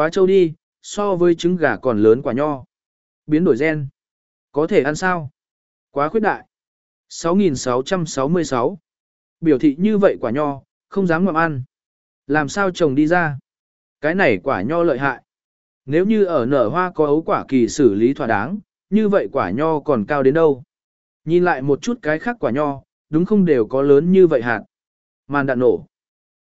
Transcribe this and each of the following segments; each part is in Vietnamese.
Quá trâu đi, so với trứng gà còn lớn quả nho. Biến đổi gen. Có thể ăn sao? Quá khuyết đại. 6666. Biểu thị như vậy quả nho, không dám ngậm ăn. Làm sao trồng đi ra? Cái này quả nho lợi hại. Nếu như ở nở hoa có ấu quả kỳ xử lý thỏa đáng, như vậy quả nho còn cao đến đâu? Nhìn lại một chút cái khác quả nho, đúng không đều có lớn như vậy hạt. Màn đạn nổ.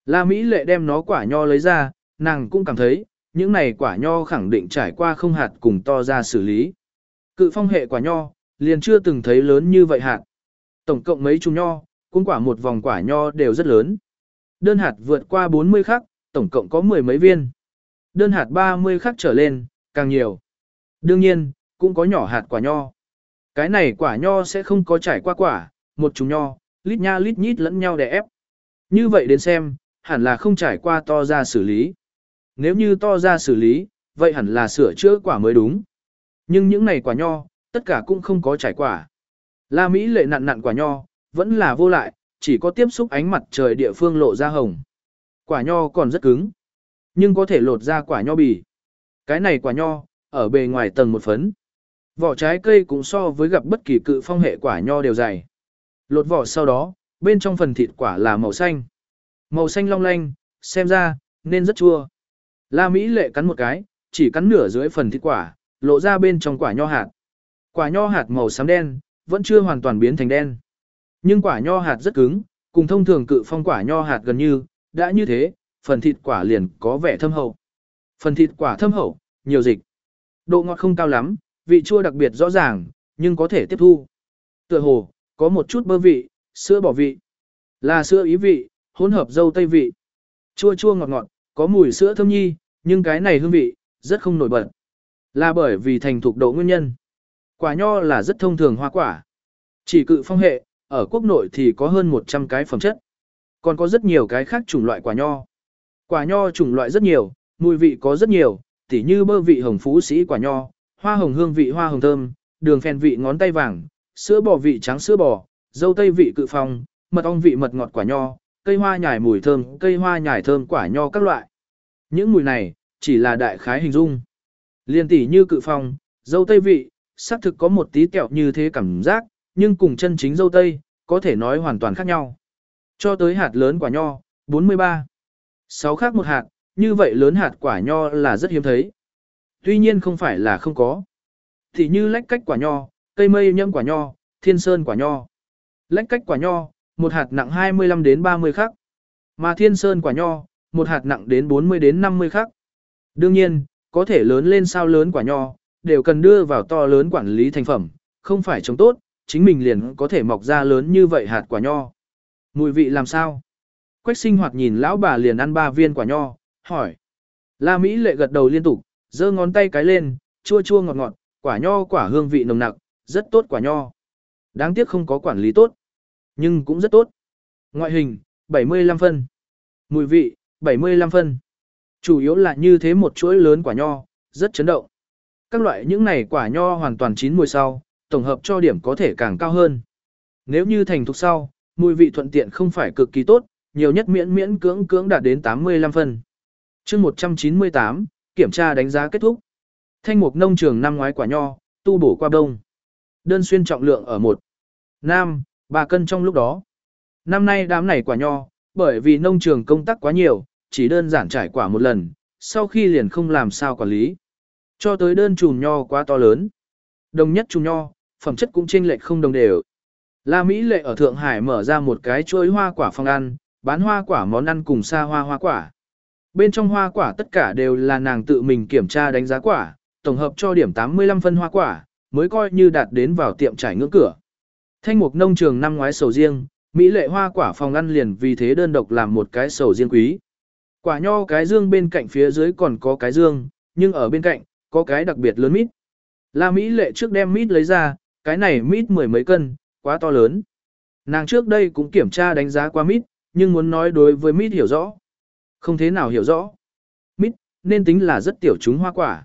La Mỹ lệ đem nó quả nho lấy ra, nàng cũng cảm thấy, những này quả nho khẳng định trải qua không hạt cùng to ra xử lý. Cự phong hệ quả nho, liền chưa từng thấy lớn như vậy hạt. Tổng cộng mấy chùm nho, cũng quả một vòng quả nho đều rất lớn. Đơn hạt vượt qua 40 khắc, tổng cộng có mười mấy viên. Đơn hạt 30 khắc trở lên, càng nhiều. Đương nhiên, cũng có nhỏ hạt quả nho. Cái này quả nho sẽ không có trải qua quả, một chùm nho, lít nha lít nhít lẫn nhau để ép. Như vậy đến xem, hẳn là không trải qua to ra xử lý. Nếu như to ra xử lý, vậy hẳn là sửa chữa quả mới đúng. Nhưng những này quả nho, tất cả cũng không có trải quả. La Mỹ lệ nặn nặn quả nho, vẫn là vô lại, chỉ có tiếp xúc ánh mặt trời địa phương lộ ra hồng. Quả nho còn rất cứng, nhưng có thể lột ra quả nho bì. Cái này quả nho, ở bề ngoài tầng một phấn. Vỏ trái cây cũng so với gặp bất kỳ cự phong hệ quả nho đều dày. Lột vỏ sau đó, bên trong phần thịt quả là màu xanh. Màu xanh long lanh, xem ra, nên rất chua. La Mỹ lệ cắn một cái, chỉ cắn nửa dưới phần thịt quả, lộ ra bên trong quả nho hạt. Quả nho hạt màu xám đen, vẫn chưa hoàn toàn biến thành đen. Nhưng quả nho hạt rất cứng, cùng thông thường cự phong quả nho hạt gần như, đã như thế, phần thịt quả liền có vẻ thâm hậu. Phần thịt quả thâm hậu, nhiều dịch. Độ ngọt không cao lắm, vị chua đặc biệt rõ ràng, nhưng có thể tiếp thu. Tựa hồ, có một chút bơ vị, sữa bỏ vị. Là sữa ý vị, hỗn hợp dâu tây vị. Chua chua ngọt ngọt, có mùi sữa thơm nhi, nhưng cái này hương vị, rất không nổi bật. Là bởi vì thành thục độ nguyên nhân. Quả nho là rất thông thường hoa quả. Chỉ cự phong hệ, ở quốc nội thì có hơn 100 cái phẩm chất. Còn có rất nhiều cái khác chủng loại quả nho. Quả nho chủng loại rất nhiều, mùi vị có rất nhiều, tỉ như bơ vị hồng phú sĩ quả nho, hoa hồng hương vị hoa hồng thơm, đường phèn vị ngón tay vàng, sữa bò vị trắng sữa bò, dâu tây vị cự phong, mật ong vị mật ngọt quả nho, cây hoa nhài mùi thơm, cây hoa nhài thơm quả nho các loại. Những mùi này, chỉ là đại khái hình dung. Liên tỉ như cự phong, dâu tây vị, xác thực có một tí kẹo như thế cảm giác, nhưng cùng chân chính dâu tây, có thể nói hoàn toàn khác nhau. Cho tới hạt lớn quả nho, 43. 6 khác một hạt, như vậy lớn hạt quả nho là rất hiếm thấy. Tuy nhiên không phải là không có. Thì như lách cách quả nho, cây mây nhâm quả nho, thiên sơn quả nho. Lách cách quả nho, một hạt nặng 25 đến 30 khắc. Mà thiên sơn quả nho, một hạt nặng đến 40 đến 50 khắc. Đương nhiên, có thể lớn lên sao lớn quả nho, đều cần đưa vào to lớn quản lý thành phẩm, không phải trồng tốt, chính mình liền có thể mọc ra lớn như vậy hạt quả nho. Mùi vị làm sao? Quách sinh hoạt nhìn lão bà liền ăn ba viên quả nho, hỏi. La Mỹ lệ gật đầu liên tục, giơ ngón tay cái lên, chua chua ngọt ngọt, quả nho quả hương vị nồng nặc, rất tốt quả nho. Đáng tiếc không có quản lý tốt, nhưng cũng rất tốt. Ngoại hình, 75 phân. Mùi vị, 75 phân. Chủ yếu là như thế một chuỗi lớn quả nho, rất chấn động. Các loại những này quả nho hoàn toàn chín mùi sau, tổng hợp cho điểm có thể càng cao hơn. Nếu như thành thục sau, mùi vị thuận tiện không phải cực kỳ tốt, nhiều nhất miễn miễn cưỡng cưỡng đạt đến 85 phân. chương 198, kiểm tra đánh giá kết thúc. Thanh mục nông trường năm ngoái quả nho, tu bổ qua đông. Đơn xuyên trọng lượng ở 1. Nam, 3 cân trong lúc đó. Năm nay đám này quả nho, bởi vì nông trường công tác quá nhiều, chỉ đơn giản trải quả một lần, sau khi liền không làm sao quản lý. Cho tới đơn chùm nho quá to lớn. Đồng nhất chùm nho, phẩm chất cũng chênh lệch không đồng đều. La Mỹ lệ ở Thượng Hải mở ra một cái chuỗi hoa quả phòng ăn, bán hoa quả món ăn cùng xa hoa hoa quả. Bên trong hoa quả tất cả đều là nàng tự mình kiểm tra đánh giá quả, tổng hợp cho điểm 85 phân hoa quả, mới coi như đạt đến vào tiệm trải ngưỡng cửa. Thanh mục nông trường năm ngoái sầu riêng, Mỹ lệ hoa quả phòng ăn liền vì thế đơn độc làm một cái sầu riêng quý. Quả nho cái dương bên cạnh phía dưới còn có cái dương, nhưng ở bên cạnh, có cái đặc biệt lớn mít. La Mỹ lệ trước đem mít lấy ra, cái này mít mười mấy cân, quá to lớn. Nàng trước đây cũng kiểm tra đánh giá qua mít, nhưng muốn nói đối với mít hiểu rõ. Không thế nào hiểu rõ. Mít, nên tính là rất tiểu chúng hoa quả.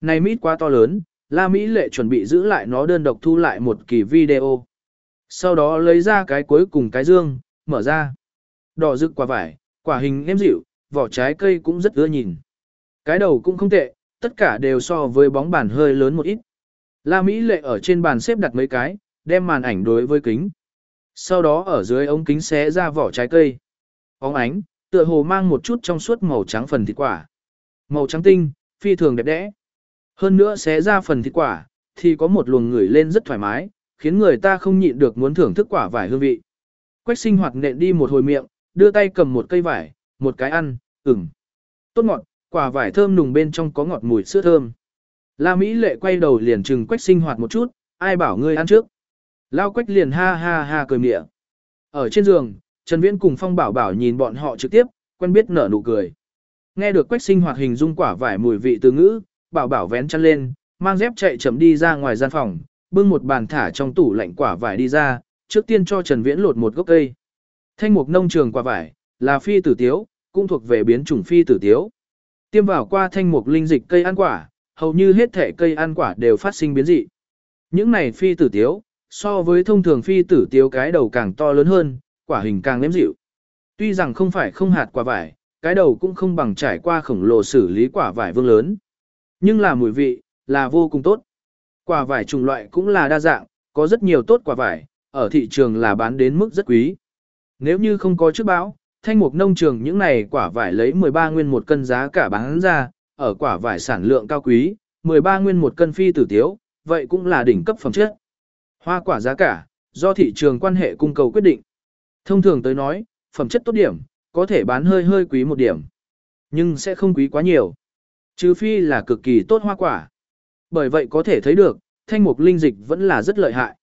Này mít quá to lớn, La Mỹ lệ chuẩn bị giữ lại nó đơn độc thu lại một kỳ video. Sau đó lấy ra cái cuối cùng cái dương, mở ra. Đỏ rực quả vải, quả hình êm dịu, vỏ trái cây cũng rất ưa nhìn. Cái đầu cũng không tệ, tất cả đều so với bóng bàn hơi lớn một ít. La Mỹ lệ ở trên bàn xếp đặt mấy cái, đem màn ảnh đối với kính. Sau đó ở dưới ống kính xé ra vỏ trái cây. Óng ánh, tựa hồ mang một chút trong suốt màu trắng phần thịt quả. Màu trắng tinh, phi thường đẹp đẽ. Hơn nữa xé ra phần thịt quả, thì có một luồng ngửi lên rất thoải mái, khiến người ta không nhịn được muốn thưởng thức quả vải hương vị. Quách sinh hoạt nện đi một hồi miệng, đưa tay cầm một cây vải, một cái ăn, ửng. Tốt ngọt, quả vải thơm nùng bên trong có ngọt mùi sữa thơm. La Mỹ lệ quay đầu liền trừng quách sinh hoạt một chút, ai bảo ngươi ăn trước. Lao quách liền ha ha ha cười mịa. Ở trên giường, Trần Viễn cùng Phong Bảo Bảo nhìn bọn họ trực tiếp, quen biết nở nụ cười. Nghe được quách sinh hoạt hình dung quả vải mùi vị từ ngữ, Bảo Bảo vén chăn lên, mang dép chạy chậm đi ra ngoài gian phòng, bưng một bàn thả trong tủ lạnh quả vải đi ra, trước tiên cho Trần Viễn lột một gốc cây. Thanh mục nông trường quả vải, là phi tử tiếu, cũng thuộc về biến chủng phi tử tiếu. Tiêm vào qua thanh mục linh dịch cây ăn quả, hầu như hết thể cây ăn quả đều phát sinh biến dị. Những này phi tử tiếu, so với thông thường phi tử tiếu cái đầu càng to lớn hơn, quả hình càng nếm dịu. Tuy rằng không phải không hạt quả vải, cái đầu cũng không bằng trải qua khổng lồ xử lý quả vải vương lớn. Nhưng là mùi vị, là vô cùng tốt. Quả vải chủng loại cũng là đa dạng, có rất nhiều tốt quả vải, ở thị trường là bán đến mức rất quý. Nếu như không có trước bão, thanh mục nông trường những này quả vải lấy 13 nguyên một cân giá cả bán ra, ở quả vải sản lượng cao quý, 13 nguyên một cân phi tử tiếu, vậy cũng là đỉnh cấp phẩm chất. Hoa quả giá cả, do thị trường quan hệ cung cầu quyết định. Thông thường tới nói, phẩm chất tốt điểm, có thể bán hơi hơi quý một điểm, nhưng sẽ không quý quá nhiều. Trừ phi là cực kỳ tốt hoa quả. Bởi vậy có thể thấy được, thanh mục linh dịch vẫn là rất lợi hại.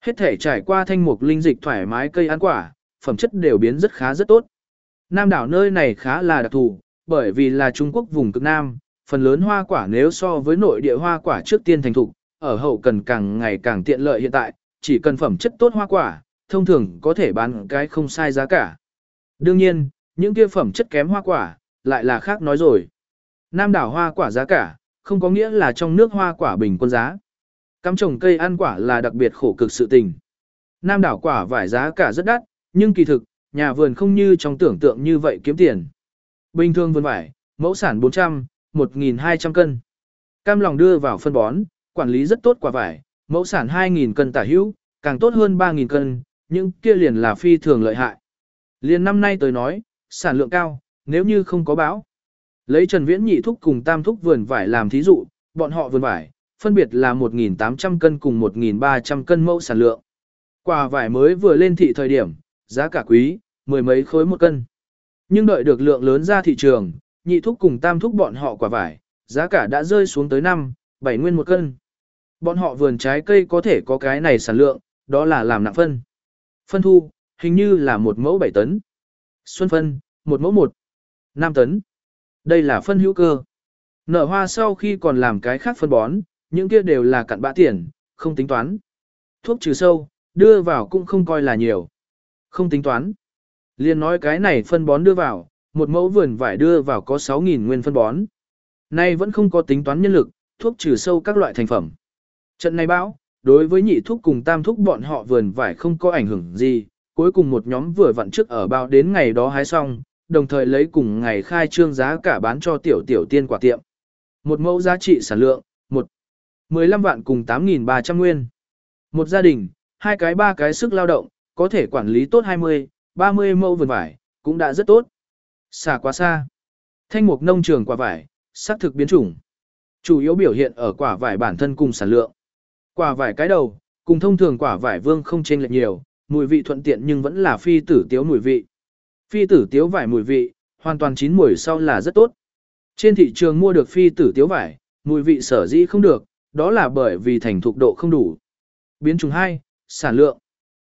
Hết thể trải qua thanh mục linh dịch thoải mái cây ăn quả, phẩm chất đều biến rất khá rất tốt. Nam đảo nơi này khá là đặc thù, bởi vì là Trung Quốc vùng cực Nam, phần lớn hoa quả nếu so với nội địa hoa quả trước tiên thành thục, ở hậu cần càng ngày càng tiện lợi hiện tại, chỉ cần phẩm chất tốt hoa quả, thông thường có thể bán cái không sai giá cả. Đương nhiên, những kia phẩm chất kém hoa quả, lại là khác nói rồi. Nam đảo hoa quả giá cả, không có nghĩa là trong nước hoa quả bình quân giá. Cắm trồng cây ăn quả là đặc biệt khổ cực sự tình. Nam đảo quả vải giá cả rất đắt, nhưng kỳ thực, nhà vườn không như trong tưởng tượng như vậy kiếm tiền. Bình thường vườn vải, mẫu sản 400, 1.200 cân. Cam lòng đưa vào phân bón, quản lý rất tốt quả vải, mẫu sản 2.000 cân tả hữu, càng tốt hơn 3.000 cân, nhưng kia liền là phi thường lợi hại. Liền năm nay tới nói, sản lượng cao, nếu như không có bão. Lấy Trần Viễn nhị thúc cùng tam thúc vườn vải làm thí dụ, bọn họ vườn vải, phân biệt là 1.800 cân cùng 1.300 cân mẫu sản lượng. Quả vải mới vừa lên thị thời điểm, giá cả quý, mười mấy khối một cân. Nhưng đợi được lượng lớn ra thị trường, nhị thúc cùng tam thúc bọn họ quả vải, giá cả đã rơi xuống tới 5, 7 nguyên một cân. Bọn họ vườn trái cây có thể có cái này sản lượng, đó là làm nặng phân. Phân thu, hình như là một mẫu 7 tấn. Xuân phân, một mẫu 1, 5 tấn. Đây là phân hữu cơ. Nở hoa sau khi còn làm cái khác phân bón, những kia đều là cặn bã tiền, không tính toán. Thuốc trừ sâu, đưa vào cũng không coi là nhiều. Không tính toán. Liên nói cái này phân bón đưa vào, một mẫu vườn vải đưa vào có 6.000 nguyên phân bón. Nay vẫn không có tính toán nhân lực, thuốc trừ sâu các loại thành phẩm. Trận này bão, đối với nhị thuốc cùng tam thuốc bọn họ vườn vải không có ảnh hưởng gì, cuối cùng một nhóm vừa vặn trước ở bao đến ngày đó hái xong, đồng thời lấy cùng ngày khai trương giá cả bán cho tiểu tiểu tiên quả tiệm. Một mẫu giá trị sản lượng, một 15 vạn cùng 8.300 nguyên. Một gia đình, hai cái ba cái sức lao động, có thể quản lý tốt 20, 30 mẫu vườn vải, cũng đã rất tốt. xả quá xa. Thanh mục nông trường quả vải, sắc thực biến chủng. Chủ yếu biểu hiện ở quả vải bản thân cùng sản lượng. Quả vải cái đầu, cùng thông thường quả vải vương không chênh lệch nhiều, mùi vị thuận tiện nhưng vẫn là phi tử tiếu mùi vị. Phi tử tiếu vải mùi vị, hoàn toàn chín mùi sau là rất tốt. Trên thị trường mua được phi tử tiếu vải, mùi vị sở dĩ không được, đó là bởi vì thành thục độ không đủ. Biến chủng 2, sản lượng.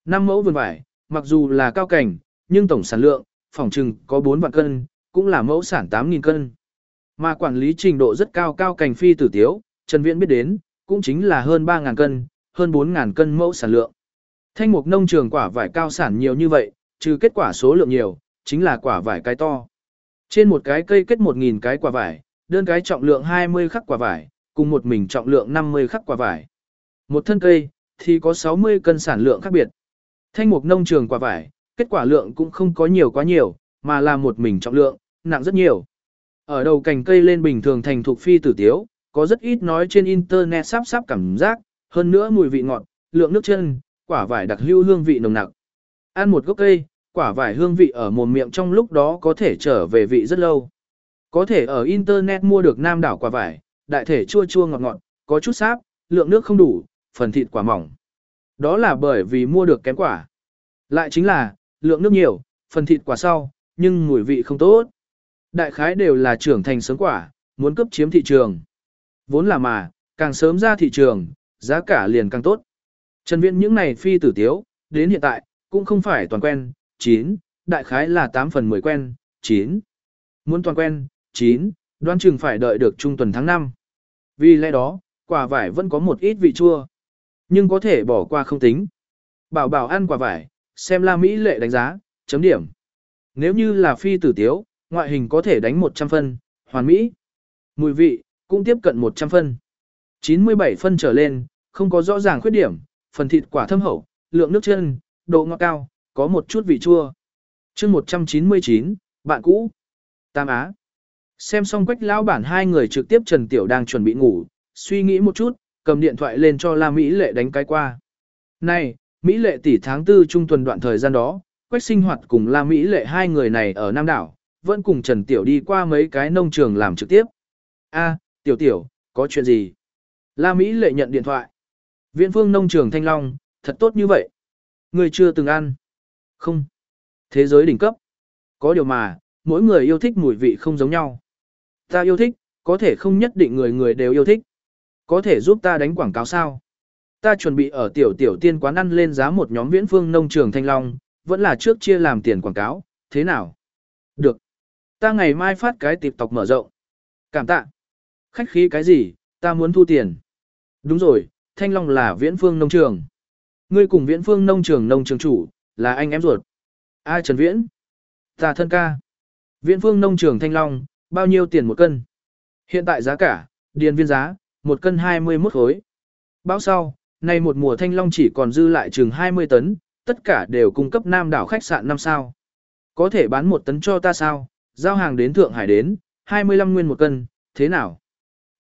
5 mẫu vườn vải, mặc dù là cao cảnh, nhưng tổng sản lượng, phòng trừng có 4 vạn cân, cũng là mẫu sản 8.000 cân. Mà quản lý trình độ rất cao cao cảnh phi tử tiếu, Trần Viễn biết đến, cũng chính là hơn 3.000 cân, hơn 4.000 cân mẫu sản lượng. Thanh mục nông trường quả vải cao sản nhiều như vậy, trừ kết quả số lượng nhiều, chính là quả vải cái to. Trên một cái cây kết 1.000 cái quả vải, đơn cái trọng lượng 20 khắc quả vải, cùng một mình trọng lượng 50 khắc quả vải. Một thân cây, thì có 60 cân sản lượng khác biệt. Thanh mục nông trường quả vải, kết quả lượng cũng không có nhiều quá nhiều, mà là một mình trọng lượng, nặng rất nhiều. Ở đầu cành cây lên bình thường thành thuộc phi tử tiếu, có rất ít nói trên internet sắp sắp cảm giác, hơn nữa mùi vị ngọt, lượng nước chân, quả vải đặc hữu hương vị nồng nặc. Ăn một gốc cây, quả vải hương vị ở mồm miệng trong lúc đó có thể trở về vị rất lâu. Có thể ở internet mua được nam đảo quả vải, đại thể chua chua ngọt ngọt, có chút sáp, lượng nước không đủ, phần thịt quả mỏng. Đó là bởi vì mua được kém quả. Lại chính là, lượng nước nhiều, phần thịt quả sau, nhưng mùi vị không tốt. Đại khái đều là trưởng thành sớm quả, muốn cấp chiếm thị trường. Vốn là mà, càng sớm ra thị trường, giá cả liền càng tốt. Trần Viễn những này phi tử tiếu, đến hiện tại, cũng không phải toàn quen, 9, đại khái là 8 phần 10 quen, 9. Muốn toàn quen, 9, đoán chừng phải đợi được trung tuần tháng 5. Vì lẽ đó, quả vải vẫn có một ít vị chua, nhưng có thể bỏ qua không tính. Bảo bảo ăn quả vải, xem la Mỹ lệ đánh giá, chấm điểm. Nếu như là phi tử tiếu, ngoại hình có thể đánh 100 phân, hoàn mỹ. Mùi vị, cũng tiếp cận 100 phân. 97 phân trở lên, không có rõ ràng khuyết điểm, phần thịt quả thâm hậu, lượng nước chân, độ ngọt cao, có một chút vị chua. chương 199, bạn cũ. Tam Á. Xem xong quách lão bản hai người trực tiếp Trần Tiểu đang chuẩn bị ngủ, suy nghĩ một chút, cầm điện thoại lên cho La Mỹ Lệ đánh cái qua. Này, Mỹ Lệ tỷ tháng tư trung tuần đoạn thời gian đó, quách sinh hoạt cùng La Mỹ Lệ hai người này ở Nam Đảo, vẫn cùng Trần Tiểu đi qua mấy cái nông trường làm trực tiếp. a Tiểu Tiểu, có chuyện gì? La Mỹ Lệ nhận điện thoại. Viện phương nông trường Thanh Long, thật tốt như vậy. Người chưa từng ăn. Không. Thế giới đỉnh cấp. Có điều mà, mỗi người yêu thích mùi vị không giống nhau. Ta yêu thích, có thể không nhất định người người đều yêu thích. Có thể giúp ta đánh quảng cáo sao? Ta chuẩn bị ở tiểu tiểu tiên quán ăn lên giá một nhóm viễn phương nông trường Thanh Long, vẫn là trước chia làm tiền quảng cáo, thế nào? Được. Ta ngày mai phát cái tiệp tộc mở rộng. Cảm tạ. Khách khí cái gì, ta muốn thu tiền. Đúng rồi, Thanh Long là viễn phương nông trường. Ngươi cùng viễn phương nông trường nông trường chủ, là anh em ruột. Ai Trần Viễn? Ta thân ca. Viễn phương nông trường Thanh Long, bao nhiêu tiền một cân? Hiện tại giá cả, điền viên giá, một cân 21 khối. Bao sau, nay một mùa Thanh Long chỉ còn dư lại chừng 20 tấn, tất cả đều cung cấp nam đảo khách sạn 5 sao. Có thể bán một tấn cho ta sao? Giao hàng đến Thượng Hải đến, 25 nguyên một cân, thế nào?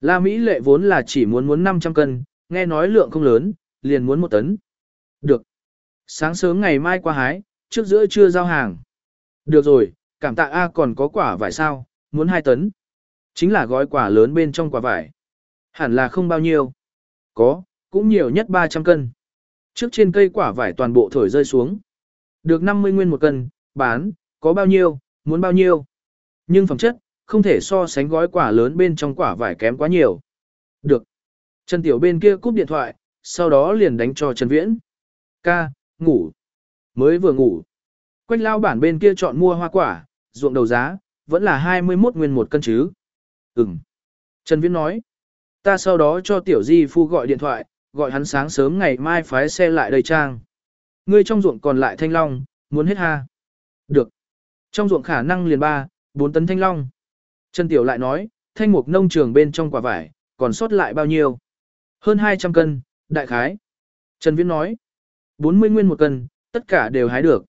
La Mỹ lệ vốn là chỉ muốn muốn 500 cân, nghe nói lượng không lớn, liền muốn một tấn. Được. Sáng sớm ngày mai qua hái, trước giữa trưa giao hàng. Được rồi, cảm tạ A còn có quả vải sao, muốn 2 tấn. Chính là gói quả lớn bên trong quả vải. Hẳn là không bao nhiêu. Có, cũng nhiều nhất 300 cân. Trước trên cây quả vải toàn bộ thổi rơi xuống. Được 50 nguyên một cân, bán, có bao nhiêu, muốn bao nhiêu. Nhưng phẩm chất, không thể so sánh gói quả lớn bên trong quả vải kém quá nhiều. Được. Trần Tiểu bên kia cúp điện thoại, sau đó liền đánh cho Trần Viễn. Ca, ngủ. Mới vừa ngủ. Quách lao bản bên kia chọn mua hoa quả, ruộng đầu giá, vẫn là 21 nguyên một cân chứ. Ừm. Trần Viễn nói. Ta sau đó cho Tiểu Di Phu gọi điện thoại, gọi hắn sáng sớm ngày mai phái xe lại đây trang. Ngươi trong ruộng còn lại thanh long, muốn hết ha. Được. Trong ruộng khả năng liền 3, 4 tấn thanh long. Trần Tiểu lại nói, thanh mục nông trường bên trong quả vải, còn sót lại bao nhiêu? Hơn 200 cân, đại khái. Trần Viễn nói, 40 nguyên một cân, tất cả đều hái được.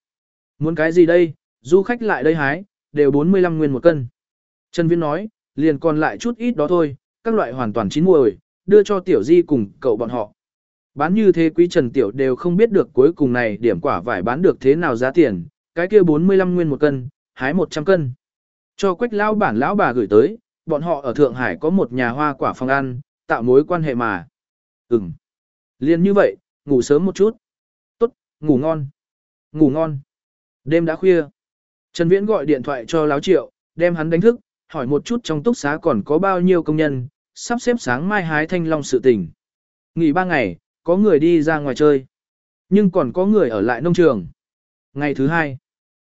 Muốn cái gì đây, du khách lại đây hái, đều 45 nguyên một cân. Trần Viễn nói, liền còn lại chút ít đó thôi, các loại hoàn toàn chín muồi, đưa cho Tiểu Di cùng cậu bọn họ. Bán như thế quý Trần Tiểu đều không biết được cuối cùng này điểm quả vải bán được thế nào giá tiền, cái kia 45 nguyên một cân, hái 100 cân. Cho quách lão bản lão bà gửi tới, bọn họ ở Thượng Hải có một nhà hoa quả phòng ăn, tạo mối quan hệ mà. Ừm. Liên như vậy, ngủ sớm một chút. Ngủ ngon. Ngủ ngon. Đêm đã khuya. Trần Viễn gọi điện thoại cho Láo Triệu, đem hắn đánh thức, hỏi một chút trong túc xá còn có bao nhiêu công nhân, sắp xếp sáng mai hái thanh long sự tình. Nghỉ ba ngày, có người đi ra ngoài chơi. Nhưng còn có người ở lại nông trường. Ngày thứ hai,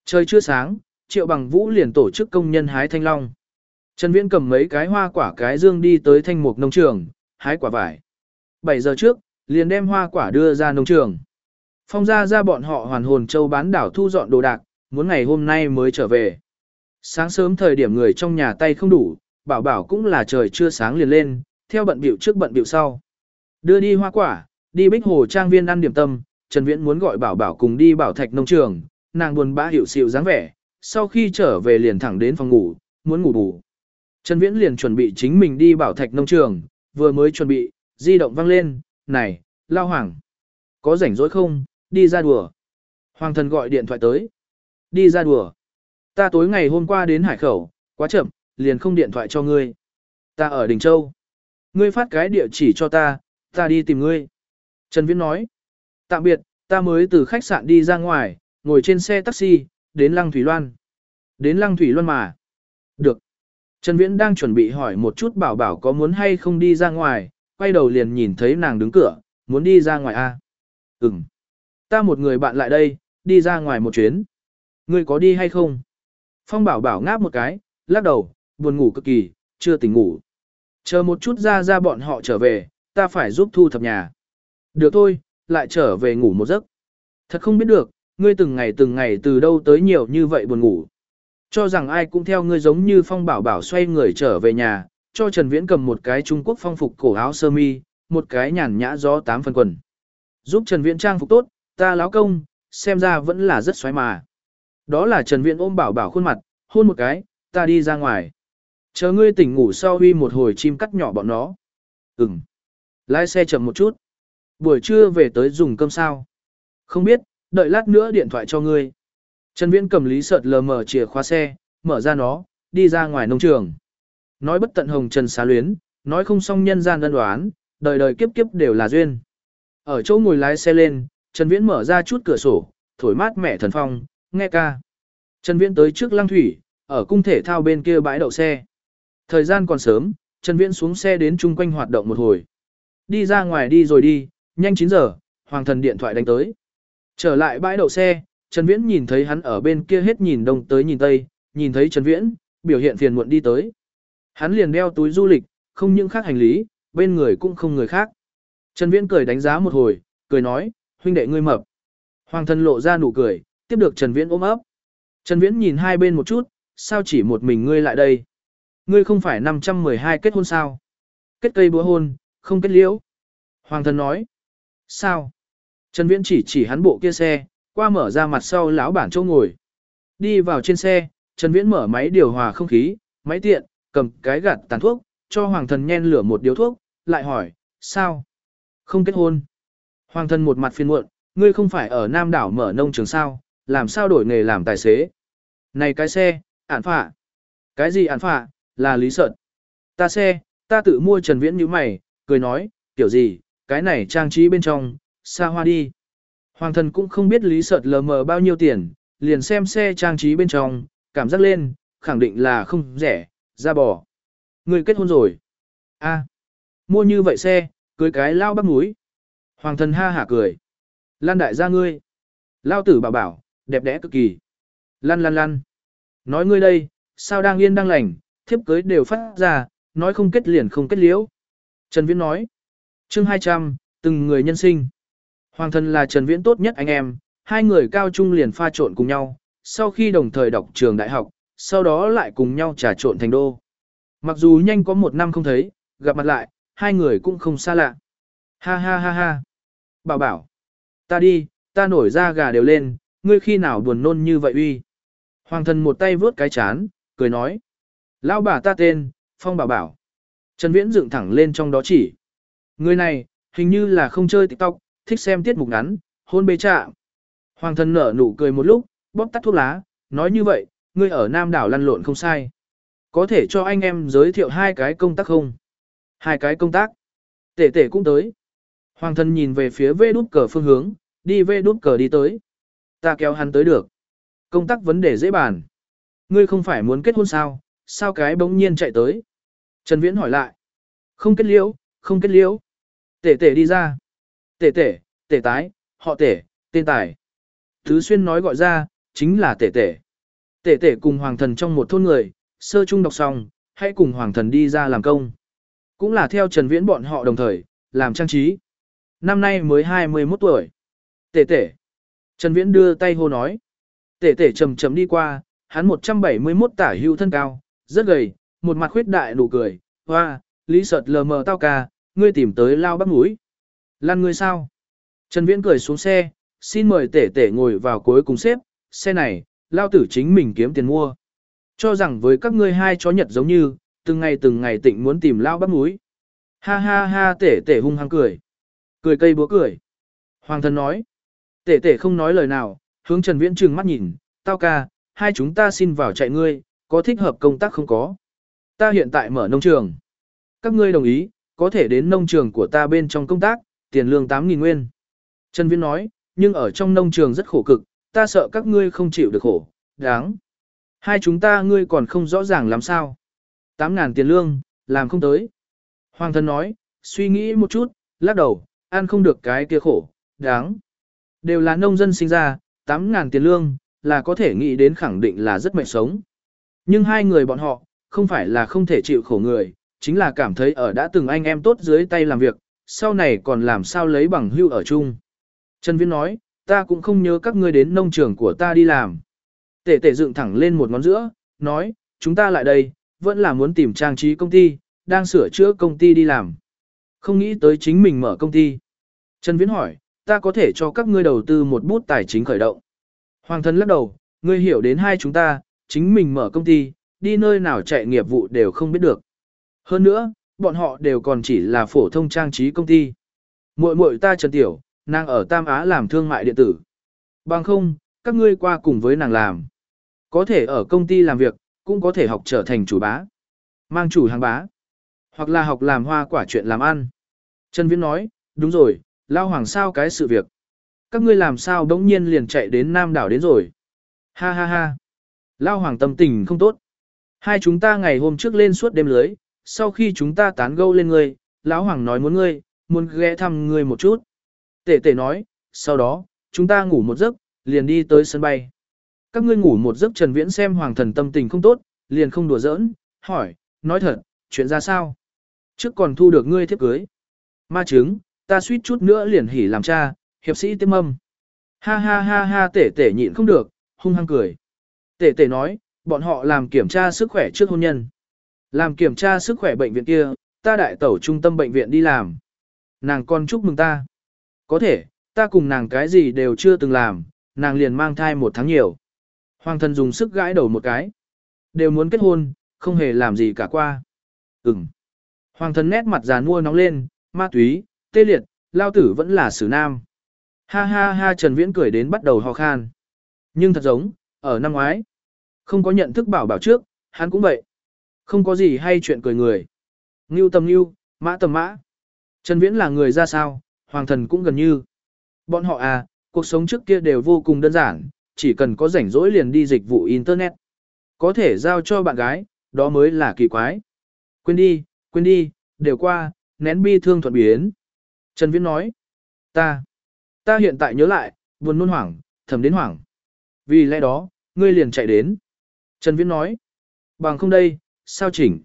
trời chưa sáng, Triệu Bằng Vũ liền tổ chức công nhân hái thanh long. Trần Viễn cầm mấy cái hoa quả cái dương đi tới thanh mục nông trường, hái quả vải. 7 giờ trước, liền đem hoa quả đưa ra nông trường. Phong ra ra bọn họ hoàn hồn châu bán đảo thu dọn đồ đạc, muốn ngày hôm nay mới trở về. Sáng sớm thời điểm người trong nhà tay không đủ, bảo bảo cũng là trời chưa sáng liền lên, theo bận biểu trước bận biểu sau. Đưa đi hoa quả, đi bích hồ trang viên ăn điểm tâm, Trần Viễn muốn gọi bảo bảo cùng đi bảo thạch nông trường, nàng buồn bã hiểu xịu dáng vẻ, sau khi trở về liền thẳng đến phòng ngủ, muốn ngủ bù. Trần Viễn liền chuẩn bị chính mình đi bảo thạch nông trường, vừa mới chuẩn bị, di động vang lên, này, lao hoàng. Có rảnh rỗi không, đi ra đùa. Hoàng thần gọi điện thoại tới. Đi ra đùa. Ta tối ngày hôm qua đến hải khẩu, quá chậm, liền không điện thoại cho ngươi. Ta ở Đình Châu. Ngươi phát cái địa chỉ cho ta, ta đi tìm ngươi. Trần Viễn nói. Tạm biệt, ta mới từ khách sạn đi ra ngoài, ngồi trên xe taxi, đến Lăng Thủy Loan. Đến Lăng Thủy Loan mà. Được. Trần Viễn đang chuẩn bị hỏi một chút bảo bảo có muốn hay không đi ra ngoài, quay đầu liền nhìn thấy nàng đứng cửa, muốn đi ra ngoài à? Ừm. Ta một người bạn lại đây, đi ra ngoài một chuyến. Ngươi có đi hay không? Phong bảo bảo ngáp một cái, lắc đầu, buồn ngủ cực kỳ, chưa tỉnh ngủ. Chờ một chút ra ra bọn họ trở về, ta phải giúp thu thập nhà. Được thôi, lại trở về ngủ một giấc. Thật không biết được, ngươi từng ngày từng ngày từ đâu tới nhiều như vậy buồn ngủ. Cho rằng ai cũng theo ngươi giống như phong bảo bảo xoay người trở về nhà, cho Trần Viễn cầm một cái Trung Quốc phong phục cổ áo sơ mi, một cái nhàn nhã gió tám phần quần. Giúp Trần Viễn trang phục tốt, ta láo công, xem ra vẫn là rất xoáy mà. Đó là Trần Viễn ôm bảo bảo khuôn mặt, hôn một cái, ta đi ra ngoài. Chờ ngươi tỉnh ngủ sau huy một hồi chim cắt nhỏ bọn nó. Ừm. Lái xe chậm một chút. Buổi trưa về tới dùng cơm sao? Không biết, đợi lát nữa điện thoại cho ngươi. Trần Viễn cầm lý sợt lờ mở chìa khóa xe, mở ra nó, đi ra ngoài nông trường. Nói bất tận hồng trần xá luyến, nói không xong nhân gian đơn đoán, đời đời kiếp kiếp đều là duyên. Ở chỗ ngồi lái xe lên, Trần Viễn mở ra chút cửa sổ, thổi mát mẻ thần phong, nghe ca. Trần Viễn tới trước lăng thủy, ở cung thể thao bên kia bãi đậu xe. Thời gian còn sớm, Trần Viễn xuống xe đến chung quanh hoạt động một hồi. Đi ra ngoài đi rồi đi, nhanh 9 giờ, hoàng thần điện thoại đánh tới. Trở lại bãi đậu xe, Trần Viễn nhìn thấy hắn ở bên kia hết nhìn đông tới nhìn tây, nhìn thấy Trần Viễn, biểu hiện phiền muộn đi tới. Hắn liền đeo túi du lịch, không những khác hành lý, bên người cũng không người khác. Trần Viễn cười đánh giá một hồi, cười nói, huynh đệ ngươi mập. Hoàng thần lộ ra nụ cười, tiếp được Trần Viễn ôm ấp. Trần Viễn nhìn hai bên một chút, sao chỉ một mình ngươi lại đây? Ngươi không phải 512 kết hôn sao? Kết cây búa hôn, không kết liễu. Hoàng thần nói. Sao? Trần Viễn chỉ chỉ hắn bộ kia xe, qua mở ra mặt sau lão bản chỗ ngồi. Đi vào trên xe, Trần Viễn mở máy điều hòa không khí, máy tiện, cầm cái gạt tàn thuốc, cho hoàng thần nhen lửa một điếu thuốc, lại hỏi, sao? Không kết hôn. Hoàng thân một mặt phiền muộn, ngươi không phải ở Nam đảo mở nông trường sao, làm sao đổi nghề làm tài xế? Này cái xe, ản phạ. Cái gì ản phạ, là lý sợn. Ta xe, ta tự mua Trần Viễn như mày, cười nói, kiểu gì, cái này trang trí bên trong, xa hoa đi. Hoàng thân cũng không biết lý sợt lờ mờ bao nhiêu tiền, liền xem xe trang trí bên trong, cảm giác lên, khẳng định là không rẻ, ra bỏ. Người kết hôn rồi. a mua như vậy xe, cưới cái lao bắp múi. Hoàng thần ha hả cười. Lan đại gia ngươi. Lao tử bảo bảo, đẹp đẽ cực kỳ. Lan Lan Lan, Nói ngươi đây, sao đang yên đang lành, thiếp cưới đều phát ra, nói không kết liền không kết liễu. Trần Viễn nói. chương 200, từng người nhân sinh. Hoàng thần là Trần Viễn tốt nhất anh em, hai người cao trung liền pha trộn cùng nhau, sau khi đồng thời đọc trường đại học, sau đó lại cùng nhau trà trộn thành đô. Mặc dù nhanh có một năm không thấy, gặp mặt lại, hai người cũng không xa lạ. Ha ha ha ha. Bảo bảo. Ta đi, ta nổi ra gà đều lên, ngươi khi nào buồn nôn như vậy uy. Hoàng thần một tay vướt cái chán, cười nói. Lão bà ta tên, Phong Bảo Bảo. Trần Viễn dựng thẳng lên trong đó chỉ. Người này, hình như là không chơi TikTok, thích xem tiết mục ngắn, hôn bê trạ. Hoàng thần nở nụ cười một lúc, bóp tắt thuốc lá, nói như vậy, ngươi ở Nam đảo lăn lộn không sai. Có thể cho anh em giới thiệu hai cái công tác không? Hai cái công tác. Tể tể cũng tới. Hoàng thân nhìn về phía vê đút cờ phương hướng, đi vê đút cờ đi tới. Ta kéo hắn tới được. Công tác vấn đề dễ bàn. Ngươi không phải muốn kết hôn sao, sao cái bỗng nhiên chạy tới? Trần Viễn hỏi lại. Không kết liễu, không kết liễu. Tể tể đi ra. Tể tể, tể tái, họ tể, tên tài. Thứ xuyên nói gọi ra, chính là tể tể. Tể tể cùng hoàng thần trong một thôn người, sơ trung đọc xong, hãy cùng hoàng thần đi ra làm công. Cũng là theo Trần Viễn bọn họ đồng thời, làm trang trí. Năm nay mới 21 tuổi. Tể tể. Trần Viễn đưa tay hô nói. Tể tể chầm chầm đi qua, hắn 171 tả hữu thân cao, rất gầy, một mặt khuyết đại nụ cười. Hoa, lý sợt lờ mờ tao ca, ngươi tìm tới lao bắp mũi. Lăn ngươi sao? Trần Viễn cười xuống xe, xin mời tể tể ngồi vào cuối cùng xếp, xe này, lao tử chính mình kiếm tiền mua. Cho rằng với các ngươi hai chó nhật giống như, từng ngày từng ngày tịnh muốn tìm lao bắp mũi. Ha ha ha tể tể hung hăng cười. Cười cây búa cười. Hoàng thân nói. Tể tể không nói lời nào, hướng Trần Viễn trừng mắt nhìn, tao ca, hai chúng ta xin vào chạy ngươi, có thích hợp công tác không có. Ta hiện tại mở nông trường. Các ngươi đồng ý, có thể đến nông trường của ta bên trong công tác, tiền lương 8.000 nguyên. Trần Viễn nói, nhưng ở trong nông trường rất khổ cực, ta sợ các ngươi không chịu được khổ, đáng. Hai chúng ta ngươi còn không rõ ràng làm sao. 8.000 tiền lương, làm không tới. Hoàng thân nói, suy nghĩ một chút, lắc đầu, ăn không được cái kia khổ, đáng. Đều là nông dân sinh ra, 8.000 tiền lương, là có thể nghĩ đến khẳng định là rất mệt sống. Nhưng hai người bọn họ, không phải là không thể chịu khổ người, chính là cảm thấy ở đã từng anh em tốt dưới tay làm việc, sau này còn làm sao lấy bằng hưu ở chung. Trần Viễn nói, ta cũng không nhớ các ngươi đến nông trường của ta đi làm. Tể tể dựng thẳng lên một ngón giữa, nói, chúng ta lại đây, vẫn là muốn tìm trang trí công ty, đang sửa chữa công ty đi làm. Không nghĩ tới chính mình mở công ty. Trần Viễn hỏi, ta có thể cho các ngươi đầu tư một bút tài chính khởi động. Hoàng thân lắc đầu, ngươi hiểu đến hai chúng ta, chính mình mở công ty, đi nơi nào chạy nghiệp vụ đều không biết được. Hơn nữa, bọn họ đều còn chỉ là phổ thông trang trí công ty. Muội muội ta Trần Tiểu, nàng ở Tam Á làm thương mại điện tử. Bằng không, các ngươi qua cùng với nàng làm. Có thể ở công ty làm việc, cũng có thể học trở thành chủ bá. Mang chủ hàng bá. Hoặc là học làm hoa quả chuyện làm ăn. Trần Viễn nói, đúng rồi, lao hoàng sao cái sự việc. Các ngươi làm sao đống nhiên liền chạy đến Nam đảo đến rồi. Ha ha ha. Lao hoàng tâm tình không tốt. Hai chúng ta ngày hôm trước lên suốt đêm lưới, sau khi chúng ta tán gẫu lên ngươi, lão hoàng nói muốn ngươi, muốn ghé thăm ngươi một chút. Tể tể nói, sau đó, chúng ta ngủ một giấc, liền đi tới sân bay. Các ngươi ngủ một giấc Trần Viễn xem hoàng thần tâm tình không tốt, liền không đùa giỡn, hỏi, nói thật, chuyện ra sao? Trước còn thu được ngươi thiếp cưới. Ma chứng, ta suýt chút nữa liền hỉ làm cha, hiệp sĩ tiêm âm. Ha ha ha ha tể tể nhịn không được, hung hăng cười. Tể tể nói, bọn họ làm kiểm tra sức khỏe trước hôn nhân. Làm kiểm tra sức khỏe bệnh viện kia, ta đại tẩu trung tâm bệnh viện đi làm. Nàng con chúc mừng ta. Có thể, ta cùng nàng cái gì đều chưa từng làm, nàng liền mang thai một tháng nhiều. Hoàng thân dùng sức gãi đầu một cái. Đều muốn kết hôn, không hề làm gì cả qua. Ừm. Hoàng thân nét mặt già nua nóng lên, ma túy, tê liệt, lao tử vẫn là xử nam. Ha ha ha Trần Viễn cười đến bắt đầu ho khan. Nhưng thật giống, ở năm ngoái, không có nhận thức bảo bảo trước, hắn cũng vậy. Không có gì hay chuyện cười người. Ngưu tầm ngưu, mã tầm mã. Trần Viễn là người ra sao, hoàng thần cũng gần như. Bọn họ à, cuộc sống trước kia đều vô cùng đơn giản, chỉ cần có rảnh rỗi liền đi dịch vụ Internet. Có thể giao cho bạn gái, đó mới là kỳ quái. Quên đi, quên đi, đều qua, nén bi thương thuận biến. Trần Viễn nói, ta, ta hiện tại nhớ lại, buồn nôn hoảng, thầm đến hoảng. Vì lẽ đó, ngươi liền chạy đến. Trần Viễn nói, bằng không đây, sao chỉnh?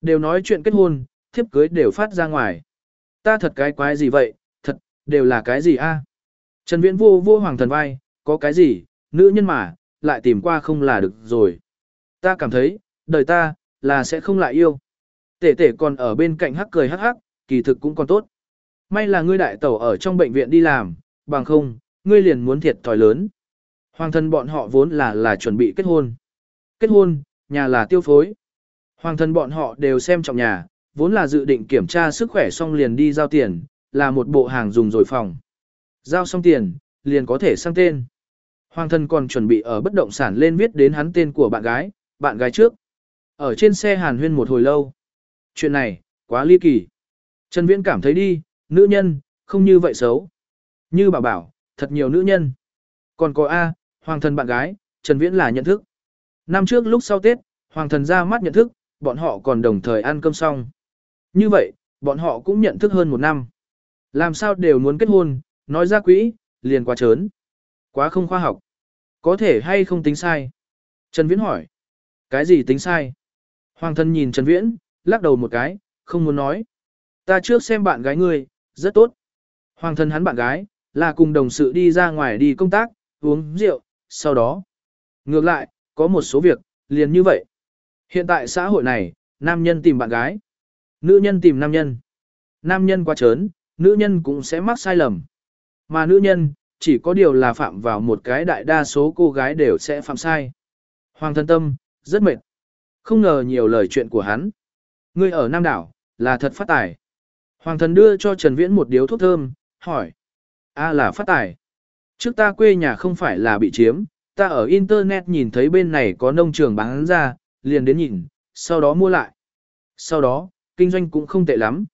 Đều nói chuyện kết hôn, thiếp cưới đều phát ra ngoài. Ta thật cái quái gì vậy, thật, đều là cái gì a? Trần Viễn vô vô hoàng thần vai, có cái gì, nữ nhân mà, lại tìm qua không là được rồi. Ta cảm thấy, đời ta, là sẽ không lại yêu. Tể tể còn ở bên cạnh hắc cười hắc hắc, kỳ thực cũng còn tốt. May là ngươi đại tẩu ở trong bệnh viện đi làm, bằng không, ngươi liền muốn thiệt thòi lớn. Hoàng thân bọn họ vốn là là chuẩn bị kết hôn. Kết hôn, nhà là tiêu phối. Hoàng thân bọn họ đều xem trọng nhà, vốn là dự định kiểm tra sức khỏe xong liền đi giao tiền, là một bộ hàng dùng rồi phòng. Giao xong tiền, liền có thể sang tên. Hoàng thân còn chuẩn bị ở bất động sản lên viết đến hắn tên của bạn gái, bạn gái trước. Ở trên xe hàn huyên một hồi lâu. Chuyện này, quá ly kỳ. Trần Viễn cảm thấy đi, nữ nhân, không như vậy xấu. Như bảo bảo, thật nhiều nữ nhân. Còn có A, hoàng thần bạn gái, Trần Viễn là nhận thức. Năm trước lúc sau Tết, hoàng thần ra mắt nhận thức, bọn họ còn đồng thời ăn cơm xong. Như vậy, bọn họ cũng nhận thức hơn một năm. Làm sao đều muốn kết hôn, nói ra quỹ, liền quá trớn. Quá không khoa học. Có thể hay không tính sai? Trần Viễn hỏi. Cái gì tính sai? Hoàng thân nhìn Trần Viễn, lắc đầu một cái, không muốn nói. Ta trước xem bạn gái ngươi, rất tốt. Hoàng thân hắn bạn gái, là cùng đồng sự đi ra ngoài đi công tác, uống rượu, sau đó. Ngược lại, có một số việc, liền như vậy. Hiện tại xã hội này, nam nhân tìm bạn gái, nữ nhân tìm nam nhân. Nam nhân quá trớn, nữ nhân cũng sẽ mắc sai lầm. Mà nữ nhân, chỉ có điều là phạm vào một cái đại đa số cô gái đều sẽ phạm sai. Hoàng thân tâm, rất mệt. Không ngờ nhiều lời chuyện của hắn. Ngươi ở Nam Đảo, là thật phát tài. Hoàng thần đưa cho Trần Viễn một điếu thuốc thơm, hỏi. A là phát tài. Trước ta quê nhà không phải là bị chiếm, ta ở Internet nhìn thấy bên này có nông trường bán ra, liền đến nhìn, sau đó mua lại. Sau đó, kinh doanh cũng không tệ lắm.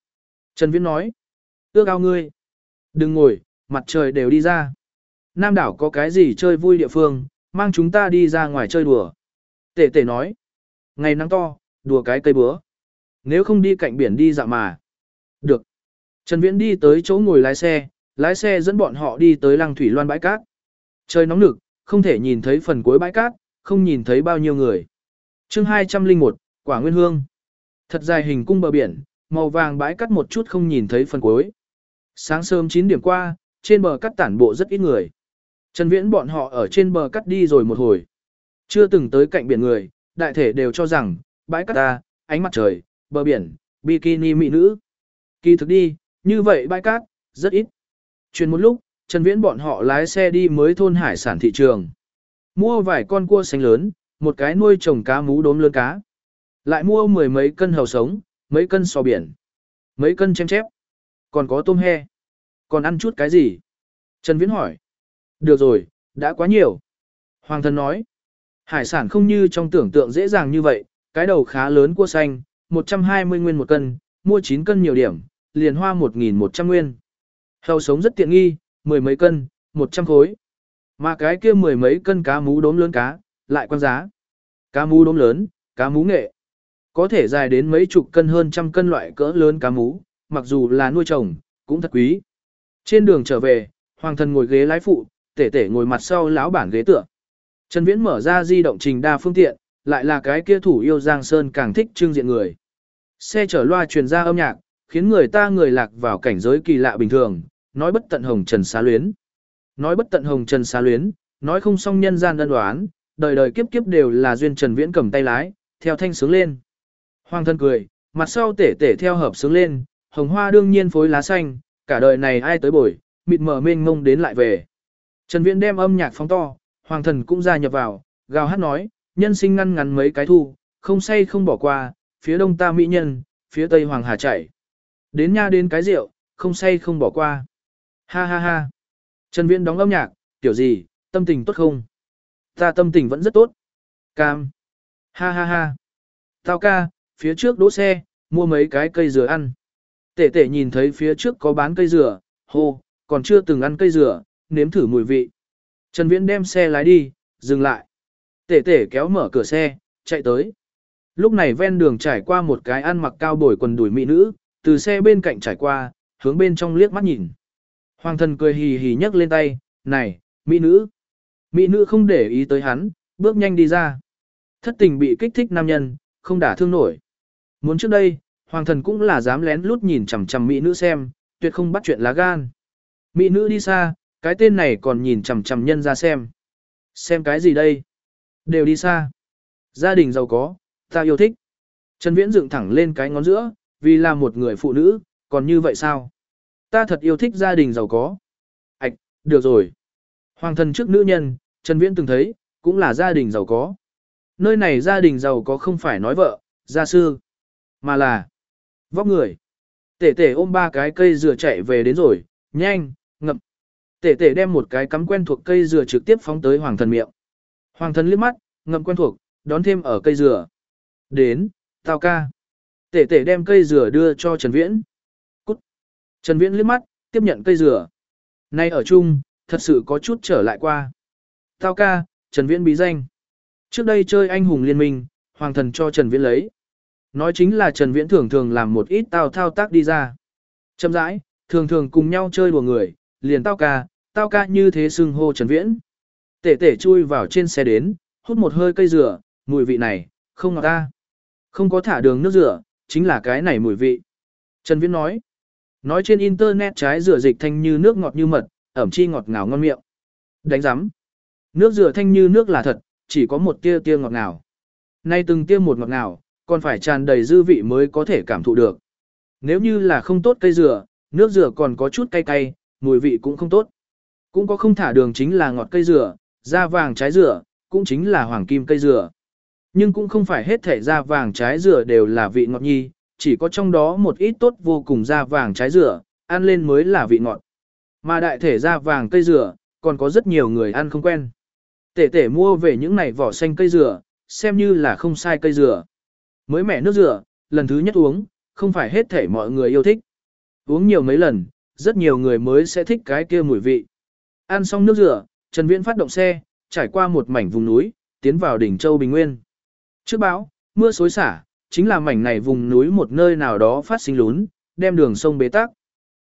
Trần Viễn nói. Ước ao ngươi. Đừng ngồi, mặt trời đều đi ra. Nam đảo có cái gì chơi vui địa phương, mang chúng ta đi ra ngoài chơi đùa. Tể tể nói. Ngày nắng to, đùa cái cây búa. Nếu không đi cạnh biển đi dạo mà. Được. Trần Viễn đi tới chỗ ngồi lái xe, lái xe dẫn bọn họ đi tới lăng thủy loan bãi cát. Trời nóng nực, không thể nhìn thấy phần cuối bãi cát, không nhìn thấy bao nhiêu người. chương 201, Quả Nguyên Hương. Thật dài hình cung bờ biển, màu vàng bãi cát một chút không nhìn thấy phần cuối. Sáng sớm 9 điểm qua, trên bờ cát tản bộ rất ít người. Trần Viễn bọn họ ở trên bờ cát đi rồi một hồi. Chưa từng tới cạnh biển người, đại thể đều cho rằng, bãi cát ta, ánh mặt trời, bờ biển, bikini mỹ nữ. Kỳ thực đi, như vậy bãi cát, rất ít. Chuyển một lúc, Trần Viễn bọn họ lái xe đi mới thôn hải sản thị trường. Mua vài con cua xanh lớn, một cái nuôi trồng cá mú đốm lớn cá. Lại mua mười mấy cân hầu sống, mấy cân sò biển, mấy cân chém chép. Còn có tôm he. Còn ăn chút cái gì? Trần Viễn hỏi. Được rồi, đã quá nhiều. Hoàng thần nói. Hải sản không như trong tưởng tượng dễ dàng như vậy, cái đầu khá lớn cua xanh, 120 nguyên một cân, mua 9 cân nhiều điểm, liền hoa 1.100 nguyên. Hầu sống rất tiện nghi, mười mấy cân, 100 khối. Mà cái kia mười mấy cân cá mú đốm lớn cá, lại quan giá. Cá mú đốm lớn, cá mú nghệ. Có thể dài đến mấy chục cân hơn trăm cân loại cỡ lớn cá mú, mặc dù là nuôi trồng, cũng thật quý. Trên đường trở về, hoàng thần ngồi ghế lái phụ, tể tể ngồi mặt sau lão bản ghế tựa. Trần Viễn mở ra di động trình đa phương tiện, lại là cái kia thủ yêu Giang Sơn càng thích trưng diện người. Xe chở loa truyền ra âm nhạc, khiến người ta người lạc vào cảnh giới kỳ lạ bình thường, nói bất tận hồng trần xá luyến. Nói bất tận hồng trần xá luyến, nói không xong nhân gian đơn đoán, đời đời kiếp kiếp đều là duyên Trần Viễn cầm tay lái, theo thanh sướng lên. Hoàng thân cười, mặt sau tể tể theo hợp sướng lên, hồng hoa đương nhiên phối lá xanh, cả đời này ai tới bồi, mịt mờ mênh mông đến lại về. Trần Viễn đem âm nhạc phóng to, hoàng thần cũng gia nhập vào, gào hát nói, nhân sinh ngăn ngắn mấy cái thu, không say không bỏ qua, phía đông ta mỹ nhân, phía tây hoàng hà chảy. Đến nha đến cái rượu, không say không bỏ qua. Ha ha ha. Trần Viễn đóng âm nhạc, kiểu gì, tâm tình tốt không? Ta tâm tình vẫn rất tốt. Cam. Ha ha ha. Tao ca, phía trước đỗ xe, mua mấy cái cây dừa ăn. Tể tể nhìn thấy phía trước có bán cây dừa, hô, còn chưa từng ăn cây dừa, nếm thử mùi vị. Trần Viễn đem xe lái đi, dừng lại. Tể tể kéo mở cửa xe, chạy tới. Lúc này ven đường trải qua một cái ăn mặc cao bồi quần đùi mỹ nữ, từ xe bên cạnh trải qua, hướng bên trong liếc mắt nhìn. Hoàng thần cười hì hì nhấc lên tay, này, mỹ nữ. Mỹ nữ không để ý tới hắn, bước nhanh đi ra. Thất tình bị kích thích nam nhân, không đả thương nổi. Muốn trước đây, hoàng thần cũng là dám lén lút nhìn chằm chằm mỹ nữ xem, tuyệt không bắt chuyện lá gan. Mỹ nữ đi xa, cái tên này còn nhìn chằm chằm nhân ra xem. Xem cái gì đây? Đều đi xa. Gia đình giàu có, ta yêu thích. Trần Viễn dựng thẳng lên cái ngón giữa, vì là một người phụ nữ, còn như vậy sao? Ta thật yêu thích gia đình giàu có. Ảch, được rồi. Hoàng thân trước nữ nhân, Trần Viễn từng thấy, cũng là gia đình giàu có. Nơi này gia đình giàu có không phải nói vợ, gia sư, mà là vóc người. Tể tể ôm ba cái cây dừa chạy về đến rồi, nhanh, ngậm. Tể tể đem một cái cắm quen thuộc cây dừa trực tiếp phóng tới hoàng thần miệng. Hoàng thần liếc mắt, ngậm quen thuộc, đón thêm ở cây dừa. Đến, tao ca. Tể tể đem cây dừa đưa cho Trần Viễn. Cút. Trần Viễn liếc mắt, tiếp nhận cây dừa. Nay ở chung, thật sự có chút trở lại qua. Tao ca, Trần Viễn bí danh. Trước đây chơi anh hùng liên minh, hoàng thần cho Trần Viễn lấy. Nói chính là Trần Viễn thường thường làm một ít tao thao tác đi ra. Chậm rãi, thường thường cùng nhau chơi đùa người, liền tao ca, tao ca như thế xưng hô Trần Viễn. Tể tể chui vào trên xe đến, hút một hơi cây dừa, mùi vị này, không ngọt ta. Không có thả đường nước dừa, chính là cái này mùi vị. Trần Viễn nói. Nói trên internet trái dừa dịch thanh như nước ngọt như mật, ẩm chi ngọt ngào ngon miệng. Đánh giám. Nước dừa thanh như nước là thật, chỉ có một tia tia ngọt ngào. Nay từng tia một ngọt ngào, còn phải tràn đầy dư vị mới có thể cảm thụ được. Nếu như là không tốt cây dừa, nước dừa còn có chút cay cay, mùi vị cũng không tốt. Cũng có không thả đường chính là ngọt cây dừa, da vàng trái dừa, cũng chính là hoàng kim cây dừa. Nhưng cũng không phải hết thể da vàng trái dừa đều là vị ngọt nhi, chỉ có trong đó một ít tốt vô cùng da vàng trái dừa, ăn lên mới là vị ngọt. Mà đại thể da vàng cây dừa, còn có rất nhiều người ăn không quen. Tể tể mua về những này vỏ xanh cây dừa, xem như là không sai cây dừa. Mới mẻ nước dừa, lần thứ nhất uống, không phải hết thể mọi người yêu thích. Uống nhiều mấy lần, rất nhiều người mới sẽ thích cái kia mùi vị. Ăn xong nước dừa, Trần Viễn phát động xe, trải qua một mảnh vùng núi, tiến vào đỉnh Châu Bình Nguyên. Trước bão, mưa xối xả, chính là mảnh này vùng núi một nơi nào đó phát sinh lún, đem đường sông bế tắc.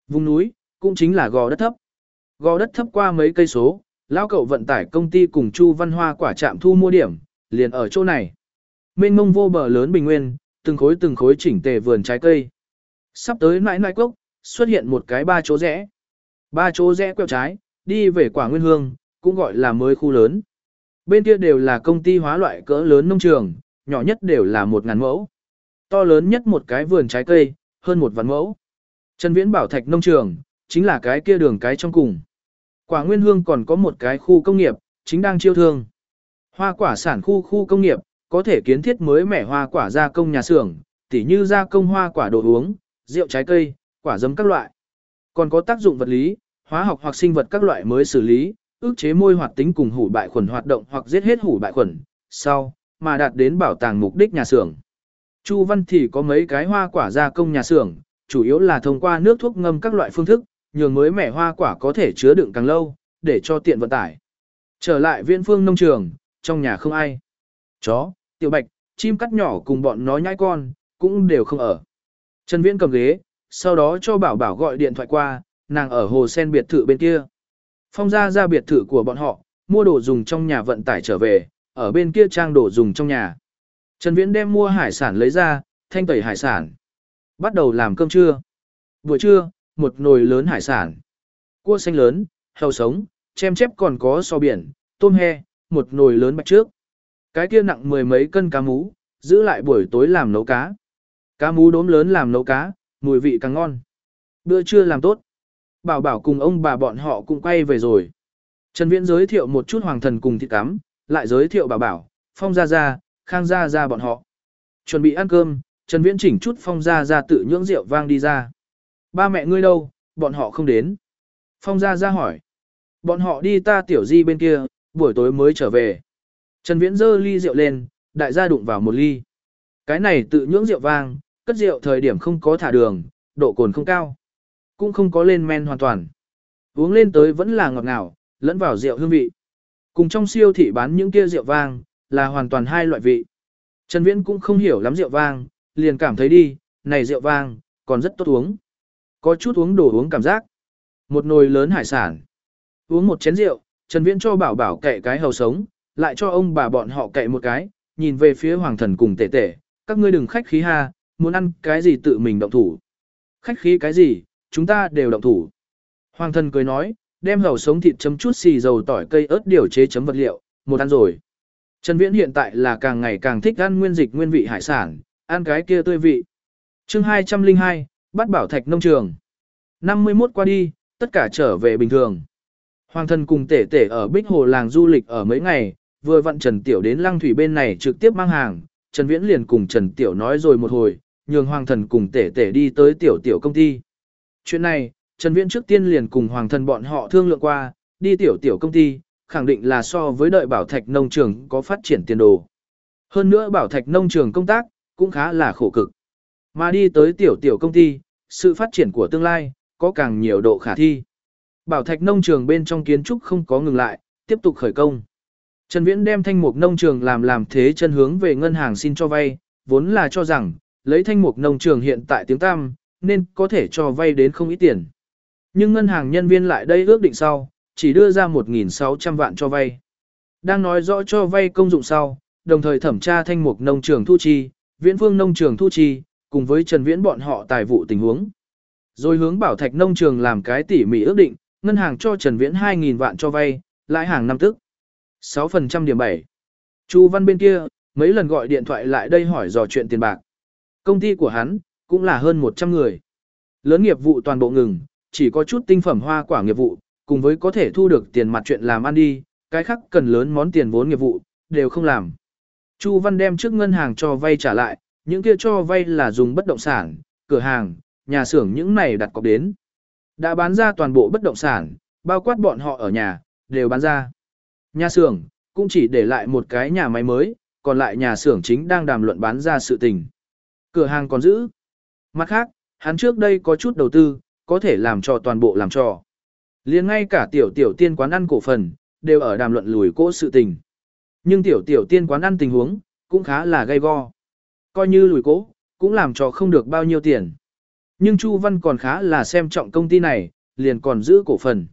Vùng núi, cũng chính là gò đất thấp. Gò đất thấp qua mấy cây số, lão cậu vận tải công ty cùng Chu Văn Hoa quả trạm thu mua điểm, liền ở chỗ này. Mênh mông vô bờ lớn bình nguyên, từng khối từng khối chỉnh tề vườn trái cây. Sắp tới mãi mãi cốc, xuất hiện một cái ba chỗ rẽ. Ba chỗ rẽ quẹo trái, đi về quả nguyên hương, cũng gọi là mới khu lớn. Bên kia đều là công ty hóa loại cỡ lớn nông trường, nhỏ nhất đều là một ngàn mẫu. To lớn nhất một cái vườn trái cây, hơn một vạn mẫu. Trần Viễn bảo thạch nông trường, chính là cái kia đường cái trong cùng. Quả Nguyên Hương còn có một cái khu công nghiệp, chính đang chiêu thương. Hoa quả sản khu khu công nghiệp, có thể kiến thiết mới mẻ hoa quả gia công nhà xưởng, tỉ như gia công hoa quả đồ uống, rượu trái cây, quả giấm các loại. Còn có tác dụng vật lý, hóa học hoặc sinh vật các loại mới xử lý, ức chế môi hoạt tính cùng hủ bại khuẩn hoạt động hoặc giết hết hủ bại khuẩn, sau, mà đạt đến bảo tàng mục đích nhà xưởng. Chu Văn thì có mấy cái hoa quả gia công nhà xưởng, chủ yếu là thông qua nước thuốc ngâm các loại phương thức, nhường mới mẻ hoa quả có thể chứa đựng càng lâu, để cho tiện vận tải. Trở lại viện phương nông trường, trong nhà không ai. Chó, tiểu bạch, chim cắt nhỏ cùng bọn nó nhãi con, cũng đều không ở. Trần Viễn cầm ghế, sau đó cho bảo bảo gọi điện thoại qua, nàng ở hồ sen biệt thự bên kia. Phong ra ra biệt thự của bọn họ, mua đồ dùng trong nhà vận tải trở về, ở bên kia trang đồ dùng trong nhà. Trần Viễn đem mua hải sản lấy ra, thanh tẩy hải sản. Bắt đầu làm cơm trưa. Buổi trưa, một nồi lớn hải sản. Cua xanh lớn, heo sống, chem chép còn có so biển, tôm he, một nồi lớn bạch trước. Cái kia nặng mười mấy cân cá mú, giữ lại buổi tối làm nấu cá. Cá mú đốm lớn làm nấu cá, mùi vị càng ngon. Bữa trưa làm tốt. Bảo bảo cùng ông bà bọn họ cũng quay về rồi. Trần Viễn giới thiệu một chút hoàng thần cùng thịt cắm, lại giới thiệu bảo bảo, phong gia gia, khang gia gia bọn họ. Chuẩn bị ăn cơm, Trần Viễn chỉnh chút phong gia gia tự nhưỡng rượu vang đi ra. Ba mẹ ngươi đâu, bọn họ không đến. Phong gia gia hỏi. Bọn họ đi ta tiểu di bên kia, buổi tối mới trở về. Trần Viễn dơ ly rượu lên, đại gia đụng vào một ly. Cái này tự nhưỡng rượu vang, cất rượu thời điểm không có thả đường, độ cồn không cao. Cũng không có lên men hoàn toàn. Uống lên tới vẫn là ngọt ngào, lẫn vào rượu hương vị. Cùng trong siêu thị bán những kia rượu vang, là hoàn toàn hai loại vị. Trần Viễn cũng không hiểu lắm rượu vang, liền cảm thấy đi, này rượu vang, còn rất tốt uống. Có chút uống đồ uống cảm giác. Một nồi lớn hải sản. Uống một chén rượu, Trần Viễn cho bảo bảo kệ cái hầu sống, lại cho ông bà bọn họ kệ một cái, nhìn về phía hoàng thần cùng tể tể, các ngươi đừng khách khí ha, muốn ăn cái gì tự mình động thủ. Khách khí cái gì, chúng ta đều động thủ. Hoàng thần cười nói, đem hầu sống thịt chấm chút xì dầu tỏi cây ớt điều chế chấm vật liệu, một ăn rồi. Trần Viễn hiện tại là càng ngày càng thích ăn nguyên dịch nguyên vị hải sản, ăn cái kia tươi vị. Chương 202, bắt bảo thạch nông trường. 51 qua đi, tất cả trở về bình thường. Hoàng thần cùng tể tể ở Bích Hồ làng du lịch ở mấy ngày, vừa vặn Trần Tiểu đến Lăng Thủy bên này trực tiếp mang hàng, Trần Viễn liền cùng Trần Tiểu nói rồi một hồi, nhường Hoàng thần cùng tể tể đi tới Tiểu Tiểu công ty. Chuyện này, Trần Viễn trước tiên liền cùng Hoàng thần bọn họ thương lượng qua, đi Tiểu Tiểu công ty, khẳng định là so với đợi bảo thạch nông trường có phát triển tiền đồ. Hơn nữa bảo thạch nông trường công tác, cũng khá là khổ cực. Mà đi tới Tiểu Tiểu công ty, sự phát triển của tương lai, có càng nhiều độ khả thi. Bảo thạch nông trường bên trong kiến trúc không có ngừng lại, tiếp tục khởi công. Trần Viễn đem thanh mục nông trường làm làm thế chân hướng về ngân hàng xin cho vay, vốn là cho rằng, lấy thanh mục nông trường hiện tại tiếng tam, nên có thể cho vay đến không ít tiền. Nhưng ngân hàng nhân viên lại đây ước định sau, chỉ đưa ra 1.600 vạn cho vay. Đang nói rõ cho vay công dụng sau, đồng thời thẩm tra thanh mục nông trường thu chi, viễn phương nông trường thu chi, cùng với Trần Viễn bọn họ tài vụ tình huống. Rồi hướng bảo thạch nông trường làm cái tỉ mỉ ước định, ngân hàng cho Trần Viễn 2.000 vạn cho vay, lãi hàng năm tức. 6% điểm 7. Chu Văn bên kia, mấy lần gọi điện thoại lại đây hỏi dò chuyện tiền bạc. Công ty của hắn, cũng là hơn 100 người. Lớn nghiệp vụ toàn bộ ngừng, chỉ có chút tinh phẩm hoa quả nghiệp vụ, cùng với có thể thu được tiền mặt chuyện làm ăn đi, cái khác cần lớn món tiền vốn nghiệp vụ, đều không làm. Chu Văn đem trước ngân hàng cho vay trả lại, những kia cho vay là dùng bất động sản, cửa hàng, nhà xưởng những này đặt cọc đến. Đã bán ra toàn bộ bất động sản, bao quát bọn họ ở nhà, đều bán ra. Nhà xưởng, cũng chỉ để lại một cái nhà máy mới, còn lại nhà xưởng chính đang đàm luận bán ra sự tình. Cửa hàng còn giữ. Mặt khác, hắn trước đây có chút đầu tư, có thể làm cho toàn bộ làm trò. liền ngay cả tiểu tiểu tiên quán ăn cổ phần, đều ở đàm luận lùi cỗ sự tình. Nhưng tiểu tiểu tiên quán ăn tình huống, cũng khá là gay go. Coi như lùi cỗ, cũng làm cho không được bao nhiêu tiền. Nhưng Chu Văn còn khá là xem trọng công ty này, liền còn giữ cổ phần.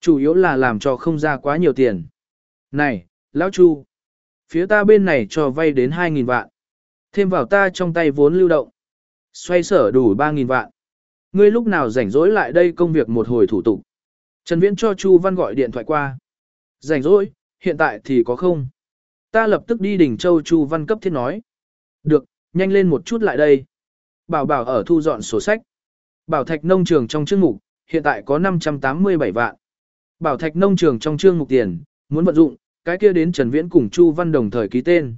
Chủ yếu là làm cho không ra quá nhiều tiền. Này, Lão Chu, phía ta bên này cho vay đến 2.000 vạn. Thêm vào ta trong tay vốn lưu động. Xoay sở đủ 3.000 vạn. Ngươi lúc nào rảnh rỗi lại đây công việc một hồi thủ tục. Trần Viễn cho Chu Văn gọi điện thoại qua. Rảnh rỗi, hiện tại thì có không? Ta lập tức đi đỉnh châu Chu Văn cấp thiết nói. Được, nhanh lên một chút lại đây. Bảo bảo ở thu dọn sổ sách. Bảo thạch nông trường trong chương mục, hiện tại có 587 vạn. Bảo thạch nông trường trong chương mục tiền, muốn vận dụng, cái kia đến Trần Viễn cùng Chu Văn đồng thời ký tên.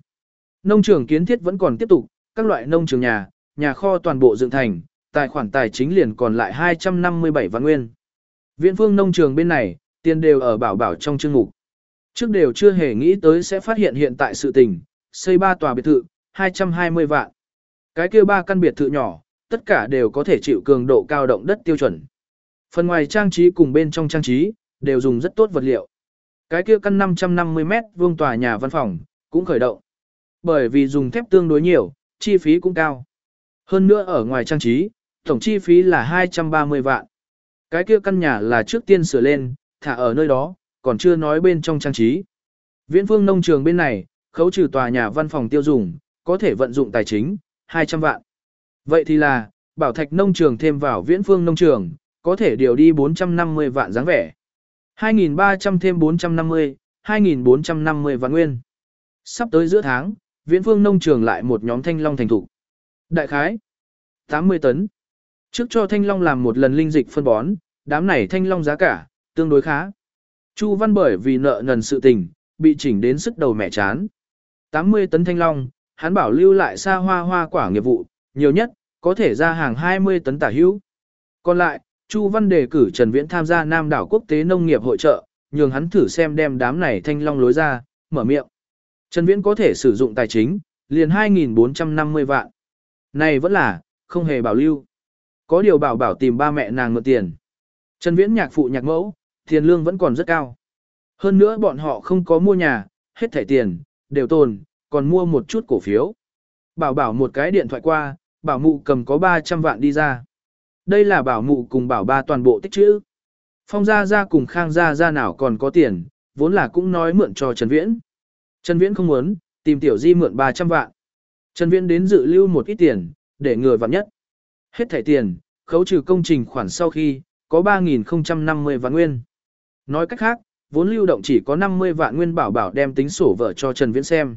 Nông trường kiến thiết vẫn còn tiếp tục, các loại nông trường nhà, nhà kho toàn bộ dựng thành, tài khoản tài chính liền còn lại 257 vạn nguyên. Viễn phương nông trường bên này, tiền đều ở bảo bảo trong chương mục. Trước đều chưa hề nghĩ tới sẽ phát hiện hiện tại sự tình, xây ba tòa biệt thự, 220 vạn. Cái kia ba căn biệt thự nhỏ, tất cả đều có thể chịu cường độ cao động đất tiêu chuẩn. Phần ngoài trang trí cùng bên trong trang trí, đều dùng rất tốt vật liệu. Cái kia căn 550 mét vuông tòa nhà văn phòng, cũng khởi động. Bởi vì dùng thép tương đối nhiều, chi phí cũng cao. Hơn nữa ở ngoài trang trí, tổng chi phí là 230 vạn. Cái kia căn nhà là trước tiên sửa lên, thả ở nơi đó, còn chưa nói bên trong trang trí. Viễn phương nông trường bên này, khấu trừ tòa nhà văn phòng tiêu dùng, có thể vận dụng tài chính, 200 vạn. Vậy thì là, bảo thạch nông trường thêm vào viễn phương nông trường, có thể điều đi 450 vạn dáng vẻ. 2.300 thêm 450, 2.450 vạn nguyên. Sắp tới giữa tháng, viễn phương nông trường lại một nhóm thanh long thành thủ. Đại khái, 80 tấn. Trước cho thanh long làm một lần linh dịch phân bón, đám này thanh long giá cả, tương đối khá. Chu Văn bởi vì nợ nần sự tình, bị chỉnh đến sức đầu mẹ chán. 80 tấn thanh long, hắn bảo lưu lại xa hoa hoa quả nghiệp vụ, nhiều nhất, có thể ra hàng 20 tấn tả hữu. Còn lại, Chu Văn đề cử Trần Viễn tham gia Nam đảo quốc tế nông nghiệp hội trợ, nhường hắn thử xem đem đám này thanh long lối ra, mở miệng. Trần Viễn có thể sử dụng tài chính, liền 2.450 vạn. Này vẫn là, không hề bảo lưu. Có điều bảo bảo tìm ba mẹ nàng mượn tiền. Trần Viễn nhạc phụ nhạc mẫu, tiền lương vẫn còn rất cao. Hơn nữa bọn họ không có mua nhà, hết thẻ tiền, đều tồn, còn mua một chút cổ phiếu. Bảo bảo một cái điện thoại qua, bảo mụ cầm có 300 vạn đi ra. Đây là bảo mụ cùng bảo ba toàn bộ tích chữ. Phong gia gia cùng khang gia gia nào còn có tiền, vốn là cũng nói mượn cho Trần Viễn. Trần Viễn không muốn, tìm tiểu di mượn 300 vạn. Trần Viễn đến dự lưu một ít tiền, để người vạn nhất. Hết thẻ tiền, khấu trừ công trình khoản sau khi, có 3.050 vạn nguyên. Nói cách khác, vốn lưu động chỉ có 50 vạn nguyên bảo bảo đem tính sổ vợ cho Trần Viễn xem.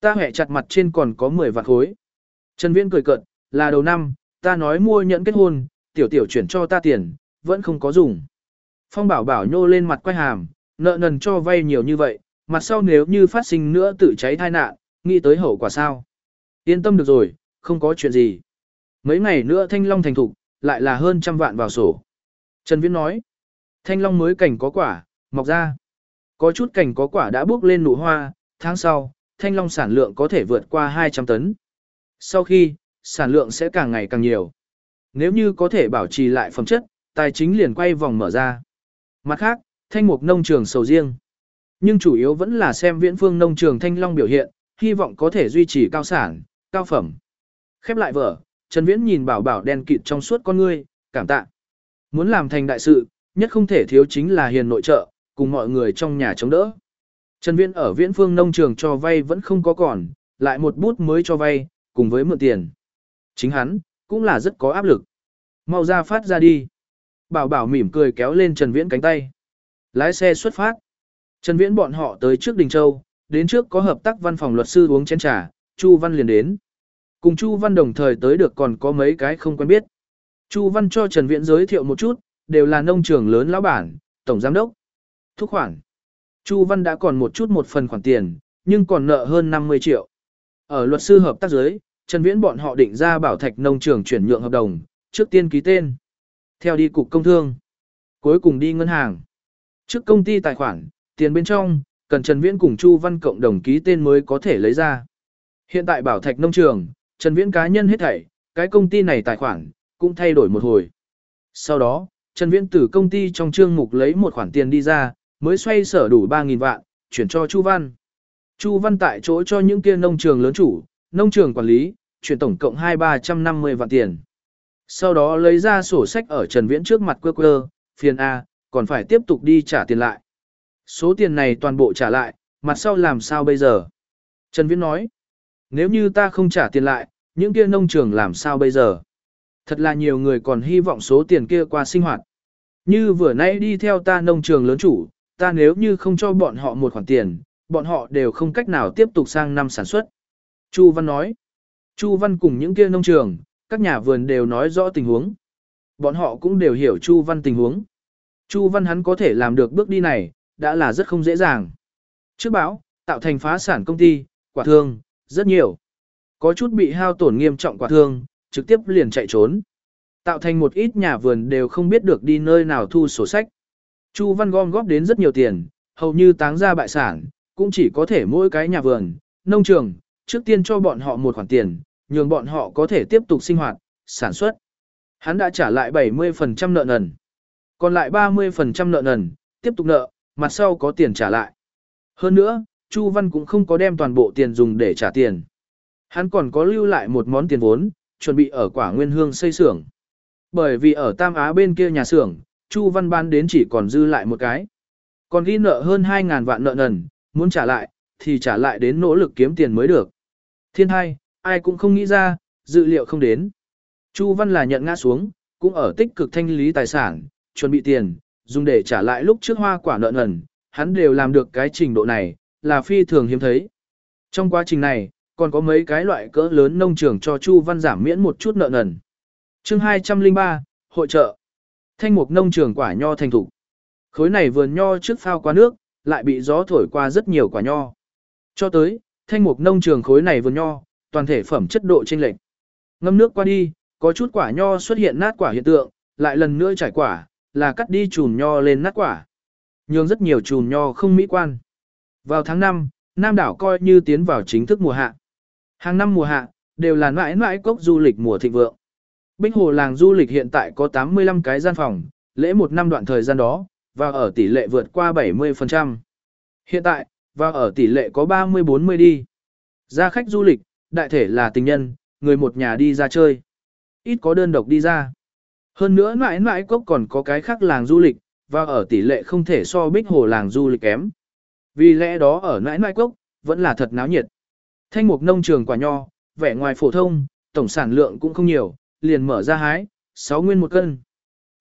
Ta hẹ chặt mặt trên còn có 10 vạn khối. Trần Viễn cười cợt, là đầu năm, ta nói mua nhận kết hôn, tiểu tiểu chuyển cho ta tiền, vẫn không có dùng. Phong bảo bảo nhô lên mặt quay hàm, nợ nần cho vay nhiều như vậy, mặt sau nếu như phát sinh nữa tự cháy tai nạn, nghĩ tới hậu quả sao. Yên tâm được rồi, không có chuyện gì. Mấy ngày nữa thanh long thành thục, lại là hơn trăm vạn vào sổ. Trần Viễn nói, thanh long mới cảnh có quả, mọc ra. Có chút cảnh có quả đã bước lên nụ hoa, tháng sau, thanh long sản lượng có thể vượt qua 200 tấn. Sau khi, sản lượng sẽ càng ngày càng nhiều. Nếu như có thể bảo trì lại phẩm chất, tài chính liền quay vòng mở ra. Mặt khác, thanh mục nông trường sầu riêng. Nhưng chủ yếu vẫn là xem viễn phương nông trường thanh long biểu hiện, hy vọng có thể duy trì cao sản, cao phẩm. Khép lại vở, Trần Viễn nhìn bảo bảo đen kịt trong suốt con ngươi, cảm tạ. Muốn làm thành đại sự, nhất không thể thiếu chính là hiền nội trợ, cùng mọi người trong nhà chống đỡ. Trần Viễn ở viễn phương nông trường cho vay vẫn không có còn, lại một bút mới cho vay, cùng với mượn tiền. Chính hắn, cũng là rất có áp lực. Mau ra phát ra đi. Bảo bảo mỉm cười kéo lên Trần Viễn cánh tay. Lái xe xuất phát. Trần Viễn bọn họ tới trước Đình Châu, đến trước có hợp tác văn phòng luật sư uống chén trà, Chu Văn liền đến. Cùng Chu Văn đồng thời tới được còn có mấy cái không quen biết. Chu Văn cho Trần Viễn giới thiệu một chút, đều là nông trường lớn lão bản, tổng giám đốc. Thúc khoản. Chu Văn đã còn một chút một phần khoản tiền, nhưng còn nợ hơn 50 triệu. Ở luật sư hợp tác giới, Trần Viễn bọn họ định ra bảo thạch nông trường chuyển nhượng hợp đồng, trước tiên ký tên. Theo đi cục công thương. Cuối cùng đi ngân hàng. Trước công ty tài khoản, tiền bên trong, cần Trần Viễn cùng Chu Văn cộng đồng ký tên mới có thể lấy ra. Hiện tại bảo thạch nông trường, Trần Viễn cá nhân hết thảy, cái công ty này tài khoản, cũng thay đổi một hồi. Sau đó, Trần Viễn từ công ty trong trương mục lấy một khoản tiền đi ra, mới xoay sở đủ 3.000 vạn, chuyển cho Chu Văn. Chu Văn tại chỗ cho những kia nông trường lớn chủ, nông trường quản lý, chuyển tổng cộng 2-350 vạn tiền. Sau đó lấy ra sổ sách ở Trần Viễn trước mặt quơ quơ, phiền A, còn phải tiếp tục đi trả tiền lại. Số tiền này toàn bộ trả lại, mặt sau làm sao bây giờ? Trần Viễn nói, nếu như ta không trả tiền lại, những kia nông trường làm sao bây giờ? Thật là nhiều người còn hy vọng số tiền kia qua sinh hoạt. Như vừa nãy đi theo ta nông trường lớn chủ, ta nếu như không cho bọn họ một khoản tiền, bọn họ đều không cách nào tiếp tục sang năm sản xuất. Chu Văn nói, Chu Văn cùng những kia nông trường, các nhà vườn đều nói rõ tình huống. Bọn họ cũng đều hiểu Chu Văn tình huống. Chu Văn hắn có thể làm được bước đi này, đã là rất không dễ dàng. Trước báo, tạo thành phá sản công ty, quả thương, rất nhiều. Có chút bị hao tổn nghiêm trọng quả thương, trực tiếp liền chạy trốn. Tạo thành một ít nhà vườn đều không biết được đi nơi nào thu sổ sách. Chu Văn gom góp đến rất nhiều tiền, hầu như táng ra bại sản, cũng chỉ có thể mỗi cái nhà vườn, nông trường, trước tiên cho bọn họ một khoản tiền, nhường bọn họ có thể tiếp tục sinh hoạt, sản xuất. Hắn đã trả lại 70% nợ nần. Còn lại 30% nợ nần, tiếp tục nợ, mặt sau có tiền trả lại. Hơn nữa, Chu Văn cũng không có đem toàn bộ tiền dùng để trả tiền. Hắn còn có lưu lại một món tiền vốn, chuẩn bị ở quả nguyên hương xây xưởng. Bởi vì ở Tam Á bên kia nhà xưởng, Chu Văn ban đến chỉ còn dư lại một cái. Còn ghi nợ hơn 2.000 vạn nợ nần, muốn trả lại, thì trả lại đến nỗ lực kiếm tiền mới được. Thiên hai, ai cũng không nghĩ ra, dự liệu không đến. Chu Văn là nhận ngã xuống, cũng ở tích cực thanh lý tài sản, chuẩn bị tiền, dùng để trả lại lúc trước hoa quả nợ nần, hắn đều làm được cái trình độ này, là phi thường hiếm thấy. Trong quá trình này, còn có mấy cái loại cỡ lớn nông trường cho Chu Văn giảm miễn một chút nợ nần. Chương 203, hội trợ. Thanh mục nông trường quả nho thành thủ. Khối này vườn nho trước phao qua nước, lại bị gió thổi qua rất nhiều quả nho. Cho tới, thanh mục nông trường khối này vườn nho, toàn thể phẩm chất độ chênh lệch. Ngâm nước qua đi, có chút quả nho xuất hiện nát quả hiện tượng, lại lần nữa trải quả, là cắt đi chùm nho lên nát quả. Nhưng rất nhiều chùm nho không mỹ quan. Vào tháng 5, Nam đảo coi như tiến vào chính thức mùa hạ. Hàng năm mùa hạ, đều là mãi mãi cốc du lịch mùa thịnh vượng. Bích Hồ làng du lịch hiện tại có 85 cái gian phòng, lễ một năm đoạn thời gian đó, và ở tỷ lệ vượt qua 70%. Hiện tại, và ở tỷ lệ có 30-40 đi. Ra khách du lịch, đại thể là tình nhân, người một nhà đi ra chơi. Ít có đơn độc đi ra. Hơn nữa mãi mãi cốc còn có cái khác làng du lịch, và ở tỷ lệ không thể so bích hồ làng du lịch kém. Vì lẽ đó ở nãi nãi cốc, vẫn là thật náo nhiệt. Thanh mục nông trường quả nho, vẻ ngoài phổ thông, tổng sản lượng cũng không nhiều, liền mở ra hái, 6 nguyên một cân.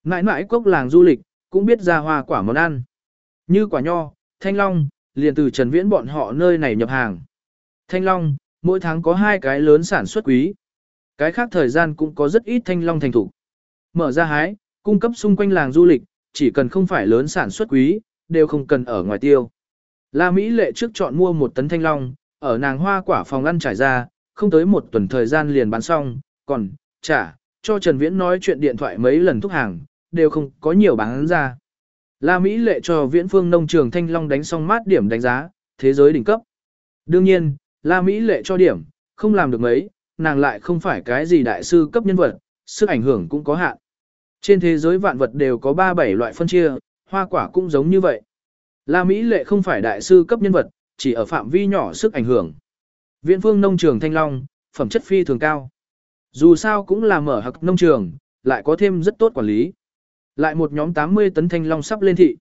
nãi nãi cốc làng du lịch, cũng biết ra hoa quả món ăn. Như quả nho, thanh long, liền từ Trần Viễn bọn họ nơi này nhập hàng. Thanh long, mỗi tháng có hai cái lớn sản xuất quý. Cái khác thời gian cũng có rất ít thanh long thành thủ. Mở ra hái, cung cấp xung quanh làng du lịch, chỉ cần không phải lớn sản xuất quý, đều không cần ở ngoài tiêu. La Mỹ lệ trước chọn mua một tấn thanh long, ở nàng hoa quả phòng ăn trải ra, không tới một tuần thời gian liền bán xong, còn, trả, cho Trần Viễn nói chuyện điện thoại mấy lần thúc hàng, đều không có nhiều bán ra. La Mỹ lệ cho Viễn Phương nông trường Thanh Long đánh xong mát điểm đánh giá, thế giới đỉnh cấp. Đương nhiên, La Mỹ lệ cho điểm, không làm được mấy, nàng lại không phải cái gì đại sư cấp nhân vật, sức ảnh hưởng cũng có hạn. Trên thế giới vạn vật đều có 3-7 loại phân chia, hoa quả cũng giống như vậy. La Mỹ lệ không phải đại sư cấp nhân vật, chỉ ở phạm vi nhỏ sức ảnh hưởng. Viễn phương nông trường Thanh Long, phẩm chất phi thường cao. Dù sao cũng là mở hặc nông trường, lại có thêm rất tốt quản lý. Lại một nhóm 80 tấn Thanh Long sắp lên thị.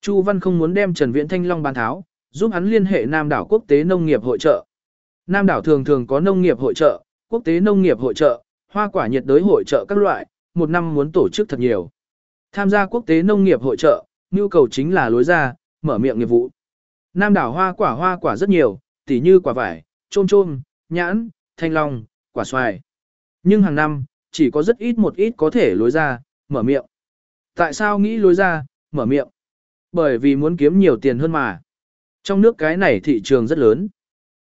Chu Văn không muốn đem Trần Viễn Thanh Long bán tháo, giúp hắn liên hệ Nam đảo quốc tế nông nghiệp hội trợ. Nam đảo thường thường có nông nghiệp hội trợ, quốc tế nông nghiệp hội trợ, hoa quả nhiệt đới hội trợ các loại, một năm muốn tổ chức thật nhiều. Tham gia quốc tế nông nghiệp hội trợ, nhu cầu chính là lối ra, mở miệng nghiệp vụ. Nam đảo hoa quả hoa quả rất nhiều, tỉ như quả vải, trôm trôm, nhãn, thanh long, quả xoài. Nhưng hàng năm, chỉ có rất ít một ít có thể lối ra, mở miệng. Tại sao nghĩ lối ra, mở miệng? Bởi vì muốn kiếm nhiều tiền hơn mà. Trong nước cái này thị trường rất lớn.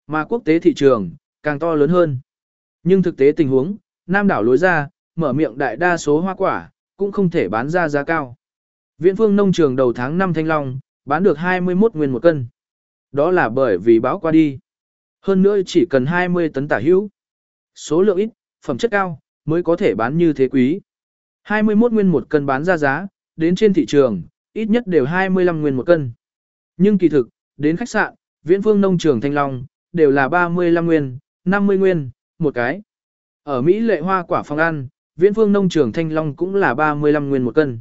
Mà quốc tế thị trường, càng to lớn hơn. Nhưng thực tế tình huống, Nam đảo lối ra, mở miệng đại đa số hoa quả, cũng không thể bán ra giá cao. Viễn phương nông trường đầu tháng 5 thanh long, bán được 21 nguyên một cân. Đó là bởi vì báo qua đi. Hơn nữa chỉ cần 20 tấn tả hữu. Số lượng ít, phẩm chất cao, mới có thể bán như thế quý. 21 nguyên một cân bán ra giá, đến trên thị trường, ít nhất đều 25 nguyên một cân. Nhưng kỳ thực, đến khách sạn, viễn phương nông trường Thanh Long, đều là 35 nguyên, 50 nguyên, một cái. Ở Mỹ lệ hoa quả phòng ăn, viễn phương nông trường Thanh Long cũng là 35 nguyên một cân.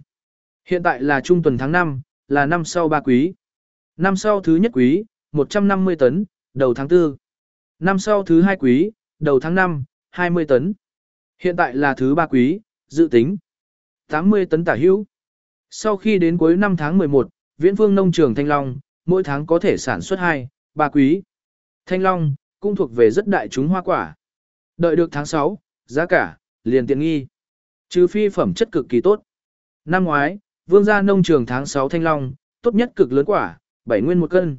Hiện tại là trung tuần tháng 5, là năm sau ba quý. Năm sau thứ nhất quý, 150 tấn, đầu tháng 4. Năm sau thứ hai quý, đầu tháng 5, 20 tấn. Hiện tại là thứ ba quý, dự tính 80 tấn tả hữu. Sau khi đến cuối năm tháng 11, Viễn Phương nông trường Thanh Long, mỗi tháng có thể sản xuất 2, 3 quý. Thanh Long cũng thuộc về rất đại chúng hoa quả. Đợi được tháng 6, giá cả liền tiện nghi. Trừ phi phẩm chất cực kỳ tốt. Năm ngoái, Vương gia nông trường tháng 6 Thanh Long, tốt nhất cực lớn quả, 7 nguyên một cân.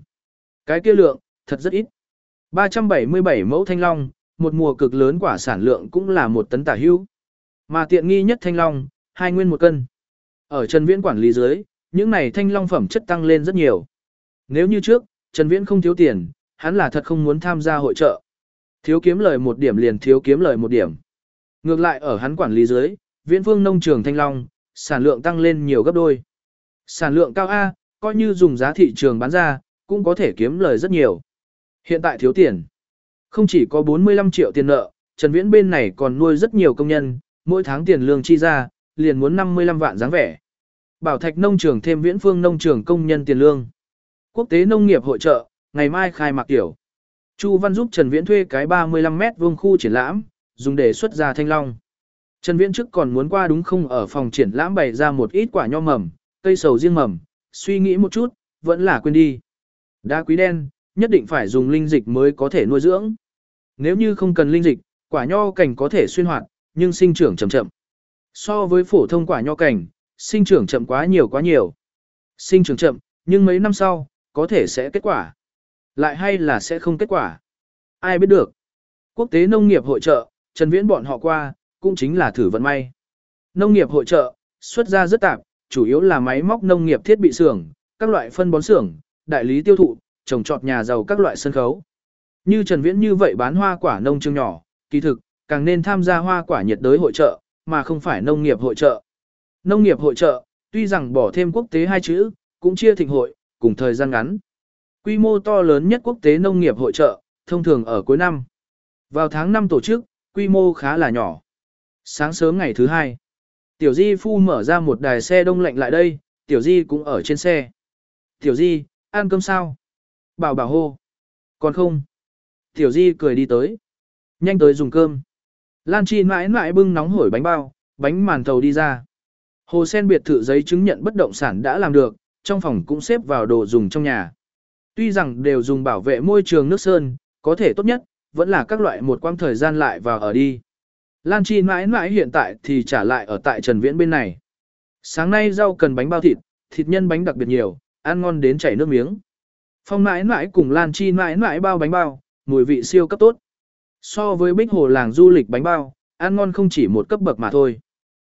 Cái kia lượng, thật rất ít. 377 mẫu Thanh Long, một mùa cực lớn quả sản lượng cũng là một tấn tả hữu. Mà tiện nghi nhất Thanh Long, hai nguyên một cân. Ở Trần Viễn quản lý dưới, những này thanh long phẩm chất tăng lên rất nhiều. Nếu như trước, Trần Viễn không thiếu tiền, hắn là thật không muốn tham gia hội trợ. Thiếu kiếm lời một điểm liền thiếu kiếm lời một điểm. Ngược lại ở hắn quản lý dưới, Viễn vương nông trường thanh long, sản lượng tăng lên nhiều gấp đôi. Sản lượng cao A, coi như dùng giá thị trường bán ra, cũng có thể kiếm lời rất nhiều. Hiện tại thiếu tiền. Không chỉ có 45 triệu tiền nợ, Trần Viễn bên này còn nuôi rất nhiều công nhân, mỗi tháng tiền lương chi ra, liền muốn 55 vạn dáng vẻ. Bảo Thạch nông trường thêm Viễn Phương nông trường công nhân tiền lương. Quốc tế nông nghiệp hội trợ, ngày mai khai mạc tiểu. Chu Văn giúp Trần Viễn thuê cái 35 mét vuông khu triển lãm, dùng để xuất ra thanh long. Trần Viễn trước còn muốn qua đúng không ở phòng triển lãm bày ra một ít quả nho mầm, cây sầu riêng mầm, suy nghĩ một chút, vẫn là quên đi. Đá quý đen, nhất định phải dùng linh dịch mới có thể nuôi dưỡng. Nếu như không cần linh dịch, quả nho cảnh có thể xuyên hoạt, nhưng sinh trưởng chậm chậm. So với phổ thông quả nho cảnh, sinh trưởng chậm quá nhiều quá nhiều. Sinh trưởng chậm, nhưng mấy năm sau, có thể sẽ kết quả. Lại hay là sẽ không kết quả. Ai biết được. Quốc tế nông nghiệp hội trợ, Trần Viễn bọn họ qua, cũng chính là thử vận may. Nông nghiệp hội trợ, xuất ra rất tạp, chủ yếu là máy móc nông nghiệp thiết bị xưởng, các loại phân bón xưởng, đại lý tiêu thụ, trồng trọt nhà giàu các loại sân khấu. Như Trần Viễn như vậy bán hoa quả nông trường nhỏ, kỳ thực, càng nên tham gia hoa quả nhiệt đới hội trợ, mà không phải nông nghiệp hội trợ. Nông nghiệp hội trợ, tuy rằng bỏ thêm quốc tế hai chữ, cũng chia thịnh hội, cùng thời gian ngắn. Quy mô to lớn nhất quốc tế nông nghiệp hội trợ, thông thường ở cuối năm. Vào tháng 5 tổ chức, quy mô khá là nhỏ. Sáng sớm ngày thứ hai, Tiểu Di Phu mở ra một đài xe đông lạnh lại đây, Tiểu Di cũng ở trên xe. Tiểu Di, ăn cơm sao? Bảo bảo hô. Còn không? Tiểu Di cười đi tới. Nhanh tới dùng cơm. Lan Chi mãi mãi bưng nóng hổi bánh bao, bánh màn thầu đi ra. Hồ sen biệt thự giấy chứng nhận bất động sản đã làm được, trong phòng cũng xếp vào đồ dùng trong nhà. Tuy rằng đều dùng bảo vệ môi trường nước sơn, có thể tốt nhất, vẫn là các loại một quãng thời gian lại vào ở đi. Lan Chi mãi mãi hiện tại thì trả lại ở tại Trần Viễn bên này. Sáng nay rau cần bánh bao thịt, thịt nhân bánh đặc biệt nhiều, ăn ngon đến chảy nước miếng. Phong mãi mãi cùng Lan Chi mãi mãi bao bánh bao, mùi vị siêu cấp tốt. So với bích hồ làng du lịch bánh bao, ăn ngon không chỉ một cấp bậc mà thôi.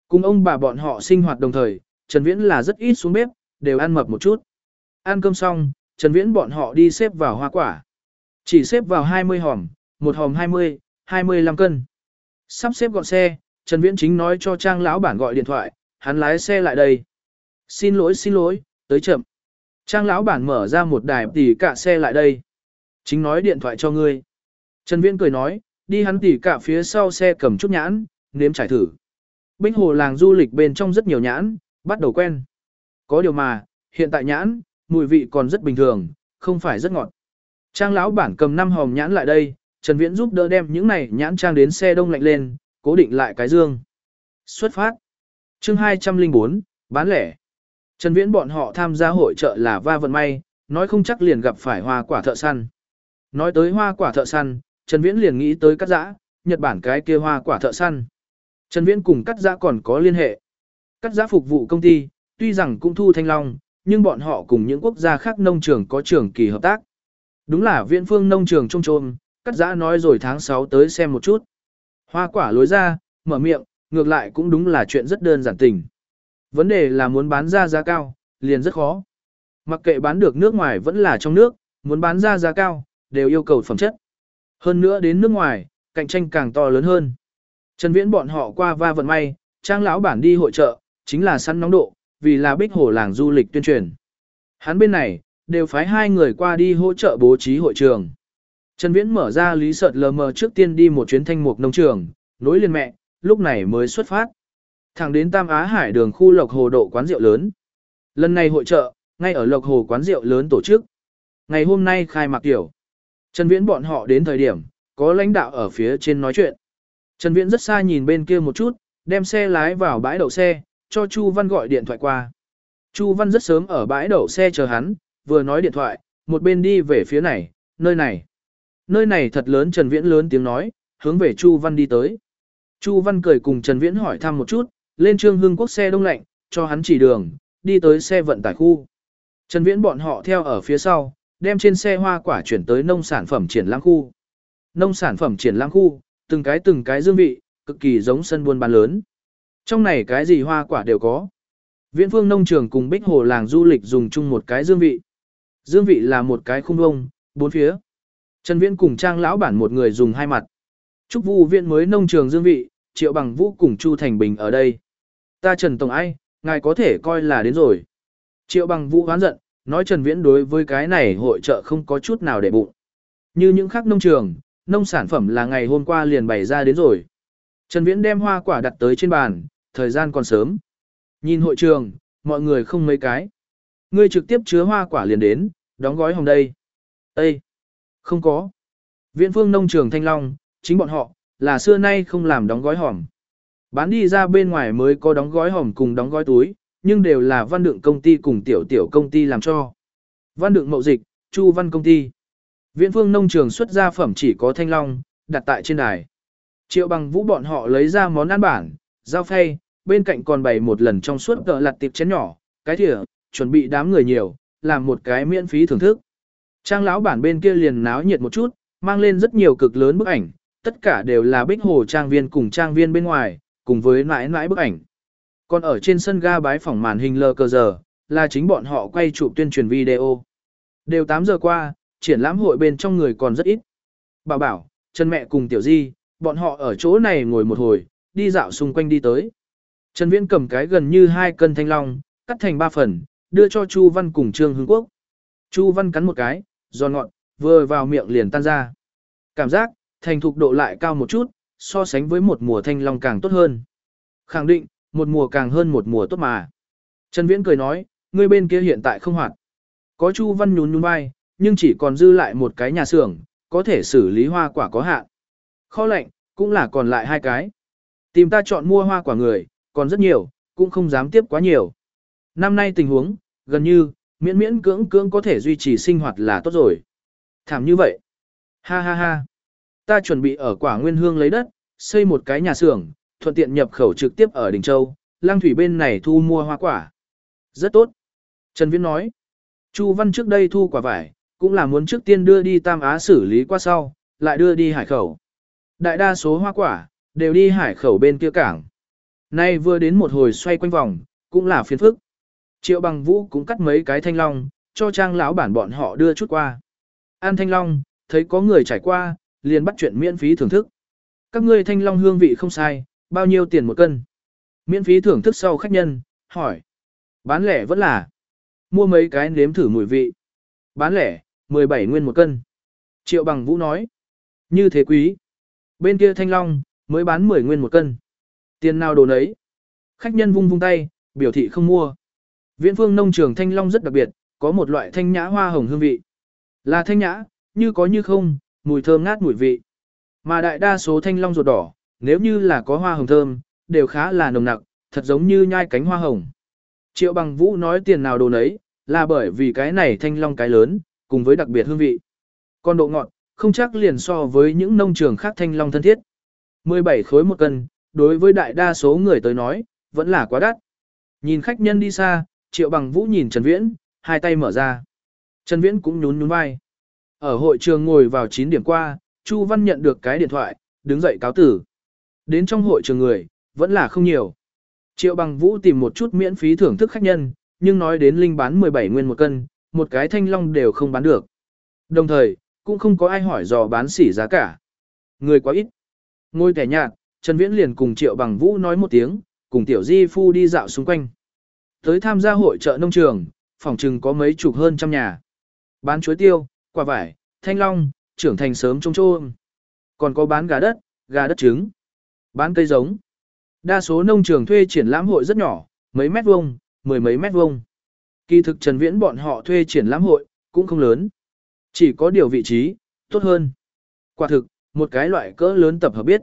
Cùng ông bà bọn họ sinh hoạt đồng thời, Trần Viễn là rất ít xuống bếp, đều ăn mập một chút. Ăn cơm xong, Trần Viễn bọn họ đi xếp vào hoa quả. Chỉ xếp vào 20 hòm, một hòm 20, 25 cân. Sắp xếp gọn xe, Trần Viễn chính nói cho Trang lão bản gọi điện thoại, hắn lái xe lại đây. Xin lỗi xin lỗi, tới chậm. Trang lão bản mở ra một đài tỉ cả xe lại đây. Chính nói điện thoại cho ngươi. Trần Viễn cười nói, đi hắn tỉ cả phía sau xe cầm chút nhãn, nếm trải thử. Binh hồ làng du lịch bên trong rất nhiều nhãn, bắt đầu quen. Có điều mà, hiện tại nhãn, mùi vị còn rất bình thường, không phải rất ngọt. Trang lão bản cầm năm hòm nhãn lại đây, Trần Viễn giúp đỡ đem những này nhãn trang đến xe đông lạnh lên, cố định lại cái dương. Xuất phát. Chương 204, bán lẻ. Trần Viễn bọn họ tham gia hội trợ là va vận may, nói không chắc liền gặp phải hoa quả thợ săn. Nói tới hoa quả thợ săn, Trần Viễn liền nghĩ tới cắt giã, Nhật Bản cái kia hoa quả thợ săn. Trần Viễn cùng cắt giã còn có liên hệ. Cắt giã phục vụ công ty, tuy rằng cũng thu thanh long, nhưng bọn họ cùng những quốc gia khác nông trường có trường kỳ hợp tác. Đúng là viện phương nông trường trông trôm, cắt giã nói rồi tháng 6 tới xem một chút. Hoa quả lối ra, mở miệng, ngược lại cũng đúng là chuyện rất đơn giản tình. Vấn đề là muốn bán ra giá cao, liền rất khó. Mặc kệ bán được nước ngoài vẫn là trong nước, muốn bán ra giá cao, đều yêu cầu phẩm chất. Hơn nữa đến nước ngoài, cạnh tranh càng to lớn hơn. Trần Viễn bọn họ qua va vận may, trang lão bản đi hội trợ, chính là săn nóng độ, vì là bích hồ làng du lịch tuyên truyền. Hắn bên này, đều phái hai người qua đi hỗ trợ bố trí hội trường. Trần Viễn mở ra lý sợt lờ mờ trước tiên đi một chuyến thanh mục nông trường, nối liền mẹ, lúc này mới xuất phát. Thẳng đến Tam Á Hải đường khu Lộc Hồ độ quán rượu lớn. Lần này hội trợ, ngay ở Lộc Hồ quán rượu lớn tổ chức. Ngày hôm nay khai mạc tiểu. Trần Viễn bọn họ đến thời điểm, có lãnh đạo ở phía trên nói chuyện. Trần Viễn rất xa nhìn bên kia một chút, đem xe lái vào bãi đậu xe, cho Chu Văn gọi điện thoại qua. Chu Văn rất sớm ở bãi đậu xe chờ hắn, vừa nói điện thoại, một bên đi về phía này, nơi này. Nơi này thật lớn Trần Viễn lớn tiếng nói, hướng về Chu Văn đi tới. Chu Văn cười cùng Trần Viễn hỏi thăm một chút, lên Trương Hưng Quốc xe đông lạnh, cho hắn chỉ đường, đi tới xe vận tải khu. Trần Viễn bọn họ theo ở phía sau, đem trên xe hoa quả chuyển tới nông sản phẩm triển lãm khu. Nông sản phẩm triển lãm khu, từng cái từng cái dương vị, cực kỳ giống sân buôn bán lớn. Trong này cái gì hoa quả đều có. Viễn phương nông trường cùng bích hồ làng du lịch dùng chung một cái dương vị. Dương vị là một cái khung vông, bốn phía. Trần Viễn cùng Trang lão bản một người dùng hai mặt. Trúc Vu viện mới nông trường dương vị, Triệu Bằng Vũ cùng Chu Thành Bình ở đây. Ta Trần Tổng ai, ngài có thể coi là đến rồi. Triệu Bằng Vũ hoán giận, nói Trần Viễn đối với cái này hội trợ không có chút nào để bụng. Như những khác nông trường, nông sản phẩm là ngày hôm qua liền bày ra đến rồi. Trần Viễn đem hoa quả đặt tới trên bàn, thời gian còn sớm. Nhìn hội trường, mọi người không mấy cái. Ngươi trực tiếp chứa hoa quả liền đến, đóng gói hồng đây. Ê! Không có. Viễn phương nông trường Thanh Long, chính bọn họ, là xưa nay không làm đóng gói hòm. Bán đi ra bên ngoài mới có đóng gói hòm cùng đóng gói túi, nhưng đều là văn đựng công ty cùng tiểu tiểu công ty làm cho. Văn đựng mậu dịch, chu văn công ty. Viễn phương nông trường xuất ra phẩm chỉ có thanh long, đặt tại trên đài. Triệu bằng vũ bọn họ lấy ra món ăn bản, dao phay, bên cạnh còn bày một lần trong suốt cỡ lặt tiệp chén nhỏ, cái thìa, chuẩn bị đám người nhiều, làm một cái miễn phí thưởng thức. Trang lão bản bên kia liền náo nhiệt một chút, mang lên rất nhiều cực lớn bức ảnh, tất cả đều là bích hồ trang viên cùng trang viên bên ngoài, cùng với mãi mãi bức ảnh. Còn ở trên sân ga bái phỏng màn hình lờ cờ giờ, là chính bọn họ quay chụp tuyên truyền video. Đều 8 giờ qua, triển lãm hội bên trong người còn rất ít. Bảo bảo, Trần mẹ cùng Tiểu Di, bọn họ ở chỗ này ngồi một hồi, đi dạo xung quanh đi tới. Trần Viễn cầm cái gần như hai cân thanh long, cắt thành ba phần, đưa cho Chu Văn cùng Trương Hưng Quốc. Chu Văn cắn một cái, giòn ngọt, vừa vào miệng liền tan ra. Cảm giác, thành thục độ lại cao một chút, so sánh với một mùa thanh long càng tốt hơn. Khẳng định, một mùa càng hơn một mùa tốt mà. Trần Viễn cười nói, ngươi bên kia hiện tại không hoạt. Có Chu Văn nhún nhún vai, nhưng chỉ còn dư lại một cái nhà xưởng, có thể xử lý hoa quả có hạn. Kho lạnh, cũng là còn lại hai cái. Tìm ta chọn mua hoa quả người, còn rất nhiều, cũng không dám tiếp quá nhiều. Năm nay tình huống, gần như, miễn miễn cưỡng cưỡng có thể duy trì sinh hoạt là tốt rồi. Thảm như vậy. Ha ha ha. Ta chuẩn bị ở quả nguyên hương lấy đất, xây một cái nhà xưởng, thuận tiện nhập khẩu trực tiếp ở Đình Châu, lang thủy bên này thu mua hoa quả. Rất tốt. Trần Viễn nói. Chu Văn trước đây thu quả vải, cũng là muốn trước tiên đưa đi Tam Á xử lý qua sau, lại đưa đi hải khẩu. Đại đa số hoa quả, đều đi hải khẩu bên kia cảng. Nay vừa đến một hồi xoay quanh vòng, cũng là phiền phức. Triệu bằng vũ cũng cắt mấy cái thanh long, cho trang lão bản bọn họ đưa chút qua. An thanh long, thấy có người trải qua, liền bắt chuyện miễn phí thưởng thức. Các ngươi thanh long hương vị không sai, bao nhiêu tiền một cân? Miễn phí thưởng thức sau khách nhân, hỏi. Bán lẻ vẫn là. Mua mấy cái nếm thử mùi vị. Bán lẻ, 17 nguyên một cân. Triệu bằng vũ nói. Như thế quý. Bên kia thanh long, mới bán 10 nguyên một cân. Tiền nào đồ nấy. Khách nhân vung vung tay, biểu thị không mua. Viễn phương nông trường thanh long rất đặc biệt, có một loại thanh nhã hoa hồng hương vị. Là thanh nhã, như có như không, mùi thơm ngát mùi vị. Mà đại đa số thanh long ruột đỏ, nếu như là có hoa hồng thơm, đều khá là nồng nặc, thật giống như nhai cánh hoa hồng. Triệu bằng vũ nói tiền nào đồ nấy, là bởi vì cái này thanh long cái lớn, cùng với đặc biệt hương vị. Còn độ ngọt, không chắc liền so với những nông trường khác thanh long thân thiết. 17 khối một cân, đối với đại đa số người tới nói, vẫn là quá đắt. Nhìn khách nhân đi xa, triệu bằng vũ nhìn Trần Viễn, hai tay mở ra. Trần Viễn cũng nhún nhún vai. Ở hội trường ngồi vào 9 điểm qua, Chu Văn nhận được cái điện thoại, đứng dậy cáo tử. Đến trong hội trường người, vẫn là không nhiều. Triệu bằng vũ tìm một chút miễn phí thưởng thức khách nhân, nhưng nói đến linh bán 17 nguyên một cân, một cái thanh long đều không bán được. Đồng thời, cũng không có ai hỏi dò bán sỉ giá cả. Người quá ít. Ngôi tẻ nhạt, Trần Viễn liền cùng Triệu bằng vũ nói một tiếng, cùng Tiểu Di Phu đi dạo xung quanh. Tới tham gia hội trợ nông trường, phòng trừng có mấy chục hơn trăm nhà. Bán chuối tiêu, quả vải, thanh long, trưởng thành sớm trông trôm. Còn có bán gà đất, gà đất trứng, bán cây giống. Đa số nông trường thuê triển lãm hội rất nhỏ, mấy mét vuông, mười mấy mét vuông. Kỳ thực Trần Viễn bọn họ thuê triển lãm hội, cũng không lớn. Chỉ có điều vị trí, tốt hơn. Quả thực, một cái loại cỡ lớn tập hợp biết.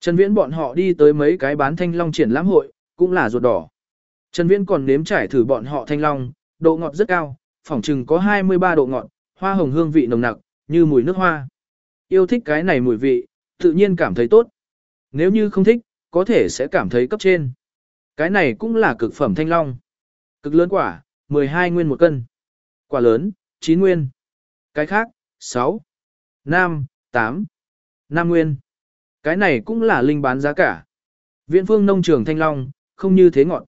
Trần Viễn bọn họ đi tới mấy cái bán thanh long triển lãm hội, cũng là ruột đỏ. Trần Viễn còn nếm trải thử bọn họ thanh long, độ ngọt rất cao, phỏng chừng có 23 độ ngọt, hoa hồng hương vị nồng nặc, như mùi nước hoa. Yêu thích cái này mùi vị, tự nhiên cảm thấy tốt. Nếu như không thích, có thể sẽ cảm thấy cấp trên. Cái này cũng là cực phẩm thanh long. Cực lớn quả, 12 nguyên một cân. Quả lớn, 9 nguyên. Cái khác, 6, 5, 8, 5 nguyên. Cái này cũng là linh bán giá cả. Viện phương nông trường thanh long, không như thế ngọt.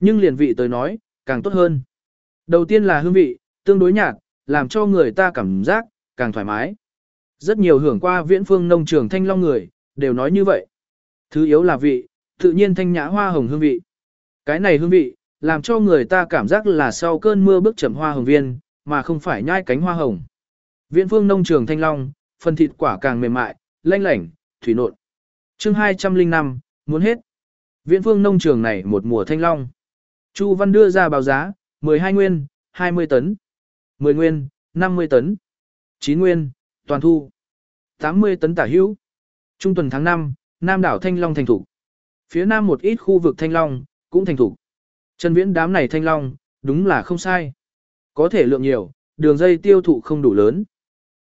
Nhưng liền vị tới nói, càng tốt hơn. Đầu tiên là hương vị, tương đối nhạt, làm cho người ta cảm giác, càng thoải mái. Rất nhiều hưởng qua viễn phương nông trường thanh long người, đều nói như vậy. Thứ yếu là vị, tự nhiên thanh nhã hoa hồng hương vị. Cái này hương vị, làm cho người ta cảm giác là sau cơn mưa bước chậm hoa hồng viên, mà không phải nhai cánh hoa hồng. Viễn phương nông trường thanh long, phần thịt quả càng mềm mại, lanh lảnh, thủy nộn. chương 205, muốn hết. Viễn phương nông trường này một mùa thanh long. Chu Văn đưa ra báo giá, 12 nguyên, 20 tấn. 10 nguyên, 50 tấn. 9 nguyên, toàn thu. 80 tấn tả hữu. Trung tuần tháng 5, Nam đảo Thanh Long thành thủ. Phía nam một ít khu vực Thanh Long, cũng thành thủ. Trần Viễn đám này Thanh Long, đúng là không sai. Có thể lượng nhiều, đường dây tiêu thụ không đủ lớn.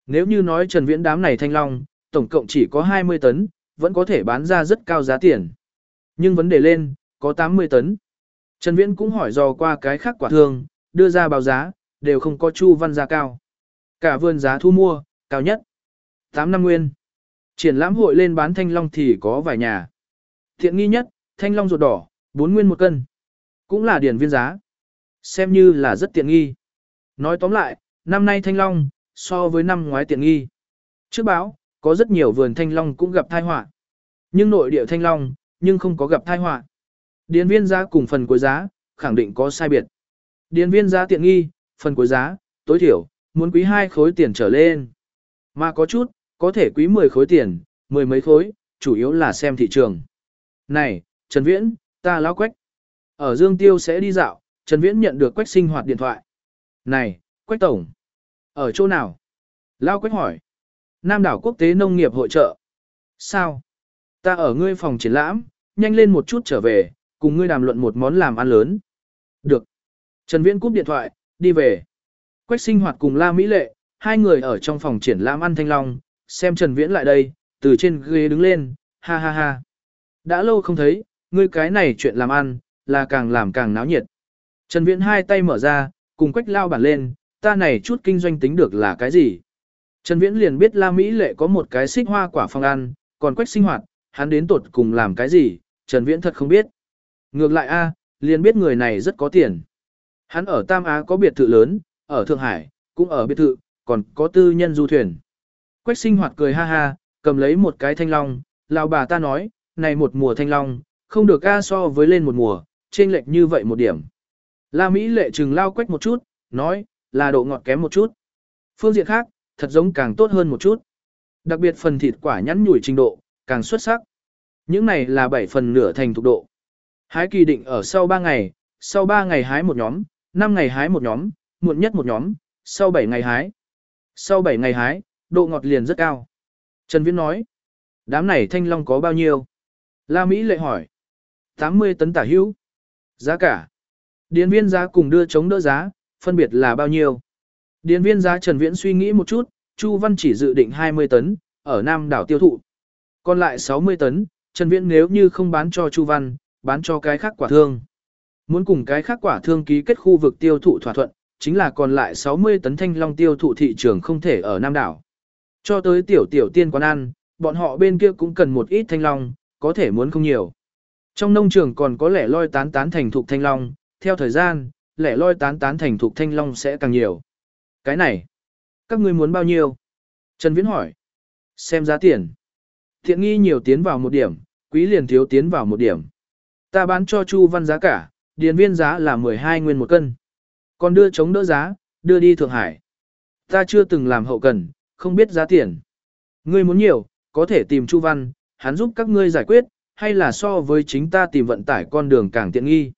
Nếu như nói Trần Viễn đám này Thanh Long, tổng cộng chỉ có 20 tấn, vẫn có thể bán ra rất cao giá tiền. Nhưng vấn đề lên, có 80 tấn. Trần Viễn cũng hỏi dò qua cái khác quả thương, đưa ra báo giá, đều không có chu văn giá cao. Cả vườn giá thu mua, cao nhất. 8 năm nguyên. Triển lãm hội lên bán thanh long thì có vài nhà. Thiện nghi nhất, thanh long ruột đỏ, 4 nguyên một cân. Cũng là điển viên giá. Xem như là rất tiện nghi. Nói tóm lại, năm nay thanh long, so với năm ngoái tiện nghi. Trước báo, có rất nhiều vườn thanh long cũng gặp tai họa. Nhưng nội địa thanh long, nhưng không có gặp tai họa. Điền viên giá cùng phần cuối giá, khẳng định có sai biệt. Điền viên giá tiện nghi, phần cuối giá, tối thiểu, muốn quý hai khối tiền trở lên. Mà có chút, có thể quý 10 khối tiền, mười mấy khối, chủ yếu là xem thị trường. Này, Trần Viễn, ta lão quách. Ở Dương Tiêu sẽ đi dạo, Trần Viễn nhận được quách sinh hoạt điện thoại. Này, quách tổng. Ở chỗ nào? Lão quách hỏi. Nam đảo quốc tế nông nghiệp hội trợ. Sao? Ta ở ngươi phòng triển lãm, nhanh lên một chút trở về, cùng ngươi đàm luận một món làm ăn lớn. Được. Trần Viễn cúp điện thoại, đi về. Quách sinh hoạt cùng La Mỹ Lệ, hai người ở trong phòng triển lãm ăn thanh long, xem Trần Viễn lại đây, từ trên ghế đứng lên, ha ha ha. Đã lâu không thấy, ngươi cái này chuyện làm ăn, là càng làm càng náo nhiệt. Trần Viễn hai tay mở ra, cùng quách lao bản lên, ta này chút kinh doanh tính được là cái gì. Trần Viễn liền biết La Mỹ lệ có một cái xích hoa quả phòng ăn, còn quách sinh hoạt, hắn đến tột cùng làm cái gì, Trần Viễn thật không biết. Ngược lại a, liền biết người này rất có tiền. Hắn ở Tam Á có biệt thự lớn, ở Thượng Hải, cũng ở biệt thự, còn có tư nhân du thuyền. Quách sinh hoạt cười ha ha, cầm lấy một cái thanh long, lão bà ta nói, này một mùa thanh long, không được a so với lên một mùa, trên lệch như vậy một điểm. La Mỹ lệ trừng lao quách một chút, nói, là độ ngọt kém một chút. Phương diện khác, thật giống càng tốt hơn một chút. Đặc biệt phần thịt quả nhắn nhủi trình độ, càng xuất sắc. Những này là 7 phần nửa thành thục độ. Hái kỳ định ở sau 3 ngày, sau 3 ngày hái một nhóm, 5 ngày hái một nhóm, muộn nhất một nhóm, sau 7 ngày hái. Sau 7 ngày hái, độ ngọt liền rất cao. Trần Viễn nói, đám này thanh long có bao nhiêu? La Mỹ lệ hỏi, 80 tấn tả hữu. Giá cả. Điền viên giá cùng đưa chống đỡ giá, phân biệt là bao nhiêu? Điền viên giá Trần Viễn suy nghĩ một chút, Chu Văn chỉ dự định 20 tấn, ở Nam đảo tiêu thụ. Còn lại 60 tấn, Trần Viễn nếu như không bán cho Chu Văn, bán cho cái khác quả thương. Muốn cùng cái khác quả thương ký kết khu vực tiêu thụ thỏa thuận, chính là còn lại 60 tấn thanh long tiêu thụ thị trường không thể ở Nam đảo. Cho tới tiểu tiểu tiên quán ăn, bọn họ bên kia cũng cần một ít thanh long, có thể muốn không nhiều. Trong nông trường còn có lẻ loi tán tán thành thục thanh long, theo thời gian, lẻ loi tán tán thành thục thanh long sẽ càng nhiều. Cái này, các ngươi muốn bao nhiêu? Trần Viễn hỏi. Xem giá tiền. Thiện nghi nhiều tiến vào một điểm, quý liền thiếu tiến vào một điểm. Ta bán cho Chu Văn giá cả, điền viên giá là 12 nguyên một cân. Còn đưa chống đỡ giá, đưa đi Thượng Hải. Ta chưa từng làm hậu cần, không biết giá tiền. Ngươi muốn nhiều, có thể tìm Chu Văn, hắn giúp các ngươi giải quyết, hay là so với chính ta tìm vận tải con đường càng tiện nghi.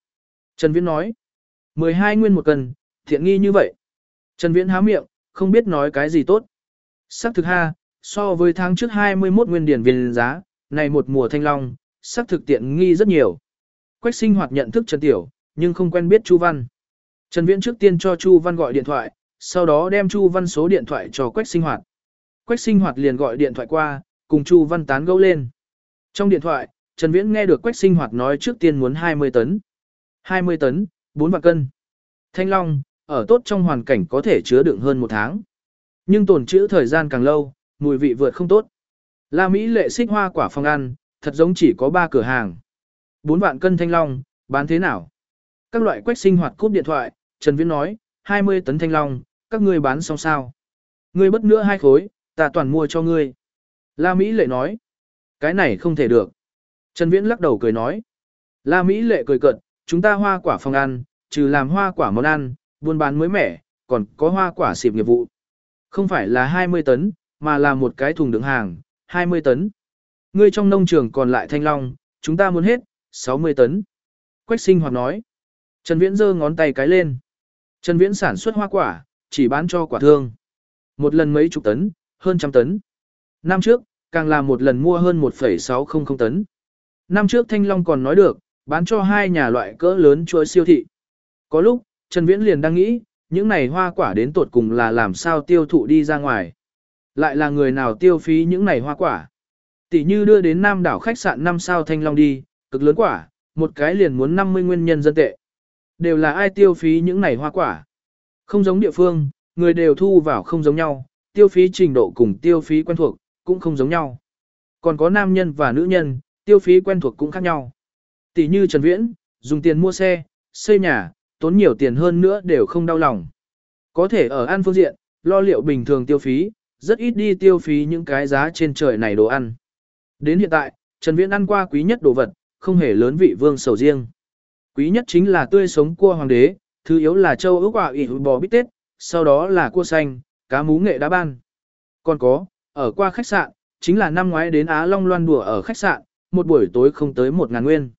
Trần Viễn nói, 12 nguyên một cân, tiện nghi như vậy. Trần Viễn há miệng, không biết nói cái gì tốt. Sắc thực ha, so với tháng trước 21 nguyên điển viên giá, này một mùa thanh long, sắc thực tiện nghi rất nhiều. Quách sinh hoạt nhận thức Trần Tiểu, nhưng không quen biết Chu Văn. Trần Viễn trước tiên cho Chu Văn gọi điện thoại, sau đó đem Chu Văn số điện thoại cho Quách sinh hoạt. Quách sinh hoạt liền gọi điện thoại qua, cùng Chu Văn tán gẫu lên. Trong điện thoại, Trần Viễn nghe được Quách sinh hoạt nói trước tiên muốn 20 tấn. 20 tấn, 4 vạn cân. Thanh Long, ở tốt trong hoàn cảnh có thể chứa đựng hơn một tháng. Nhưng tồn trữ thời gian càng lâu, mùi vị vượt không tốt. La Mỹ lệ xích hoa quả phòng ăn, thật giống chỉ có 3 cửa hàng. 4 vạn cân Thanh Long, bán thế nào? Các loại quách sinh hoạt cúp điện thoại, Trần Viễn nói, 20 tấn Thanh Long, các ngươi bán xong sao? Ngươi bất nữa hai khối, ta toàn mua cho ngươi. La Mỹ lệ nói, cái này không thể được. Trần Viễn lắc đầu cười nói, La Mỹ lệ cười cợt, chúng ta hoa quả phòng ăn, trừ làm hoa quả món ăn, buôn bán mới mẻ, còn có hoa quả xịp nghiệp vụ. Không phải là 20 tấn, mà là một cái thùng đựng hàng, 20 tấn. Ngươi trong nông trường còn lại thanh long, chúng ta muốn hết, 60 tấn. Quách sinh hoạt nói. Trần Viễn giơ ngón tay cái lên. Trần Viễn sản xuất hoa quả, chỉ bán cho quả thương. Một lần mấy chục tấn, hơn trăm tấn. Năm trước, càng là một lần mua hơn 1,600 tấn. Năm trước Thanh Long còn nói được, bán cho hai nhà loại cỡ lớn chuỗi siêu thị. Có lúc, Trần Viễn liền đang nghĩ, những này hoa quả đến tột cùng là làm sao tiêu thụ đi ra ngoài. Lại là người nào tiêu phí những này hoa quả. Tỷ như đưa đến Nam đảo khách sạn 5 sao Thanh Long đi, cực lớn quả, một cái liền muốn 50 nguyên nhân dân tệ. Đều là ai tiêu phí những này hoa quả. Không giống địa phương, người đều thu vào không giống nhau, tiêu phí trình độ cùng tiêu phí quen thuộc, cũng không giống nhau. Còn có nam nhân và nữ nhân, tiêu phí quen thuộc cũng khác nhau. Tỷ như Trần Viễn, dùng tiền mua xe, xây nhà, tốn nhiều tiền hơn nữa đều không đau lòng. Có thể ở ăn phương diện, lo liệu bình thường tiêu phí, rất ít đi tiêu phí những cái giá trên trời này đồ ăn. Đến hiện tại, Trần Viễn ăn qua quý nhất đồ vật, không hề lớn vị vương sầu riêng. Quý nhất chính là tươi sống cua hoàng đế, thứ yếu là châu ước quả ỉ bò bít tết, sau đó là cua xanh, cá mú nghệ đá ban. Còn có, ở qua khách sạn, chính là năm ngoái đến Á Long loan đùa ở khách sạn, một buổi tối không tới một ngàn nguyên.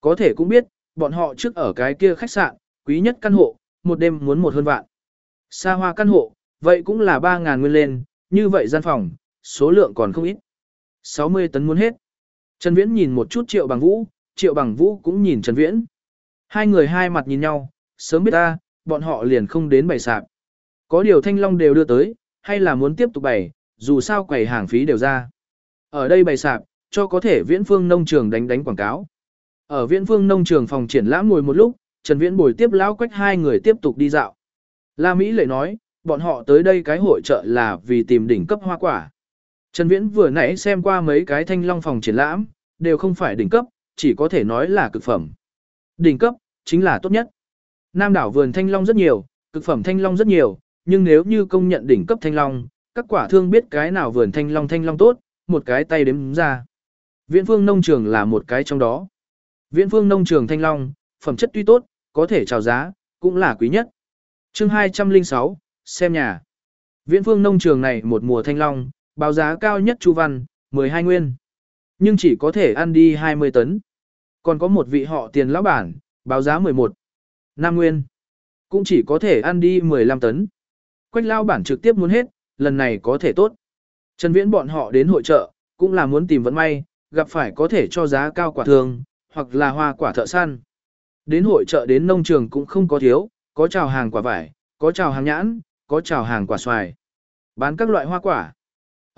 Có thể cũng biết, bọn họ trước ở cái kia khách sạn, quý nhất căn hộ, một đêm muốn một hơn vạn. Xa hoa căn hộ, vậy cũng là 3.000 nguyên lên, như vậy gian phòng, số lượng còn không ít. 60 tấn muốn hết. Trần Viễn nhìn một chút Triệu Bằng Vũ, Triệu Bằng Vũ cũng nhìn Trần Viễn. Hai người hai mặt nhìn nhau, sớm biết ta, bọn họ liền không đến bày sạp. Có điều Thanh Long đều đưa tới, hay là muốn tiếp tục bày, dù sao quầy hàng phí đều ra. Ở đây bày sạp, cho có thể Viễn Phương nông trường đánh đánh quảng cáo. Ở Viễn Phương nông trường phòng triển lãm ngồi một lúc, Trần Viễn bồi tiếp lão quách hai người tiếp tục đi dạo. La Mỹ lệ nói, bọn họ tới đây cái hội trợ là vì tìm đỉnh cấp hoa quả. Trần Viễn vừa nãy xem qua mấy cái thanh long phòng triển lãm, đều không phải đỉnh cấp, chỉ có thể nói là cực phẩm. Đỉnh cấp, chính là tốt nhất. Nam đảo vườn thanh long rất nhiều, cực phẩm thanh long rất nhiều, nhưng nếu như công nhận đỉnh cấp thanh long, các quả thương biết cái nào vườn thanh long thanh long tốt, một cái tay đếm ra. Viễn phương nông trường là một cái trong đó. Viễn phương nông trường thanh long, phẩm chất tuy tốt, có thể chào giá, cũng là quý nhất. chương 206, xem nhà. Viễn phương nông trường này một mùa thanh long, báo giá cao nhất chu văn, 12 nguyên. Nhưng chỉ có thể ăn đi 20 tấn. Còn có một vị họ tiền lão bản, báo giá 11. Nam nguyên. Cũng chỉ có thể ăn đi 15 tấn. Quách lao bản trực tiếp muốn hết, lần này có thể tốt. Trần Viễn bọn họ đến hội trợ, cũng là muốn tìm vận may, gặp phải có thể cho giá cao quả thường, hoặc là hoa quả thợ săn. Đến hội trợ đến nông trường cũng không có thiếu, có chào hàng quả vải, có chào hàng nhãn, có chào hàng quả xoài. Bán các loại hoa quả.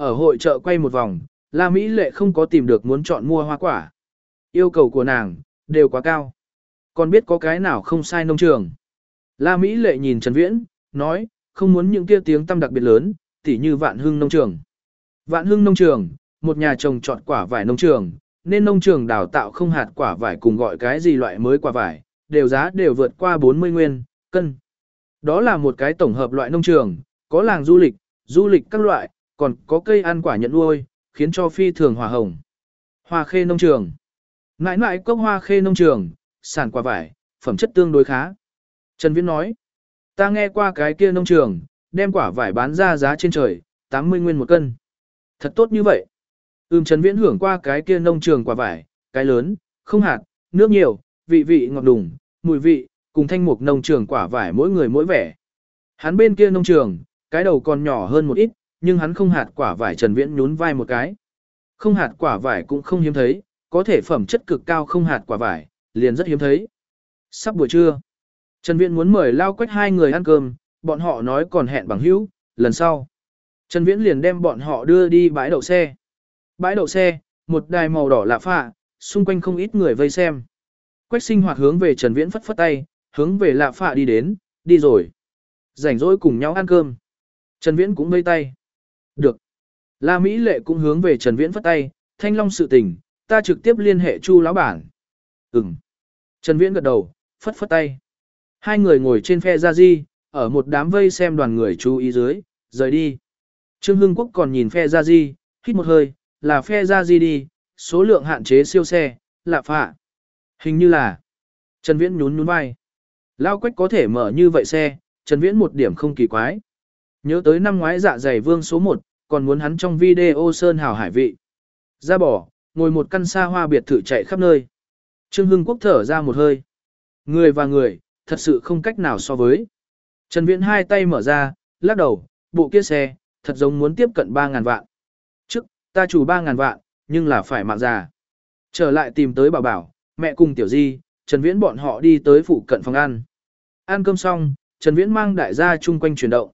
Ở hội chợ quay một vòng, La Mỹ Lệ không có tìm được muốn chọn mua hoa quả. Yêu cầu của nàng, đều quá cao. Còn biết có cái nào không sai nông trường. La Mỹ Lệ nhìn Trần Viễn, nói, không muốn những kia tiếng tâm đặc biệt lớn, tỉ như vạn hưng nông trường. Vạn hưng nông trường, một nhà trồng trọt quả vải nông trường, nên nông trường đào tạo không hạt quả vải cùng gọi cái gì loại mới quả vải, đều giá đều vượt qua 40 nguyên, cân. Đó là một cái tổng hợp loại nông trường, có làng du lịch, du lịch các loại, còn có cây ăn quả nhận nuôi, khiến cho phi thường hòa hồng. Hoa khê nông trường. Ngãi ngãi cốc hoa khê nông trường, sản quả vải, phẩm chất tương đối khá. Trần Viễn nói, ta nghe qua cái kia nông trường, đem quả vải bán ra giá trên trời, 80 nguyên một cân. Thật tốt như vậy. Ừm Trần Viễn hưởng qua cái kia nông trường quả vải, cái lớn, không hạt, nước nhiều, vị vị ngọt đùng, mùi vị, cùng thanh mục nông trường quả vải mỗi người mỗi vẻ. Hắn bên kia nông trường, cái đầu còn nhỏ hơn một ít, nhưng hắn không hạt quả vải Trần Viễn nhún vai một cái. Không hạt quả vải cũng không hiếm thấy, có thể phẩm chất cực cao không hạt quả vải, liền rất hiếm thấy. Sắp buổi trưa, Trần Viễn muốn mời Lao Quách hai người ăn cơm, bọn họ nói còn hẹn bằng hữu, lần sau. Trần Viễn liền đem bọn họ đưa đi bãi đậu xe. Bãi đậu xe, một đài màu đỏ lạ phạ, xung quanh không ít người vây xem. Quách sinh hoạt hướng về Trần Viễn phất phất tay, hướng về lạ phạ đi đến, đi rồi. Rảnh rỗi cùng nhau ăn cơm. Trần Viễn cũng vây tay. Được. La Mỹ Lệ cũng hướng về Trần Viễn phất tay, thanh long sự tình, ta trực tiếp liên hệ Chu lão bản. Ừm. Trần Viễn gật đầu, phất phất tay. Hai người ngồi trên phe gia di, ở một đám vây xem đoàn người chú ý dưới, rời đi. Trương Hưng Quốc còn nhìn phe gia di, hít một hơi, là phe gia di đi, số lượng hạn chế siêu xe, lạ phạ. Hình như là. Trần Viễn nhún nhún vai. Lao quách có thể mở như vậy xe, Trần Viễn một điểm không kỳ quái. Nhớ tới năm ngoái dạ dày vương số 1, còn muốn hắn trong video sơn hào hải vị. Ra bỏ, ngồi một căn xa hoa biệt thự chạy khắp nơi. Trương Hưng Quốc thở ra một hơi. Người và người, thật sự không cách nào so với. Trần Viễn hai tay mở ra, lắc đầu, bộ kia xe, thật giống muốn tiếp cận 3.000 vạn. Trước, ta chủ 3.000 vạn, nhưng là phải mạng già. Trở lại tìm tới bảo bảo, mẹ cùng tiểu di, Trần Viễn bọn họ đi tới phụ cận phòng ăn. Ăn cơm xong, Trần Viễn mang đại gia chung quanh chuyển động.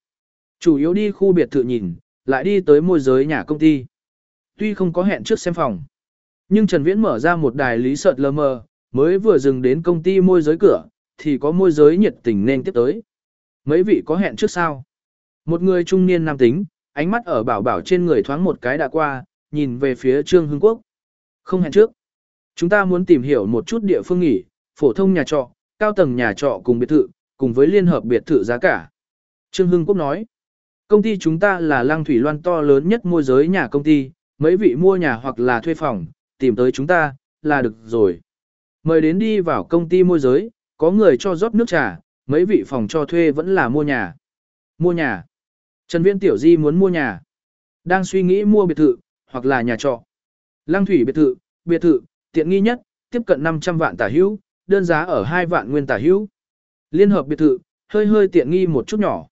Chủ yếu đi khu biệt thự nhìn, lại đi tới môi giới nhà công ty. Tuy không có hẹn trước xem phòng, nhưng Trần Viễn mở ra một đài lý sợt lơ mờ, mới vừa dừng đến công ty môi giới cửa, thì có môi giới nhiệt tình nên tiếp tới. Mấy vị có hẹn trước sao? Một người trung niên nam tính, ánh mắt ở bảo bảo trên người thoáng một cái đã qua, nhìn về phía Trương Hưng Quốc. Không hẹn trước. Chúng ta muốn tìm hiểu một chút địa phương nghỉ, phổ thông nhà trọ, cao tầng nhà trọ cùng biệt thự, cùng với liên hợp biệt thự giá cả. Trương Hưng Quốc nói, công ty chúng ta là lăng thủy loan to lớn nhất môi giới nhà công ty, mấy vị mua nhà hoặc là thuê phòng, tìm tới chúng ta, là được rồi. Mời đến đi vào công ty môi giới, có người cho rót nước trà, mấy vị phòng cho thuê vẫn là mua nhà. Mua nhà. Trần Viễn Tiểu Di muốn mua nhà. Đang suy nghĩ mua biệt thự, hoặc là nhà trọ. Lăng thủy biệt thự, biệt thự, tiện nghi nhất, tiếp cận 500 vạn tả hữu, đơn giá ở 2 vạn nguyên tả hữu. Liên hợp biệt thự, hơi hơi tiện nghi một chút nhỏ.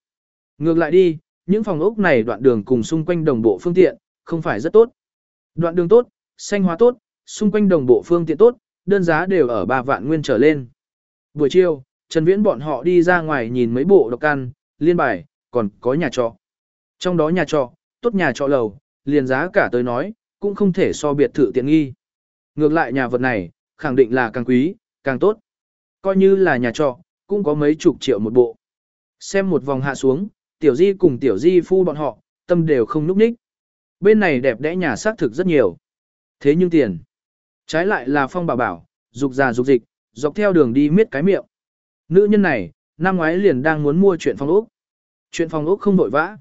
Ngược lại đi, những phòng ốc này đoạn đường cùng xung quanh đồng bộ phương tiện, không phải rất tốt. Đoạn đường tốt, xanh hóa tốt, xung quanh đồng bộ phương tiện tốt, đơn giá đều ở 3 vạn nguyên trở lên. Buổi chiều, Trần Viễn bọn họ đi ra ngoài nhìn mấy bộ độc căn, liên bài, còn có nhà trọ. Trong đó nhà trọ, tốt nhà trọ lầu, liền giá cả tới nói, cũng không thể so biệt thự tiện nghi. Ngược lại nhà vật này, khẳng định là càng quý, càng tốt. Coi như là nhà trọ, cũng có mấy chục triệu một bộ. Xem một vòng hạ xuống, tiểu di cùng tiểu di phu bọn họ, tâm đều không núp ních. Bên này đẹp đẽ nhà xác thực rất nhiều. Thế nhưng tiền. Trái lại là phong bảo bảo, dục già dục dịch, dọc theo đường đi miết cái miệng. Nữ nhân này, năm ngoái liền đang muốn mua chuyện phong ốc. Chuyện phòng ốc không vội vã.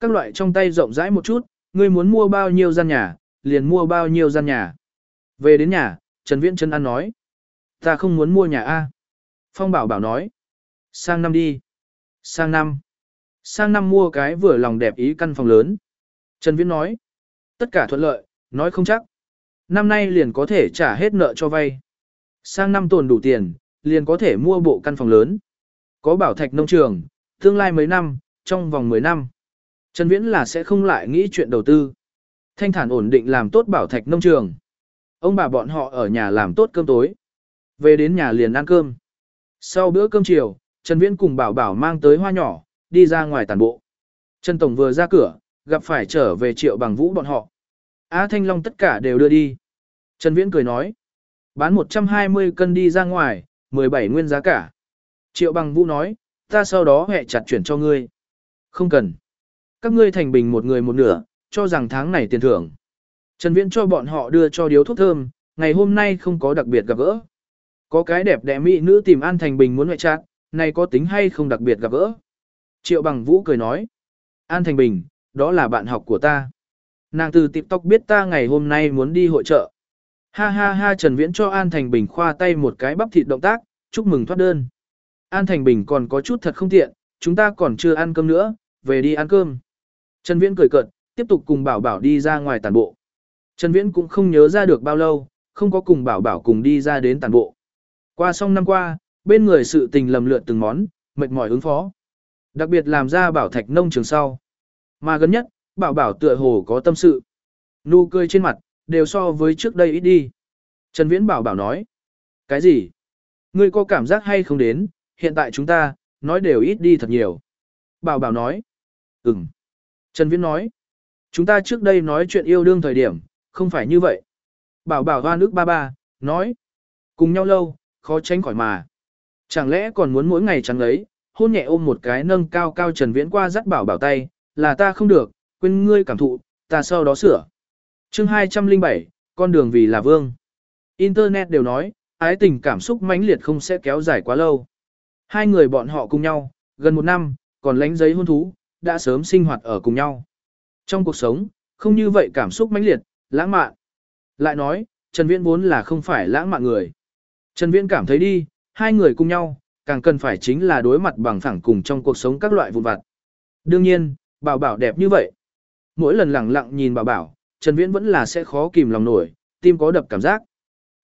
Các loại trong tay rộng rãi một chút, ngươi muốn mua bao nhiêu gian nhà, liền mua bao nhiêu gian nhà. Về đến nhà, Trần Viễn Trân An nói. Ta không muốn mua nhà A. Phong bảo bảo nói. Sang năm đi. Sang năm. Sang năm mua cái vừa lòng đẹp ý căn phòng lớn. Trần Viễn nói. Tất cả thuận lợi, nói không chắc. Năm nay liền có thể trả hết nợ cho vay. Sang năm tồn đủ tiền, liền có thể mua bộ căn phòng lớn. Có bảo thạch nông trường, tương lai mấy năm, trong vòng 10 năm. Trần Viễn là sẽ không lại nghĩ chuyện đầu tư. Thanh thản ổn định làm tốt bảo thạch nông trường. Ông bà bọn họ ở nhà làm tốt cơm tối. Về đến nhà liền ăn cơm. Sau bữa cơm chiều, Trần Viễn cùng bảo bảo mang tới hoa nhỏ, đi ra ngoài tàn bộ. Trần Tổng vừa ra cửa, gặp phải trở về triệu bằng vũ bọn họ. Á Thanh Long tất cả đều đưa đi. Trần Viễn cười nói. Bán 120 cân đi ra ngoài, 17 nguyên giá cả. Triệu bằng vũ nói, ta sau đó hẹ chặt chuyển cho ngươi. Không cần. Các ngươi thành bình một người một nửa, cho rằng tháng này tiền thưởng. Trần Viễn cho bọn họ đưa cho điếu thuốc thơm, ngày hôm nay không có đặc biệt gặp gỡ. Có cái đẹp đẽ mỹ nữ tìm An Thành Bình muốn ngoại trạng, này có tính hay không đặc biệt gặp gỡ. Triệu bằng vũ cười nói. An Thành Bình, đó là bạn học của ta. Nàng từ TikTok biết ta ngày hôm nay muốn đi hội trợ. Ha ha ha Trần Viễn cho An Thành Bình khoa tay một cái bắp thịt động tác, chúc mừng thoát đơn. An Thành Bình còn có chút thật không tiện, chúng ta còn chưa ăn cơm nữa, về đi ăn cơm. Trần Viễn cười cợt, tiếp tục cùng Bảo Bảo đi ra ngoài tàn bộ. Trần Viễn cũng không nhớ ra được bao lâu, không có cùng Bảo Bảo cùng đi ra đến tàn bộ. Qua xong năm qua, bên người sự tình lầm lượt từng món, mệt mỏi ứng phó. Đặc biệt làm ra Bảo Thạch nông trường sau. Mà gần nhất, Bảo Bảo tựa hồ có tâm sự. Nụ cười trên mặt, đều so với trước đây ít đi. Trần Viễn Bảo Bảo nói. Cái gì? Ngươi có cảm giác hay không đến, hiện tại chúng ta, nói đều ít đi thật nhiều. Bảo Bảo nói. Ừm. Trần Viễn nói. Chúng ta trước đây nói chuyện yêu đương thời điểm, không phải như vậy. Bảo Bảo hoa nước ba ba, nói. Cùng nhau lâu, khó tránh khỏi mà. Chẳng lẽ còn muốn mỗi ngày chẳng ấy, hôn nhẹ ôm một cái nâng cao cao Trần Viễn qua dắt Bảo Bảo tay, là ta không được, quên ngươi cảm thụ, ta sau đó sửa. Chương 207, con đường vì là vương. Internet đều nói, ái tình cảm xúc mãnh liệt không sẽ kéo dài quá lâu. Hai người bọn họ cùng nhau, gần một năm, còn lánh giấy hôn thú, đã sớm sinh hoạt ở cùng nhau. Trong cuộc sống, không như vậy cảm xúc mãnh liệt, lãng mạn. Lại nói, Trần Viễn vốn là không phải lãng mạn người. Trần Viễn cảm thấy đi, hai người cùng nhau, càng cần phải chính là đối mặt bằng phẳng cùng trong cuộc sống các loại vụn vặt. Đương nhiên, bảo bảo đẹp như vậy. Mỗi lần lặng lặng nhìn bảo bảo, Trần Viễn vẫn là sẽ khó kìm lòng nổi, tim có đập cảm giác.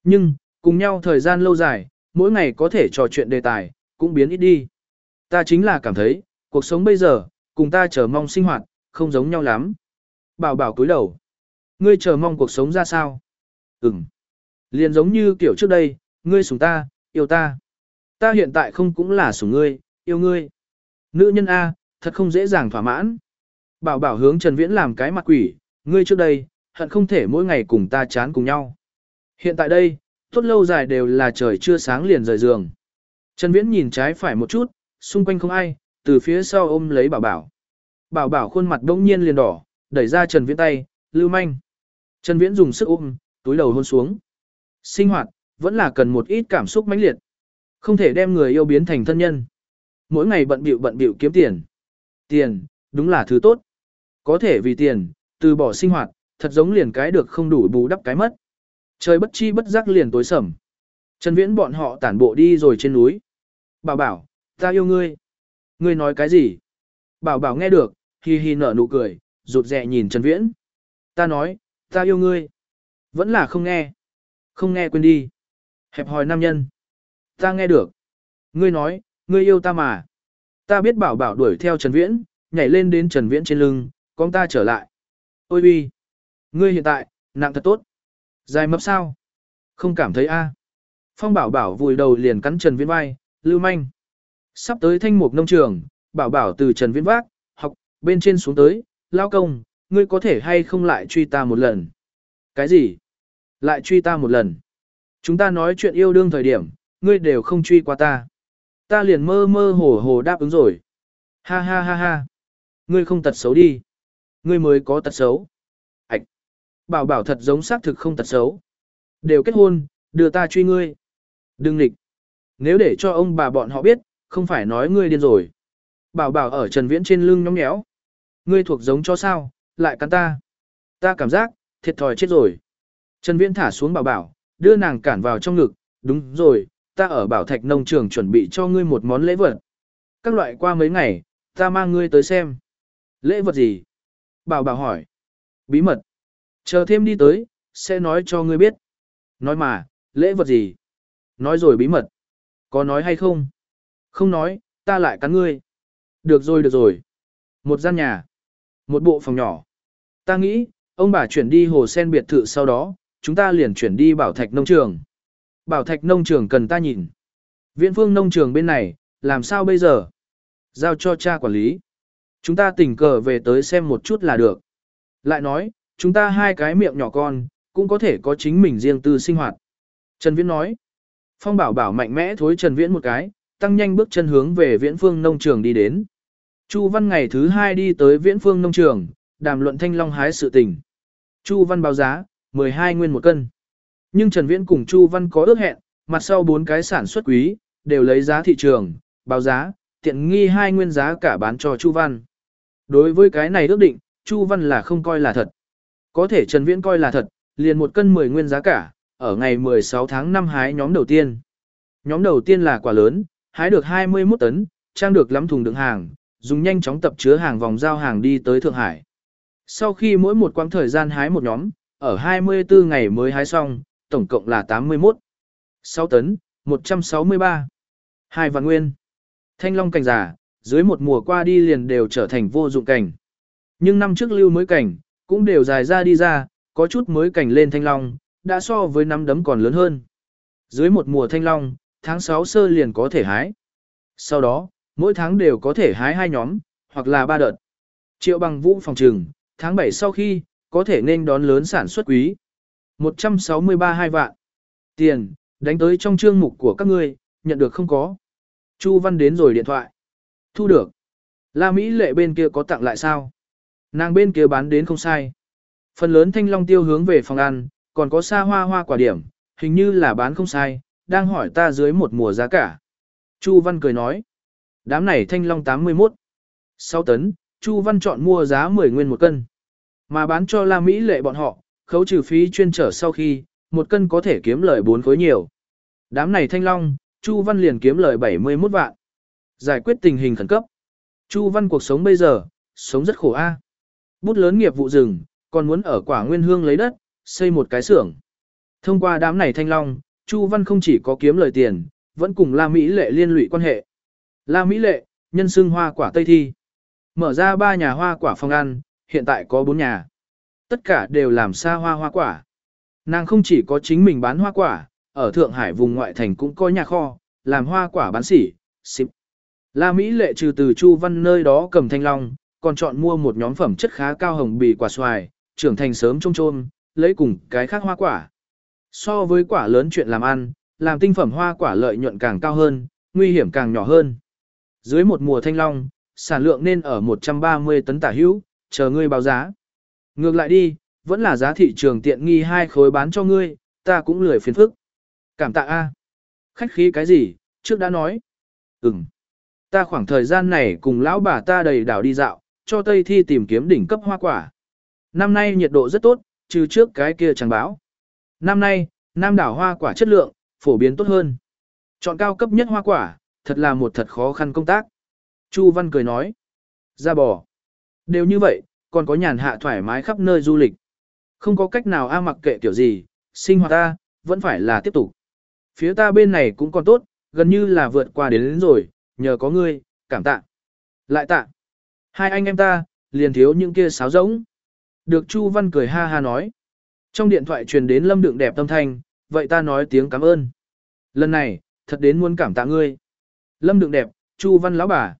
Nhưng, cùng nhau thời gian lâu dài, mỗi ngày có thể trò chuyện đề tài, cũng biến ít đi. Ta chính là cảm thấy, cuộc sống bây giờ, cùng ta chờ mong sinh hoạt, không giống nhau lắm. Bảo bảo cúi đầu. Ngươi chờ mong cuộc sống ra sao? Ừm. Liền giống như kiểu trước đây, ngươi sủng ta, yêu ta. Ta hiện tại không cũng là sủng ngươi, yêu ngươi. Nữ nhân A, thật không dễ dàng thỏa mãn. Bảo bảo hướng Trần Viễn làm cái mặt quỷ, ngươi trước đây, hận không thể mỗi ngày cùng ta chán cùng nhau. Hiện tại đây, tốt lâu dài đều là trời chưa sáng liền rời giường. Trần Viễn nhìn trái phải một chút, xung quanh không ai, từ phía sau ôm lấy bảo bảo. Bảo bảo khuôn mặt đông nhiên liền đỏ, đẩy ra Trần Viễn tay, lưu manh. Trần Viễn dùng sức ôm, túi đầu hôn xuống. Sinh hoạt, vẫn là cần một ít cảm xúc mãnh liệt. Không thể đem người yêu biến thành thân nhân. Mỗi ngày bận bịu bận bịu kiếm tiền. Tiền, đúng là thứ tốt. Có thể vì tiền, từ bỏ sinh hoạt, thật giống liền cái được không đủ bù đắp cái mất. Trời bất chi bất giác liền tối sầm. Trần Viễn bọn họ tản bộ đi rồi trên núi. Bảo bảo, ta yêu ngươi. Ngươi nói cái gì? Bảo bảo nghe được, hi hi nở nụ cười, rụt rè nhìn Trần Viễn. Ta nói, ta yêu ngươi. Vẫn là không nghe. Không nghe quên đi. Hẹp hòi nam nhân. Ta nghe được. Ngươi nói, ngươi yêu ta mà. Ta biết bảo bảo đuổi theo Trần Viễn, nhảy lên đến Trần Viễn trên lưng, con ta trở lại. Ôi bi. Ngươi hiện tại, nặng thật tốt. Dài mập sao? Không cảm thấy a? À. Phong bảo bảo vùi đầu liền cắn Trần Viễn vai, lưu manh. Sắp tới thanh mục nông trường, bảo bảo từ Trần Viễn vác, học, bên trên xuống tới, lao công, ngươi có thể hay không lại truy ta một lần? Cái gì? Lại truy ta một lần. Chúng ta nói chuyện yêu đương thời điểm, ngươi đều không truy qua ta. Ta liền mơ mơ hồ hồ đáp ứng rồi. Ha ha ha ha. Ngươi không tật xấu đi. Ngươi mới có tật xấu. Ảch. Bảo bảo thật giống xác thực không tật xấu. Đều kết hôn, đưa ta truy ngươi. Đừng nghịch. Nếu để cho ông bà bọn họ biết, không phải nói ngươi điên rồi. Bảo bảo ở Trần Viễn trên lưng nhóng nhéo. Ngươi thuộc giống cho sao, lại cắn ta. Ta cảm giác, thiệt thòi chết rồi. Trần Viễn thả xuống bảo bảo, đưa nàng cản vào trong ngực, đúng rồi, ta ở bảo thạch nông trường chuẩn bị cho ngươi một món lễ vật. Các loại qua mấy ngày, ta mang ngươi tới xem. Lễ vật gì? Bảo bảo hỏi. Bí mật. Chờ thêm đi tới, sẽ nói cho ngươi biết. Nói mà, lễ vật gì? Nói rồi bí mật. Có nói hay không? Không nói, ta lại cắn ngươi. Được rồi được rồi. Một gian nhà. Một bộ phòng nhỏ. Ta nghĩ, ông bà chuyển đi hồ sen biệt thự sau đó, chúng ta liền chuyển đi bảo thạch nông trường. Bảo thạch nông trường cần ta nhìn. Viễn phương nông trường bên này, làm sao bây giờ? Giao cho cha quản lý. Chúng ta tình cờ về tới xem một chút là được. Lại nói, chúng ta hai cái miệng nhỏ con, cũng có thể có chính mình riêng tư sinh hoạt. Trần Viễn nói. Phong bảo bảo mạnh mẽ thối Trần Viễn một cái, tăng nhanh bước chân hướng về viễn phương nông trường đi đến. Chu Văn ngày thứ hai đi tới viễn phương nông trường, đàm luận thanh long hái sự tình. Chu Văn báo giá, 12 nguyên một cân. Nhưng Trần Viễn cùng Chu Văn có ước hẹn, mặt sau bốn cái sản xuất quý, đều lấy giá thị trường, báo giá, tiện nghi hai nguyên giá cả bán cho Chu Văn. Đối với cái này ước định, Chu Văn là không coi là thật. Có thể Trần Viễn coi là thật, liền một cân 10 nguyên giá cả, ở ngày 16 tháng 5 hái nhóm đầu tiên. Nhóm đầu tiên là quả lớn, hái được 21 tấn, trang được lắm thùng đựng hàng, dùng nhanh chóng tập chứa hàng vòng giao hàng đi tới Thượng Hải. Sau khi mỗi một quãng thời gian hái một nhóm, ở 24 ngày mới hái xong, tổng cộng là 81. 6 tấn, 163. Hai vạn nguyên. Thanh long cành giả, dưới một mùa qua đi liền đều trở thành vô dụng cảnh. Nhưng năm trước lưu mới cảnh, cũng đều dài ra đi ra, có chút mới cảnh lên thanh long, đã so với năm đấm còn lớn hơn. Dưới một mùa thanh long, tháng 6 sơ liền có thể hái. Sau đó, mỗi tháng đều có thể hái hai nhóm, hoặc là ba đợt. Triệu bằng vũ phòng trừng, tháng 7 sau khi, có thể nên đón lớn sản xuất quý. 163 hai vạn. Tiền, đánh tới trong chương mục của các ngươi, nhận được không có. Chu Văn đến rồi điện thoại. Thu được. La Mỹ lệ bên kia có tặng lại sao? Nàng bên kia bán đến không sai. Phần lớn thanh long tiêu hướng về phòng ăn, còn có xa hoa hoa quả điểm, hình như là bán không sai, đang hỏi ta dưới một mùa giá cả. Chu Văn cười nói. Đám này thanh long 81. 6 tấn, Chu Văn chọn mua giá 10 nguyên một cân. Mà bán cho La Mỹ lệ bọn họ, khấu trừ phí chuyên trở sau khi, một cân có thể kiếm lời 4 khối nhiều. Đám này thanh long, Chu Văn liền kiếm lời 71 vạn. Giải quyết tình hình khẩn cấp. Chu Văn cuộc sống bây giờ, sống rất khổ a. Bút lớn nghiệp vụ rừng, còn muốn ở quả nguyên hương lấy đất, xây một cái xưởng. Thông qua đám này thanh long, Chu Văn không chỉ có kiếm lời tiền, vẫn cùng La Mỹ Lệ liên lụy quan hệ. La Mỹ Lệ, nhân xưng hoa quả Tây Thi. Mở ra ba nhà hoa quả phòng ăn, hiện tại có bốn nhà. Tất cả đều làm xa hoa hoa quả. Nàng không chỉ có chính mình bán hoa quả, ở Thượng Hải vùng ngoại thành cũng có nhà kho, làm hoa quả bán sỉ, xịp. La Mỹ lệ trừ từ Chu Văn nơi đó cầm thanh long, còn chọn mua một nhóm phẩm chất khá cao hồng bì quả xoài, trưởng thành sớm trông trôm, lấy cùng cái khác hoa quả. So với quả lớn chuyện làm ăn, làm tinh phẩm hoa quả lợi nhuận càng cao hơn, nguy hiểm càng nhỏ hơn. Dưới một mùa thanh long, sản lượng nên ở 130 tấn tả hữu, chờ ngươi báo giá. Ngược lại đi, vẫn là giá thị trường tiện nghi hai khối bán cho ngươi, ta cũng lười phiền phức. Cảm tạ A. Khách khí cái gì, trước đã nói. Ừm. Ta khoảng thời gian này cùng lão bà ta đầy đảo đi dạo, cho Tây Thi tìm kiếm đỉnh cấp hoa quả. Năm nay nhiệt độ rất tốt, trừ trước cái kia chẳng báo. Năm nay, Nam đảo hoa quả chất lượng, phổ biến tốt hơn. Chọn cao cấp nhất hoa quả, thật là một thật khó khăn công tác. Chu Văn cười nói. Ra bò. Đều như vậy, còn có nhàn hạ thoải mái khắp nơi du lịch. Không có cách nào a mặc kệ kiểu gì, sinh hoạt ta, vẫn phải là tiếp tục. Phía ta bên này cũng còn tốt, gần như là vượt qua đến, đến rồi, nhờ có ngươi, cảm tạ. Lại tạ. Hai anh em ta, liền thiếu những kia sáo rỗng. Được Chu Văn cười ha ha nói. Trong điện thoại truyền đến lâm đựng đẹp tâm thanh, vậy ta nói tiếng cảm ơn. Lần này, thật đến muốn cảm tạ ngươi. Lâm đựng đẹp, Chu Văn lão bà.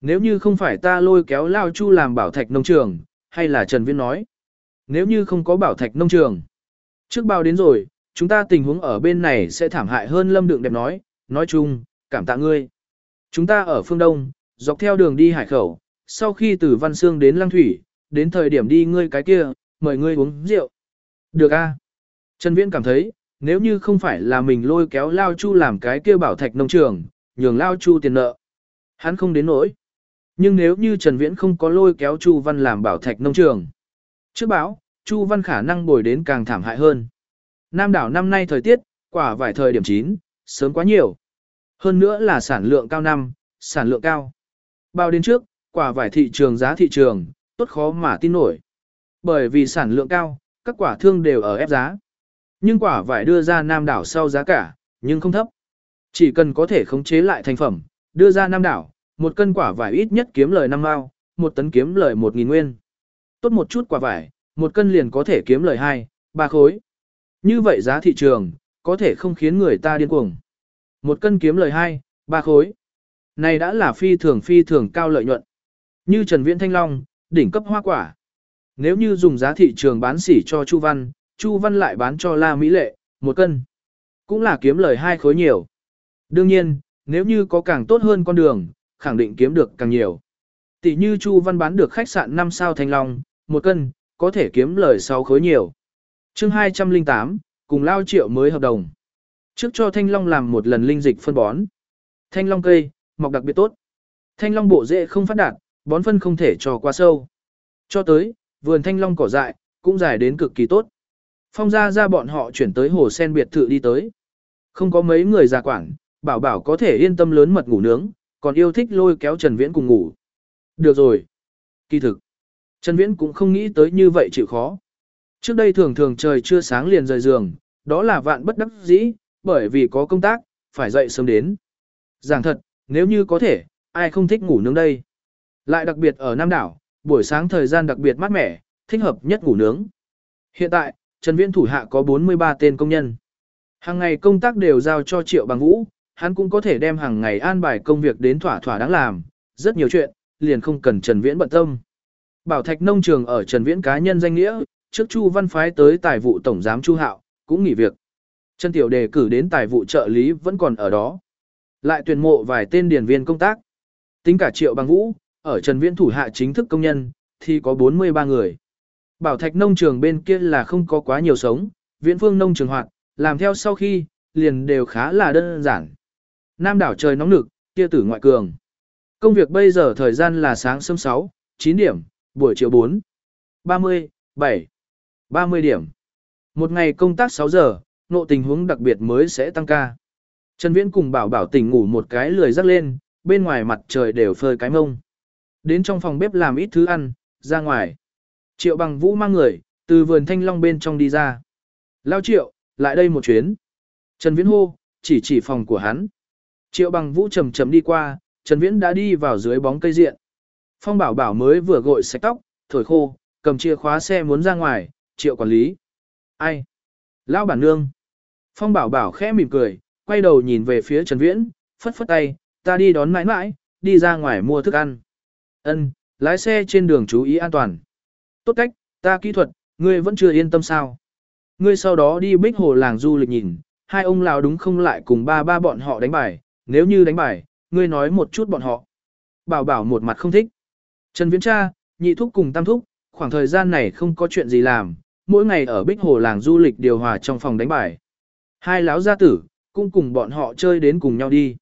Nếu như không phải ta lôi kéo Lao Chu làm bảo thạch nông trường, hay là Trần Viễn nói. Nếu như không có bảo thạch nông trường. Trước bao đến rồi, chúng ta tình huống ở bên này sẽ thảm hại hơn Lâm Đượng đẹp nói, nói chung, cảm tạ ngươi. Chúng ta ở phương Đông, dọc theo đường đi hải khẩu, sau khi từ Văn Sương đến Lăng Thủy, đến thời điểm đi ngươi cái kia, mời ngươi uống rượu. Được a. Trần Viễn cảm thấy, nếu như không phải là mình lôi kéo Lao Chu làm cái kia bảo thạch nông trường, nhường Lao Chu tiền nợ. Hắn không đến nỗi. Nhưng nếu như Trần Viễn không có lôi kéo Chu Văn làm bảo thạch nông trường. Trước báo, Chu Văn khả năng bồi đến càng thảm hại hơn. Nam đảo năm nay thời tiết, quả vải thời điểm chín, sớm quá nhiều. Hơn nữa là sản lượng cao năm, sản lượng cao. Bao đến trước, quả vải thị trường giá thị trường, tốt khó mà tin nổi. Bởi vì sản lượng cao, các quả thương đều ở ép giá. Nhưng quả vải đưa ra Nam đảo sau giá cả, nhưng không thấp. Chỉ cần có thể khống chế lại thành phẩm, đưa ra Nam đảo, một cân quả vải ít nhất kiếm lời 5 mao, một tấn kiếm lời 1.000 nguyên. Tốt một chút quả vải, một cân liền có thể kiếm lời 2, 3 khối. Như vậy giá thị trường, có thể không khiến người ta điên cuồng. Một cân kiếm lời 2, 3 khối. Này đã là phi thường phi thường cao lợi nhuận. Như Trần Viễn Thanh Long, đỉnh cấp hoa quả. Nếu như dùng giá thị trường bán sỉ cho Chu Văn, Chu Văn lại bán cho La Mỹ Lệ, một cân. Cũng là kiếm lời hai khối nhiều. Đương nhiên, nếu như có càng tốt hơn con đường, khẳng định kiếm được càng nhiều. Tỷ như Chu Văn bán được khách sạn 5 sao Thanh Long, một cân, có thể kiếm lời 6 khối nhiều. chương 208, cùng lao triệu mới hợp đồng. Trước cho thanh long làm một lần linh dịch phân bón. Thanh long cây, mọc đặc biệt tốt. Thanh long bộ rễ không phát đạt, bón phân không thể cho quá sâu. Cho tới, vườn thanh long cỏ dại, cũng dài đến cực kỳ tốt. Phong ra ra bọn họ chuyển tới hồ sen biệt thự đi tới. Không có mấy người già quản, bảo bảo có thể yên tâm lớn mật ngủ nướng, còn yêu thích lôi kéo Trần Viễn cùng ngủ. Được rồi. Kỳ thực. Trần Viễn cũng không nghĩ tới như vậy chịu khó. Trước đây thường thường trời chưa sáng liền rời giường, đó là vạn bất đắc dĩ, bởi vì có công tác, phải dậy sớm đến. Giảng thật, nếu như có thể, ai không thích ngủ nướng đây. Lại đặc biệt ở Nam Đảo, buổi sáng thời gian đặc biệt mát mẻ, thích hợp nhất ngủ nướng. Hiện tại, Trần Viễn thủ hạ có 43 tên công nhân. Hàng ngày công tác đều giao cho Triệu Bằng Vũ, hắn cũng có thể đem hàng ngày an bài công việc đến thỏa thỏa đáng làm, rất nhiều chuyện, liền không cần Trần Viễn bận tâm. Bảo Thạch nông trường ở Trần Viễn cá nhân danh nghĩa, trước Chu Văn phái tới tài vụ tổng giám Chu Hạo, cũng nghỉ việc. Trần Tiểu đề cử đến tài vụ trợ lý vẫn còn ở đó. Lại tuyển mộ vài tên điển viên công tác. Tính cả Triệu Bằng Vũ, ở Trần Viễn thủ hạ chính thức công nhân, thì có 43 người. Bảo Thạch nông trường bên kia là không có quá nhiều sống, Viễn Phương nông trường hoạt, làm theo sau khi, liền đều khá là đơn giản. Nam đảo trời nóng nực, kia tử ngoại cường. Công việc bây giờ thời gian là sáng sớm 6, 9 điểm, buổi chiều 4, 30, 7, 30 điểm. Một ngày công tác 6 giờ, nộ tình huống đặc biệt mới sẽ tăng ca. Trần Viễn cùng bảo bảo tỉnh ngủ một cái lười rắc lên, bên ngoài mặt trời đều phơi cái mông. Đến trong phòng bếp làm ít thứ ăn, ra ngoài. Triệu bằng vũ mang người, từ vườn thanh long bên trong đi ra. Lao triệu, lại đây một chuyến. Trần Viễn hô, chỉ chỉ phòng của hắn. Triệu bằng vũ chầm chầm đi qua, Trần Viễn đã đi vào dưới bóng cây diện. Phong bảo bảo mới vừa gội sạch tóc, thổi khô, cầm chìa khóa xe muốn ra ngoài, triệu quản lý. Ai? Lão bản nương. Phong bảo bảo khẽ mỉm cười, quay đầu nhìn về phía Trần Viễn, phất phất tay, ta đi đón mãi mãi, đi ra ngoài mua thức ăn. Ân, lái xe trên đường chú ý an toàn. Tốt cách, ta kỹ thuật, ngươi vẫn chưa yên tâm sao. Ngươi sau đó đi bích hồ làng du lịch nhìn, hai ông lão đúng không lại cùng ba ba bọn họ đánh bài, nếu như đánh bài, ngươi nói một chút bọn họ. Bảo bảo một mặt không thích. Trần Viễn cha, nhị thúc cùng tam thúc, khoảng thời gian này không có chuyện gì làm, mỗi ngày ở bích hồ làng du lịch điều hòa trong phòng đánh bài. Hai lão gia tử, cũng cùng bọn họ chơi đến cùng nhau đi.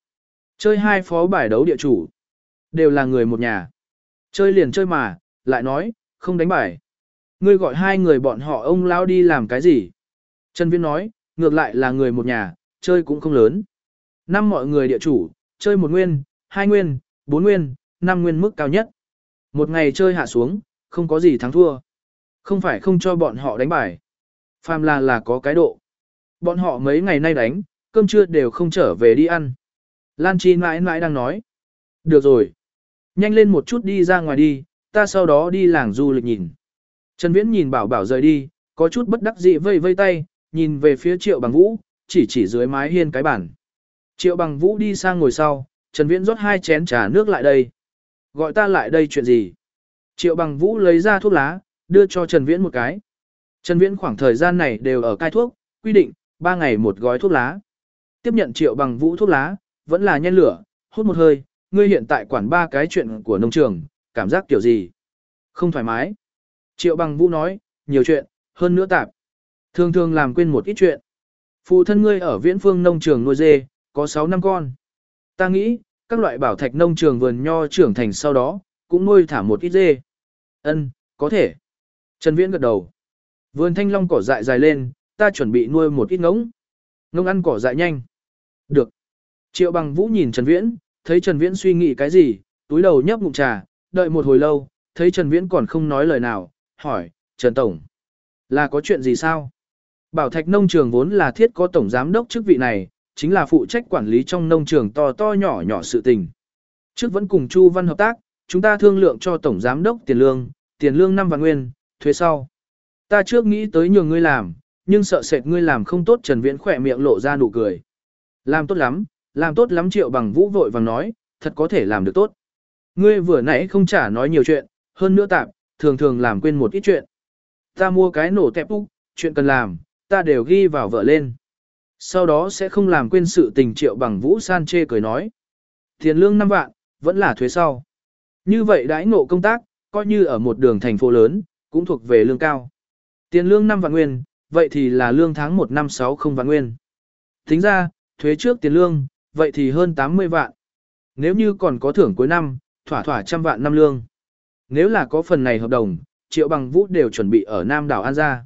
Chơi hai phó bài đấu địa chủ. Đều là người một nhà. Chơi liền chơi mà, lại nói, không đánh bài. Ngươi gọi hai người bọn họ ông lão đi làm cái gì? Trần Viễn nói, ngược lại là người một nhà, chơi cũng không lớn. Năm mọi người địa chủ, chơi một nguyên, hai nguyên, bốn nguyên, năm nguyên mức cao nhất. Một ngày chơi hạ xuống, không có gì thắng thua. Không phải không cho bọn họ đánh bài. Phàm là là có cái độ. Bọn họ mấy ngày nay đánh, cơm trưa đều không trở về đi ăn. Lan Chi mãi mãi đang nói. Được rồi. Nhanh lên một chút đi ra ngoài đi, ta sau đó đi làng du lịch nhìn. Trần Viễn nhìn bảo bảo rời đi, có chút bất đắc dĩ vây vây tay, nhìn về phía triệu bằng vũ, chỉ chỉ dưới mái hiên cái bản. Triệu bằng vũ đi sang ngồi sau, Trần Viễn rót hai chén trà nước lại đây. Gọi ta lại đây chuyện gì? Triệu bằng vũ lấy ra thuốc lá, đưa cho Trần Viễn một cái. Trần Viễn khoảng thời gian này đều ở cai thuốc, quy định, 3 ngày một gói thuốc lá. Tiếp nhận triệu bằng vũ thuốc lá, vẫn là nhen lửa, hút một hơi, ngươi hiện tại quản ba cái chuyện của nông trường, cảm giác kiểu gì? Không thoải mái. Triệu bằng vũ nói, nhiều chuyện, hơn nữa tạp. Thường thường làm quên một ít chuyện. Phụ thân ngươi ở viễn phương nông trường nuôi dê, có 6 năm con. Ta nghĩ, các loại bảo thạch nông trường vườn nho trưởng thành sau đó, cũng nuôi thả một ít dê. Ân, có thể. Trần Viễn gật đầu. Vườn thanh long cỏ dại dài lên, ta chuẩn bị nuôi một ít ngỗng. Ngỗng ăn cỏ dại nhanh. Được. Triệu bằng vũ nhìn Trần Viễn, thấy Trần Viễn suy nghĩ cái gì, túi đầu nhấp ngụm trà, đợi một hồi lâu, thấy Trần Viễn còn không nói lời nào, hỏi, Trần Tổng, là có chuyện gì sao? Bảo Thạch Nông Trường vốn là thiết có Tổng Giám đốc chức vị này, chính là phụ trách quản lý trong nông trường to to nhỏ nhỏ sự tình. Trước vẫn cùng Chu Văn hợp tác, chúng ta thương lượng cho Tổng Giám đốc tiền lương, tiền lương năm vạn nguyên, thuế sau. Ta trước nghĩ tới nhường ngươi làm, nhưng sợ sệt ngươi làm không tốt Trần Viễn khỏe miệng lộ ra nụ cười. Làm tốt lắm, làm tốt lắm triệu bằng vũ vội vàng nói, thật có thể làm được tốt. Ngươi vừa nãy không trả nói nhiều chuyện, hơn nữa tạm, thường thường làm quên một ít chuyện. Ta mua cái nổ tẹp úc, chuyện cần làm, ta đều ghi vào vợ lên. Sau đó sẽ không làm quên sự tình triệu bằng vũ san chê cười nói. Tiền lương 5 vạn, vẫn là thuế sau. Như vậy đãi ngộ công tác, coi như ở một đường thành phố lớn, cũng thuộc về lương cao. Tiền lương 5 vạn nguyên, vậy thì là lương tháng 1 năm 60 vạn nguyên. Tính ra, thuế trước tiền lương, vậy thì hơn 80 vạn. Nếu như còn có thưởng cuối năm, thỏa thỏa trăm vạn năm lương. Nếu là có phần này hợp đồng, Triệu Bằng Vũ đều chuẩn bị ở Nam đảo An gia.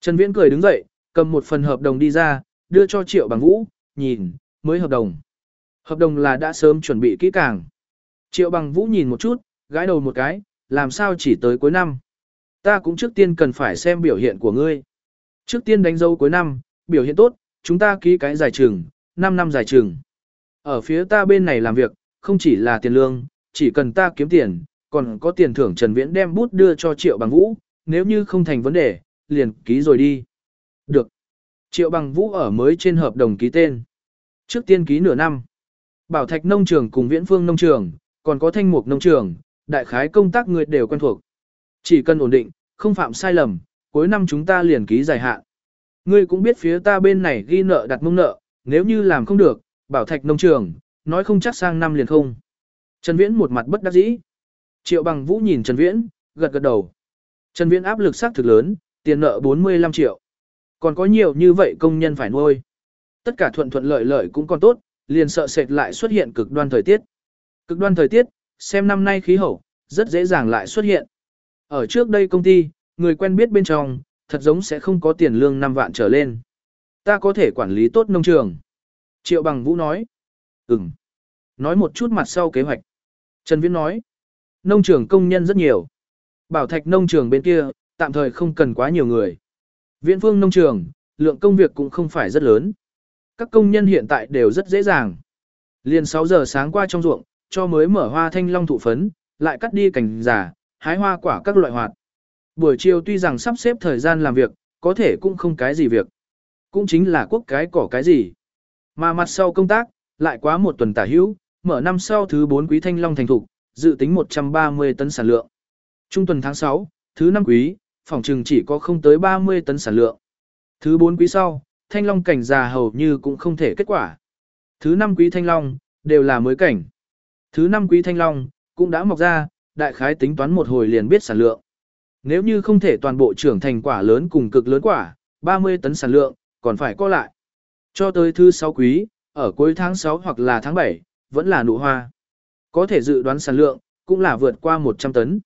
Trần Viễn cười đứng dậy, cầm một phần hợp đồng đi ra, đưa cho Triệu Bằng Vũ, nhìn, mới hợp đồng. Hợp đồng là đã sớm chuẩn bị kỹ càng. Triệu Bằng Vũ nhìn một chút, gãi đầu một cái, làm sao chỉ tới cuối năm. Ta cũng trước tiên cần phải xem biểu hiện của ngươi. Trước tiên đánh dấu cuối năm, biểu hiện tốt, chúng ta ký cái giải trường, 5 năm giải trường. Ở phía ta bên này làm việc, không chỉ là tiền lương, chỉ cần ta kiếm tiền, còn có tiền thưởng Trần Viễn đem bút đưa cho Triệu Bằng Vũ, nếu như không thành vấn đề, liền ký rồi đi. Được. Triệu Bằng Vũ ở mới trên hợp đồng ký tên. Trước tiên ký nửa năm. Bảo Thạch nông trường cùng Viễn Phương nông trường, còn có Thanh Mục nông trường, đại khái công tác người đều quen thuộc. Chỉ cần ổn định, không phạm sai lầm, cuối năm chúng ta liền ký dài hạn. Ngươi cũng biết phía ta bên này ghi nợ đặt mông nợ, nếu như làm không được, Bảo Thạch nông trường, nói không chắc sang năm liền không. Trần Viễn một mặt bất đắc dĩ. Triệu Bằng Vũ nhìn Trần Viễn, gật gật đầu. Trần Viễn áp lực xác thực lớn, tiền nợ 45 triệu. Còn có nhiều như vậy công nhân phải nuôi. Tất cả thuận thuận lợi lợi cũng còn tốt, liền sợ sệt lại xuất hiện cực đoan thời tiết. Cực đoan thời tiết, xem năm nay khí hậu, rất dễ dàng lại xuất hiện. Ở trước đây công ty, người quen biết bên trong, thật giống sẽ không có tiền lương 5 vạn trở lên. Ta có thể quản lý tốt nông trường. Triệu Bằng Vũ nói. Ừm. Nói một chút mặt sau kế hoạch. Trần Viễn nói. Nông trường công nhân rất nhiều. Bảo thạch nông trường bên kia, tạm thời không cần quá nhiều người. Viện phương nông trường, lượng công việc cũng không phải rất lớn. Các công nhân hiện tại đều rất dễ dàng. Liền 6 giờ sáng qua trong ruộng, cho mới mở hoa thanh long thụ phấn, lại cắt đi cành giả, hái hoa quả các loại hoạt. Buổi chiều tuy rằng sắp xếp thời gian làm việc, có thể cũng không cái gì việc. Cũng chính là quốc cái cỏ cái gì. Mà mặt sau công tác, lại quá một tuần tả hữu, mở năm sau thứ 4 quý thanh long thành thục, dự tính 130 tấn sản lượng. Trung tuần tháng 6, thứ 5 quý, phòng trừng chỉ có không tới 30 tấn sản lượng. Thứ 4 quý sau, thanh long cảnh già hầu như cũng không thể kết quả. Thứ 5 quý thanh long, đều là mới cảnh. Thứ 5 quý thanh long, cũng đã mọc ra, đại khái tính toán một hồi liền biết sản lượng. Nếu như không thể toàn bộ trưởng thành quả lớn cùng cực lớn quả, 30 tấn sản lượng, còn phải co lại. Cho tới thứ 6 quý, ở cuối tháng 6 hoặc là tháng 7, vẫn là nụ hoa. Có thể dự đoán sản lượng, cũng là vượt qua 100 tấn.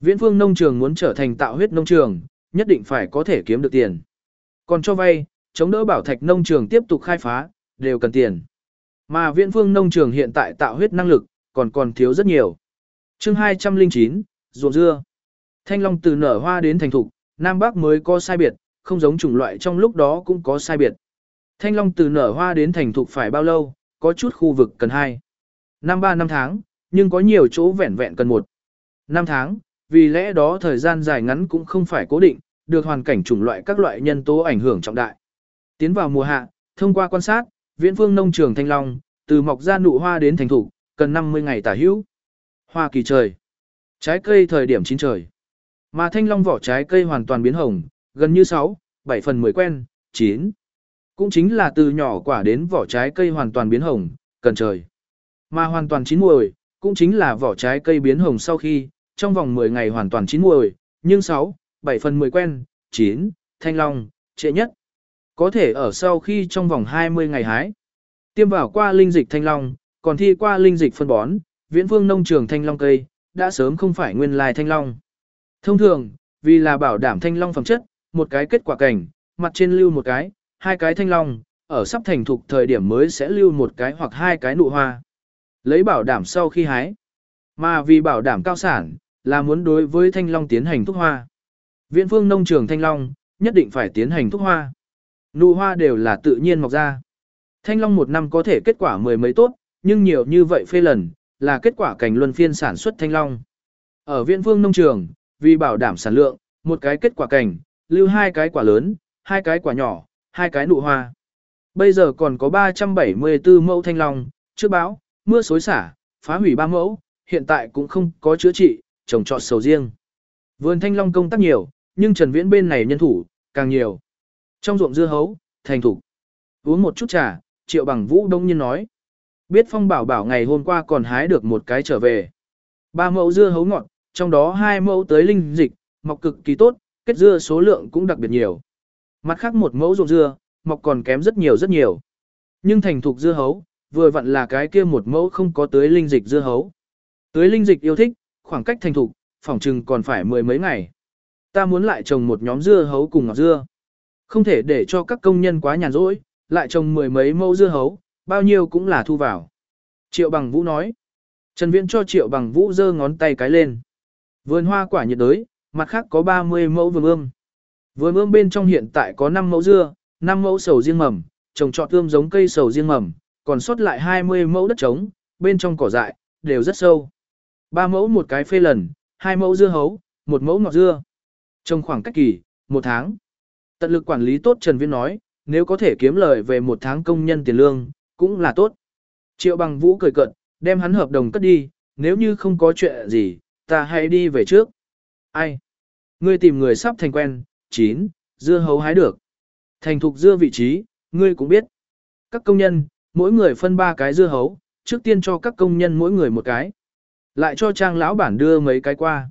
Viễn phương nông trường muốn trở thành tạo huyết nông trường, nhất định phải có thể kiếm được tiền. Còn cho vay, chống đỡ bảo thạch nông trường tiếp tục khai phá, đều cần tiền. Mà viễn phương nông trường hiện tại tạo huyết năng lực, còn còn thiếu rất nhiều. chương 209, ruộng dưa. Thanh long từ nở hoa đến thành thục, Nam Bắc mới có sai biệt, không giống chủng loại trong lúc đó cũng có sai biệt. Thanh long từ nở hoa đến thành thục phải bao lâu, có chút khu vực cần 2. Năm 3 năm tháng, nhưng có nhiều chỗ vẹn vẹn cần 1. Năm tháng, vì lẽ đó thời gian dài ngắn cũng không phải cố định, được hoàn cảnh chủng loại các loại nhân tố ảnh hưởng trọng đại. Tiến vào mùa hạ, thông qua quan sát, viễn phương nông trường thanh long, từ mọc ra nụ hoa đến thành thủ, cần 50 ngày tả hữu. Hoa kỳ trời. Trái cây thời điểm chín trời. Mà thanh long vỏ trái cây hoàn toàn biến hồng, gần như 6, 7 phần 10 quen, 9. Cũng chính là từ nhỏ quả đến vỏ trái cây hoàn toàn biến hồng, cần trời. Mà hoàn toàn chín muồi, cũng chính là vỏ trái cây biến hồng sau khi, trong vòng 10 ngày hoàn toàn chín muồi, nhưng 6, 7 phần 10 quen, 9, thanh long, trễ nhất. Có thể ở sau khi trong vòng 20 ngày hái. Tiêm vào qua linh dịch thanh long, còn thi qua linh dịch phân bón, viễn vương nông trường thanh long cây, đã sớm không phải nguyên lai thanh long. Thông thường, vì là bảo đảm thanh long phẩm chất, một cái kết quả cảnh, mặt trên lưu một cái, hai cái thanh long, ở sắp thành thục thời điểm mới sẽ lưu một cái hoặc hai cái nụ hoa. Lấy bảo đảm sau khi hái. Mà vì bảo đảm cao sản, là muốn đối với thanh long tiến hành thúc hoa. Viện phương nông trường thanh long, nhất định phải tiến hành thúc hoa. Nụ hoa đều là tự nhiên mọc ra. Thanh long một năm có thể kết quả mười mấy tốt, nhưng nhiều như vậy phê lần, là kết quả cảnh luân phiên sản xuất thanh long. Ở viện phương nông trường, vì bảo đảm sản lượng, một cái kết quả cảnh, lưu hai cái quả lớn, hai cái quả nhỏ, hai cái nụ hoa. Bây giờ còn có 374 mẫu thanh long, trước báo, mưa xối xả, phá hủy ba mẫu, hiện tại cũng không có chữa trị, trồng trọt sầu riêng. Vườn thanh long công tác nhiều, nhưng Trần Viễn bên này nhân thủ, càng nhiều. Trong ruộng dưa hấu, thành thủ. Uống một chút trà, Triệu Bằng Vũ đông nhiên nói. Biết Phong Bảo Bảo ngày hôm qua còn hái được một cái trở về. Ba mẫu dưa hấu ngọt, trong đó hai mẫu tới linh dịch, mọc cực kỳ tốt, kết dưa số lượng cũng đặc biệt nhiều. Mặt khác một mẫu ruộng dưa, mọc còn kém rất nhiều rất nhiều. Nhưng thành thục dưa hấu, vừa vặn là cái kia một mẫu không có tới linh dịch dưa hấu. Tới linh dịch yêu thích, khoảng cách thành thục, phòng trừng còn phải mười mấy ngày. Ta muốn lại trồng một nhóm dưa hấu cùng ngọt dưa. Không thể để cho các công nhân quá nhàn rỗi, lại trồng mười mấy mẫu dưa hấu, bao nhiêu cũng là thu vào. Triệu bằng vũ nói. Trần Viễn cho Triệu bằng vũ giơ ngón tay cái lên. Vườn hoa quả nhiệt đới, mặt khác có 30 mẫu vườn ươm. Vườn ươm bên trong hiện tại có 5 mẫu dưa, 5 mẫu sầu riêng mầm, trồng trọt ươm giống cây sầu riêng mầm, còn sót lại 20 mẫu đất trống, bên trong cỏ dại, đều rất sâu ba mẫu một cái phê lần, hai mẫu dưa hấu, một mẫu ngọt dưa. Trong khoảng cách kỳ, một tháng. Tận lực quản lý tốt Trần Viễn nói, nếu có thể kiếm lời về một tháng công nhân tiền lương, cũng là tốt. Triệu bằng vũ cười cận, đem hắn hợp đồng cất đi, nếu như không có chuyện gì, ta hãy đi về trước. Ai? Ngươi tìm người sắp thành quen, chín, dưa hấu hái được. Thành thục dưa vị trí, ngươi cũng biết. Các công nhân, mỗi người phân ba cái dưa hấu, trước tiên cho các công nhân mỗi người một cái. Lại cho trang lão bản đưa mấy cái qua.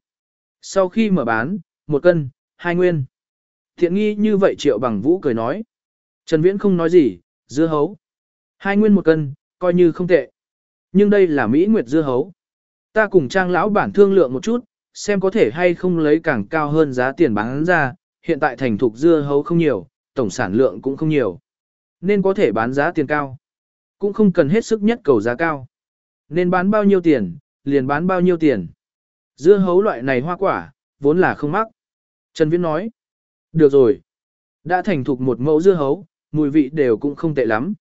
Sau khi mở bán, một cân, hai nguyên. Thiện nghi như vậy triệu bằng vũ cười nói. Trần Viễn không nói gì, dưa hấu. Hai nguyên một cân, coi như không tệ. Nhưng đây là Mỹ Nguyệt dưa hấu. Ta cùng trang lão bản thương lượng một chút, xem có thể hay không lấy càng cao hơn giá tiền bán ra, hiện tại thành thục dưa hấu không nhiều, tổng sản lượng cũng không nhiều. Nên có thể bán giá tiền cao. Cũng không cần hết sức nhất cầu giá cao. Nên bán bao nhiêu tiền, liền bán bao nhiêu tiền. Dưa hấu loại này hoa quả, vốn là không mắc. Trần Viễn nói. Được rồi. Đã thành thục một mẫu dưa hấu, mùi vị đều cũng không tệ lắm.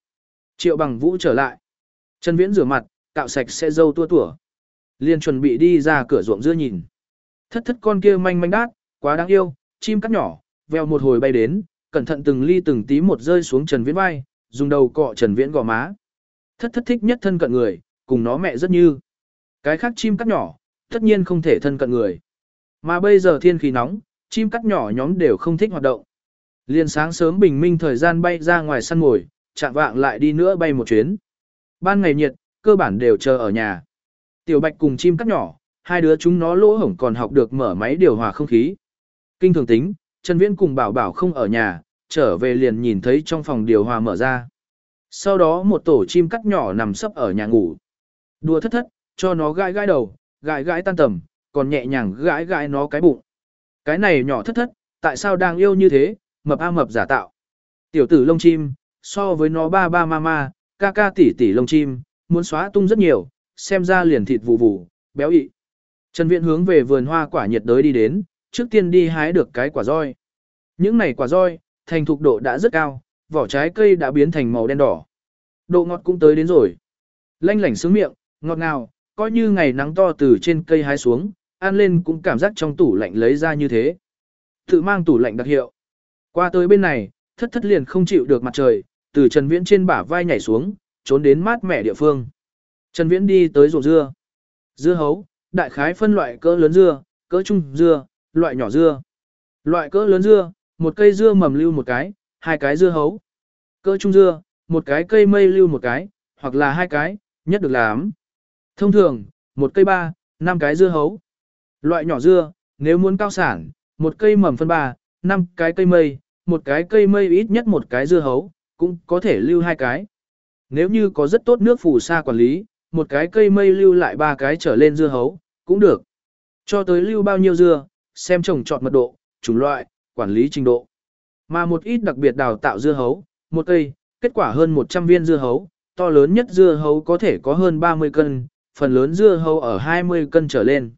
Triệu bằng vũ trở lại. Trần Viễn rửa mặt, cạo sạch xe dâu tua tủa. Liền chuẩn bị đi ra cửa ruộng dưa nhìn. Thất thất con kia manh manh đát, quá đáng yêu, chim cắt nhỏ, veo một hồi bay đến, cẩn thận từng ly từng tí một rơi xuống Trần Viễn vai, dùng đầu cọ Trần Viễn gò má. Thất thất thích nhất thân cận người, cùng nó mẹ rất như. Cái khác chim cắt nhỏ, tất nhiên không thể thân cận người. Mà bây giờ thiên khí nóng, chim cắt nhỏ nhóm đều không thích hoạt động. Liên sáng sớm bình minh thời gian bay ra ngoài săn mồi, chạm vạng lại đi nữa bay một chuyến. Ban ngày nhiệt, cơ bản đều chờ ở nhà. Tiểu bạch cùng chim cắt nhỏ, hai đứa chúng nó lỗ hổng còn học được mở máy điều hòa không khí. Kinh thường tính, Trần Viễn cùng bảo bảo không ở nhà, trở về liền nhìn thấy trong phòng điều hòa mở ra. Sau đó một tổ chim cắt nhỏ nằm sấp ở nhà ngủ. Đùa thất thất, cho nó gãi gãi đầu, gãi gãi tan tầm, còn nhẹ nhàng gãi gãi nó cái bụng. Cái này nhỏ thất thất, tại sao đang yêu như thế, mập a mập giả tạo. Tiểu tử lông chim, so với nó ba ba ma ma, ca ca tỷ tỷ lông chim, muốn xóa tung rất nhiều, xem ra liền thịt vụ vụ, béo ị. Trần Viễn hướng về vườn hoa quả nhiệt đới đi đến, trước tiên đi hái được cái quả roi. Những này quả roi, thành thục độ đã rất cao, vỏ trái cây đã biến thành màu đen đỏ. Độ ngọt cũng tới đến rồi. Lanh lảnh sướng miệng, ngọt ngào, coi như ngày nắng to từ trên cây hái xuống, ăn lên cũng cảm giác trong tủ lạnh lấy ra như thế. Tự mang tủ lạnh đặc hiệu. Qua tới bên này, thất thất liền không chịu được mặt trời, từ Trần Viễn trên bả vai nhảy xuống, trốn đến mát mẻ địa phương. Trần Viễn đi tới ruộng dưa. Dưa hấu, đại khái phân loại cỡ lớn dưa, cỡ trung dưa, loại nhỏ dưa. Loại cỡ lớn dưa, một cây dưa mầm lưu một cái, hai cái dưa hấu. Cỡ trung dưa, một cái cây mây lưu một cái, hoặc là hai cái, nhất được làm. Thông thường, một cây ba, năm cái dưa hấu. Loại nhỏ dưa, nếu muốn cao sản, một cây mầm phân ba, năm cái cây mây, một cái cây mây ít nhất một cái dưa hấu, cũng có thể lưu hai cái. Nếu như có rất tốt nước phù sa quản lý, một cái cây mây lưu lại ba cái trở lên dưa hấu, cũng được. Cho tới lưu bao nhiêu dưa, xem trồng trọt mật độ, chủng loại, quản lý trình độ. Mà một ít đặc biệt đào tạo dưa hấu, một cây, kết quả hơn 100 viên dưa hấu, to lớn nhất dưa hấu có thể có hơn 30 cân, phần lớn dưa hấu ở 20 cân trở lên.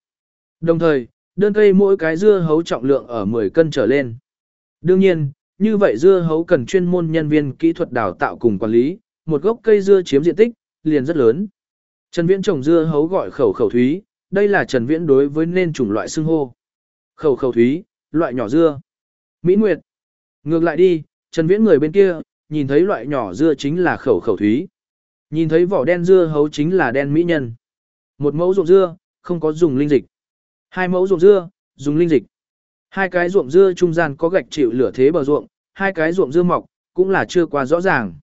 Đồng thời, đơn cây mỗi cái dưa hấu trọng lượng ở 10 cân trở lên. Đương nhiên, như vậy dưa hấu cần chuyên môn nhân viên kỹ thuật đào tạo cùng quản lý, một gốc cây dưa chiếm diện tích, liền rất lớn. Trần Viễn trồng dưa hấu gọi khẩu khẩu thúy, đây là Trần Viễn đối với nên chủng loại xưng hô. Khẩu khẩu thúy, loại nhỏ dưa. Mỹ Nguyệt. Ngược lại đi, Trần Viễn người bên kia, nhìn thấy loại nhỏ dưa chính là khẩu khẩu thúy. Nhìn thấy vỏ đen dưa hấu chính là đen mỹ nhân. Một mẫu ruộng dưa, không có dùng linh dịch. Hai mẫu ruộng dưa, dùng linh dịch. Hai cái ruộng dưa trung gian có gạch chịu lửa thế bờ ruộng, hai cái ruộng dưa mọc, cũng là chưa quá rõ ràng.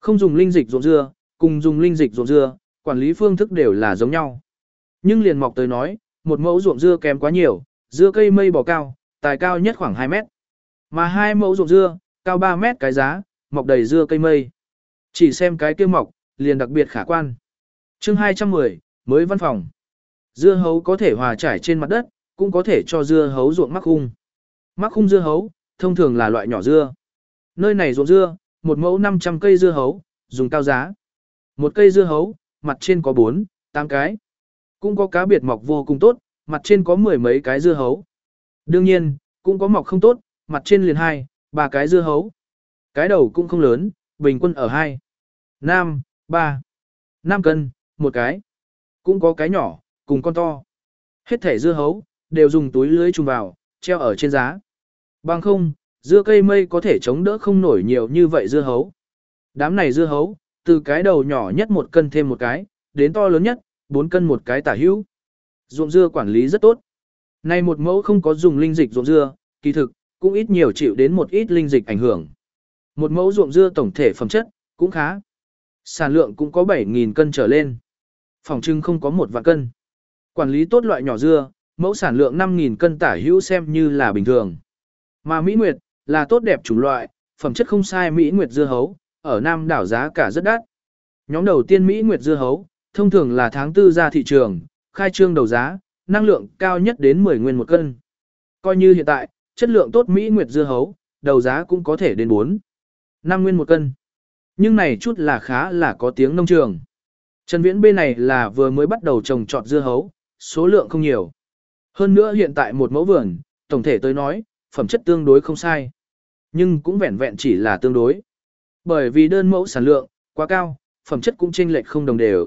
Không dùng linh dịch ruộng dưa, cùng dùng linh dịch ruộng dưa, quản lý phương thức đều là giống nhau. Nhưng liền mọc tới nói, một mẫu ruộng dưa kém quá nhiều, dưa cây mây bò cao, tài cao nhất khoảng 2 mét. Mà hai mẫu ruộng dưa, Cao 3 mét cái giá, mọc đầy dưa cây mây. Chỉ xem cái kia mọc, liền đặc biệt khả quan. chương 210, mới văn phòng. Dưa hấu có thể hòa trải trên mặt đất, cũng có thể cho dưa hấu ruộng mắc khung. Mắc khung dưa hấu, thông thường là loại nhỏ dưa. Nơi này ruộng dưa, một mẫu 500 cây dưa hấu, dùng cao giá. Một cây dưa hấu, mặt trên có 4, 8 cái. Cũng có cá biệt mọc vô cùng tốt, mặt trên có mười mấy cái dưa hấu. Đương nhiên, cũng có mọc không tốt, mặt trên liền hai, ba cái dưa hấu. Cái đầu cũng không lớn, bình quân ở hai. Nam, ba. Năm cân, một cái. Cũng có cái nhỏ, cùng con to. Hết thể dưa hấu, đều dùng túi lưới trùng vào, treo ở trên giá. Bằng không, dưa cây mây có thể chống đỡ không nổi nhiều như vậy dưa hấu. Đám này dưa hấu, từ cái đầu nhỏ nhất một cân thêm một cái, đến to lớn nhất, 4 cân một cái tả hữu. Ruộng dưa quản lý rất tốt. nay một mẫu không có dùng linh dịch ruộng dưa, kỳ thực, cũng ít nhiều chịu đến một ít linh dịch ảnh hưởng. Một mẫu ruộng dưa tổng thể phẩm chất, cũng khá. Sản lượng cũng có 7.000 cân trở lên. Phòng trưng không có một vạn cân. Quản lý tốt loại nhỏ dưa, mẫu sản lượng 5.000 cân tả hữu xem như là bình thường. Mà Mỹ Nguyệt, là tốt đẹp chủng loại, phẩm chất không sai Mỹ Nguyệt dưa hấu, ở Nam đảo giá cả rất đắt. Nhóm đầu tiên Mỹ Nguyệt dưa hấu, thông thường là tháng tư ra thị trường, khai trương đầu giá, năng lượng cao nhất đến 10 nguyên một cân. Coi như hiện tại, chất lượng tốt Mỹ Nguyệt dưa hấu, đầu giá cũng có thể đến 4, 5 nguyên một cân. Nhưng này chút là khá là có tiếng nông trường. Trần Viễn bên này là vừa mới bắt đầu trồng trọt dưa hấu, số lượng không nhiều. Hơn nữa hiện tại một mẫu vườn, tổng thể tới nói, phẩm chất tương đối không sai. Nhưng cũng vẹn vẹn chỉ là tương đối. Bởi vì đơn mẫu sản lượng, quá cao, phẩm chất cũng chênh lệch không đồng đều.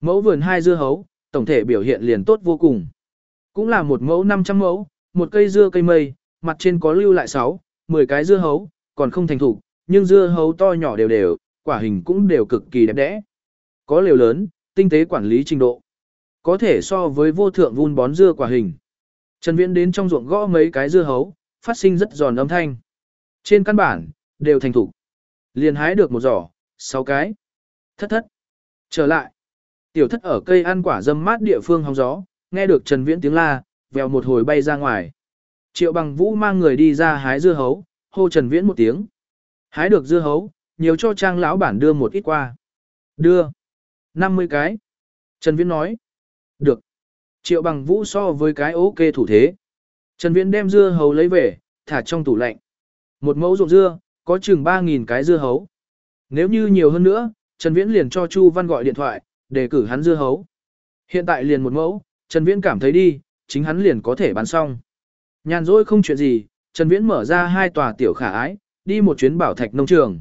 Mẫu vườn hai dưa hấu, tổng thể biểu hiện liền tốt vô cùng. Cũng là một mẫu 500 mẫu, một cây dưa cây mây, mặt trên có lưu lại 6, 10 cái dưa hấu, còn không thành thủ, nhưng dưa hấu to nhỏ đều đều, quả hình cũng đều cực kỳ đẹp đẽ. Có liều lớn, tinh tế quản lý trình độ. Có thể so với vô thượng vun bón dưa quả hình. Trần Viễn đến trong ruộng gõ mấy cái dưa hấu, phát sinh rất giòn âm thanh. Trên căn bản, đều thành thủ. Liền hái được một giỏ, 6 cái. Thất thất. Trở lại. Tiểu thất ở cây ăn quả dâm mát địa phương hóng gió, nghe được Trần Viễn tiếng la, vèo một hồi bay ra ngoài. Triệu bằng vũ mang người đi ra hái dưa hấu, hô Trần Viễn một tiếng. Hái được dưa hấu, nhiều cho trang lão bản đưa một ít qua. Đưa. 50 cái. Trần Viễn nói. Được. Triệu bằng vũ so với cái ok thủ thế. Trần Viễn đem dưa hấu lấy về, thả trong tủ lạnh. Một mẫu ruộng dưa, có chừng 3.000 cái dưa hấu. Nếu như nhiều hơn nữa, Trần Viễn liền cho Chu Văn gọi điện thoại, để cử hắn dưa hấu. Hiện tại liền một mẫu, Trần Viễn cảm thấy đi, chính hắn liền có thể bán xong. Nhàn rỗi không chuyện gì, Trần Viễn mở ra hai tòa tiểu khả ái, đi một chuyến bảo thạch nông trường.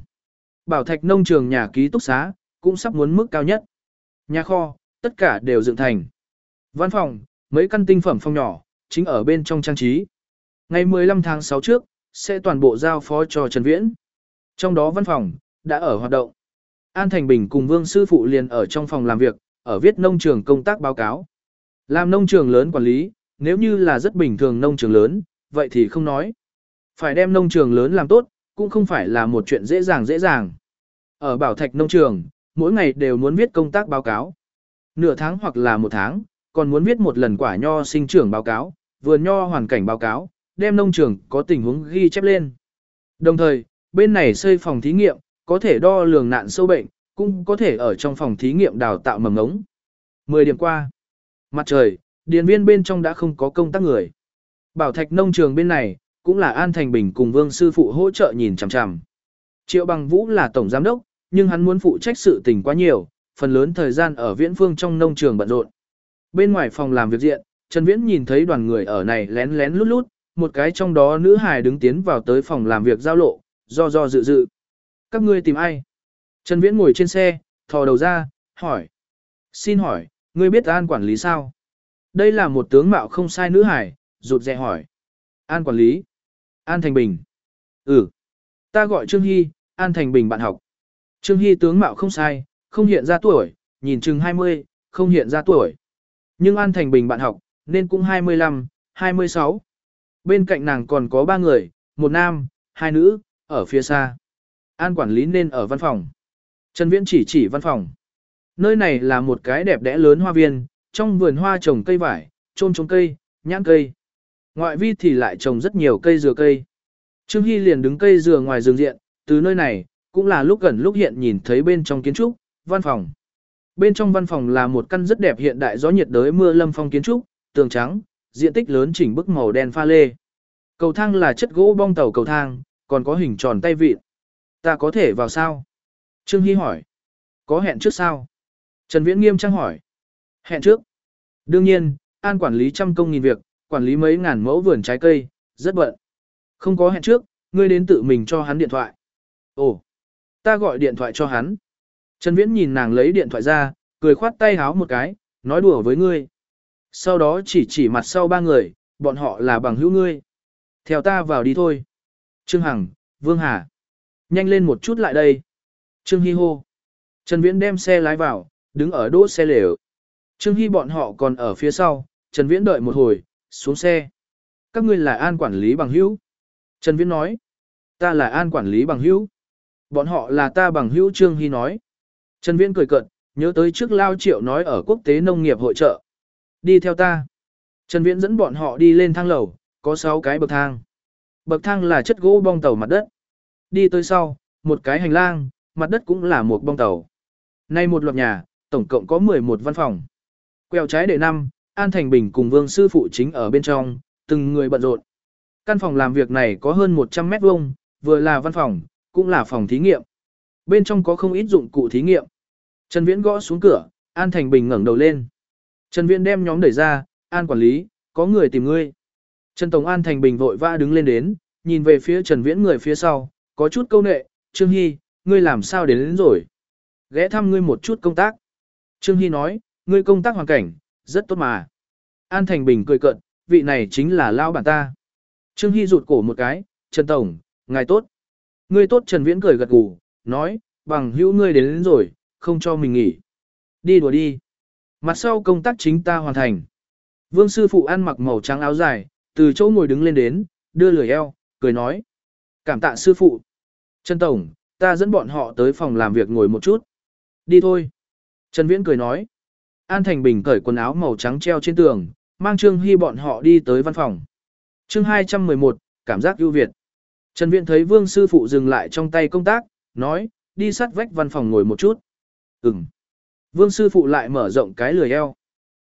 Bảo thạch nông trường nhà ký túc xá, cũng sắp muốn mức cao nhất. Nhà kho, tất cả đều dựng thành. Văn phòng, mấy căn tinh phẩm phòng nhỏ, chính ở bên trong trang trí. Ngày 15 tháng 6 trước, sẽ toàn bộ giao phó cho Trần Viễn. Trong đó văn phòng, đã ở hoạt động. An Thành Bình cùng Vương Sư Phụ liền ở trong phòng làm việc, ở viết nông trường công tác báo cáo. Làm nông trường lớn quản lý, nếu như là rất bình thường nông trường lớn, vậy thì không nói. Phải đem nông trường lớn làm tốt, cũng không phải là một chuyện dễ dàng dễ dàng. Ở Bảo Thạch nông trường, mỗi ngày đều muốn viết công tác báo cáo. Nửa tháng hoặc là một tháng, còn muốn viết một lần quả nho sinh trưởng báo cáo, vườn nho hoàn cảnh báo cáo, đem nông trường có tình huống ghi chép lên. Đồng thời, bên này xây phòng thí nghiệm, có thể đo lường nạn sâu bệnh, cũng có thể ở trong phòng thí nghiệm đào tạo mầm ngống. 10 điểm qua. Mặt trời, điền viên bên trong đã không có công tác người. Bảo thạch nông trường bên này, cũng là An Thành Bình cùng Vương Sư Phụ hỗ trợ nhìn chằm chằm. Triệu Bằng Vũ là tổng giám đốc, nhưng hắn muốn phụ trách sự tình quá nhiều, phần lớn thời gian ở viễn phương trong nông trường bận rộn. Bên ngoài phòng làm việc diện, Trần Viễn nhìn thấy đoàn người ở này lén lén lút lút, một cái trong đó nữ hài đứng tiến vào tới phòng làm việc giao lộ, do do dự dự. Các ngươi tìm ai? Trần Viễn ngồi trên xe, thò đầu ra, hỏi. Xin hỏi, ngươi biết an quản lý sao? Đây là một tướng mạo không sai nữ hải, rụt rè hỏi. An quản lý. An Thành Bình. Ừ. Ta gọi Trương Hy, An Thành Bình bạn học. Trương Hy tướng mạo không sai, không hiện ra tuổi, nhìn chừng 20, không hiện ra tuổi. Nhưng An Thành Bình bạn học, nên cũng 25, 26. Bên cạnh nàng còn có ba người, một nam, hai nữ, ở phía xa. An quản lý nên ở văn phòng. Trần Viễn chỉ chỉ văn phòng. Nơi này là một cái đẹp đẽ lớn hoa viên, trong vườn hoa trồng cây vải, trôn trồng cây, nhãn cây. Ngoại vi thì lại trồng rất nhiều cây dừa cây. Trương Hy liền đứng cây dừa ngoài rừng diện, từ nơi này, cũng là lúc gần lúc hiện nhìn thấy bên trong kiến trúc, văn phòng. Bên trong văn phòng là một căn rất đẹp hiện đại gió nhiệt đới mưa lâm phong kiến trúc, tường trắng, diện tích lớn chỉnh bức màu đen pha lê. Cầu thang là chất gỗ bong tàu cầu thang, còn có hình tròn tay vịn. Ta có thể vào sao? Trương Hy hỏi. Có hẹn trước sao? Trần Viễn nghiêm trang hỏi. Hẹn trước. Đương nhiên, an quản lý trăm công nghìn việc, quản lý mấy ngàn mẫu vườn trái cây, rất bận. Không có hẹn trước, ngươi đến tự mình cho hắn điện thoại. Ồ, ta gọi điện thoại cho hắn. Trần Viễn nhìn nàng lấy điện thoại ra, cười khoát tay háo một cái, nói đùa với ngươi. Sau đó chỉ chỉ mặt sau ba người, bọn họ là bằng hữu ngươi. Theo ta vào đi thôi. Trương Hằng, Vương Hà. Nhanh lên một chút lại đây. Trương Hi hô. Trần Viễn đem xe lái vào, đứng ở đỗ xe lều. Trương Hi bọn họ còn ở phía sau, Trần Viễn đợi một hồi, xuống xe. Các ngươi là an quản lý bằng hữu. Trần Viễn nói. Ta là an quản lý bằng hữu. Bọn họ là ta bằng hữu Trương Hy nói. Trần Viễn cười cợt, nhớ tới trước Lao Triệu nói ở quốc tế nông nghiệp hội trợ. Đi theo ta. Trần Viễn dẫn bọn họ đi lên thang lầu, có 6 cái bậc thang. Bậc thang là chất gỗ bong tàu mặt đất. Đi tới sau, một cái hành lang, mặt đất cũng là một bong tàu. Nay một loạt nhà, tổng cộng có 11 văn phòng. Quẹo trái để năm, An Thành Bình cùng Vương Sư Phụ chính ở bên trong, từng người bận rộn. Căn phòng làm việc này có hơn 100 mét vuông, vừa là văn phòng, cũng là phòng thí nghiệm. Bên trong có không ít dụng cụ thí nghiệm. Trần Viễn gõ xuống cửa, An Thành Bình ngẩng đầu lên. Trần Viễn đem nhóm đẩy ra, An quản lý, có người tìm ngươi. Trần Tổng An Thành Bình vội vã đứng lên đến, nhìn về phía Trần Viễn người phía sau, có chút câu nệ, Trương Hi, ngươi làm sao đến, đến rồi. Ghé thăm ngươi một chút công tác. Trương Hi nói, ngươi công tác hoàn cảnh, rất tốt mà. An Thành Bình cười cợt, vị này chính là lao bản ta. Trương Hi rụt cổ một cái, Trần Tổng, ngài tốt. Ngươi tốt Trần Viễn cười gật gù, nói, bằng hữu ngươi đến, đến rồi, không cho mình nghỉ. Đi đùa đi. Mặt sau công tác chính ta hoàn thành. Vương sư phụ ăn mặc màu trắng áo dài, từ chỗ ngồi đứng lên đến, đưa lười eo, cười nói. Cảm tạ sư phụ. Trần Tổng, ta dẫn bọn họ tới phòng làm việc ngồi một chút. Đi thôi. Trần Viễn cười nói. An Thành Bình cởi quần áo màu trắng treo trên tường, mang Trương Hy bọn họ đi tới văn phòng. chương 211, cảm giác ưu việt. Trần Viễn thấy Vương sư phụ dừng lại trong tay công tác, nói, đi sát vách văn phòng ngồi một chút. Ừm. Vương sư phụ lại mở rộng cái lười eo.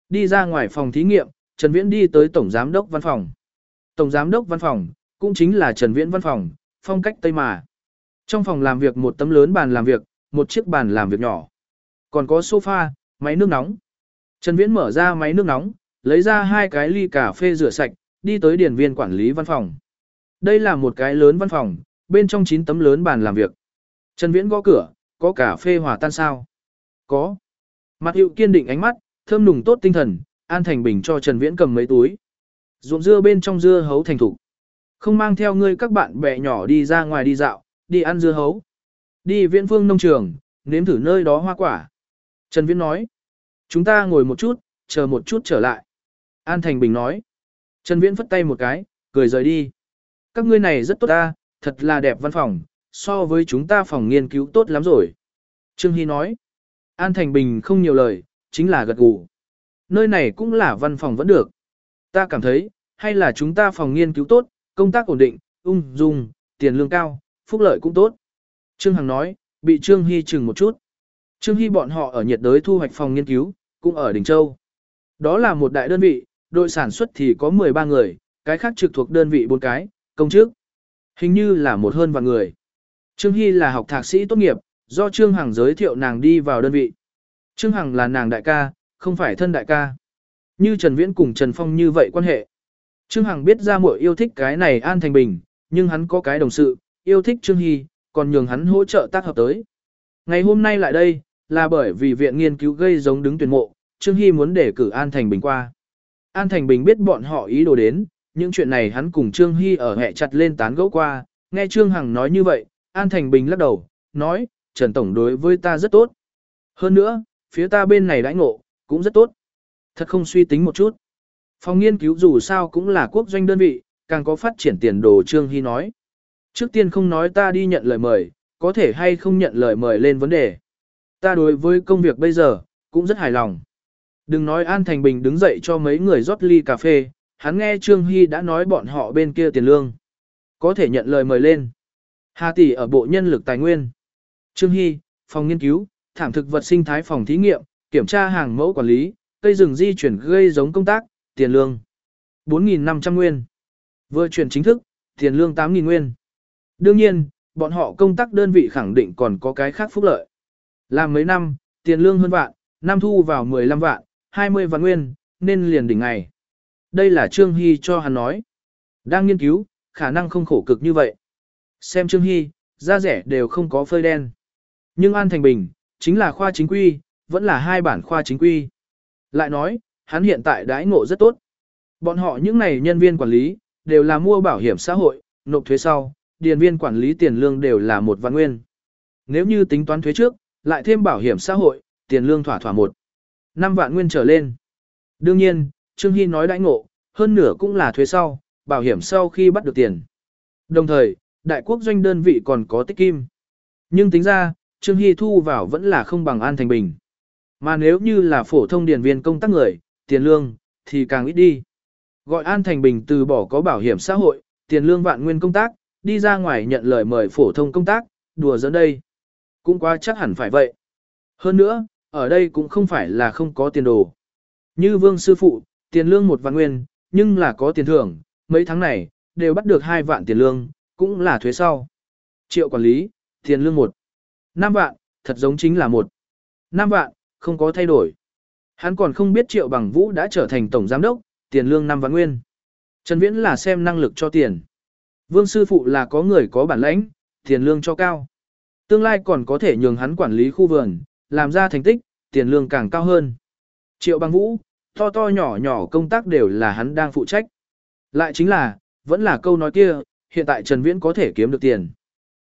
Đi ra ngoài phòng thí nghiệm, Trần Viễn đi tới Tổng Giám đốc văn phòng. Tổng Giám đốc văn phòng, cũng chính là Trần Viễn văn phòng, phong cách Tây Mà. Trong phòng làm việc một tấm lớn bàn làm việc, một chiếc bàn làm việc nhỏ. Còn có sofa, máy nước nóng. Trần Viễn mở ra máy nước nóng, lấy ra hai cái ly cà phê rửa sạch, đi tới điển viên quản lý văn phòng. Đây là một cái lớn văn phòng, bên trong 9 tấm lớn bàn làm việc. Trần Viễn gõ cửa, có cà phê hòa tan sao? Có. Mặt hiệu kiên định ánh mắt, thơm nùng tốt tinh thần, An Thành Bình cho Trần Viễn cầm mấy túi. Ruộng dưa bên trong dưa hấu thành thủ. Không mang theo ngươi các bạn bè nhỏ đi ra ngoài đi dạo, đi ăn dưa hấu. Đi viễn phương nông trường, nếm thử nơi đó hoa quả. Trần Viễn nói. Chúng ta ngồi một chút, chờ một chút trở lại. An Thành Bình nói. Trần Viễn phất tay một cái, cười rời đi. Các ngươi này rất tốt ta, thật là đẹp văn phòng, so với chúng ta phòng nghiên cứu tốt lắm rồi. Trương Hy nói. An Thành Bình không nhiều lời, chính là gật gù. Nơi này cũng là văn phòng vẫn được. Ta cảm thấy, hay là chúng ta phòng nghiên cứu tốt, công tác ổn định, ung dung, tiền lương cao, phúc lợi cũng tốt. Trương Hằng nói, bị Trương Hy chừng một chút. Trương Hy bọn họ ở nhiệt đới thu hoạch phòng nghiên cứu, cũng ở Đình Châu. Đó là một đại đơn vị, đội sản xuất thì có 13 người, cái khác trực thuộc đơn vị bốn cái, công chức. Hình như là một hơn vạn người. Trương Hy là học thạc sĩ tốt nghiệp, do Trương Hằng giới thiệu nàng đi vào đơn vị. Trương Hằng là nàng đại ca, không phải thân đại ca. Như Trần Viễn cùng Trần Phong như vậy quan hệ. Trương Hằng biết ra muội yêu thích cái này An Thành Bình, nhưng hắn có cái đồng sự, yêu thích Trương Hy, còn nhường hắn hỗ trợ tác hợp tới. Ngày hôm nay lại đây, là bởi vì viện nghiên cứu gây giống đứng tuyển mộ, Trương Hy muốn để cử An Thành Bình qua. An Thành Bình biết bọn họ ý đồ đến, những chuyện này hắn cùng Trương Hy ở hẹ chặt lên tán gẫu qua, nghe Trương Hằng nói như vậy, An Thành Bình lắc đầu, nói, Trần Tổng đối với ta rất tốt. Hơn nữa, phía ta bên này đãi ngộ, cũng rất tốt. Thật không suy tính một chút. Phòng nghiên cứu dù sao cũng là quốc doanh đơn vị, càng có phát triển tiền đồ Trương Hy nói. Trước tiên không nói ta đi nhận lời mời, có thể hay không nhận lời mời lên vấn đề. Ta đối với công việc bây giờ, cũng rất hài lòng. Đừng nói An Thành Bình đứng dậy cho mấy người rót ly cà phê, hắn nghe Trương Hy đã nói bọn họ bên kia tiền lương. Có thể nhận lời mời lên. Hà tỷ ở bộ nhân lực tài nguyên. Trương Hy, phòng nghiên cứu, thảm thực vật sinh thái phòng thí nghiệm, kiểm tra hàng mẫu quản lý, cây rừng di chuyển gây giống công tác, tiền lương. 4.500 nguyên. Vừa chuyển chính thức, tiền lương 8.000 nguyên. Đương nhiên, bọn họ công tác đơn vị khẳng định còn có cái khác phúc lợi. Làm mấy năm, tiền lương hơn vạn, năm thu vào 15 vạn, 20 vạn nguyên, nên liền đỉnh ngày. Đây là Trương Hy cho hắn nói. Đang nghiên cứu, khả năng không khổ cực như vậy. Xem Trương Hy, da rẻ đều không có phơi đen. Nhưng An Thành Bình, chính là khoa chính quy, vẫn là hai bản khoa chính quy. Lại nói, hắn hiện tại đãi ngộ rất tốt. Bọn họ những này nhân viên quản lý, đều là mua bảo hiểm xã hội, nộp thuế sau, điền viên quản lý tiền lương đều là một vạn nguyên. Nếu như tính toán thuế trước, lại thêm bảo hiểm xã hội, tiền lương thỏa thỏa một. năm vạn nguyên trở lên. Đương nhiên, Trương Hy nói đãi ngộ, hơn nửa cũng là thuế sau, bảo hiểm sau khi bắt được tiền. Đồng thời, đại quốc doanh đơn vị còn có tích kim. Nhưng tính ra, Trương Hy thu vào vẫn là không bằng An Thành Bình. Mà nếu như là phổ thông điển viên công tác người, tiền lương, thì càng ít đi. Gọi An Thành Bình từ bỏ có bảo hiểm xã hội, tiền lương vạn nguyên công tác, đi ra ngoài nhận lời mời phổ thông công tác, đùa dẫn đây. Cũng quá chắc hẳn phải vậy. Hơn nữa, ở đây cũng không phải là không có tiền đồ. Như vương sư phụ, tiền lương một vạn nguyên, nhưng là có tiền thưởng, mấy tháng này, đều bắt được hai vạn tiền lương, cũng là thuế sau. Triệu quản lý, tiền lương một. năm vạn, thật giống chính là một. năm vạn, không có thay đổi. Hắn còn không biết Triệu Bằng Vũ đã trở thành tổng giám đốc, tiền lương năm vạn nguyên. Trần Viễn là xem năng lực cho tiền. Vương sư phụ là có người có bản lãnh, tiền lương cho cao. Tương lai còn có thể nhường hắn quản lý khu vườn, làm ra thành tích, tiền lương càng cao hơn. Triệu Bằng Vũ, to to nhỏ nhỏ công tác đều là hắn đang phụ trách. Lại chính là, vẫn là câu nói kia, hiện tại Trần Viễn có thể kiếm được tiền.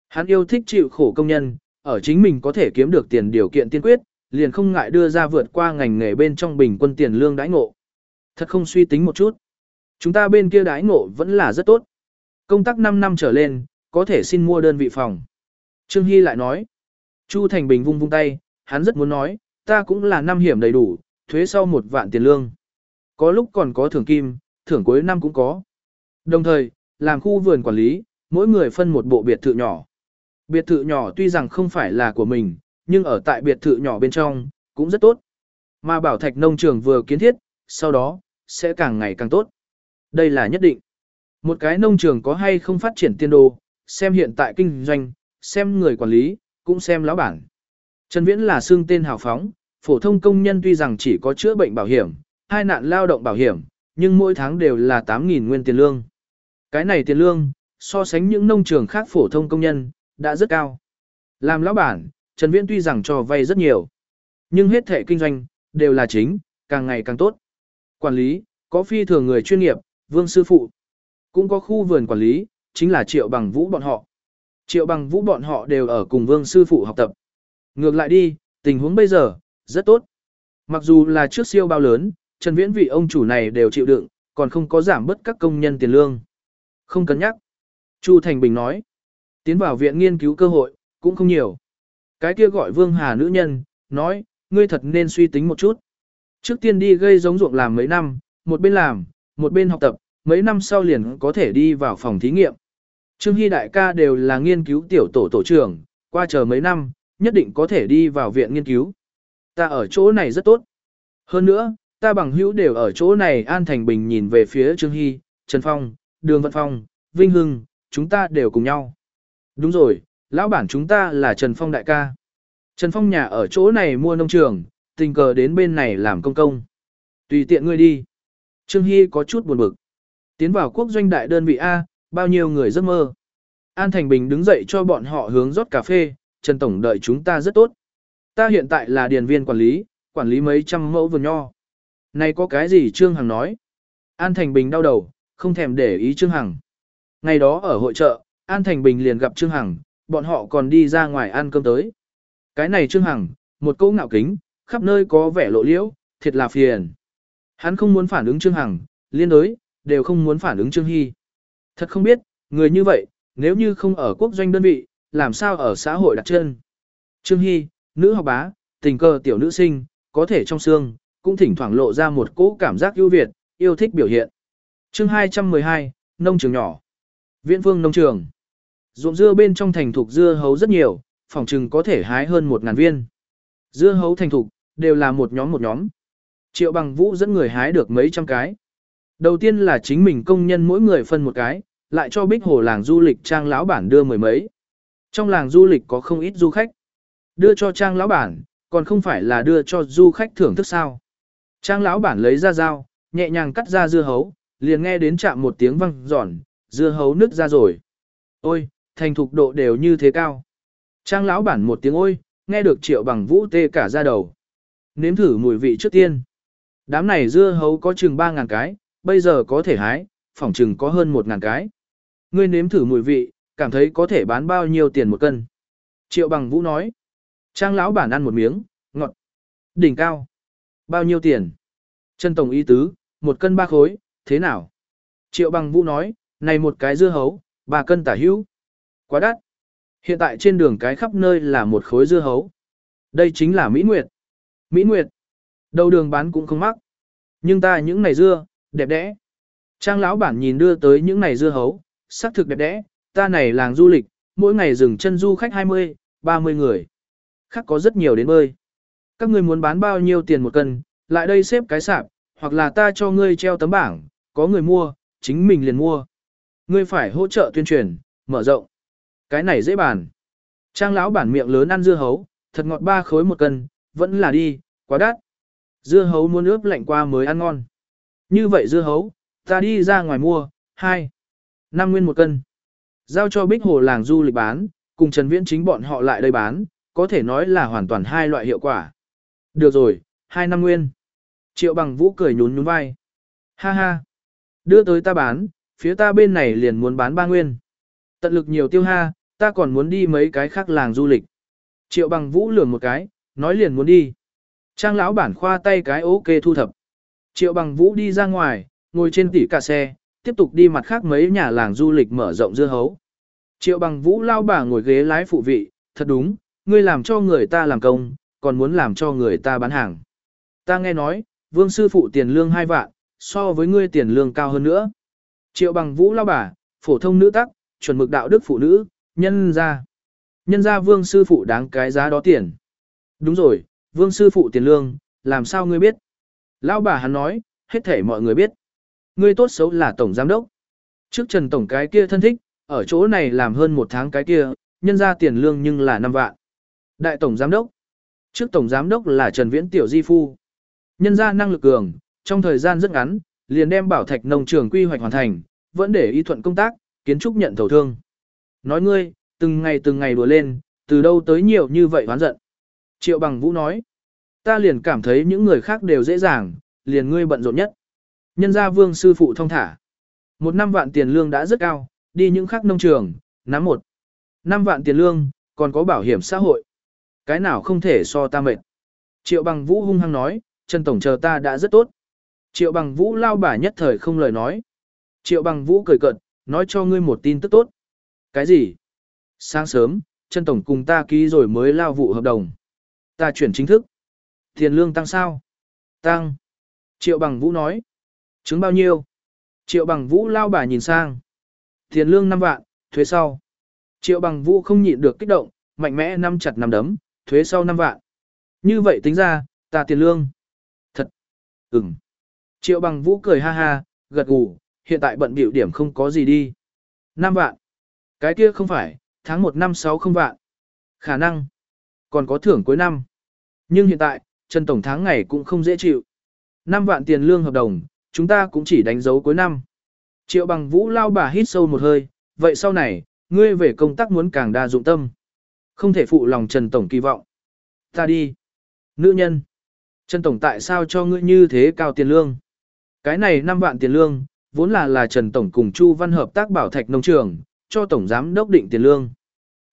Hắn yêu thích chịu khổ công nhân, ở chính mình có thể kiếm được tiền điều kiện tiên quyết, liền không ngại đưa ra vượt qua ngành nghề bên trong bình quân tiền lương đãi ngộ. Thật không suy tính một chút. Chúng ta bên kia đãi ngộ vẫn là rất tốt. Công tác 5 năm trở lên, có thể xin mua đơn vị phòng. Trương Hy lại nói. Chu Thành Bình vung vung tay, hắn rất muốn nói, ta cũng là năm hiểm đầy đủ, thuế sau một vạn tiền lương. Có lúc còn có thưởng kim, thưởng cuối năm cũng có. Đồng thời, làm khu vườn quản lý, mỗi người phân một bộ biệt thự nhỏ. Biệt thự nhỏ tuy rằng không phải là của mình, nhưng ở tại biệt thự nhỏ bên trong, cũng rất tốt. Mà bảo thạch nông trường vừa kiến thiết, sau đó, sẽ càng ngày càng tốt. Đây là nhất định. Một cái nông trường có hay không phát triển tiên đồ, xem hiện tại kinh doanh, xem người quản lý, cũng xem lão bản. Trần Viễn là xương tên hào phóng, phổ thông công nhân tuy rằng chỉ có chữa bệnh bảo hiểm, hai nạn lao động bảo hiểm, nhưng mỗi tháng đều là 8.000 nguyên tiền lương. Cái này tiền lương, so sánh những nông trường khác phổ thông công nhân, đã rất cao. Làm lão bản, Trần Viễn tuy rằng cho vay rất nhiều, nhưng hết thể kinh doanh, đều là chính, càng ngày càng tốt. Quản lý, có phi thường người chuyên nghiệp, vương sư phụ. Cũng có khu vườn quản lý, chính là triệu bằng vũ bọn họ. Triệu bằng vũ bọn họ đều ở cùng vương sư phụ học tập. Ngược lại đi, tình huống bây giờ, rất tốt. Mặc dù là trước siêu bao lớn, Trần Viễn vị ông chủ này đều chịu đựng, còn không có giảm bớt các công nhân tiền lương. Không cân nhắc. Chu Thành Bình nói, tiến vào viện nghiên cứu cơ hội, cũng không nhiều. Cái kia gọi Vương Hà nữ nhân, nói, ngươi thật nên suy tính một chút. Trước tiên đi gây giống ruộng làm mấy năm, một bên làm, một bên học tập, mấy năm sau liền có thể đi vào phòng thí nghiệm. Trương Hy đại ca đều là nghiên cứu tiểu tổ tổ trưởng, qua chờ mấy năm, nhất định có thể đi vào viện nghiên cứu. Ta ở chỗ này rất tốt. Hơn nữa, ta bằng hữu đều ở chỗ này An Thành Bình nhìn về phía Trương Hy, Trần Phong, Đường Vận Phong, Vinh Hưng, chúng ta đều cùng nhau. Đúng rồi, lão bản chúng ta là Trần Phong đại ca. Trần Phong nhà ở chỗ này mua nông trường, tình cờ đến bên này làm công công. Tùy tiện ngươi đi. Trương Hy có chút buồn bực. Tiến vào quốc doanh đại đơn vị A, bao nhiêu người giấc mơ. An Thành Bình đứng dậy cho bọn họ hướng rót cà phê, Trần Tổng đợi chúng ta rất tốt. Ta hiện tại là điền viên quản lý, quản lý mấy trăm mẫu vườn nho. Này có cái gì Trương Hằng nói? An Thành Bình đau đầu, không thèm để ý Trương Hằng. Ngày đó ở hội trợ, An Thành Bình liền gặp Trương Hằng, bọn họ còn đi ra ngoài ăn cơm tới. Cái này Trương Hằng, một câu ngạo kính, khắp nơi có vẻ lộ liễu, thiệt là phiền. Hắn không muốn phản ứng Trương Hằng, liên đối, đều không muốn phản ứng Trương Hy. Thật không biết, người như vậy, nếu như không ở quốc doanh đơn vị, làm sao ở xã hội đặt chân. Trương Hy, nữ học bá, tình cờ tiểu nữ sinh, có thể trong xương, cũng thỉnh thoảng lộ ra một cỗ cảm giác ưu việt, yêu thích biểu hiện. Chương 212, nông trường nhỏ. Viễn vương nông trường. Ruộng dưa bên trong thành thục dưa hấu rất nhiều, phòng trừng có thể hái hơn một ngàn viên. Dưa hấu thành thục, đều là một nhóm một nhóm. Triệu bằng vũ dẫn người hái được mấy trăm cái. Đầu tiên là chính mình công nhân mỗi người phân một cái, lại cho bích hồ làng du lịch trang lão bản đưa mười mấy. Trong làng du lịch có không ít du khách. Đưa cho trang lão bản, còn không phải là đưa cho du khách thưởng thức sao. Trang lão bản lấy ra dao, nhẹ nhàng cắt ra dưa hấu, liền nghe đến chạm một tiếng vang giòn, dưa hấu nứt ra rồi. Ôi, thành thục độ đều như thế cao. Trang lão bản một tiếng ôi, nghe được triệu bằng vũ tê cả ra đầu. Nếm thử mùi vị trước tiên. Đám này dưa hấu có chừng 3.000 cái, bây giờ có thể hái, phỏng chừng có hơn 1.000 cái. Ngươi nếm thử mùi vị, cảm thấy có thể bán bao nhiêu tiền một cân. Triệu bằng vũ nói. Trang lão bản ăn một miếng, ngọt. Đỉnh cao. Bao nhiêu tiền? Trân Tổng y tứ, một cân ba khối, thế nào? Triệu bằng vũ nói, này một cái dưa hấu, ba cân tả hữu. Quá đắt. Hiện tại trên đường cái khắp nơi là một khối dưa hấu. Đây chính là Mỹ Nguyệt. Mỹ Nguyệt. Đầu đường bán cũng không mắc. Nhưng ta những này dưa, đẹp đẽ. Trang lão bản nhìn đưa tới những này dưa hấu, sắc thực đẹp đẽ, ta này làng du lịch, mỗi ngày dừng chân du khách 20, 30 người. Khác có rất nhiều đến bơi. Các người muốn bán bao nhiêu tiền một cân, lại đây xếp cái sạp, hoặc là ta cho ngươi treo tấm bảng, có người mua, chính mình liền mua. Ngươi phải hỗ trợ tuyên truyền, mở rộng. Cái này dễ bàn. Trang lão bản miệng lớn ăn dưa hấu, thật ngọt ba khối một cân, vẫn là đi, quá đắt. Dưa hấu muốn ướp lạnh qua mới ăn ngon. Như vậy dưa hấu, ta đi ra ngoài mua, hai, năm nguyên một cân. Giao cho bích hồ làng du lịch bán, cùng Trần Viễn chính bọn họ lại đây bán, có thể nói là hoàn toàn hai loại hiệu quả. Được rồi, hai năm nguyên. Triệu bằng vũ cười nhún nhún vai. Ha ha. Đưa tới ta bán, phía ta bên này liền muốn bán ba nguyên. Tận lực nhiều tiêu ha, ta còn muốn đi mấy cái khác làng du lịch. Triệu bằng vũ lường một cái, nói liền muốn đi. Trang lão bản khoa tay cái ok thu thập. Triệu bằng vũ đi ra ngoài, ngồi trên tỉ cả xe, tiếp tục đi mặt khác mấy nhà làng du lịch mở rộng dưa hấu. Triệu bằng vũ lao bà ngồi ghế lái phụ vị, thật đúng, ngươi làm cho người ta làm công, còn muốn làm cho người ta bán hàng. Ta nghe nói, vương sư phụ tiền lương hai vạn, so với ngươi tiền lương cao hơn nữa. Triệu bằng vũ lao bà, phổ thông nữ tắc, chuẩn mực đạo đức phụ nữ, nhân ra. Nhân ra vương sư phụ đáng cái giá đó tiền. Đúng rồi, vương sư phụ tiền lương, làm sao ngươi biết? Lao bà hắn nói, hết thể mọi người biết. Ngươi tốt xấu là tổng giám đốc. Trước trần tổng cái kia thân thích, ở chỗ này làm hơn một tháng cái kia, nhân ra tiền lương nhưng là 5 vạn. Đại tổng giám đốc. Trước tổng giám đốc là Trần Viễn Tiểu Di Phu. Nhân ra năng lực cường, trong thời gian rất ngắn, liền đem bảo thạch nông trường quy hoạch hoàn thành, vẫn để ý thuận công tác, kiến trúc nhận thầu thương. Nói ngươi, từng ngày từng ngày đùa lên, từ đâu tới nhiều như vậy hoán giận. Triệu bằng vũ nói, ta liền cảm thấy những người khác đều dễ dàng, liền ngươi bận rộn nhất. Nhân gia vương sư phụ thông thả. Một năm vạn tiền lương đã rất cao, đi những khác nông trường, nắm một. Năm vạn tiền lương, còn có bảo hiểm xã hội. Cái nào không thể so ta mệt. Triệu bằng vũ hung hăng nói, Trần Tổng chờ ta đã rất tốt. Triệu bằng vũ lao bả nhất thời không lời nói. Triệu bằng vũ cười cợt, nói cho ngươi một tin tức tốt. Cái gì? Sáng sớm, Trần Tổng cùng ta ký rồi mới lao vụ hợp đồng. Ta chuyển chính thức. Tiền lương tăng sao? Tăng. Triệu bằng vũ nói. Chứng bao nhiêu? Triệu bằng vũ lao bà nhìn sang. Tiền lương 5 vạn, thuế sau. Triệu bằng vũ không nhịn được kích động, mạnh mẽ nắm chặt nắm đấm, thuế sau 5 vạn. Như vậy tính ra, ta tiền lương. Thật. Ừm. Triệu bằng vũ cười ha ha, gật gù, hiện tại bận biểu điểm không có gì đi. 5 vạn. Cái kia không phải, tháng 1 năm 6 không vạn. Khả năng. Còn có thưởng cuối năm. Nhưng hiện tại, Trần Tổng tháng ngày cũng không dễ chịu. 5 vạn tiền lương hợp đồng, chúng ta cũng chỉ đánh dấu cuối năm. Triệu bằng vũ lao bà hít sâu một hơi, vậy sau này, ngươi về công tác muốn càng đa dụng tâm. Không thể phụ lòng Trần Tổng kỳ vọng. Ta đi. Nữ nhân. Trần Tổng tại sao cho ngươi như thế cao tiền lương? Cái này 5 vạn tiền lương, vốn là là Trần Tổng cùng Chu Văn hợp tác bảo thạch nông trường, cho Tổng Giám đốc định tiền lương.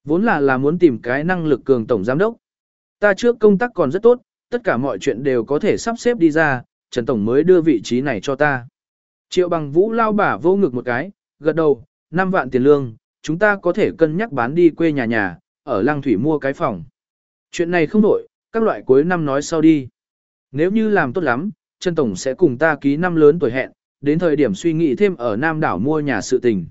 Vốn là là muốn tìm cái năng lực cường Tổng Giám đốc. Ta trước công tác còn rất tốt, tất cả mọi chuyện đều có thể sắp xếp đi ra, Trần Tổng mới đưa vị trí này cho ta. Triệu bằng vũ lao bả vô ngực một cái, gật đầu, 5 vạn tiền lương, chúng ta có thể cân nhắc bán đi quê nhà nhà, ở Lăng Thủy mua cái phòng. Chuyện này không đổi, các loại cuối năm nói sau đi. Nếu như làm tốt lắm, Trần Tổng sẽ cùng ta ký năm lớn tuổi hẹn, đến thời điểm suy nghĩ thêm ở Nam đảo mua nhà sự tình.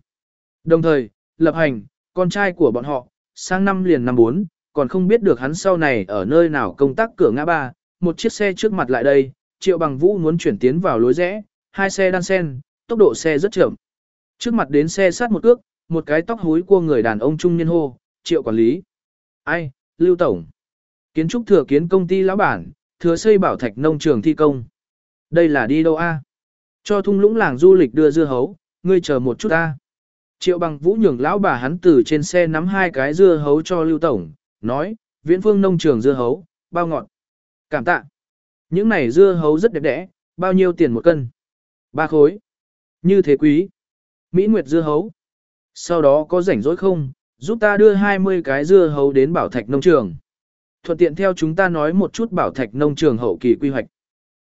Đồng thời, lập hành, con trai của bọn họ, sang năm liền năm 4, còn không biết được hắn sau này ở nơi nào công tác cửa ngã ba, một chiếc xe trước mặt lại đây, Triệu Bằng Vũ muốn chuyển tiến vào lối rẽ, hai xe đan sen, tốc độ xe rất chậm. Trước mặt đến xe sát một cước, một cái tóc húi của người đàn ông trung niên hô, Triệu quản lý. Ai, Lưu Tổng. Kiến trúc thừa kiến công ty lão bản, thừa xây bảo thạch nông trường thi công. Đây là đi đâu a? Cho thung lũng làng du lịch đưa dưa hấu, ngươi chờ một chút a. Triệu bằng vũ nhường lão bà hắn từ trên xe nắm hai cái dưa hấu cho Lưu Tổng, nói, viễn phương nông trường dưa hấu, bao ngọt. Cảm tạ. Những này dưa hấu rất đẹp đẽ, bao nhiêu tiền một cân? Ba khối. Như thế quý. Mỹ Nguyệt dưa hấu. Sau đó có rảnh rỗi không, giúp ta đưa 20 cái dưa hấu đến bảo thạch nông trường. Thuận tiện theo chúng ta nói một chút bảo thạch nông trường hậu kỳ quy hoạch.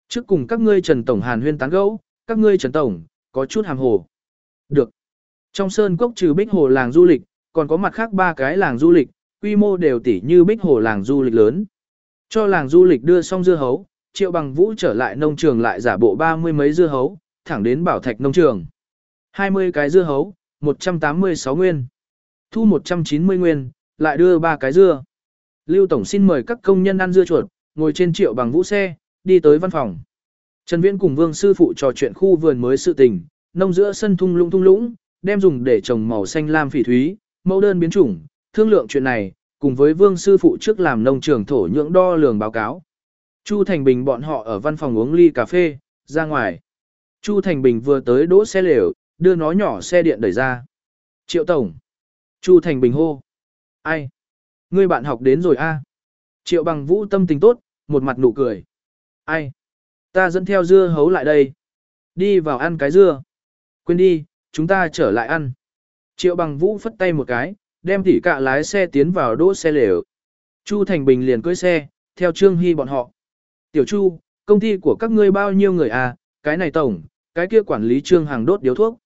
Trước cùng các ngươi Trần Tổng Hàn huyên tán gẫu, các ngươi Trần Tổng, có chút hàm hồ. Được. Trong Sơn Cốc trừ Bích Hồ làng du lịch, còn có mặt khác ba cái làng du lịch, quy mô đều tỷ như Bích Hồ làng du lịch lớn. Cho làng du lịch đưa xong dưa hấu, Triệu Bằng Vũ trở lại nông trường lại giả bộ ba mươi mấy dưa hấu, thẳng đến bảo thạch nông trường. 20 cái dưa hấu, 186 nguyên. Thu 190 nguyên, lại đưa ba cái dưa. Lưu Tổng xin mời các công nhân ăn dưa chuột, ngồi trên Triệu Bằng Vũ xe, đi tới văn phòng. Trần Viễn cùng Vương sư phụ trò chuyện khu vườn mới sự tình, nông giữa sân thung lũng thung lũng, đem dùng để trồng màu xanh lam phỉ thúy, mẫu đơn biến chủng, thương lượng chuyện này, cùng với Vương sư phụ trước làm nông trường thổ nhưỡng đo lường báo cáo. Chu Thành Bình bọn họ ở văn phòng uống ly cà phê, ra ngoài. Chu Thành Bình vừa tới đỗ xe lều, đưa nó nhỏ xe điện đẩy ra. Triệu Tổng. Chu Thành Bình hô. Ai? Ngươi bạn học đến rồi a? Triệu bằng vũ tâm tình tốt, một mặt nụ cười. Ai? Ta dẫn theo dưa hấu lại đây. Đi vào ăn cái dưa. Quên đi, chúng ta trở lại ăn. Triệu bằng vũ phất tay một cái, đem tỉ cạ lái xe tiến vào đỗ xe lều. Chu Thành Bình liền cưỡi xe, theo Trương Hy bọn họ. Tiểu Chu, công ty của các ngươi bao nhiêu người à, cái này tổng, cái kia quản lý Trương hàng đốt điếu thuốc.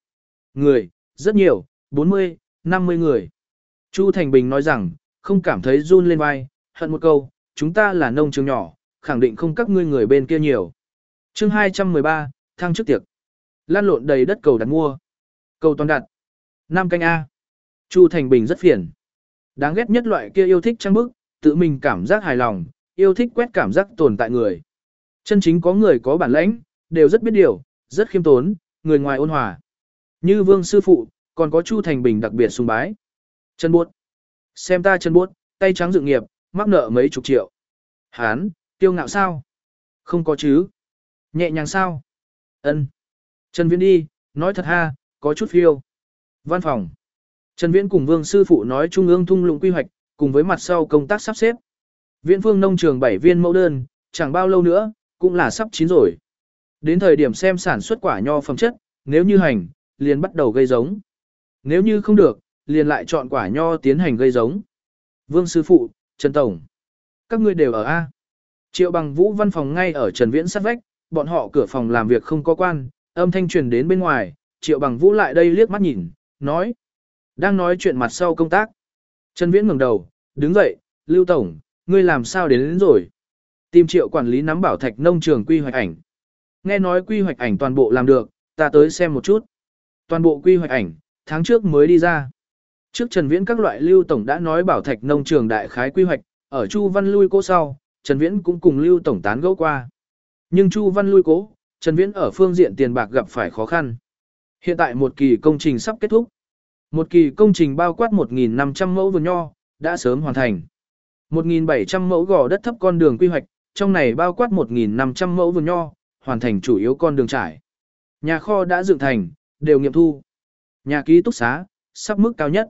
Người, rất nhiều, 40, 50 người. Chu Thành Bình nói rằng, không cảm thấy run lên vai, hận một câu, chúng ta là nông trường nhỏ, khẳng định không các ngươi người bên kia nhiều. chương 213, thăng trước tiệc. Lan lộn đầy đất cầu đặt mua. Cầu toàn đặt. Nam canh A. Chu Thành Bình rất phiền. Đáng ghét nhất loại kia yêu thích trang bức, tự mình cảm giác hài lòng, yêu thích quét cảm giác tồn tại người. Chân chính có người có bản lãnh, đều rất biết điều, rất khiêm tốn, người ngoài ôn hòa. Như vương sư phụ, còn có Chu Thành Bình đặc biệt sùng bái. Chân buốt. Xem ta chân buốt, tay trắng dự nghiệp, mắc nợ mấy chục triệu. Hán, tiêu ngạo sao? Không có chứ. Nhẹ nhàng sao? Ân. Trần Viễn đi, nói thật ha, có chút phiêu. Văn phòng. Trần Viễn cùng Vương sư phụ nói trung ương thung lũng quy hoạch, cùng với mặt sau công tác sắp xếp. Viễn Phương nông trường 7 viên mẫu đơn, chẳng bao lâu nữa, cũng là sắp chín rồi. Đến thời điểm xem sản xuất quả nho phẩm chất, nếu như hành, liền bắt đầu gây giống. Nếu như không được, liền lại chọn quả nho tiến hành gây giống. Vương sư phụ, Trần Tổng. Các ngươi đều ở A. Triệu bằng vũ văn phòng ngay ở Trần Viễn sát vách, bọn họ cửa phòng làm việc không có quan, âm thanh truyền đến bên ngoài, triệu bằng vũ lại đây liếc mắt nhìn, nói. Đang nói chuyện mặt sau công tác. Trần Viễn ngẩng đầu, đứng dậy, Lưu Tổng, ngươi làm sao đến, đến rồi. Tìm triệu quản lý nắm bảo thạch nông trường quy hoạch ảnh. Nghe nói quy hoạch ảnh toàn bộ làm được, ta tới xem một chút. Toàn bộ quy hoạch ảnh, tháng trước mới đi ra. Trước Trần Viễn các loại Lưu Tổng đã nói bảo thạch nông trường đại khái quy hoạch, ở Chu Văn lui cố sau, Trần Viễn cũng cùng Lưu Tổng tán gẫu qua. Nhưng Chu Văn lui cố, Trần Viễn ở phương diện tiền bạc gặp phải khó khăn. Hiện tại một kỳ công trình sắp kết thúc. Một kỳ công trình bao quát 1.500 mẫu vườn nho, đã sớm hoàn thành. 1.700 mẫu gò đất thấp con đường quy hoạch, trong này bao quát 1.500 mẫu vườn nho, hoàn thành chủ yếu con đường trải. Nhà kho đã dựng thành, đều nghiệm thu. Nhà ký túc xá, sắp mức cao nhất.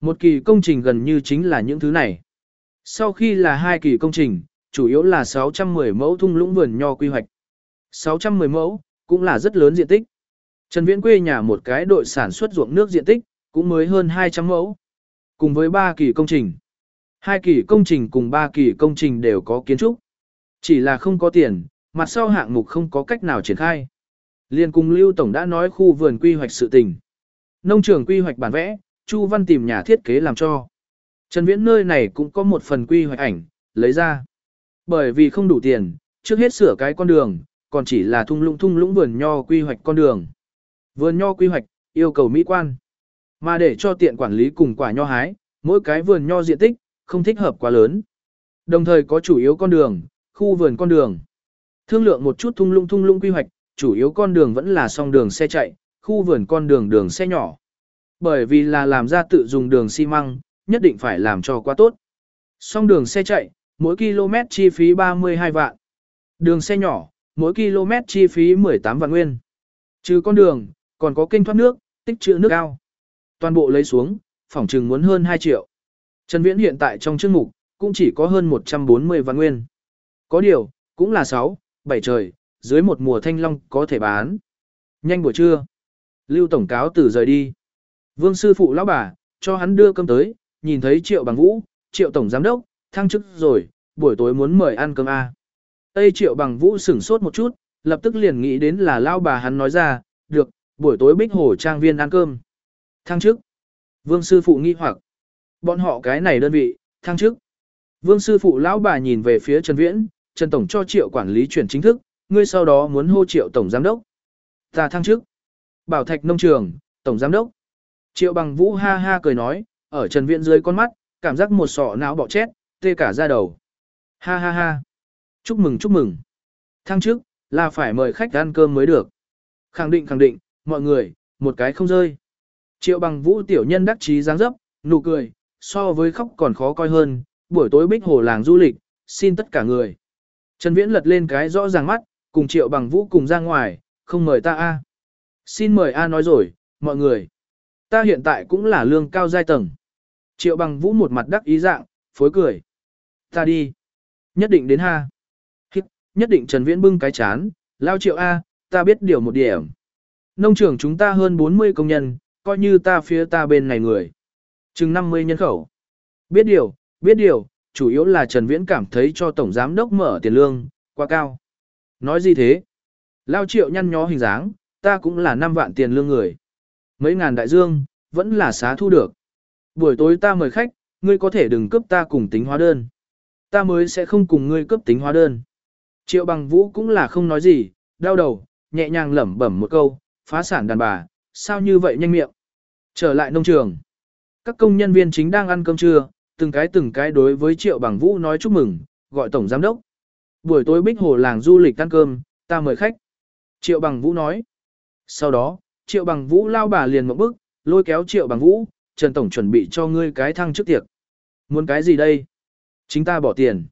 Một kỳ công trình gần như chính là những thứ này. Sau khi là hai kỳ công trình, chủ yếu là 610 mẫu thung lũng vườn nho quy hoạch. 610 mẫu, cũng là rất lớn diện tích. Trần Viễn quê nhà một cái đội sản xuất ruộng nước diện tích, cũng mới hơn 200 mẫu. Cùng với 3 kỳ công trình. Hai kỳ công trình cùng 3 kỳ công trình đều có kiến trúc. Chỉ là không có tiền, mặt sau hạng mục không có cách nào triển khai. Liên cùng Lưu Tổng đã nói khu vườn quy hoạch sự tình. Nông trường quy hoạch bản vẽ, Chu Văn tìm nhà thiết kế làm cho. Trần Viễn nơi này cũng có một phần quy hoạch ảnh, lấy ra. Bởi vì không đủ tiền, trước hết sửa cái con đường, còn chỉ là thung lũng thung lũng vườn nho quy hoạch con đường. Vườn nho quy hoạch, yêu cầu mỹ quan. Mà để cho tiện quản lý cùng quả nho hái, mỗi cái vườn nho diện tích, không thích hợp quá lớn. Đồng thời có chủ yếu con đường, khu vườn con đường. Thương lượng một chút thung lũng thung lũng quy hoạch, chủ yếu con đường vẫn là song đường xe chạy, khu vườn con đường đường xe nhỏ. Bởi vì là làm ra tự dùng đường xi măng, nhất định phải làm cho quá tốt. Song đường xe chạy, mỗi km chi phí 32 vạn. Đường xe nhỏ, mỗi km chi phí 18 vạn nguyên. Trừ con đường, còn có kênh thoát nước, tích trữ nước cao. Toàn bộ lấy xuống, phòng trừng muốn hơn 2 triệu. Trần Viễn hiện tại trong chương mục, cũng chỉ có hơn 140 vạn nguyên. Có điều, cũng là 6, 7 trời, dưới một mùa thanh long có thể bán. Nhanh buổi trưa. Lưu Tổng cáo từ rời đi. Vương sư phụ lão bà, cho hắn đưa cơm tới, nhìn thấy Triệu Bằng Vũ, Triệu Tổng Giám Đốc, thăng chức rồi, buổi tối muốn mời ăn cơm A. Tây Triệu Bằng Vũ sửng sốt một chút, lập tức liền nghĩ đến là lão bà hắn nói ra, được, buổi tối bích hồ trang viên ăn cơm. Thăng chức. Vương sư phụ nghi hoặc. Bọn họ cái này đơn vị, thăng chức. Vương sư phụ lão bà nhìn về phía Trần Viễn, Trần Tổng cho Triệu quản lý chuyển chính thức, ngươi sau đó muốn hô Triệu Tổng Giám Đốc. Ta thăng chức. Bảo Thạch Nông Trường, Tổng Giám Đốc. Triệu bằng vũ ha ha cười nói, ở Trần Viễn dưới con mắt, cảm giác một sọ não bọ chết, tê cả da đầu. Ha ha ha. Chúc mừng chúc mừng. Thăng chức, là phải mời khách ăn cơm mới được. Khẳng định khẳng định, mọi người, một cái không rơi. Triệu bằng vũ tiểu nhân đắc chí dáng dấp, nụ cười, so với khóc còn khó coi hơn, buổi tối bích hồ làng du lịch, xin tất cả người. Trần Viễn lật lên cái rõ ràng mắt, cùng triệu bằng vũ cùng ra ngoài, không mời ta a. Xin mời a nói rồi, mọi người. Ta hiện tại cũng là lương cao giai tầng. Triệu bằng vũ một mặt đắc ý dạng, phối cười. Ta đi. Nhất định đến ha. Hít, nhất định Trần Viễn bưng cái chán, lao triệu A, ta biết điều một điểm. Nông trường chúng ta hơn 40 công nhân, coi như ta phía ta bên này người. Chừng 50 nhân khẩu. Biết điều, biết điều, chủ yếu là Trần Viễn cảm thấy cho Tổng Giám Đốc mở tiền lương, quá cao. Nói gì thế? Lao triệu nhăn nhó hình dáng, ta cũng là 5 vạn tiền lương người. Mấy ngàn đại dương, vẫn là xá thu được. Buổi tối ta mời khách, ngươi có thể đừng cấp ta cùng tính hóa đơn. Ta mới sẽ không cùng ngươi cấp tính hóa đơn. Triệu bằng vũ cũng là không nói gì, đau đầu, nhẹ nhàng lẩm bẩm một câu, phá sản đàn bà, sao như vậy nhanh miệng. Trở lại nông trường. Các công nhân viên chính đang ăn cơm trưa, từng cái từng cái đối với Triệu bằng vũ nói chúc mừng, gọi tổng giám đốc. Buổi tối bích hồ làng du lịch ăn cơm, ta mời khách. Triệu bằng vũ nói. Sau đó, Triệu bằng vũ lao bà liền một bước, lôi kéo Triệu bằng vũ, Trần Tổng chuẩn bị cho ngươi cái thăng trước tiệc. Muốn cái gì đây? Chính ta bỏ tiền.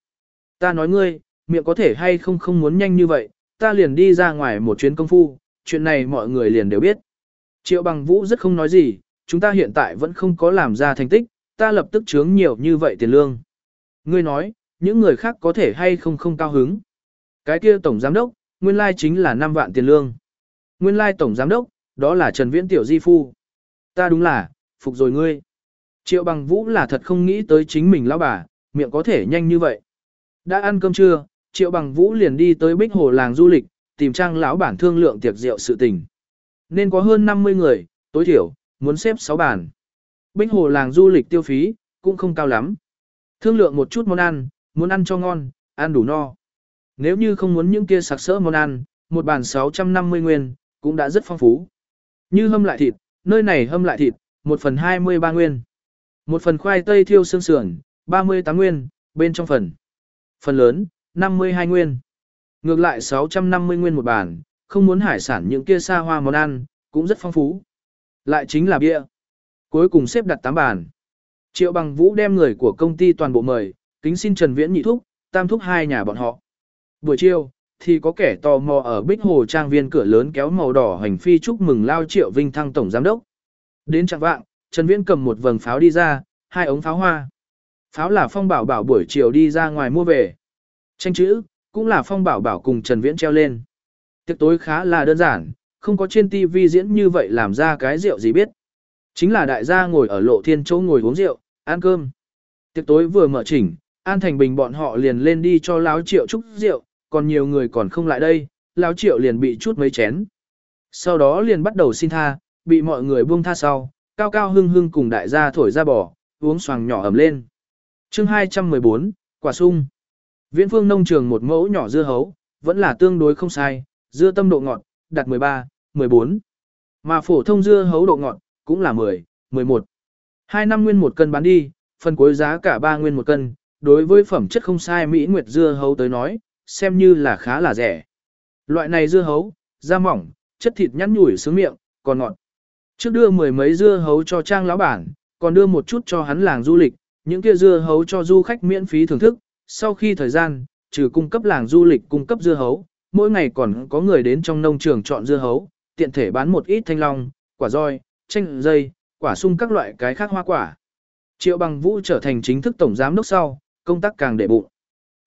Ta nói ngươi, miệng có thể hay không không muốn nhanh như vậy, ta liền đi ra ngoài một chuyến công phu, chuyện này mọi người liền đều biết. Triệu bằng vũ rất không nói gì, chúng ta hiện tại vẫn không có làm ra thành tích, ta lập tức chướng nhiều như vậy tiền lương. Ngươi nói, những người khác có thể hay không không cao hứng. Cái kia tổng giám đốc, nguyên lai chính là 5 vạn tiền lương. Nguyên lai tổng giám đốc, đó là Trần Viễn Tiểu Di Phu. Ta đúng là, phục rồi ngươi. Triệu bằng vũ là thật không nghĩ tới chính mình lão bà, miệng có thể nhanh như vậy. Đã ăn cơm trưa, Triệu bằng vũ liền đi tới bích hồ làng du lịch, tìm trang lão bản thương lượng tiệc rượu sự tình. Nên có hơn 50 người, tối thiểu, muốn xếp 6 bàn. Bích hồ làng du lịch tiêu phí, cũng không cao lắm. Thương lượng một chút món ăn, muốn ăn cho ngon, ăn đủ no. Nếu như không muốn những kia sặc sỡ món ăn, một bàn 650 nguyên, cũng đã rất phong phú. Như hâm lại thịt, nơi này hâm lại thịt, một phần 23 nguyên. Một phần khoai tây thiêu xương sườn, 38 nguyên, bên trong phần. Phần lớn, 52 nguyên. Ngược lại 650 nguyên một bàn, không muốn hải sản những kia xa hoa món ăn, cũng rất phong phú. Lại chính là bia. Cuối cùng xếp đặt 8 bàn. Triệu bằng vũ đem người của công ty toàn bộ mời, kính xin Trần Viễn nhị thúc, tam thúc hai nhà bọn họ. Buổi chiều, thì có kẻ tò mò ở Bích Hồ Trang viên cửa lớn kéo màu đỏ hành phi chúc mừng Lao Triệu Vinh Thăng Tổng Giám Đốc. Đến trạng vạng, Trần Viễn cầm một vầng pháo đi ra, hai ống pháo hoa. Pháo là Phong Bảo Bảo buổi chiều đi ra ngoài mua về. Tranh chữ, cũng là Phong Bảo Bảo cùng Trần Viễn treo lên. Tiệc tối khá là đơn giản, không có trên TV diễn như vậy làm ra cái rượu gì biết. Chính là đại gia ngồi ở lộ thiên chỗ ngồi uống rượu, ăn cơm. Tiệc tối vừa mở chỉnh, An Thành Bình bọn họ liền lên đi cho Láo Triệu chúc rượu, còn nhiều người còn không lại đây, lão Triệu liền bị chút mấy chén. Sau đó liền bắt đầu xin tha, bị mọi người buông tha sau, cao cao hưng hưng cùng đại gia thổi ra bò, uống xoàng nhỏ ẩm lên. chương 214, quả sung. Viễn phương nông trường một mẫu nhỏ dưa hấu, vẫn là tương đối không sai, dưa tâm độ ngọt, đạt 13, 14. Mà phổ thông dưa hấu độ ngọt, cũng là 10, 11. Hai năm nguyên một cân bán đi, phần cuối giá cả ba nguyên một cân, đối với phẩm chất không sai Mỹ Nguyệt dưa hấu tới nói, xem như là khá là rẻ. Loại này dưa hấu, da mỏng, chất thịt nhăn nhủi sướng miệng, còn ngọt. Trước đưa mười mấy dưa hấu cho trang lão bản, còn đưa một chút cho hắn làng du lịch, những kia dưa hấu cho du khách miễn phí thưởng thức. Sau khi thời gian, trừ cung cấp làng du lịch cung cấp dưa hấu, mỗi ngày còn có người đến trong nông trường chọn dưa hấu, tiện thể bán một ít thanh long, quả roi, chanh dây, quả sung các loại cái khác hoa quả. Triệu bằng vũ trở thành chính thức tổng giám đốc sau, công tác càng đệ bụng.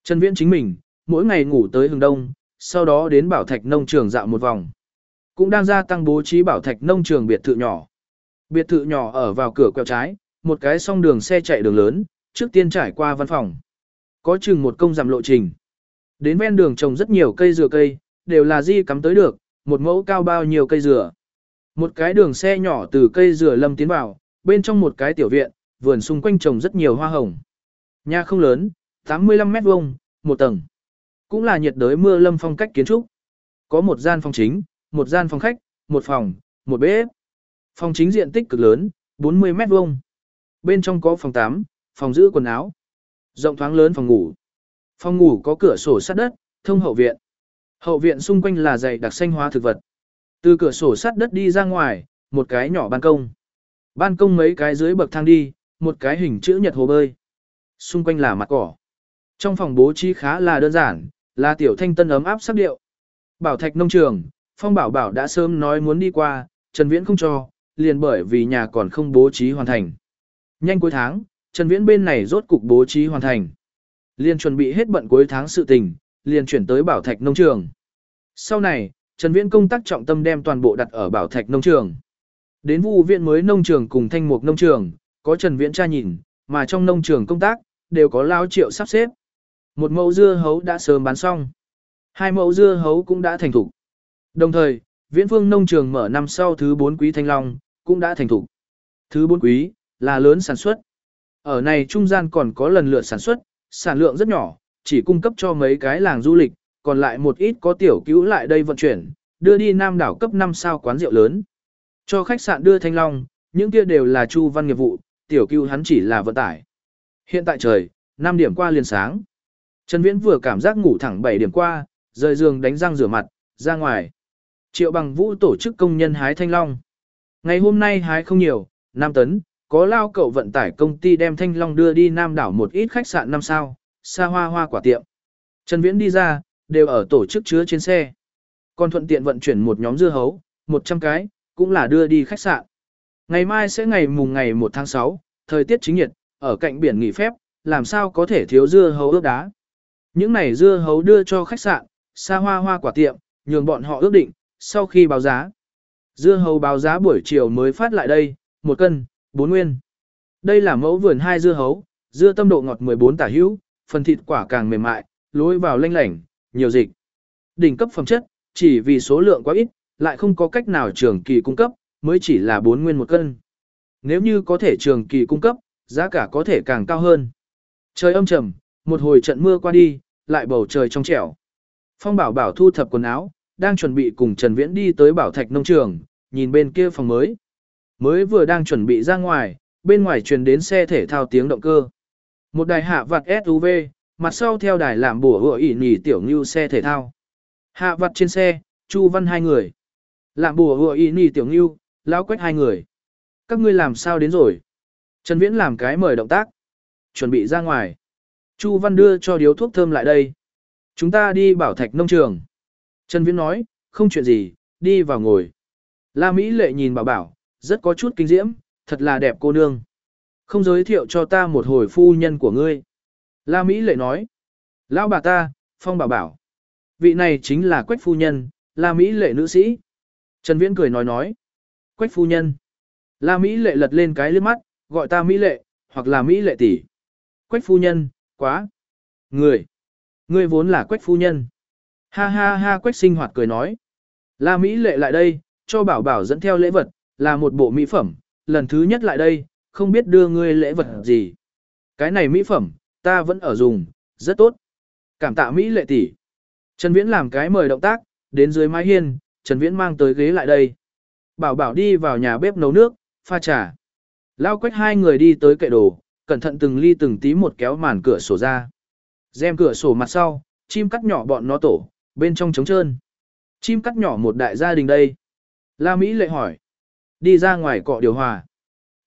Trần Viễn chính mình, mỗi ngày ngủ tới hừng đông, sau đó đến bảo thạch nông trường dạo một vòng. Cũng đang gia tăng bố trí bảo thạch nông trường biệt thự nhỏ. Biệt thự nhỏ ở vào cửa quẹo trái, một cái song đường xe chạy đường lớn, trước tiên trải qua văn phòng. Có chừng một công giảm lộ trình. Đến ven đường trồng rất nhiều cây dừa cây, đều là di cắm tới được, một mẫu cao bao nhiêu cây dừa. Một cái đường xe nhỏ từ cây dừa lâm tiến vào, bên trong một cái tiểu viện, vườn xung quanh trồng rất nhiều hoa hồng. Nhà không lớn, 85 mét vuông, một tầng. Cũng là nhiệt đới mưa lâm phong cách kiến trúc. Có một gian phòng chính, một gian phòng khách, một phòng, một bếp. Phòng chính diện tích cực lớn, 40 mét vuông. Bên trong có phòng 8, phòng giữ quần áo. Rộng thoáng lớn phòng ngủ. Phòng ngủ có cửa sổ sát đất, thông hậu viện. Hậu viện xung quanh là dày đặc xanh hóa thực vật. Từ cửa sổ sát đất đi ra ngoài, một cái nhỏ ban công. Ban công mấy cái dưới bậc thang đi, một cái hình chữ nhật hồ bơi. Xung quanh là mặt cỏ. Trong phòng bố trí khá là đơn giản, là tiểu thanh tân ấm áp sắc điệu. Bảo thạch nông trường, Phong Bảo Bảo đã sớm nói muốn đi qua, Trần Viễn không cho, liền bởi vì nhà còn không bố trí hoàn thành. Nhanh cuối tháng, Trần Viễn bên này rốt cục bố trí hoàn thành. Liền chuẩn bị hết bận cuối tháng sự tình, liền chuyển tới Bảo Thạch nông trường. Sau này, Trần Viễn công tác trọng tâm đem toàn bộ đặt ở Bảo Thạch nông trường. Đến vụ viện mới nông trường cùng thanh mục nông trường, có Trần Viễn tra nhìn, mà trong nông trường công tác, đều có lao triệu sắp xếp. Một mẫu dưa hấu đã sớm bán xong. Hai mẫu dưa hấu cũng đã thành thục. Đồng thời, Viễn Phương nông trường mở năm sau thứ 4 quý thanh long cũng đã thành thục. Thứ 4 quý là lớn sản xuất. Ở này trung gian còn có lần lượt sản xuất, sản lượng rất nhỏ, chỉ cung cấp cho mấy cái làng du lịch, còn lại một ít có tiểu cứu lại đây vận chuyển, đưa đi Nam đảo cấp 5 sao quán rượu lớn. Cho khách sạn đưa thanh long, những kia đều là chu văn nghiệp vụ, tiểu cứu hắn chỉ là vận tải. Hiện tại trời, 5 điểm qua liền sáng. Trần Viễn vừa cảm giác ngủ thẳng 7 điểm qua, rời giường đánh răng rửa mặt, ra ngoài. Triệu bằng vũ tổ chức công nhân hái thanh long. Ngày hôm nay hái không nhiều, 5 tấn, có lao cậu vận tải công ty đem thanh long đưa đi Nam đảo một ít khách sạn năm sao, xa hoa hoa quả tiệm. Trần Viễn đi ra, đều ở tổ chức chứa trên xe. Còn thuận tiện vận chuyển một nhóm dưa hấu, 100 cái, cũng là đưa đi khách sạn. Ngày mai sẽ ngày mùng ngày 1 tháng 6, thời tiết chính nhiệt, ở cạnh biển nghỉ phép, làm sao có thể thiếu dưa hấu ướp đá. Những này dưa hấu đưa cho khách sạn, xa hoa hoa quả tiệm, nhường bọn họ ước định, sau khi báo giá. Dưa hấu báo giá buổi chiều mới phát lại đây, một cân, 4 nguyên. Đây là mẫu vườn hai dưa hấu, dưa tâm độ ngọt 14 tả hữu, phần thịt quả càng mềm mại, lối vào lanh lảnh, nhiều dịch. Đỉnh cấp phẩm chất, chỉ vì số lượng quá ít, lại không có cách nào trường kỳ cung cấp, mới chỉ là 4 nguyên một cân. Nếu như có thể trường kỳ cung cấp, giá cả có thể càng cao hơn. Trời âm trầm, một hồi trận mưa qua đi, lại bầu trời trong trẻo. Phong Bảo Bảo thu thập quần áo, đang chuẩn bị cùng Trần Viễn đi tới Bảo Thạch nông trường, nhìn bên kia phòng mới. Mới vừa đang chuẩn bị ra ngoài, bên ngoài truyền đến xe thể thao tiếng động cơ. Một đài hạ vặt SUV, mặt sau theo đài làm bùa hựa ỉ nhì tiểu ngưu xe thể thao. Hạ vặt trên xe, Chu Văn hai người. Làm bùa hựa ỉ nhì tiểu ngưu, lão quách hai người. Các ngươi làm sao đến rồi? Trần Viễn làm cái mời động tác. Chuẩn bị ra ngoài. Chu Văn đưa cho điếu thuốc thơm lại đây. Chúng ta đi bảo thạch nông trường. Trần Viễn nói, không chuyện gì, đi vào ngồi. La Mỹ lệ nhìn bảo bảo, rất có chút kinh diễm, thật là đẹp cô nương. Không giới thiệu cho ta một hồi phu nhân của ngươi. La Mỹ lệ nói, lão bà ta, Phong bảo bảo. Vị này chính là Quách phu nhân, La Mỹ lệ nữ sĩ. Trần Viễn cười nói nói, Quách phu nhân. La Mỹ lệ lật lên cái lướt mắt, gọi ta Mỹ lệ, hoặc là Mỹ lệ tỷ. Quách phu nhân, quá. Người. Ngươi vốn là Quách phu nhân. Ha ha ha Quách sinh hoạt cười nói. La Mỹ lệ lại đây, cho bảo bảo dẫn theo lễ vật, là một bộ mỹ phẩm, lần thứ nhất lại đây, không biết đưa ngươi lễ vật gì. Cái này mỹ phẩm, ta vẫn ở dùng, rất tốt. Cảm tạ Mỹ lệ tỷ. Trần Viễn làm cái mời động tác, đến dưới mái hiên, Trần Viễn mang tới ghế lại đây. Bảo bảo đi vào nhà bếp nấu nước, pha trà. Lao quách hai người đi tới kệ đồ, cẩn thận từng ly từng tí một kéo màn cửa sổ ra. Rèm cửa sổ mặt sau, chim cắt nhỏ bọn nó tổ, bên trong trống trơn. Chim cắt nhỏ một đại gia đình đây. La Mỹ lệ hỏi. Đi ra ngoài cọ điều hòa.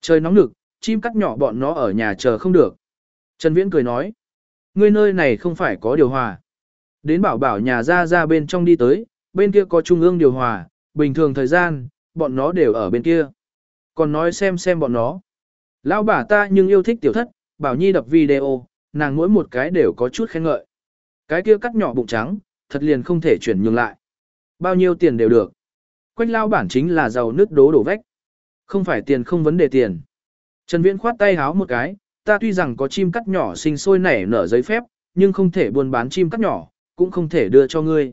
Trời nóng nực, chim cắt nhỏ bọn nó ở nhà chờ không được. Trần Viễn cười nói. Ngươi nơi này không phải có điều hòa. Đến bảo bảo nhà ra ra bên trong đi tới, bên kia có trung ương điều hòa, bình thường thời gian, bọn nó đều ở bên kia. Còn nói xem xem bọn nó. Lão bà ta nhưng yêu thích tiểu thất, bảo nhi đập video, nàng mỗi một cái đều có chút khen ngợi. Cái kia cắt nhỏ bụng trắng, thật liền không thể chuyển nhường lại. Bao nhiêu tiền đều được. Quách lao bản chính là giàu nước đố đổ vách. Không phải tiền không vấn đề tiền. Trần Viễn khoát tay háo một cái, ta tuy rằng có chim cắt nhỏ sinh sôi nảy nở giấy phép, nhưng không thể buôn bán chim cắt nhỏ, cũng không thể đưa cho ngươi.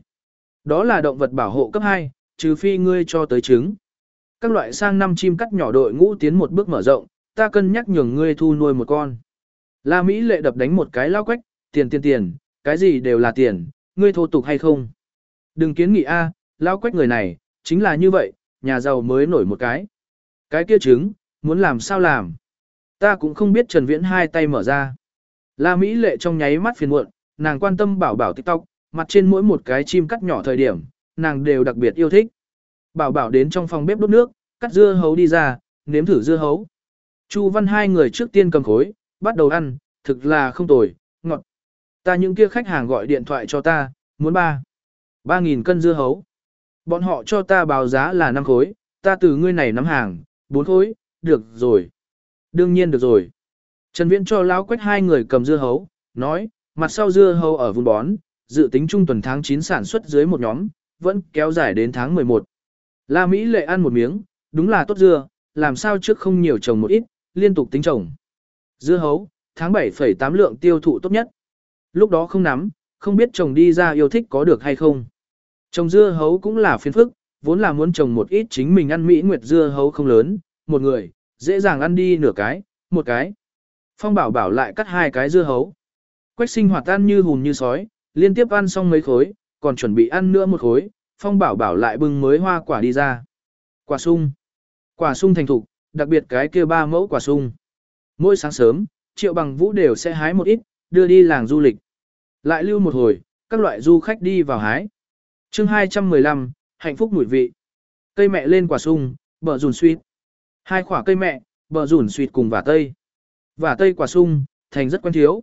Đó là động vật bảo hộ cấp 2, trừ phi ngươi cho tới trứng. Các loại sang năm chim cắt nhỏ đội ngũ tiến một bước mở rộng, ta cân nhắc nhường ngươi thu nuôi một con. La Mỹ lệ đập đánh một cái lao quách, tiền tiền tiền, cái gì đều là tiền, ngươi thô tục hay không. Đừng kiến nghị A, lao quách người này, chính là như vậy, nhà giàu mới nổi một cái. Cái kia trứng, muốn làm sao làm. Ta cũng không biết Trần Viễn hai tay mở ra. La Mỹ lệ trong nháy mắt phiền muộn, nàng quan tâm bảo bảo TikTok, mặt trên mỗi một cái chim cắt nhỏ thời điểm, nàng đều đặc biệt yêu thích. Bảo bảo đến trong phòng bếp đốt nước, cắt dưa hấu đi ra, nếm thử dưa hấu. Chu Văn hai người trước tiên cầm khối, bắt đầu ăn, thực là không tồi, ngọt. Ta những kia khách hàng gọi điện thoại cho ta, muốn ba. Ba nghìn cân dưa hấu. Bọn họ cho ta báo giá là năm khối, ta từ ngươi này nắm hàng, bốn khối, được rồi. Đương nhiên được rồi. Trần Viễn cho lão quách hai người cầm dưa hấu, nói, mặt sau dưa hấu ở vùng bón, dự tính trung tuần tháng 9 sản xuất dưới một nhóm, vẫn kéo dài đến tháng 11. La Mỹ lệ ăn một miếng, đúng là tốt dưa, làm sao trước không nhiều trồng một ít, liên tục tính trồng. Dưa hấu, tháng 7,8 lượng tiêu thụ tốt nhất. Lúc đó không nắm, không biết trồng đi ra yêu thích có được hay không. Trồng dưa hấu cũng là phiền phức, vốn là muốn trồng một ít chính mình ăn mỹ nguyệt dưa hấu không lớn, một người, dễ dàng ăn đi nửa cái, một cái. Phong bảo bảo lại cắt hai cái dưa hấu. Quách sinh hoạt ăn như hùn như sói, liên tiếp ăn xong mấy khối, còn chuẩn bị ăn nữa một khối, phong bảo bảo lại bưng mới hoa quả đi ra. Quả sung. Quả sung thành thục, đặc biệt cái kia ba mẫu quả sung. Mỗi sáng sớm, triệu bằng vũ đều sẽ hái một ít, đưa đi làng du lịch. Lại lưu một hồi, các loại du khách đi vào hái. chương 215, hạnh phúc mùi vị. Cây mẹ lên quả sung, bờ rùn suýt. Hai quả cây mẹ, bờ rùn suýt cùng vả tây. Vả tây quả sung, thành rất quen thiếu.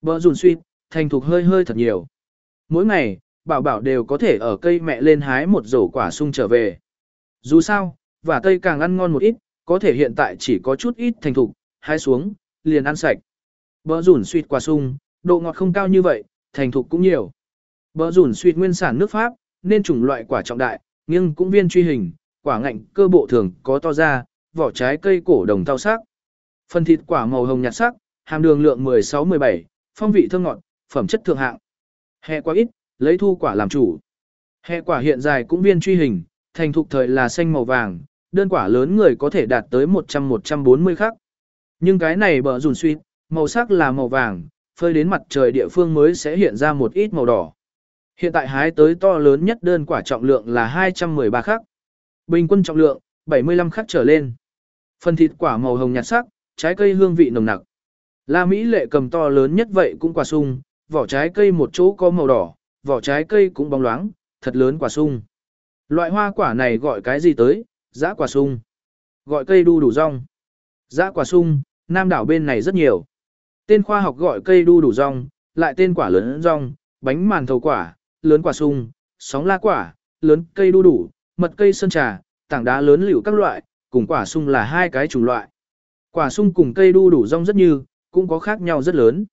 Bờ rùn suýt, thành thuộc hơi hơi thật nhiều. Mỗi ngày, bảo bảo đều có thể ở cây mẹ lên hái một rổ quả sung trở về. Dù sao, vả tây càng ăn ngon một ít, có thể hiện tại chỉ có chút ít thành thục, hái xuống, liền ăn sạch. Bờ rủn suýt quả sung, độ ngọt không cao như vậy, thành thục cũng nhiều. Bờ rủn suýt nguyên sản nước Pháp, nên chủng loại quả trọng đại, nhưng cũng viên truy hình, quả ngạnh cơ bộ thường có to ra, vỏ trái cây cổ đồng thao sắc. Phần thịt quả màu hồng nhạt sắc, hàm đường lượng 16-17, phong vị thơm ngọt, phẩm chất thượng hạng. Hẹ quả ít, lấy thu quả làm chủ. Hẹ quả hiện dài cũng viên truy hình, thành thục thời là xanh màu vàng, đơn quả lớn người có thể đạt tới 100-140 khắc. Nhưng cái này bờ rùn suy, màu sắc là màu vàng, phơi đến mặt trời địa phương mới sẽ hiện ra một ít màu đỏ. Hiện tại hái tới to lớn nhất đơn quả trọng lượng là 213 khắc. Bình quân trọng lượng, 75 khắc trở lên. Phần thịt quả màu hồng nhạt sắc, trái cây hương vị nồng nặc. La Mỹ lệ cầm to lớn nhất vậy cũng quả sung, vỏ trái cây một chỗ có màu đỏ, vỏ trái cây cũng bóng loáng, thật lớn quả sung. Loại hoa quả này gọi cái gì tới, giã quả sung. Gọi cây đu đủ rong. Giã quả sung, nam đảo bên này rất nhiều. Tên khoa học gọi cây đu đủ rong, lại tên quả lớn rong, bánh màn thầu quả, lớn quả sung, sóng la quả, lớn cây đu đủ, mật cây sơn trà, tảng đá lớn liễu các loại, cùng quả sung là hai cái chủng loại. Quả sung cùng cây đu đủ rong rất như, cũng có khác nhau rất lớn.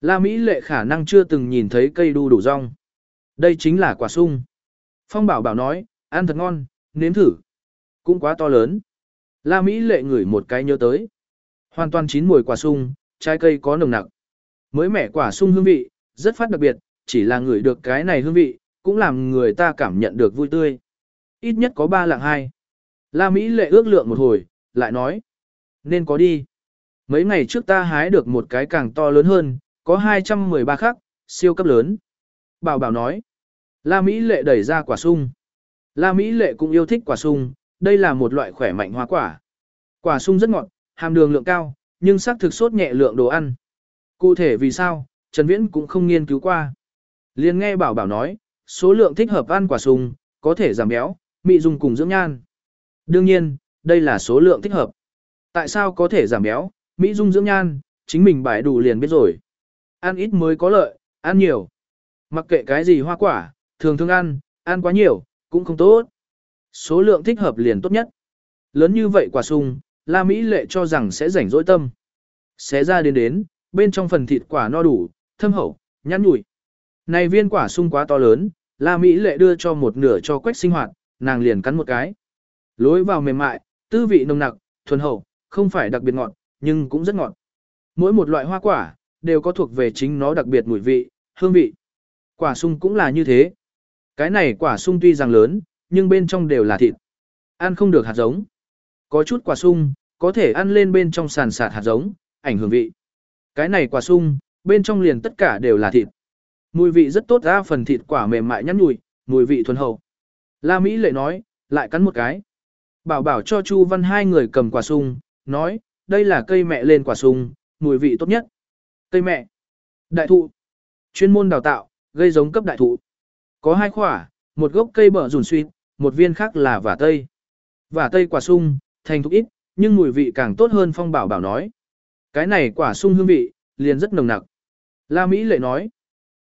La Mỹ lệ khả năng chưa từng nhìn thấy cây đu đủ rong. Đây chính là quả sung. Phong bảo bảo nói, ăn thật ngon, nếm thử. Cũng quá to lớn. La Mỹ lệ ngửi một cái nhớ tới. Hoàn toàn chín mùi quả sung, trái cây có nồng nặc. Mới mẻ quả sung hương vị, rất phát đặc biệt, chỉ là ngửi được cái này hương vị, cũng làm người ta cảm nhận được vui tươi. Ít nhất có ba lạng hai. La Mỹ lệ ước lượng một hồi, lại nói. Nên có đi. Mấy ngày trước ta hái được một cái càng to lớn hơn, có 213 khắc, siêu cấp lớn. Bảo bảo nói. La Mỹ lệ đẩy ra quả sung. La Mỹ lệ cũng yêu thích quả sung, đây là một loại khỏe mạnh hoa quả. Quả sung rất ngọt, hàm đường lượng cao, nhưng xác thực sốt nhẹ lượng đồ ăn. Cụ thể vì sao, Trần Viễn cũng không nghiên cứu qua. Liên nghe bảo bảo nói, số lượng thích hợp ăn quả sung, có thể giảm béo, mị dùng cùng dưỡng nhan. Đương nhiên, đây là số lượng thích hợp. Tại sao có thể giảm béo, mỹ dung dưỡng nhan, chính mình bài đủ liền biết rồi. Ăn ít mới có lợi, ăn nhiều. Mặc kệ cái gì hoa quả, thường thường ăn, ăn quá nhiều, cũng không tốt. Số lượng thích hợp liền tốt nhất. Lớn như vậy quả sung, La Mỹ lệ cho rằng sẽ rảnh rỗi tâm. Xé ra đến đến, bên trong phần thịt quả no đủ, thâm hậu, nhăn nhủi. Này viên quả sung quá to lớn, La Mỹ lệ đưa cho một nửa cho quách sinh hoạt, nàng liền cắn một cái. Lối vào mềm mại, tư vị nồng nặc, thuần hậu, không phải đặc biệt ngọt, nhưng cũng rất ngọt. Mỗi một loại hoa quả, đều có thuộc về chính nó đặc biệt mùi vị, hương vị. Quả sung cũng là như thế. Cái này quả sung tuy rằng lớn, nhưng bên trong đều là thịt. Ăn không được hạt giống. Có chút quả sung, có thể ăn lên bên trong sàn sạt hạt giống, ảnh hưởng vị. Cái này quả sung, bên trong liền tất cả đều là thịt. Mùi vị rất tốt ra phần thịt quả mềm mại nhắn nhủi, mùi vị thuần hậu. La Mỹ lệ nói, lại cắn một cái. Bảo bảo cho Chu Văn hai người cầm quả sung, nói, đây là cây mẹ lên quả sung, mùi vị tốt nhất. Cây mẹ. Đại thụ. Chuyên môn đào tạo, gây giống cấp đại thụ. Có hai khỏa, một gốc cây bở rùn suy, một viên khác là vả tây. Vả tây quả sung, thành thục ít, nhưng mùi vị càng tốt hơn phong bảo bảo nói. Cái này quả sung hương vị, liền rất nồng nặc. La Mỹ lệ nói,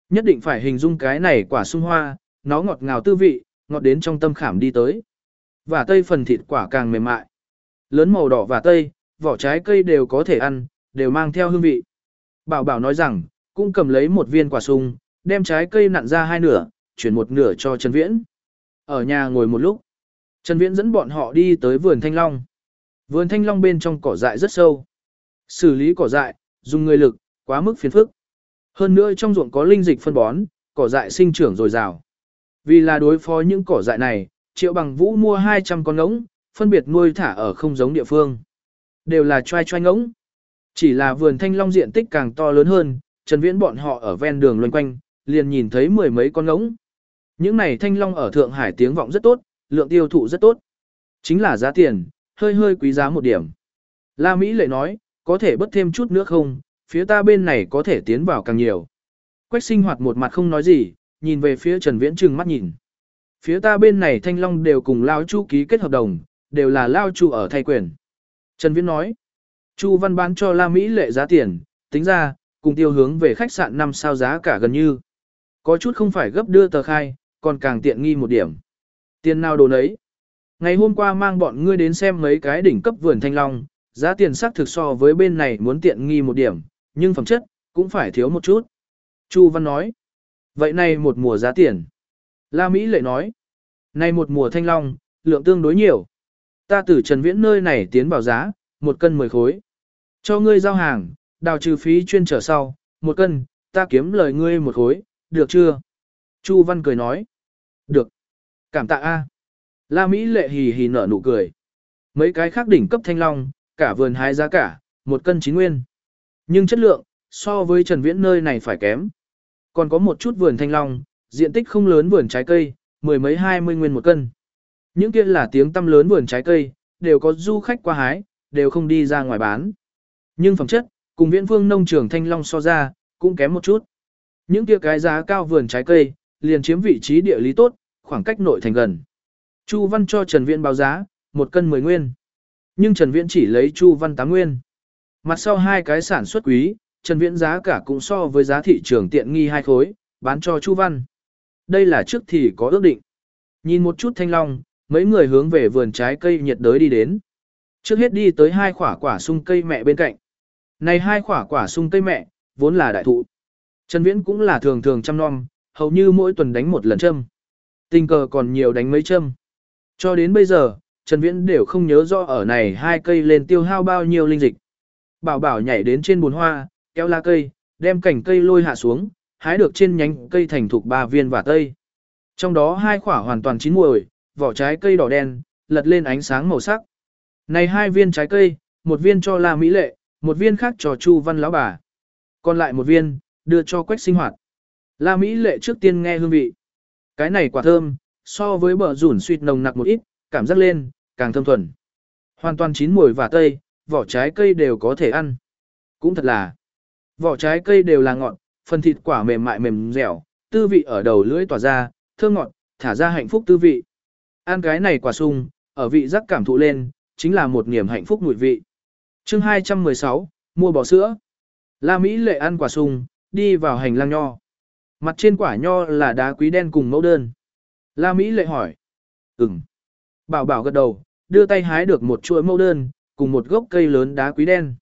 nhất định phải hình dung cái này quả sung hoa, nó ngọt ngào tư vị, ngọt đến trong tâm khảm đi tới. Vả tây phần thịt quả càng mềm mại. Lớn màu đỏ vả tây, vỏ trái cây đều có thể ăn, đều mang theo hương vị. Bảo bảo nói rằng, cũng cầm lấy một viên quả sung, đem trái cây nặn ra hai nửa, chuyển một nửa cho Trần Viễn. Ở nhà ngồi một lúc, Trần Viễn dẫn bọn họ đi tới vườn thanh long. Vườn thanh long bên trong cỏ dại rất sâu. Xử lý cỏ dại, dùng người lực, quá mức phiền phức. Hơn nữa trong ruộng có linh dịch phân bón, cỏ dại sinh trưởng dồi dào. Vì là đối phó những cỏ dại này, Triệu Bằng Vũ mua 200 con ngỗng, phân biệt nuôi thả ở không giống địa phương. Đều là trai trai ngỗng. Chỉ là vườn thanh long diện tích càng to lớn hơn, Trần Viễn bọn họ ở ven đường loanh quanh, liền nhìn thấy mười mấy con ngỗng. Những này thanh long ở Thượng Hải tiếng vọng rất tốt, lượng tiêu thụ rất tốt. Chính là giá tiền, hơi hơi quý giá một điểm. La Mỹ lệ nói, có thể bớt thêm chút nữa không, phía ta bên này có thể tiến vào càng nhiều. Quách sinh hoạt một mặt không nói gì, nhìn về phía Trần Viễn trừng mắt nhìn. Phía ta bên này thanh long đều cùng Lao Chu ký kết hợp đồng, đều là Lao Chu ở thay quyền. Trần Viễn nói, Chu Văn bán cho La Mỹ lệ giá tiền, tính ra, cùng tiêu hướng về khách sạn 5 sao giá cả gần như. Có chút không phải gấp đưa tờ khai, còn càng tiện nghi một điểm. Tiền nào đồ nấy. Ngày hôm qua mang bọn ngươi đến xem mấy cái đỉnh cấp vườn thanh long, giá tiền xác thực so với bên này muốn tiện nghi một điểm, nhưng phẩm chất, cũng phải thiếu một chút. Chu Văn nói, vậy này một mùa giá tiền. La Mỹ lệ nói, này một mùa thanh long, lượng tương đối nhiều. Ta từ Trần Viễn nơi này tiến vào giá, một cân 10 khối. Cho ngươi giao hàng, đào trừ phí chuyên trở sau, một cân, ta kiếm lời ngươi một khối, được chưa? Chu Văn cười nói, được. Cảm tạ A. La Mỹ lệ hì hì nở nụ cười. Mấy cái khác đỉnh cấp thanh long, cả vườn hái giá cả, một cân chín nguyên. Nhưng chất lượng, so với Trần Viễn nơi này phải kém. Còn có một chút vườn thanh long, diện tích không lớn vườn trái cây, mười mấy hai mươi nguyên một cân. Những kia là tiếng tăm lớn vườn trái cây, đều có du khách qua hái, đều không đi ra ngoài bán. Nhưng phẩm chất, cùng viễn phương nông trường thanh long so ra, cũng kém một chút. Những kia cái giá cao vườn trái cây, liền chiếm vị trí địa lý tốt, khoảng cách nội thành gần. Chu Văn cho Trần Viễn báo giá, một cân 10 nguyên. Nhưng Trần Viễn chỉ lấy Chu Văn 8 nguyên. Mặt sau hai cái sản xuất quý, Trần Viễn giá cả cũng so với giá thị trường tiện nghi hai khối, bán cho Chu Văn. Đây là trước thì có ước định. Nhìn một chút thanh long, mấy người hướng về vườn trái cây nhiệt đới đi đến. Trước hết đi tới hai quả quả sung cây mẹ bên cạnh. Này hai quả quả sung cây mẹ, vốn là đại thụ. Trần Viễn cũng là thường thường chăm nom, hầu như mỗi tuần đánh một lần châm. Tình cờ còn nhiều đánh mấy châm. Cho đến bây giờ, Trần Viễn đều không nhớ rõ ở này hai cây lên tiêu hao bao nhiêu linh dịch. Bảo bảo nhảy đến trên bồn hoa, kéo lá cây, đem cành cây lôi hạ xuống, hái được trên nhánh cây thành thục ba viên và tây. Trong đó hai quả hoàn toàn chín muồi, vỏ trái cây đỏ đen, lật lên ánh sáng màu sắc. Này hai viên trái cây, một viên cho La Mỹ Lệ, một viên khác cho Chu Văn lão bà. Còn lại một viên, đưa cho Quách sinh hoạt. La Mỹ Lệ trước tiên nghe hương vị. Cái này quả thơm, so với bờ rủn suýt nồng nặc một ít, cảm giác lên, càng thơm thuần. Hoàn toàn chín mùi và tây, vỏ trái cây đều có thể ăn. Cũng thật là, vỏ trái cây đều là ngọt, phần thịt quả mềm mại mềm dẻo, tư vị ở đầu lưỡi tỏa ra, thơm ngọt, thả ra hạnh phúc tư vị. Ăn cái này quả sung, ở vị giác cảm thụ lên, chính là một niềm hạnh phúc mùi vị. chương 216, mua bò sữa. La Mỹ lệ ăn quả sung, đi vào hành lang nho. Mặt trên quả nho là đá quý đen cùng mẫu đơn. La Mỹ lệ hỏi. Ừm. Bảo bảo gật đầu, đưa tay hái được một chuỗi mẫu đơn, cùng một gốc cây lớn đá quý đen.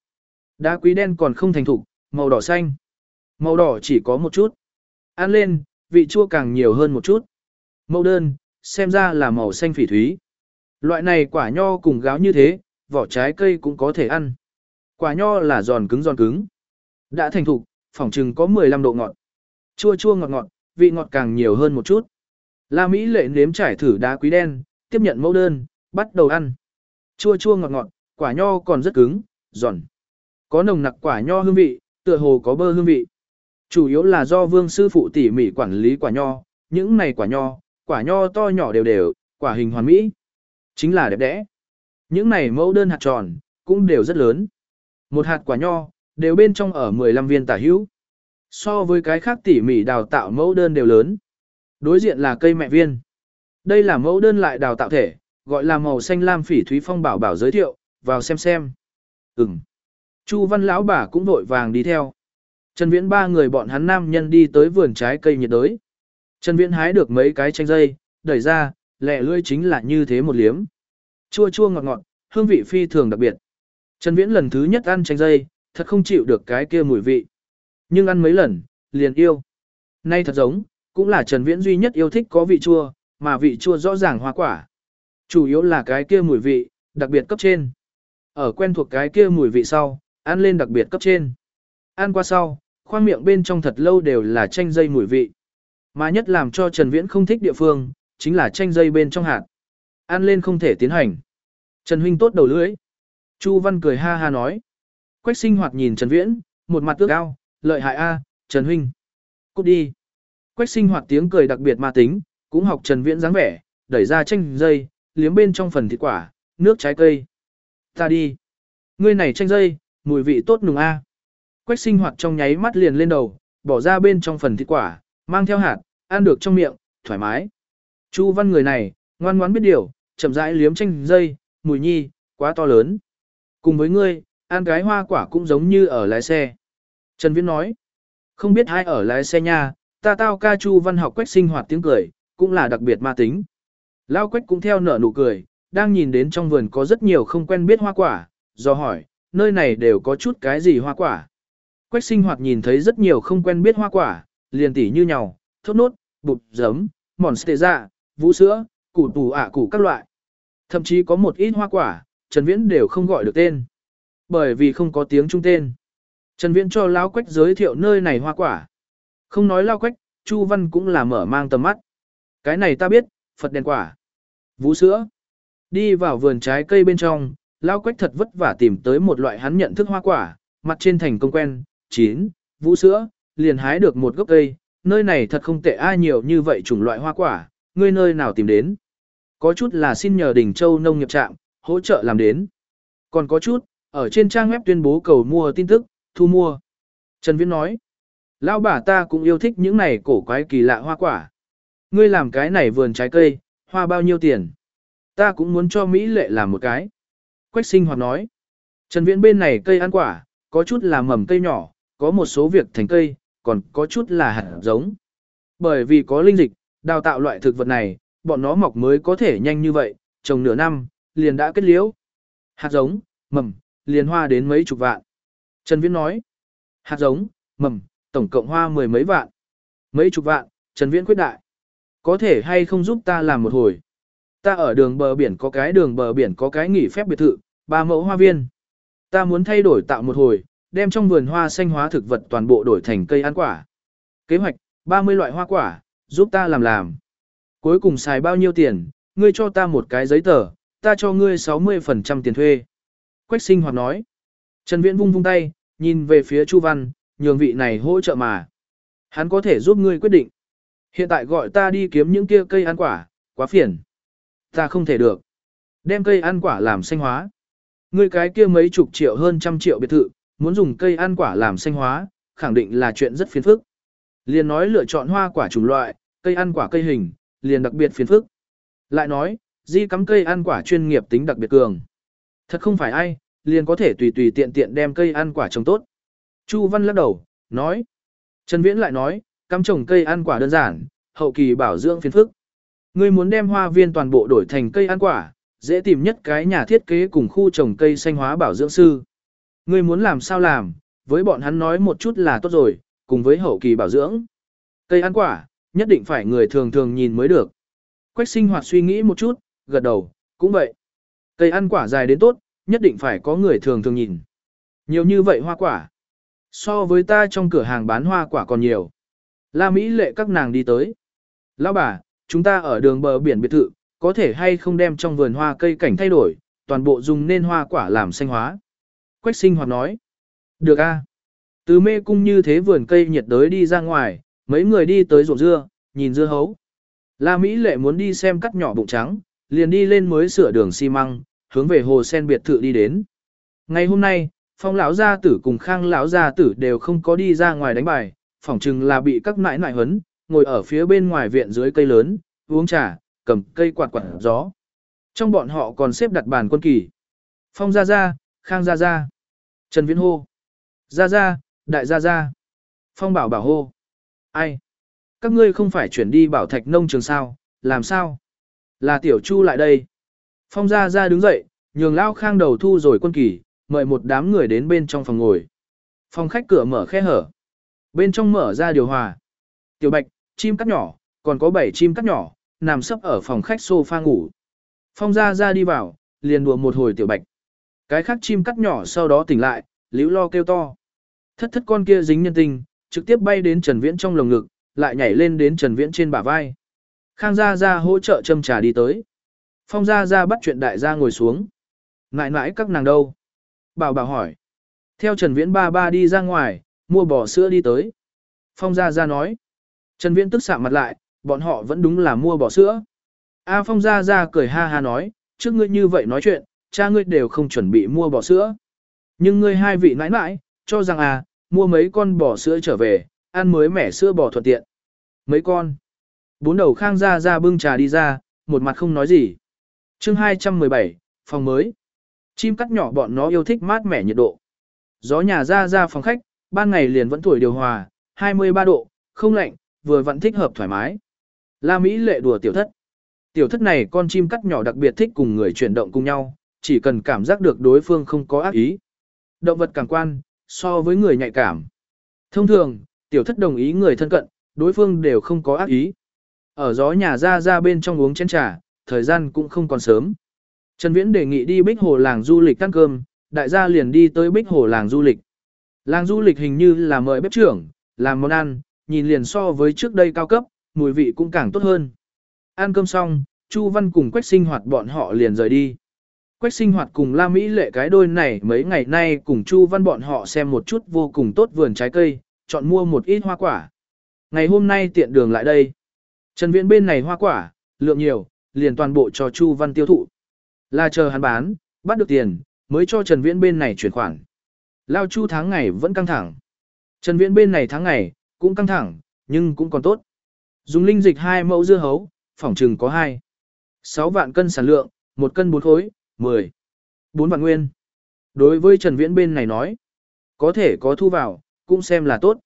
Đá quý đen còn không thành thục, màu đỏ xanh. Màu đỏ chỉ có một chút. Ăn lên, vị chua càng nhiều hơn một chút. Mẫu đơn, xem ra là màu xanh phỉ thúy. Loại này quả nho cùng gáo như thế, vỏ trái cây cũng có thể ăn. Quả nho là giòn cứng giòn cứng. Đã thành thục, phỏng chừng có 15 độ ngọt. Chua chua ngọt ngọt, vị ngọt càng nhiều hơn một chút. La Mỹ lệ nếm trải thử đá quý đen, tiếp nhận mẫu đơn, bắt đầu ăn. Chua chua ngọt ngọt, quả nho còn rất cứng, giòn. Có nồng nặc quả nho hương vị, tựa hồ có bơ hương vị. Chủ yếu là do vương sư phụ tỉ mỉ quản lý quả nho, những này quả nho, quả nho to nhỏ đều đều, quả hình hoàn mỹ. Chính là đẹp đẽ. Những này mẫu đơn hạt tròn, cũng đều rất lớn. Một hạt quả nho, đều bên trong ở 15 viên tả hữu. So với cái khác tỉ mỉ đào tạo mẫu đơn đều lớn. Đối diện là cây mẹ viên. Đây là mẫu đơn lại đào tạo thể, gọi là màu xanh lam phỉ thúy phong bảo bảo giới thiệu, vào xem xem. Ừm. Chu văn lão bà cũng vội vàng đi theo. Trần Viễn ba người bọn hắn nam nhân đi tới vườn trái cây nhiệt đới. Trần Viễn hái được mấy cái chanh dây, đẩy ra, lẹ lưỡi chính là như thế một liếm. Chua chua ngọt ngọt, hương vị phi thường đặc biệt. Trần Viễn lần thứ nhất ăn chanh dây, thật không chịu được cái kia mùi vị. Nhưng ăn mấy lần, liền yêu. Nay thật giống, cũng là Trần Viễn duy nhất yêu thích có vị chua, mà vị chua rõ ràng hoa quả. Chủ yếu là cái kia mùi vị, đặc biệt cấp trên. Ở quen thuộc cái kia mùi vị sau, ăn lên đặc biệt cấp trên. Ăn qua sau, khoang miệng bên trong thật lâu đều là chanh dây mùi vị. Mà nhất làm cho Trần Viễn không thích địa phương, chính là chanh dây bên trong hạt. Ăn lên không thể tiến hành. Trần Huynh tốt đầu lưỡi. Chu Văn cười ha ha nói. Quách sinh hoạt nhìn Trần Viễn, một mặt ước ao, lợi hại a, Trần Huynh. Cút đi. Quách sinh hoạt tiếng cười đặc biệt ma tính, cũng học Trần Viễn dáng vẻ, đẩy ra chanh dây, liếm bên trong phần thịt quả, nước trái cây. Ta đi. Ngươi này chanh dây, mùi vị tốt nùng a. Quách sinh hoạt trong nháy mắt liền lên đầu, bỏ ra bên trong phần thịt quả, mang theo hạt, ăn được trong miệng, thoải mái. Chu văn người này, ngoan ngoãn biết điều, chậm rãi liếm chanh dây, mùi nhi, quá to lớn. Cùng với ngươi, ăn cái hoa quả cũng giống như ở lái xe. Trần Viễn nói, không biết ai ở lái xe nha, ta tao ca chu văn học quách sinh hoạt tiếng cười, cũng là đặc biệt ma tính. Lao quách cũng theo nở nụ cười, đang nhìn đến trong vườn có rất nhiều không quen biết hoa quả, do hỏi, nơi này đều có chút cái gì hoa quả. Quách sinh hoạt nhìn thấy rất nhiều không quen biết hoa quả, liền tỉ như nhau, thốt nốt, bụt, giấm, mòn stê dạ, vũ sữa, củ tù ạ củ các loại. Thậm chí có một ít hoa quả, Trần Viễn đều không gọi được tên. Bởi vì không có tiếng trung tên. Trần Viễn cho Lao Quách giới thiệu nơi này hoa quả. Không nói Lao Quách, Chu Văn cũng là mở mang tầm mắt. Cái này ta biết, Phật đèn quả. Vũ sữa. Đi vào vườn trái cây bên trong, Lao Quách thật vất vả tìm tới một loại hắn nhận thức hoa quả, mặt trên thành công quen, chín, vũ sữa, liền hái được một gốc cây, nơi này thật không tệ ai nhiều như vậy chủng loại hoa quả, ngươi nơi nào tìm đến. Có chút là xin nhờ đỉnh châu nông nghiệp trạm, hỗ trợ làm đến. Còn có chút, ở trên trang web tuyên bố cầu mua tin tức, thu mua. Trần Viễn nói, lão bà ta cũng yêu thích những này cổ quái kỳ lạ hoa quả. Ngươi làm cái này vườn trái cây, hoa bao nhiêu tiền? Ta cũng muốn cho Mỹ lệ làm một cái. Quách sinh hoạt nói, Trần Viễn bên này cây ăn quả, có chút là mầm cây nhỏ, có một số việc thành cây, còn có chút là hạt giống. Bởi vì có linh dịch, đào tạo loại thực vật này, bọn nó mọc mới có thể nhanh như vậy, trồng nửa năm, liền đã kết liễu. Hạt giống, mầm, liền hoa đến mấy chục vạn. Trần Viễn nói, hạt giống, mầm, tổng cộng hoa mười mấy vạn. Mấy chục vạn, Trần Viễn quyết đại. Có thể hay không giúp ta làm một hồi. Ta ở đường bờ biển có cái đường bờ biển có cái nghỉ phép biệt thự, ba mẫu hoa viên. Ta muốn thay đổi tạo một hồi, đem trong vườn hoa xanh hóa thực vật toàn bộ đổi thành cây ăn quả. Kế hoạch, 30 loại hoa quả, giúp ta làm làm. Cuối cùng xài bao nhiêu tiền, ngươi cho ta một cái giấy tờ, ta cho ngươi 60% tiền thuê. Quách sinh hoạt nói. Trần Viễn vung vung tay, nhìn về phía Chu Văn, nhường vị này hỗ trợ mà. Hắn có thể giúp ngươi quyết định. Hiện tại gọi ta đi kiếm những kia cây ăn quả, quá phiền. Ta không thể được. Đem cây ăn quả làm xanh hóa. Ngươi cái kia mấy chục triệu hơn trăm triệu biệt thự, muốn dùng cây ăn quả làm xanh hóa, khẳng định là chuyện rất phiền phức. Liền nói lựa chọn hoa quả chủng loại, cây ăn quả cây hình, liền đặc biệt phiền phức. Lại nói, di cắm cây ăn quả chuyên nghiệp tính đặc biệt cường. Thật không phải ai, liền có thể tùy tùy tiện tiện đem cây ăn quả trồng tốt. Chu Văn lắc đầu, nói. Trần Viễn lại nói, cắm trồng cây ăn quả đơn giản, hậu kỳ bảo dưỡng phiền phức. Ngươi muốn đem hoa viên toàn bộ đổi thành cây ăn quả, dễ tìm nhất cái nhà thiết kế cùng khu trồng cây xanh hóa bảo dưỡng sư. Ngươi muốn làm sao làm, với bọn hắn nói một chút là tốt rồi, cùng với hậu kỳ bảo dưỡng. Cây ăn quả, nhất định phải người thường thường nhìn mới được. Quách sinh hoạt suy nghĩ một chút, gật đầu, cũng vậy. Cây ăn quả dài đến tốt, nhất định phải có người thường thường nhìn. Nhiều như vậy hoa quả. So với ta trong cửa hàng bán hoa quả còn nhiều. La Mỹ lệ các nàng đi tới. Lão bà, chúng ta ở đường bờ biển biệt thự, có thể hay không đem trong vườn hoa cây cảnh thay đổi, toàn bộ dùng nên hoa quả làm xanh hóa. Quách sinh hoạt nói. Được a. Từ mê cung như thế vườn cây nhiệt đới đi ra ngoài, mấy người đi tới ruộng dưa, nhìn dưa hấu. La Mỹ lệ muốn đi xem cắt nhỏ bụng trắng, liền đi lên mới sửa đường xi măng, hướng về hồ sen biệt thự đi đến. Ngày hôm nay, phong lão gia tử cùng khang lão gia tử đều không có đi ra ngoài đánh bài, phỏng chừng là bị các nại nại hấn, ngồi ở phía bên ngoài viện dưới cây lớn, uống trà, cầm cây quạt quạt gió. Trong bọn họ còn xếp đặt bàn quân kỳ. Phong gia gia, khang gia gia, Trần Viễn hô. Gia gia, đại gia gia. Phong bảo bảo hô. Ai? Các ngươi không phải chuyển đi bảo thạch nông trường sao, làm sao? Là tiểu chu lại đây. Phong gia gia đứng dậy, nhường lao khang đầu thu rồi quân kỳ, mời một đám người đến bên trong phòng ngồi. Phòng khách cửa mở khe hở. Bên trong mở ra điều hòa. Tiểu bạch, chim cắt nhỏ, còn có 7 chim cắt nhỏ, nằm sấp ở phòng khách sofa ngủ. Phong gia gia đi vào, liền đùa một hồi tiểu bạch. Cái khác chim cắt nhỏ sau đó tỉnh lại, liễu lo kêu to. Thất thất con kia dính nhân tình, trực tiếp bay đến Trần Viễn trong lồng ngực, lại nhảy lên đến Trần Viễn trên bả vai. Khang Gia Gia hỗ trợ châm trà đi tới. Phong Gia Gia bắt chuyện đại gia ngồi xuống. Ngại ngại các nàng đâu? Bảo bảo hỏi. Theo Trần Viễn ba ba đi ra ngoài, mua bò sữa đi tới. Phong Gia Gia nói. Trần Viễn tức sạm mặt lại, bọn họ vẫn đúng là mua bò sữa. A à, Phong Gia Gia cười ha ha nói, trước ngươi như vậy nói chuyện, cha ngươi đều không chuẩn bị mua bò sữa. Nhưng ngươi hai vị nãi nãi, cho rằng à, mua mấy con bò sữa trở về, ăn mới mẻ sữa bò thuận tiện. Mấy con. Bốn đầu khang ra ra bưng trà đi ra, một mặt không nói gì chương 217, phòng mới. Chim cắt nhỏ bọn nó yêu thích mát mẻ nhiệt độ. Gió nhà ra ra phòng khách, ban ngày liền vẫn tuổi điều hòa, 23 độ, không lạnh, vừa vẫn thích hợp thoải mái. La Mỹ lệ đùa tiểu thất. Tiểu thất này con chim cắt nhỏ đặc biệt thích cùng người chuyển động cùng nhau, chỉ cần cảm giác được đối phương không có ác ý. Động vật cảm quan, so với người nhạy cảm. Thông thường, tiểu thất đồng ý người thân cận, đối phương đều không có ác ý. Ở gió nhà ra ra bên trong uống chén trà, thời gian cũng không còn sớm. Trần Viễn đề nghị đi Bích Hồ làng du lịch ăn cơm, đại gia liền đi tới Bích Hồ làng du lịch. Làng du lịch hình như là mời bếp trưởng, làm món ăn, nhìn liền so với trước đây cao cấp, mùi vị cũng càng tốt hơn. Ăn cơm xong, Chu Văn cùng Quách sinh hoạt bọn họ liền rời đi. Quách sinh hoạt cùng La Mỹ lệ cái đôi này mấy ngày nay cùng Chu Văn bọn họ xem một chút vô cùng tốt vườn trái cây, chọn mua một ít hoa quả. Ngày hôm nay tiện đường lại đây. Trần Viễn bên này hoa quả, lượng nhiều, liền toàn bộ cho Chu Văn tiêu thụ. Là chờ hắn bán, bắt được tiền, mới cho Trần Viễn bên này chuyển khoản. Lao Chu tháng ngày vẫn căng thẳng. Trần Viễn bên này tháng ngày, cũng căng thẳng, nhưng cũng còn tốt. Dùng linh dịch hai mẫu dưa hấu, phỏng trừng có 2. 6 vạn cân sản lượng, một cân 4 khối, 10. 4 vạn nguyên. Đối với Trần Viễn bên này nói, có thể có thu vào, cũng xem là tốt.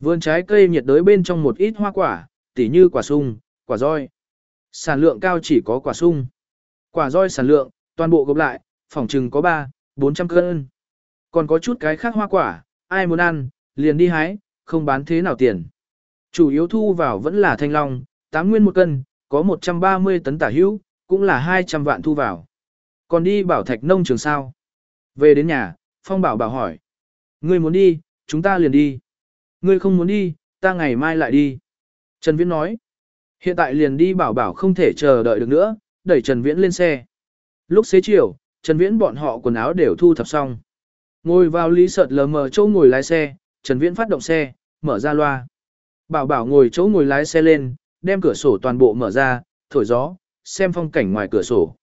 Vườn trái cây nhiệt đới bên trong một ít hoa quả, tỉ như quả sung, quả roi. Sản lượng cao chỉ có quả sung. Quả roi sản lượng, toàn bộ gộp lại, phỏng chừng có 3, 400 cân. Còn có chút cái khác hoa quả, ai muốn ăn, liền đi hái, không bán thế nào tiền. Chủ yếu thu vào vẫn là thanh long, 8 nguyên một cân, có 130 tấn tả hữu, cũng là 200 vạn thu vào. Còn đi bảo thạch nông trường sao? Về đến nhà, Phong bảo bảo hỏi. Ngươi muốn đi, chúng ta liền đi. Ngươi không muốn đi, ta ngày mai lại đi. Trần Viễn nói. Hiện tại liền đi bảo bảo không thể chờ đợi được nữa, đẩy Trần Viễn lên xe. Lúc xế chiều, Trần Viễn bọn họ quần áo đều thu thập xong. Ngồi vào lý sợt lờ mờ chỗ ngồi lái xe, Trần Viễn phát động xe, mở ra loa. Bảo bảo ngồi chỗ ngồi lái xe lên, đem cửa sổ toàn bộ mở ra, thổi gió, xem phong cảnh ngoài cửa sổ.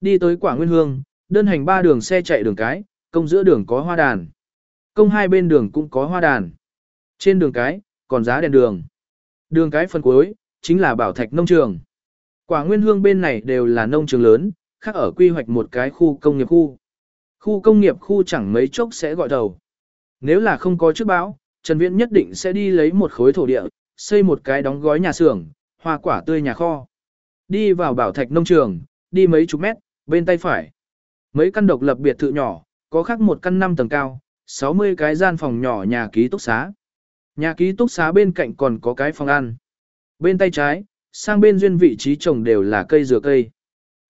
Đi tới quả nguyên hương, đơn hành ba đường xe chạy đường cái, công giữa đường có hoa đàn. Công hai bên đường cũng có hoa đàn. Trên đường cái, còn giá đèn đường. Đường cái phần cuối, chính là bảo thạch nông trường. Quả nguyên hương bên này đều là nông trường lớn, khác ở quy hoạch một cái khu công nghiệp khu. Khu công nghiệp khu chẳng mấy chốc sẽ gọi đầu. Nếu là không có trước báo, Trần Viễn nhất định sẽ đi lấy một khối thổ địa, xây một cái đóng gói nhà xưởng, hoa quả tươi nhà kho. Đi vào bảo thạch nông trường, đi mấy chục mét, bên tay phải. Mấy căn độc lập biệt thự nhỏ, có khác một căn 5 tầng cao, 60 cái gian phòng nhỏ nhà ký túc xá. Nhà ký túc xá bên cạnh còn có cái phòng ăn. Bên tay trái, sang bên duyên vị trí trồng đều là cây dừa cây.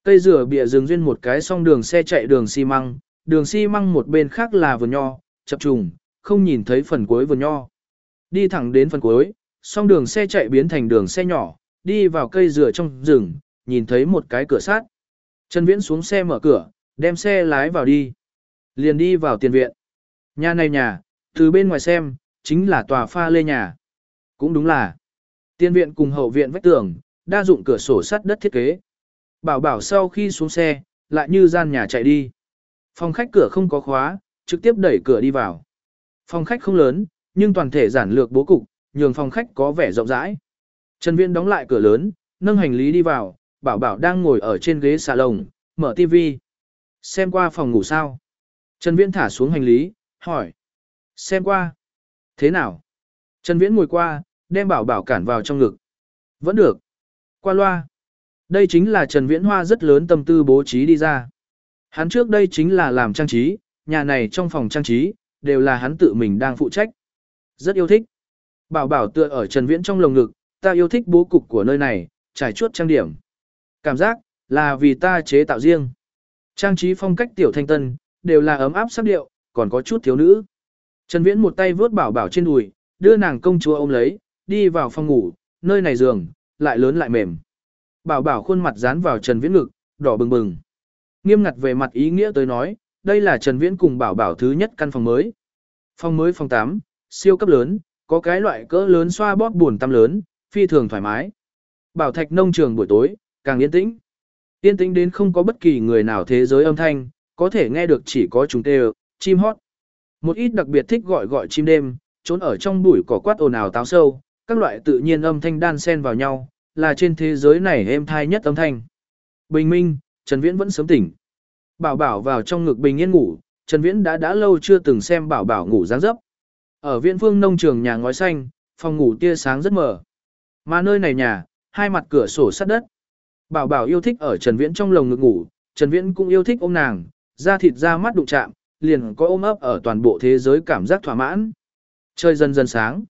Cây dừa bịa rừng duyên một cái song đường xe chạy đường xi măng, đường xi măng một bên khác là vườn nho, chập trùng, không nhìn thấy phần cuối vườn nho. Đi thẳng đến phần cuối, song đường xe chạy biến thành đường xe nhỏ, đi vào cây dừa trong rừng, nhìn thấy một cái cửa sát. Trần Viễn xuống xe mở cửa, đem xe lái vào đi. Liền đi vào tiền viện. Nhà này nhà, từ bên ngoài xem, chính là tòa pha lê nhà. Cũng đúng là, tiền viện cùng hậu viện vách tường, đa dụng cửa sổ sắt đất thiết kế. Bảo bảo sau khi xuống xe, lại như gian nhà chạy đi. Phòng khách cửa không có khóa, trực tiếp đẩy cửa đi vào. Phòng khách không lớn, nhưng toàn thể giản lược bố cục, nhường phòng khách có vẻ rộng rãi. Trần Viễn đóng lại cửa lớn, nâng hành lý đi vào, bảo bảo đang ngồi ở trên ghế xà lồng, mở tivi. Xem qua phòng ngủ sao? Trần Viễn thả xuống hành lý, hỏi. Xem qua. Thế nào? Trần Viễn ngồi qua, đem bảo bảo cản vào trong ngực. Vẫn được. Qua loa. Đây chính là Trần Viễn Hoa rất lớn tâm tư bố trí đi ra. Hắn trước đây chính là làm trang trí, nhà này trong phòng trang trí, đều là hắn tự mình đang phụ trách. Rất yêu thích. Bảo bảo tựa ở Trần Viễn trong lồng ngực, ta yêu thích bố cục của nơi này, trải chuốt trang điểm. Cảm giác, là vì ta chế tạo riêng. Trang trí phong cách tiểu thanh tân, đều là ấm áp sắc điệu, còn có chút thiếu nữ. Trần Viễn một tay vướt bảo bảo trên đùi, đưa nàng công chúa ôm lấy, đi vào phòng ngủ, nơi này giường, lại lớn lại mềm. Bảo bảo khuôn mặt dán vào Trần Viễn ngực, đỏ bừng bừng. Nghiêm ngặt về mặt ý nghĩa tới nói, đây là Trần Viễn cùng bảo bảo thứ nhất căn phòng mới. Phòng mới phòng 8, siêu cấp lớn, có cái loại cỡ lớn xoa bóp buồn tăm lớn, phi thường thoải mái. Bảo thạch nông trường buổi tối, càng yên tĩnh. Yên tĩnh đến không có bất kỳ người nào thế giới âm thanh, có thể nghe được chỉ có chúng tê chim hót. Một ít đặc biệt thích gọi gọi chim đêm, trốn ở trong bụi cỏ quát ồn ào táo sâu, các loại tự nhiên âm thanh đan xen vào nhau, là trên thế giới này êm thai nhất âm thanh. Bình minh, Trần Viễn vẫn sớm tỉnh. Bảo bảo vào trong ngực bình yên ngủ, Trần Viễn đã đã lâu chưa từng xem bảo bảo ngủ dáng dấp. Ở viện phương nông trường nhà ngói xanh, phòng ngủ tia sáng rất mờ. Mà nơi này nhà, hai mặt cửa sổ sát đất. Bảo bảo yêu thích ở Trần Viễn trong lồng ngực ngủ, Trần Viễn cũng yêu thích ôm nàng, da thịt da mắt đụng chạm, liền có ôm ấp ở toàn bộ thế giới cảm giác thỏa mãn. Trời dần dần sáng.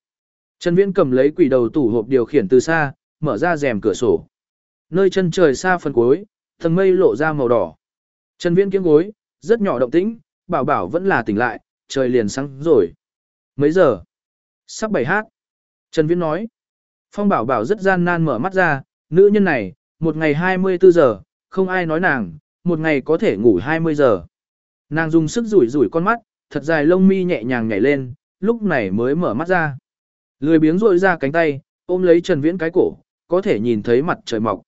Trần Viễn cầm lấy quỷ đầu tủ hộp điều khiển từ xa, mở ra rèm cửa sổ. Nơi chân trời xa phần cuối, tầng mây lộ ra màu đỏ. Trần Viễn kiếng gối, rất nhỏ động tĩnh, bảo bảo vẫn là tỉnh lại, trời liền sáng rồi. Mấy giờ? Sắp bảy hát. Trần Viễn nói. Phong bảo bảo rất gian nan mở mắt ra, nữ nhân này, một ngày 24 giờ, không ai nói nàng, một ngày có thể ngủ 20 giờ. Nàng dùng sức rủi rủi con mắt, thật dài lông mi nhẹ nhàng nhảy lên, lúc này mới mở mắt ra. Lười biếng rội ra cánh tay, ôm lấy Trần Viễn cái cổ, có thể nhìn thấy mặt trời mọc.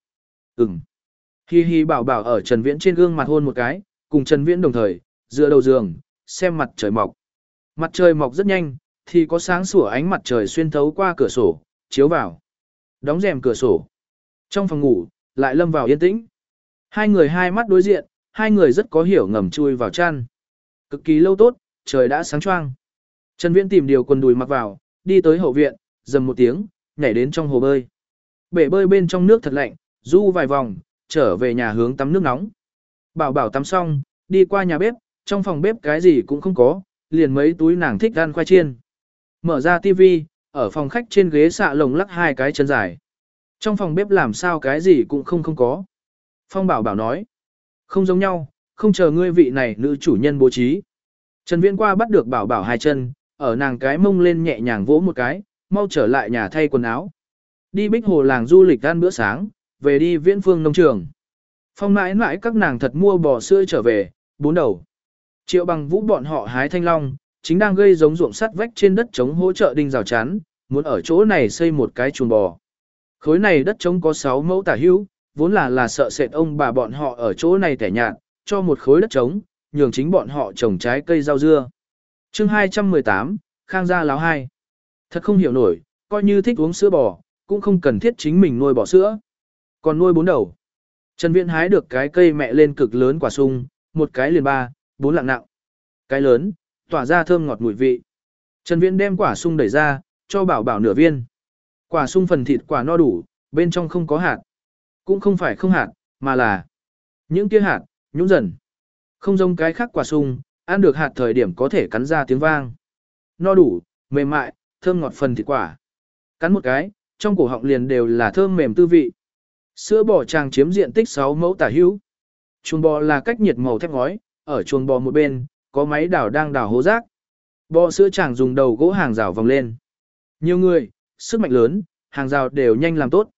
Ừm. Hi hi bảo bảo ở Trần Viễn trên gương mặt hôn một cái, cùng Trần Viễn đồng thời, dựa đầu giường, xem mặt trời mọc. Mặt trời mọc rất nhanh, thì có sáng sủa ánh mặt trời xuyên thấu qua cửa sổ, chiếu vào. Đóng rèm cửa sổ. Trong phòng ngủ, lại lâm vào yên tĩnh. Hai người hai mắt đối diện, hai người rất có hiểu ngầm chui vào chăn. Cực kỳ lâu tốt, trời đã sáng choang. Trần Viễn tìm điều quần đùi mặc vào, đi tới hậu viện, dầm một tiếng, nhảy đến trong hồ bơi. Bể bơi bên trong nước thật lạnh, du vài vòng, trở về nhà hướng tắm nước nóng. Bảo bảo tắm xong, đi qua nhà bếp, trong phòng bếp cái gì cũng không có, liền mấy túi nàng thích ăn khoai chiên. Mở ra tivi, ở phòng khách trên ghế xạ lồng lắc hai cái chân dài. Trong phòng bếp làm sao cái gì cũng không không có. Phong bảo bảo nói, không giống nhau, không chờ ngươi vị này nữ chủ nhân bố trí. Trần Viễn qua bắt được bảo bảo hai chân, ở nàng cái mông lên nhẹ nhàng vỗ một cái, mau trở lại nhà thay quần áo. Đi bích hồ làng du lịch ăn bữa sáng, về đi viễn phương nông trường. Phong mãi mãi các nàng thật mua bò sữa trở về, bốn đầu. Triệu bằng vũ bọn họ hái thanh long, chính đang gây giống ruộng sắt vách trên đất chống hỗ trợ đinh rào chắn, muốn ở chỗ này xây một cái chuồng bò. Khối này đất trống có 6 mẫu tả hữu, vốn là là sợ sệt ông bà bọn họ ở chỗ này tẻ nhạt, cho một khối đất trống, nhường chính bọn họ trồng trái cây rau dưa chương 218, Khang gia láo hai. Thật không hiểu nổi, coi như thích uống sữa bò, cũng không cần thiết chính mình nuôi bò sữa. Còn nuôi bốn đầu. Trần Viễn hái được cái cây mẹ lên cực lớn quả sung, một cái liền ba, bốn lạng nặng. Cái lớn, tỏa ra thơm ngọt mùi vị. Trần Viễn đem quả sung đẩy ra, cho bảo bảo nửa viên. Quả sung phần thịt quả no đủ, bên trong không có hạt. Cũng không phải không hạt, mà là những kia hạt, nhũng dần. Không giống cái khác quả sung, ăn được hạt thời điểm có thể cắn ra tiếng vang. No đủ, mềm mại, thơm ngọt phần thịt quả. Cắn một cái, trong cổ họng liền đều là thơm mềm tư vị. Sữa bò tràng chiếm diện tích 6 mẫu tả hữu. Chuồng bò là cách nhiệt màu thép ngói, ở chuồng bò một bên, có máy đảo đang đảo hố rác. Bò sữa chàng dùng đầu gỗ hàng rào vòng lên. Nhiều người, sức mạnh lớn, hàng rào đều nhanh làm tốt.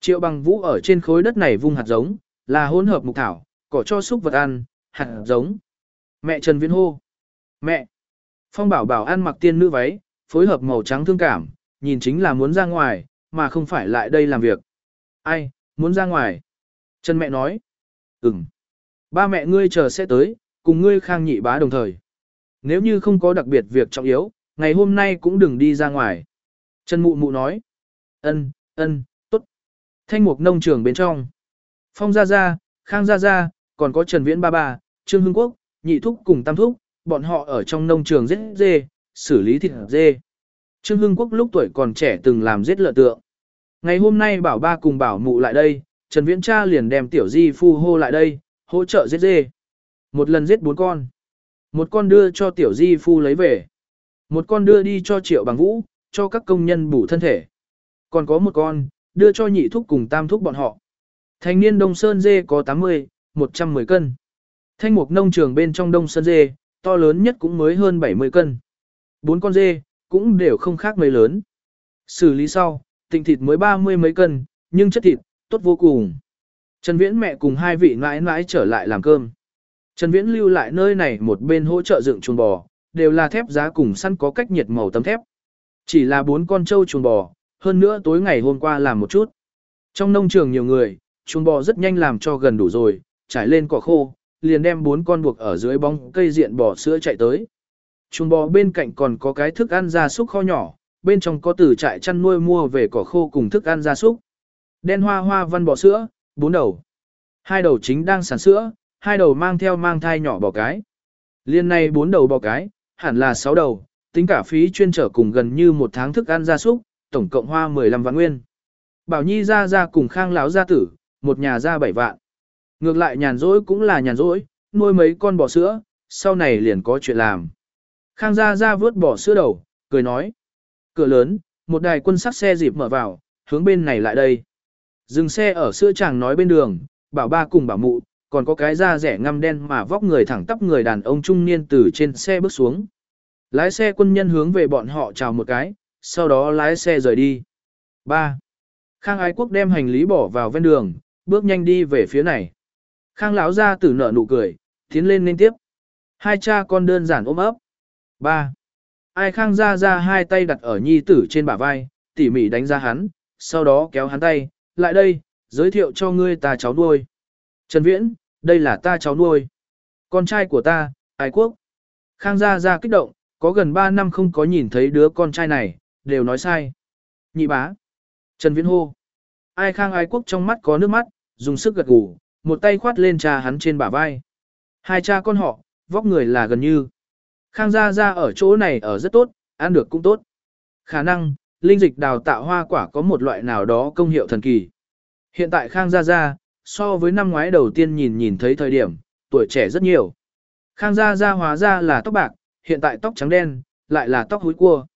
Triệu bằng vũ ở trên khối đất này vung hạt giống, là hỗn hợp mục thảo, cỏ cho súc vật ăn, hạt giống. Mẹ Trần Viễn hô. Mẹ. Phong bảo bảo ăn mặc tiên nữ váy, phối hợp màu trắng thương cảm, nhìn chính là muốn ra ngoài, mà không phải lại đây làm việc. Ai, muốn ra ngoài? Trần mẹ nói. Ừm. Ba mẹ ngươi chờ sẽ tới, cùng ngươi khang nhị bá đồng thời. Nếu như không có đặc biệt việc trọng yếu, ngày hôm nay cũng đừng đi ra ngoài. Trần mụ mụ nói. Ân, ân, tốt. Thanh mục nông trường bên trong. Phong Gia Gia, Khang Gia Gia, còn có Trần Viễn Ba Ba, Trương Hưng Quốc, Nhị Thúc cùng Tam Thúc, bọn họ ở trong nông trường giết dê, xử lý thịt dê. Trương Hưng Quốc lúc tuổi còn trẻ từng làm giết lợn tượng. Ngày hôm nay bảo ba cùng bảo mụ lại đây, Trần Viễn cha liền đem tiểu di phu hô lại đây, hỗ trợ giết dê. Một lần giết bốn con. Một con đưa cho tiểu di phu lấy về. Một con đưa đi cho triệu bằng vũ, cho các công nhân bổ thân thể. Còn có một con, đưa cho nhị thúc cùng tam thúc bọn họ. Thành niên Đông Sơn dê có 80, 110 cân. Thanh mục nông trường bên trong Đông Sơn dê, to lớn nhất cũng mới hơn 70 cân. Bốn con dê, cũng đều không khác mấy lớn. Xử lý sau, tịnh thịt mới 30 mấy cân, nhưng chất thịt, tốt vô cùng. Trần Viễn mẹ cùng hai vị nãi nãi trở lại làm cơm. Trần Viễn lưu lại nơi này một bên hỗ trợ dựng chuồng bò, đều là thép giá cùng săn có cách nhiệt màu tấm thép. Chỉ là bốn con trâu chuồng bò, hơn nữa tối ngày hôm qua làm một chút. Trong nông trường nhiều người, chuồng bò rất nhanh làm cho gần đủ rồi, trải lên cỏ khô, liền đem bốn con buộc ở dưới bóng cây diện bò sữa chạy tới. Chuồng bò bên cạnh còn có cái thức ăn gia súc kho nhỏ, bên trong có từ trại chăn nuôi mua về cỏ khô cùng thức ăn gia súc. Đen hoa hoa văn bò sữa, bốn đầu. Hai đầu chính đang sản sữa, hai đầu mang theo mang thai nhỏ bò cái. Liên này bốn đầu bò cái, hẳn là sáu đầu, tính cả phí chuyên trở cùng gần như một tháng thức ăn gia súc, tổng cộng hoa 15 vạn nguyên. Bảo Nhi ra ra cùng Khang lão gia tử, một nhà ra 7 vạn. Ngược lại nhàn rỗi cũng là nhàn rỗi, nuôi mấy con bò sữa, sau này liền có chuyện làm. Khang gia ra vớt bò sữa đầu, cười nói. Cửa lớn, một đài quân sắc xe dịp mở vào, hướng bên này lại đây. Dừng xe ở sữa chàng nói bên đường, bảo ba cùng bảo mụ, còn có cái da rẻ ngăm đen mà vóc người thẳng tắp người đàn ông trung niên từ trên xe bước xuống. Lái xe quân nhân hướng về bọn họ chào một cái, sau đó lái xe rời đi. 3. Khang Ái Quốc đem hành lý bỏ vào ven đường, bước nhanh đi về phía này. Khang lão ra tử nở nụ cười, tiến lên lên tiếp. Hai cha con đơn giản ôm ấp. 3. Ai Khang ra ra hai tay đặt ở nhi tử trên bả vai, tỉ mỉ đánh ra hắn, sau đó kéo hắn tay, lại đây, giới thiệu cho ngươi ta cháu nuôi. Trần Viễn, đây là ta cháu nuôi. Con trai của ta, Ái Quốc. Khang gia gia kích động, có gần 3 năm không có nhìn thấy đứa con trai này, đều nói sai. Nhị bá. Trần Viễn hô. Ai khang ái quốc trong mắt có nước mắt, dùng sức gật gù, một tay khoát lên cha hắn trên bả vai. Hai cha con họ, vóc người là gần như. Khang gia gia ở chỗ này ở rất tốt, ăn được cũng tốt. Khả năng, linh dịch đào tạo hoa quả có một loại nào đó công hiệu thần kỳ. Hiện tại Khang gia gia, so với năm ngoái đầu tiên nhìn nhìn thấy thời điểm, tuổi trẻ rất nhiều. Khang gia gia hóa ra là tóc bạc, hiện tại tóc trắng đen, lại là tóc húi cua.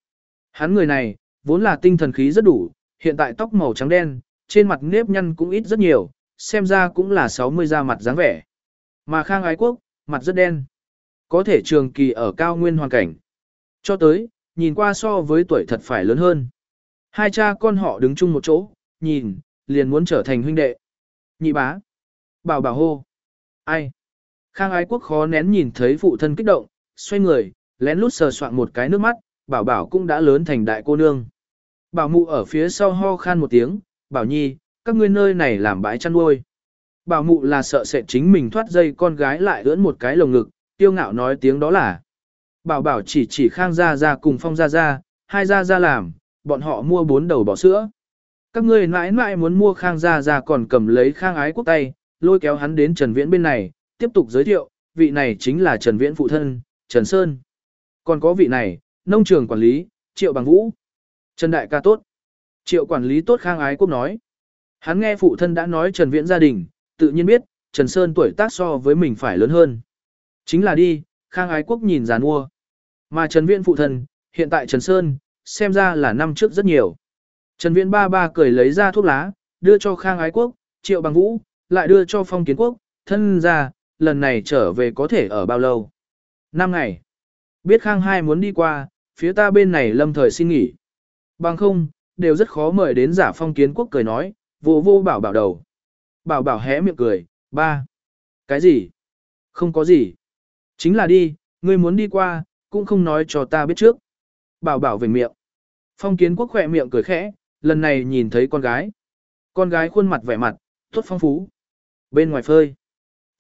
Hắn người này, vốn là tinh thần khí rất đủ, hiện tại tóc màu trắng đen, trên mặt nếp nhăn cũng ít rất nhiều, xem ra cũng là 60 da mặt dáng vẻ. Mà Khang Ái Quốc, mặt rất đen. Có thể trường kỳ ở cao nguyên hoàn cảnh. Cho tới, nhìn qua so với tuổi thật phải lớn hơn. Hai cha con họ đứng chung một chỗ, nhìn, liền muốn trở thành huynh đệ. Nhị bá. Bảo bảo hô. Ai? Khang Ái Quốc khó nén nhìn thấy phụ thân kích động, xoay người, lén lút sờ soạn một cái nước mắt, bảo bảo cũng đã lớn thành đại cô nương. Bảo mụ ở phía sau ho khan một tiếng, bảo nhi, các ngươi nơi này làm bãi chăn nuôi. Bảo mụ là sợ sẽ chính mình thoát dây con gái lại ưỡn một cái lồng ngực, tiêu ngạo nói tiếng đó là. Bảo bảo chỉ chỉ khang ra ra cùng phong ra ra, hai ra ra làm, bọn họ mua bốn đầu bò sữa. Các ngươi mãi mãi muốn mua khang ra ra còn cầm lấy khang ái quốc tay, lôi kéo hắn đến Trần Viễn bên này, tiếp tục giới thiệu, vị này chính là Trần Viễn phụ thân, Trần Sơn. Còn có vị này, nông trường quản lý, Triệu Bằng Vũ. Trần Đại ca tốt. Triệu quản lý tốt khang ái quốc nói. Hắn nghe phụ thân đã nói Trần Viễn gia đình, tự nhiên biết, Trần Sơn tuổi tác so với mình phải lớn hơn. Chính là đi, khang ái quốc nhìn giàn mua. Mà Trần Viễn phụ thân, hiện tại Trần Sơn, xem ra là năm trước rất nhiều. Trần Viễn ba ba cười lấy ra thuốc lá, đưa cho khang ái quốc, Triệu Bằng Vũ, lại đưa cho phong kiến quốc, thân ra, lần này trở về có thể ở bao lâu. Năm ngày. Biết khang hai muốn đi qua, phía ta bên này lâm thời xin nghỉ. Bằng không, đều rất khó mời đến giả phong kiến quốc cười nói, vô vô bảo bảo đầu. Bảo bảo hé miệng cười, ba. Cái gì? Không có gì. Chính là đi, ngươi muốn đi qua, cũng không nói cho ta biết trước. Bảo bảo về miệng. Phong kiến quốc khỏe miệng cười khẽ, lần này nhìn thấy con gái. Con gái khuôn mặt vẻ mặt, tốt phong phú. Bên ngoài phơi.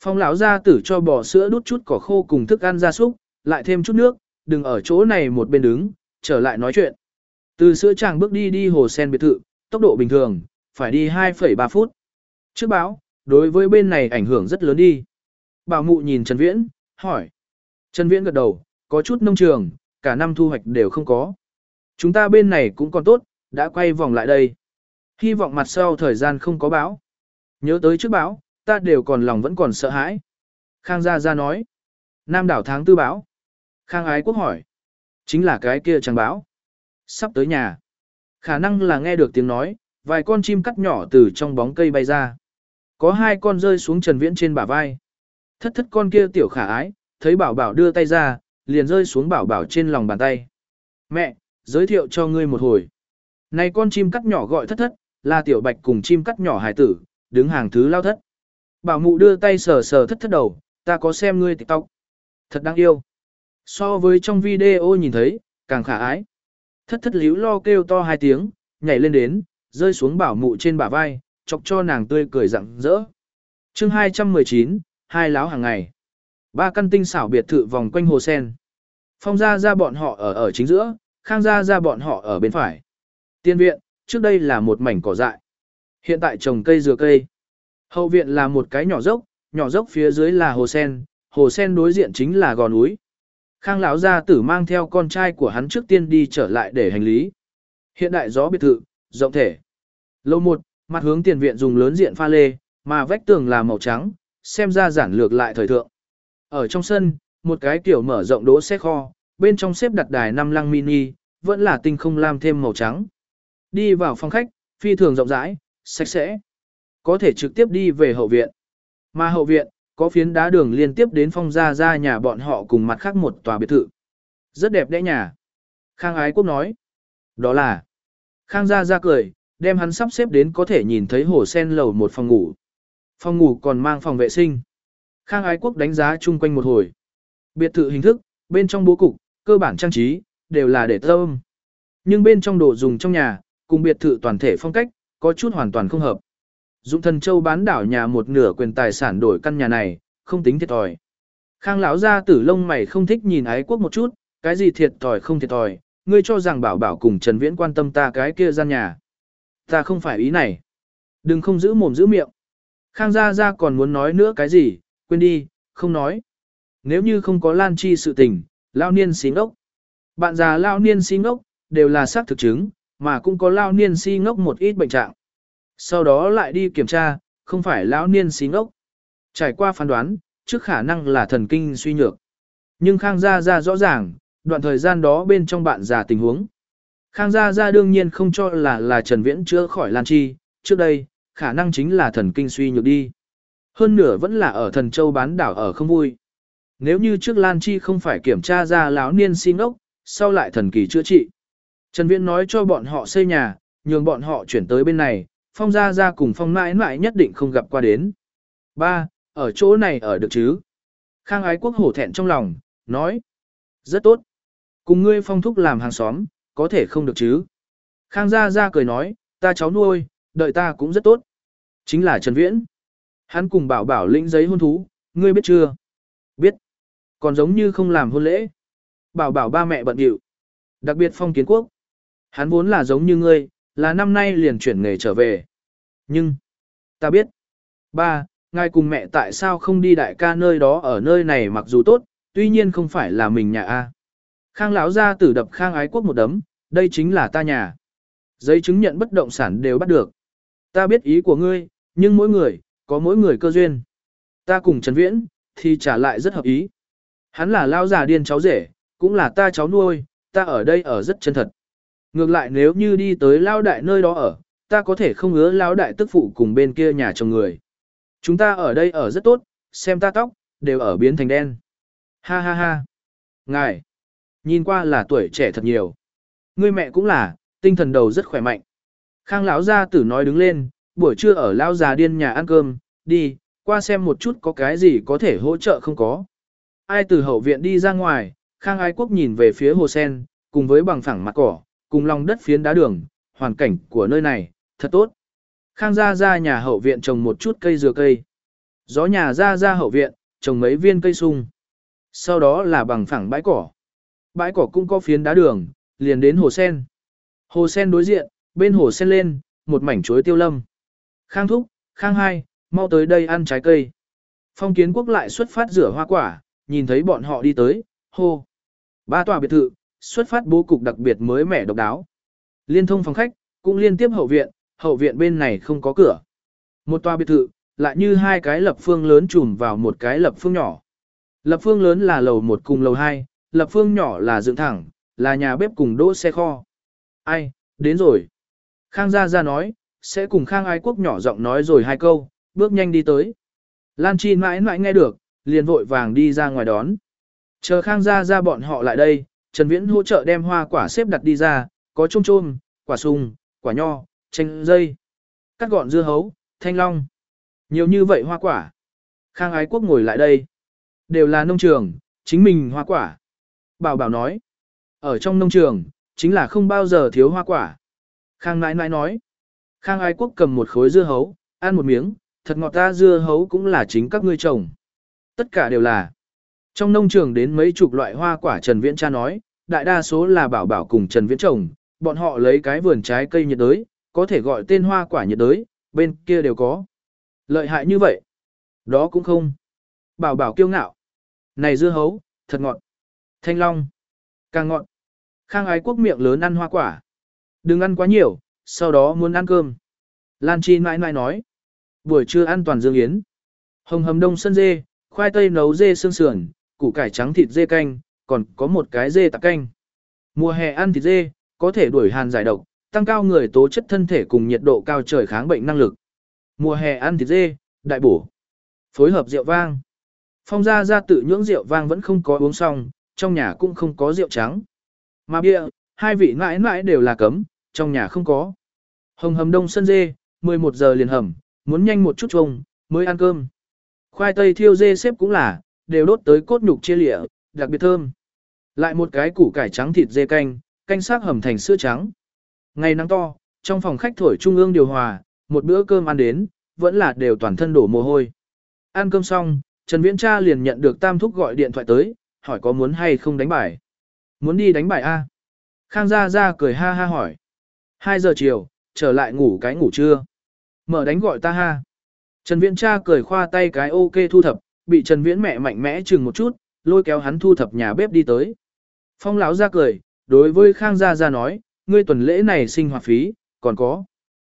Phong lão ra tử cho bò sữa đút chút cỏ khô cùng thức ăn gia súc, lại thêm chút nước, đừng ở chỗ này một bên đứng, trở lại nói chuyện. Từ sữa chàng bước đi đi hồ sen biệt thự, tốc độ bình thường, phải đi 2,3 phút. Trước báo, đối với bên này ảnh hưởng rất lớn đi. Bảo mụ nhìn Trần Viễn, hỏi. Trần Viễn gật đầu, có chút nông trường, cả năm thu hoạch đều không có. Chúng ta bên này cũng còn tốt, đã quay vòng lại đây. Hy vọng mặt sau thời gian không có báo. Nhớ tới trước báo, ta đều còn lòng vẫn còn sợ hãi. Khang Gia Gia nói. Nam đảo tháng tư báo. Khang Ái Quốc hỏi. Chính là cái kia chẳng báo. Sắp tới nhà. Khả năng là nghe được tiếng nói, vài con chim cắt nhỏ từ trong bóng cây bay ra. Có hai con rơi xuống Trần Viễn trên bả vai. Thất thất con kia tiểu khả ái, thấy bảo bảo đưa tay ra, liền rơi xuống bảo bảo trên lòng bàn tay. Mẹ, giới thiệu cho ngươi một hồi. Này con chim cắt nhỏ gọi thất thất, là tiểu bạch cùng chim cắt nhỏ hải tử, đứng hàng thứ lao thất. Bảo mụ đưa tay sờ sờ thất thất đầu, ta có xem ngươi tóc. Thật đáng yêu. So với trong video nhìn thấy, càng khả ái. Thất thất líu lo kêu to hai tiếng, nhảy lên đến, rơi xuống bảo mụ trên bả vai, chọc cho nàng tươi cười rạng rỡ. chương 219, hai láo hàng ngày. Ba căn tinh xảo biệt thự vòng quanh hồ sen. Phong gia gia bọn họ ở ở chính giữa, khang gia gia bọn họ ở bên phải. Tiên viện, trước đây là một mảnh cỏ dại. Hiện tại trồng cây dừa cây. Hậu viện là một cái nhỏ dốc, nhỏ dốc phía dưới là hồ sen, hồ sen đối diện chính là gò núi. Khang lão gia tử mang theo con trai của hắn trước tiên đi trở lại để hành lý. Hiện đại gió biệt thự, rộng thể. Lầu một, mặt hướng tiền viện dùng lớn diện pha lê, mà vách tường là màu trắng, xem ra giản lược lại thời thượng. Ở trong sân, một cái kiểu mở rộng đỗ xe kho, bên trong xếp đặt đài năm lăng mini, vẫn là tinh không lam thêm màu trắng. Đi vào phòng khách, phi thường rộng rãi, sạch sẽ. Có thể trực tiếp đi về hậu viện. Mà hậu viện, có phiến đá đường liên tiếp đến phong ra ra nhà bọn họ cùng mặt khác một tòa biệt thự. Rất đẹp đẽ nhà. Khang Ái Quốc nói. Đó là. Khang gia ra cười, đem hắn sắp xếp đến có thể nhìn thấy hồ sen lầu một phòng ngủ. Phòng ngủ còn mang phòng vệ sinh. Khang Ái Quốc đánh giá chung quanh một hồi. Biệt thự hình thức, bên trong bố cục, cơ bản trang trí, đều là để tâm. Nhưng bên trong đồ dùng trong nhà, cùng biệt thự toàn thể phong cách, có chút hoàn toàn không hợp. Dụng thần châu bán đảo nhà một nửa quyền tài sản đổi căn nhà này, không tính thiệt thòi. Khang lão gia tử lông mày không thích nhìn ái quốc một chút, cái gì thiệt thòi không thiệt thòi, ngươi cho rằng bảo bảo cùng Trần Viễn quan tâm ta cái kia gian nhà. Ta không phải ý này. Đừng không giữ mồm giữ miệng. Khang gia gia còn muốn nói nữa cái gì, quên đi, không nói. Nếu như không có Lan Chi sự tình, lao niên xí ngốc. Bạn già lao niên xí ngốc, đều là xác thực chứng, mà cũng có lao niên xí ngốc một ít bệnh trạng. Sau đó lại đi kiểm tra, không phải lão niên xí ngốc. Trải qua phán đoán, trước khả năng là thần kinh suy nhược. Nhưng Khang Gia Gia rõ ràng, đoạn thời gian đó bên trong bạn già tình huống. Khang Gia Gia đương nhiên không cho là là Trần Viễn chữa khỏi Lan Chi, trước đây, khả năng chính là thần kinh suy nhược đi. Hơn nửa vẫn là ở thần châu bán đảo ở không vui. Nếu như trước Lan Chi không phải kiểm tra ra lão niên si ngốc, sau lại thần kỳ chữa trị. Trần Viễn nói cho bọn họ xây nhà, nhường bọn họ chuyển tới bên này, phong gia gia cùng phong mãi mãi nhất định không gặp qua đến. Ba, ở chỗ này ở được chứ? Khang ái quốc hổ thẹn trong lòng, nói. Rất tốt. Cùng ngươi phong thúc làm hàng xóm, có thể không được chứ? Khang gia gia cười nói, ta cháu nuôi, đợi ta cũng rất tốt. Chính là Trần Viễn. Hắn cùng bảo bảo lĩnh giấy hôn thú, ngươi biết chưa? Biết. Còn giống như không làm hôn lễ. Bảo bảo ba mẹ bận điệu. Đặc biệt phong kiến quốc. Hắn vốn là giống như ngươi, là năm nay liền chuyển nghề trở về. Nhưng, ta biết. Ba, ngài cùng mẹ tại sao không đi đại ca nơi đó ở nơi này mặc dù tốt, tuy nhiên không phải là mình nhà A. Khang lão ra tử đập khang ái quốc một đấm, đây chính là ta nhà. Giấy chứng nhận bất động sản đều bắt được. Ta biết ý của ngươi, nhưng mỗi người, có mỗi người cơ duyên. Ta cùng Trần Viễn, thì trả lại rất hợp ý. Hắn là lao già điên cháu rể, cũng là ta cháu nuôi, ta ở đây ở rất chân thật. Ngược lại nếu như đi tới lao đại nơi đó ở, ta có thể không ngứa lao đại tức phụ cùng bên kia nhà chồng người. Chúng ta ở đây ở rất tốt, xem ta tóc, đều ở biến thành đen. Ha ha ha. Ngài, nhìn qua là tuổi trẻ thật nhiều. Ngươi mẹ cũng là, tinh thần đầu rất khỏe mạnh. Khang lão gia tử nói đứng lên, buổi trưa ở lão già điên nhà ăn cơm, đi, qua xem một chút có cái gì có thể hỗ trợ không có. Ai từ hậu viện đi ra ngoài, Khang Ái Quốc nhìn về phía hồ sen, cùng với bằng phẳng mặt cỏ, cùng lòng đất phiến đá đường, hoàn cảnh của nơi này, thật tốt. Khang gia ra nhà hậu viện trồng một chút cây dừa cây. Gió nhà ra ra hậu viện, trồng mấy viên cây sung. Sau đó là bằng phẳng bãi cỏ. Bãi cỏ cũng có phiến đá đường, liền đến hồ sen. Hồ sen đối diện, bên hồ sen lên, một mảnh chuối tiêu lâm. Khang thúc, khang hai, mau tới đây ăn trái cây. Phong kiến quốc lại xuất phát rửa hoa quả, nhìn thấy bọn họ đi tới, hô. Ba tòa biệt thự, xuất phát bố cục đặc biệt mới mẻ độc đáo. Liên thông phòng khách, cũng liên tiếp hậu viện, hậu viện bên này không có cửa. Một tòa biệt thự, lại như hai cái lập phương lớn trùm vào một cái lập phương nhỏ. Lập phương lớn là lầu một cùng lầu hai, lập phương nhỏ là dựng thẳng, là nhà bếp cùng đỗ xe kho. Ai, đến rồi. Khang Gia Gia nói, sẽ cùng Khang Ái Quốc nhỏ giọng nói rồi hai câu, bước nhanh đi tới. Lan Chi mãi mãi nghe được, liền vội vàng đi ra ngoài đón. Chờ Khang Gia Gia bọn họ lại đây, Trần Viễn hỗ trợ đem hoa quả xếp đặt đi ra, có trôm trôm, quả sung, quả nho, chanh dây, cắt gọn dưa hấu, thanh long. Nhiều như vậy hoa quả. Khang Ái Quốc ngồi lại đây. Đều là nông trường, chính mình hoa quả. Bảo bảo nói. Ở trong nông trường, chính là không bao giờ thiếu hoa quả. Khang nãi nãi nói. Khang Ái Quốc cầm một khối dưa hấu, ăn một miếng, thật ngọt ta dưa hấu cũng là chính các ngươi trồng. Tất cả đều là. Trong nông trường đến mấy chục loại hoa quả Trần Viễn cha nói, đại đa số là bảo bảo cùng Trần Viễn trồng, bọn họ lấy cái vườn trái cây nhiệt đới, có thể gọi tên hoa quả nhiệt đới, bên kia đều có. Lợi hại như vậy. Đó cũng không. Bảo bảo kiêu ngạo. Này dưa hấu, thật ngọt. Thanh long. Càng ngọt. Khang ái quốc miệng lớn ăn hoa quả. Đừng ăn quá nhiều, sau đó muốn ăn cơm. Lan Chi mãi mãi nói. Buổi trưa ăn toàn dương yến. Hồng hầm đông sân dê, khoai tây nấu dê xương sườn, củ cải trắng thịt dê canh, còn có một cái dê tạc canh. Mùa hè ăn thịt dê, có thể đuổi hàn giải độc, tăng cao người tố chất thân thể cùng nhiệt độ cao trời kháng bệnh năng lực. Mùa hè ăn thịt dê, đại bổ. Phối hợp rượu vang. Phong gia gia tự nhưỡng rượu vang vẫn không có uống xong, trong nhà cũng không có rượu trắng. Mà bia, hai vị mãi mãi đều là cấm, trong nhà không có. Hồng hầm đông sân dê, 11 giờ liền hầm, muốn nhanh một chút trông, mới ăn cơm. Khoai tây thiêu dê xếp cũng là, đều đốt tới cốt nhục chia lịa, đặc biệt thơm. Lại một cái củ cải trắng thịt dê canh, canh xác hầm thành sữa trắng. Ngày nắng to, trong phòng khách thổi trung ương điều hòa, một bữa cơm ăn đến, vẫn là đều toàn thân đổ mồ hôi. Ăn cơm xong, Trần Viễn cha liền nhận được Tam Thúc gọi điện thoại tới, hỏi có muốn hay không đánh bài. Muốn đi đánh bài A. Khang Gia Gia cười ha ha hỏi. 2 giờ chiều, trở lại ngủ cái ngủ trưa. Mở đánh gọi ta ha. Trần Viễn cha cười khoa tay cái ok thu thập, bị Trần Viễn mẹ mạnh mẽ chừng một chút, lôi kéo hắn thu thập nhà bếp đi tới. Phong lão ra cười, đối với Khang Gia Gia nói, ngươi tuần lễ này sinh hoạt phí, còn có.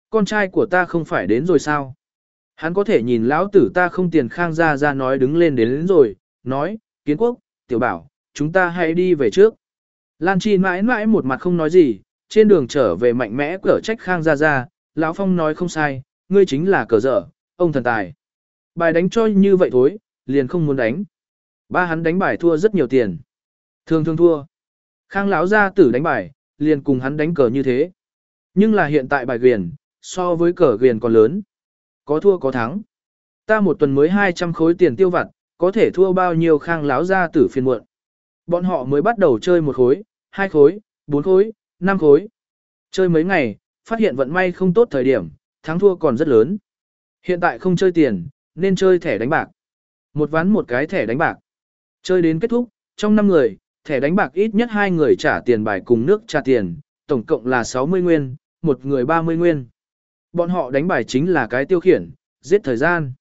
Con trai của ta không phải đến rồi sao? Hắn có thể nhìn lão tử ta không tiền Khang Gia Gia nói đứng lên đến, đến rồi, nói, kiến quốc, tiểu bảo, chúng ta hãy đi về trước. Lan Chi mãi mãi một mặt không nói gì, trên đường trở về mạnh mẽ cở trách Khang Gia Gia, lão Phong nói không sai, ngươi chính là cờ dở, ông thần tài. Bài đánh cho như vậy thôi, liền không muốn đánh. Ba hắn đánh bài thua rất nhiều tiền. Thường thường thua. Khang lão gia tử đánh bài, liền cùng hắn đánh cờ như thế. Nhưng là hiện tại bài quyền, so với cờ quyền còn lớn. Có thua có thắng. Ta một tuần mới 200 khối tiền tiêu vặt, có thể thua bao nhiêu khang láo ra tử phiền muộn. Bọn họ mới bắt đầu chơi một khối, hai khối, bốn khối, năm khối. Chơi mấy ngày, phát hiện vận may không tốt thời điểm, thắng thua còn rất lớn. Hiện tại không chơi tiền, nên chơi thẻ đánh bạc. Một ván một cái thẻ đánh bạc. Chơi đến kết thúc, trong 5 người, thẻ đánh bạc ít nhất 2 người trả tiền bài cùng nước trả tiền, tổng cộng là 60 nguyên, một người 30 nguyên. Bọn họ đánh bài chính là cái tiêu khiển, giết thời gian.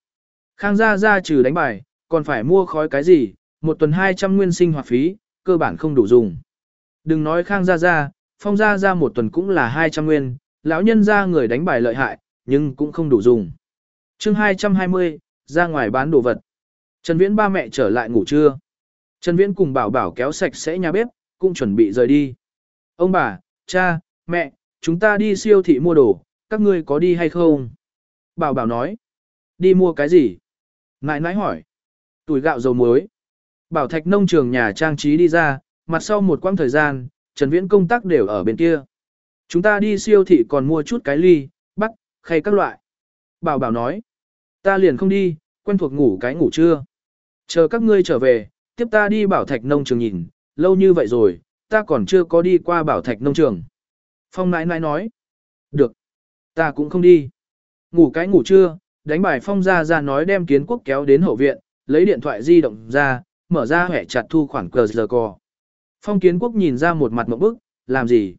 Khang gia gia trừ đánh bài, còn phải mua khói cái gì, một tuần 200 nguyên sinh hoạt phí, cơ bản không đủ dùng. Đừng nói Khang gia gia, Phong gia gia một tuần cũng là 200 nguyên, lão nhân gia người đánh bài lợi hại, nhưng cũng không đủ dùng. chương 220, ra ngoài bán đồ vật. Trần Viễn ba mẹ trở lại ngủ trưa. Trần Viễn cùng bảo bảo kéo sạch sẽ nhà bếp, cũng chuẩn bị rời đi. Ông bà, cha, mẹ, chúng ta đi siêu thị mua đồ, các ngươi có đi hay không? Bảo bảo nói. Đi mua cái gì? Nãi nãi hỏi. Tuổi gạo dầu muối. Bảo thạch nông trường nhà trang trí đi ra, mặt sau một quãng thời gian, Trần Viễn công tác đều ở bên kia. Chúng ta đi siêu thị còn mua chút cái ly, bắt, khay các loại. Bảo bảo nói. Ta liền không đi, quen thuộc ngủ cái ngủ trưa. Chờ các ngươi trở về, tiếp ta đi bảo thạch nông trường nhìn, lâu như vậy rồi, ta còn chưa có đi qua bảo thạch nông trường. Phong nãi nãi nói. Được. Ta cũng không đi. Ngủ cái ngủ trưa, đánh bài phong ra ra nói đem kiến quốc kéo đến hậu viện, lấy điện thoại di động ra, mở ra hẻ chặt thu khoản cờ giờ cò. Phong kiến quốc nhìn ra một mặt mộng bức, làm gì?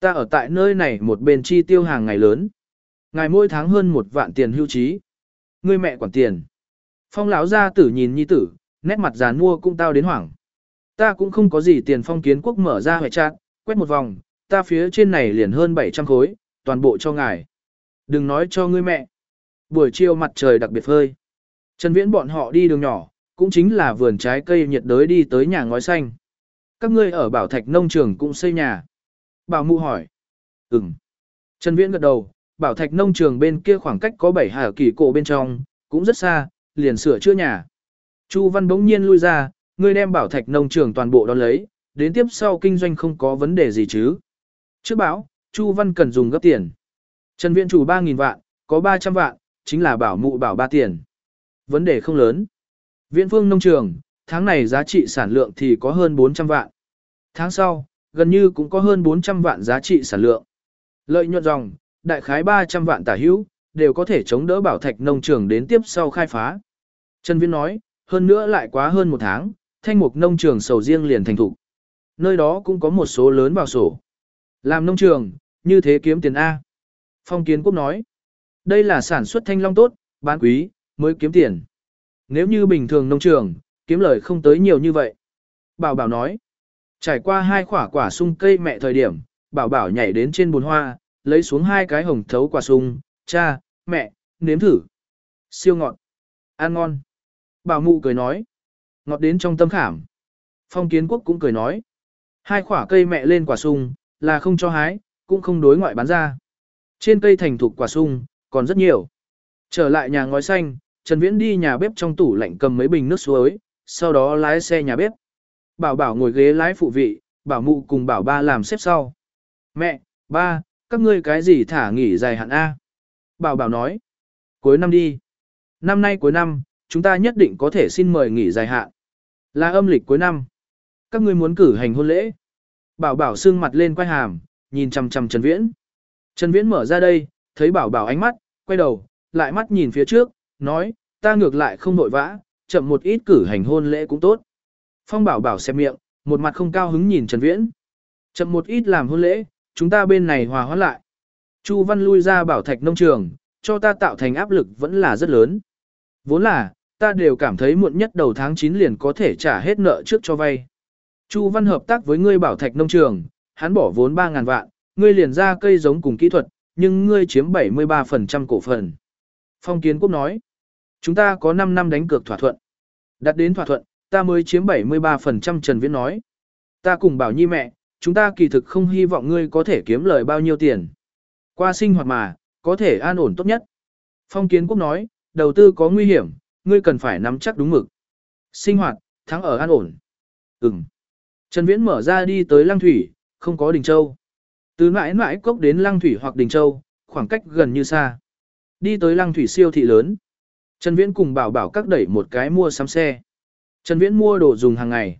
Ta ở tại nơi này một bên chi tiêu hàng ngày lớn. Ngày mỗi tháng hơn một vạn tiền hưu trí. Ngươi mẹ quản tiền. Phong lão gia tử nhìn nhi tử, nét mặt giàn mua cũng tao đến hoảng. Ta cũng không có gì tiền phong kiến quốc mở ra hệ chặt, quét một vòng, ta phía trên này liền hơn 700 khối, toàn bộ cho ngài. Đừng nói cho ngươi mẹ. Buổi chiều mặt trời đặc biệt phơi. Trần Viễn bọn họ đi đường nhỏ, cũng chính là vườn trái cây nhiệt đới đi tới nhà ngói xanh. Các ngươi ở Bảo Thạch nông trường cũng xây nhà. Bảo Mụ hỏi. Ừm. Trần Viễn gật đầu, Bảo Thạch nông trường bên kia khoảng cách có 7 hà kỳ cổ bên trong, cũng rất xa, liền sửa chữa nhà. Chu Văn bỗng nhiên lui ra, ngươi đem Bảo Thạch nông trường toàn bộ đón lấy, đến tiếp sau kinh doanh không có vấn đề gì chứ. Trước báo, Chu Văn cần dùng gấp tiền. Trần Viễn chủ 3.000 vạn, có 300 vạn, chính là bảo mụ bảo ba tiền. Vấn đề không lớn. Viễn phương nông trường, tháng này giá trị sản lượng thì có hơn 400 vạn. Tháng sau, gần như cũng có hơn 400 vạn giá trị sản lượng. Lợi nhuận dòng, đại khái 300 vạn tả hữu, đều có thể chống đỡ bảo thạch nông trường đến tiếp sau khai phá. Trần Viễn nói, hơn nữa lại quá hơn một tháng, thanh mục nông trường sầu riêng liền thành thủ. Nơi đó cũng có một số lớn vào sổ. Làm nông trường, như thế kiếm tiền A. Phong Kiến Quốc nói, đây là sản xuất thanh long tốt, bán quý, mới kiếm tiền. Nếu như bình thường nông trường, kiếm lời không tới nhiều như vậy. Bảo Bảo nói, trải qua hai quả quả sung cây mẹ thời điểm, Bảo Bảo nhảy đến trên bồn hoa, lấy xuống hai cái hồng thấu quả sung, cha, mẹ, nếm thử. Siêu ngọt, ăn ngon. Bảo mụ cười nói, ngọt đến trong tâm khảm. Phong Kiến Quốc cũng cười nói, hai quả cây mẹ lên quả sung, là không cho hái, cũng không đối ngoại bán ra. Trên cây thành thục quả sung, còn rất nhiều. Trở lại nhà ngói xanh, Trần Viễn đi nhà bếp trong tủ lạnh cầm mấy bình nước suối, sau đó lái xe nhà bếp. Bảo bảo ngồi ghế lái phụ vị, bảo mụ cùng bảo ba làm xếp sau. Mẹ, ba, các ngươi cái gì thả nghỉ dài hạn A? Bảo bảo nói, cuối năm đi. Năm nay cuối năm, chúng ta nhất định có thể xin mời nghỉ dài hạn. Là âm lịch cuối năm. Các ngươi muốn cử hành hôn lễ. Bảo bảo sương mặt lên quay hàm, nhìn chằm chằm Trần Viễn. Trần Viễn mở ra đây, thấy bảo bảo ánh mắt, quay đầu, lại mắt nhìn phía trước, nói, ta ngược lại không nội vã, chậm một ít cử hành hôn lễ cũng tốt. Phong bảo bảo xem miệng, một mặt không cao hứng nhìn Trần Viễn. Chậm một ít làm hôn lễ, chúng ta bên này hòa hoãn lại. Chu Văn lui ra bảo thạch nông trường, cho ta tạo thành áp lực vẫn là rất lớn. Vốn là, ta đều cảm thấy muộn nhất đầu tháng 9 liền có thể trả hết nợ trước cho vay. Chu Văn hợp tác với ngươi bảo thạch nông trường, hắn bỏ vốn 3.000 vạn, ngươi liền ra cây giống cùng kỹ thuật, nhưng ngươi chiếm 73% cổ phần. Phong Kiến Quốc nói, chúng ta có 5 năm đánh cược thỏa thuận. Đặt đến thỏa thuận, ta mới chiếm 73% Trần Viễn nói. Ta cùng bảo nhi mẹ, chúng ta kỳ thực không hy vọng ngươi có thể kiếm lời bao nhiêu tiền. Qua sinh hoạt mà, có thể an ổn tốt nhất. Phong Kiến Quốc nói, đầu tư có nguy hiểm, ngươi cần phải nắm chắc đúng mực. Sinh hoạt, thắng ở an ổn. Ừm. Trần Viễn mở ra đi tới Lăng Thủy, không có Đình Châu. Từ mãi mãi cốc đến Lăng Thủy hoặc Đình Châu, khoảng cách gần như xa. Đi tới Lăng Thủy siêu thị lớn. Trần Viễn cùng Bảo Bảo các đẩy một cái mua sắm xe. Trần Viễn mua đồ dùng hàng ngày.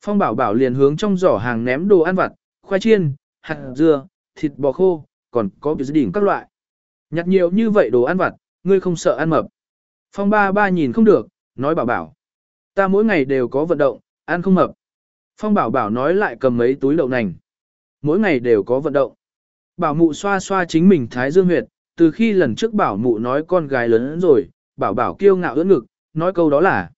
Phong Bảo Bảo liền hướng trong giỏ hàng ném đồ ăn vặt, khoai chiên, hạt dưa, thịt bò khô, còn có cái đỉnh các loại. Nhặt nhiều như vậy đồ ăn vặt, ngươi không sợ ăn mập. Phong ba ba nhìn không được, nói bảo bảo. Ta mỗi ngày đều có vận động, ăn không mập. Phong bảo bảo nói lại cầm mấy túi đậu nành. Mỗi ngày đều có vận động. Bảo mụ xoa xoa chính mình thái dương huyệt, từ khi lần trước bảo mụ nói con gái lớn rồi, bảo bảo kiêu ngạo ưỡn ngực, nói câu đó là.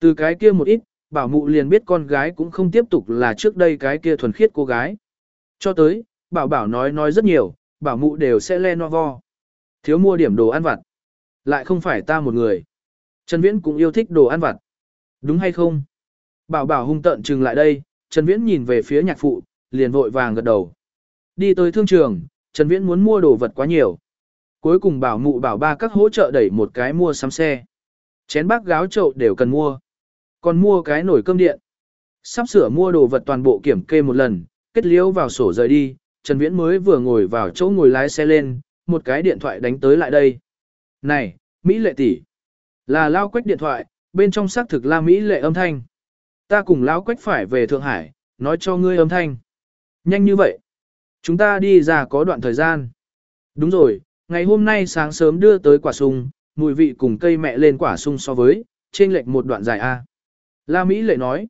Từ cái kia một ít, bảo mụ liền biết con gái cũng không tiếp tục là trước đây cái kia thuần khiết cô gái. Cho tới, bảo bảo nói nói rất nhiều, bảo mụ đều sẽ le no vo. Thiếu mua điểm đồ ăn vặt. Lại không phải ta một người. Trần Viễn cũng yêu thích đồ ăn vặt. Đúng hay không? Bảo bảo hung tợn trừng lại đây, Trần Viễn nhìn về phía nhạc phụ, liền vội vàng gật đầu. Đi tới thương trường, Trần Viễn muốn mua đồ vật quá nhiều. Cuối cùng bảo mụ bảo ba các hỗ trợ đẩy một cái mua sắm xe. Chén bát gáo chậu đều cần mua. Còn mua cái nồi cơm điện. Sắp sửa mua đồ vật toàn bộ kiểm kê một lần, kết liễu vào sổ rời đi, Trần Viễn mới vừa ngồi vào chỗ ngồi lái xe lên, một cái điện thoại đánh tới lại đây. Này, Mỹ lệ tỷ, là lao quách điện thoại, bên trong xác thực là Mỹ lệ âm thanh. Ta cùng lao quách phải về Thượng Hải, nói cho ngươi âm thanh. Nhanh như vậy. Chúng ta đi ra có đoạn thời gian. Đúng rồi, ngày hôm nay sáng sớm đưa tới quả sung, mùi vị cùng cây mẹ lên quả sung so với, trên lệch một đoạn dài A. La Mỹ lệ nói,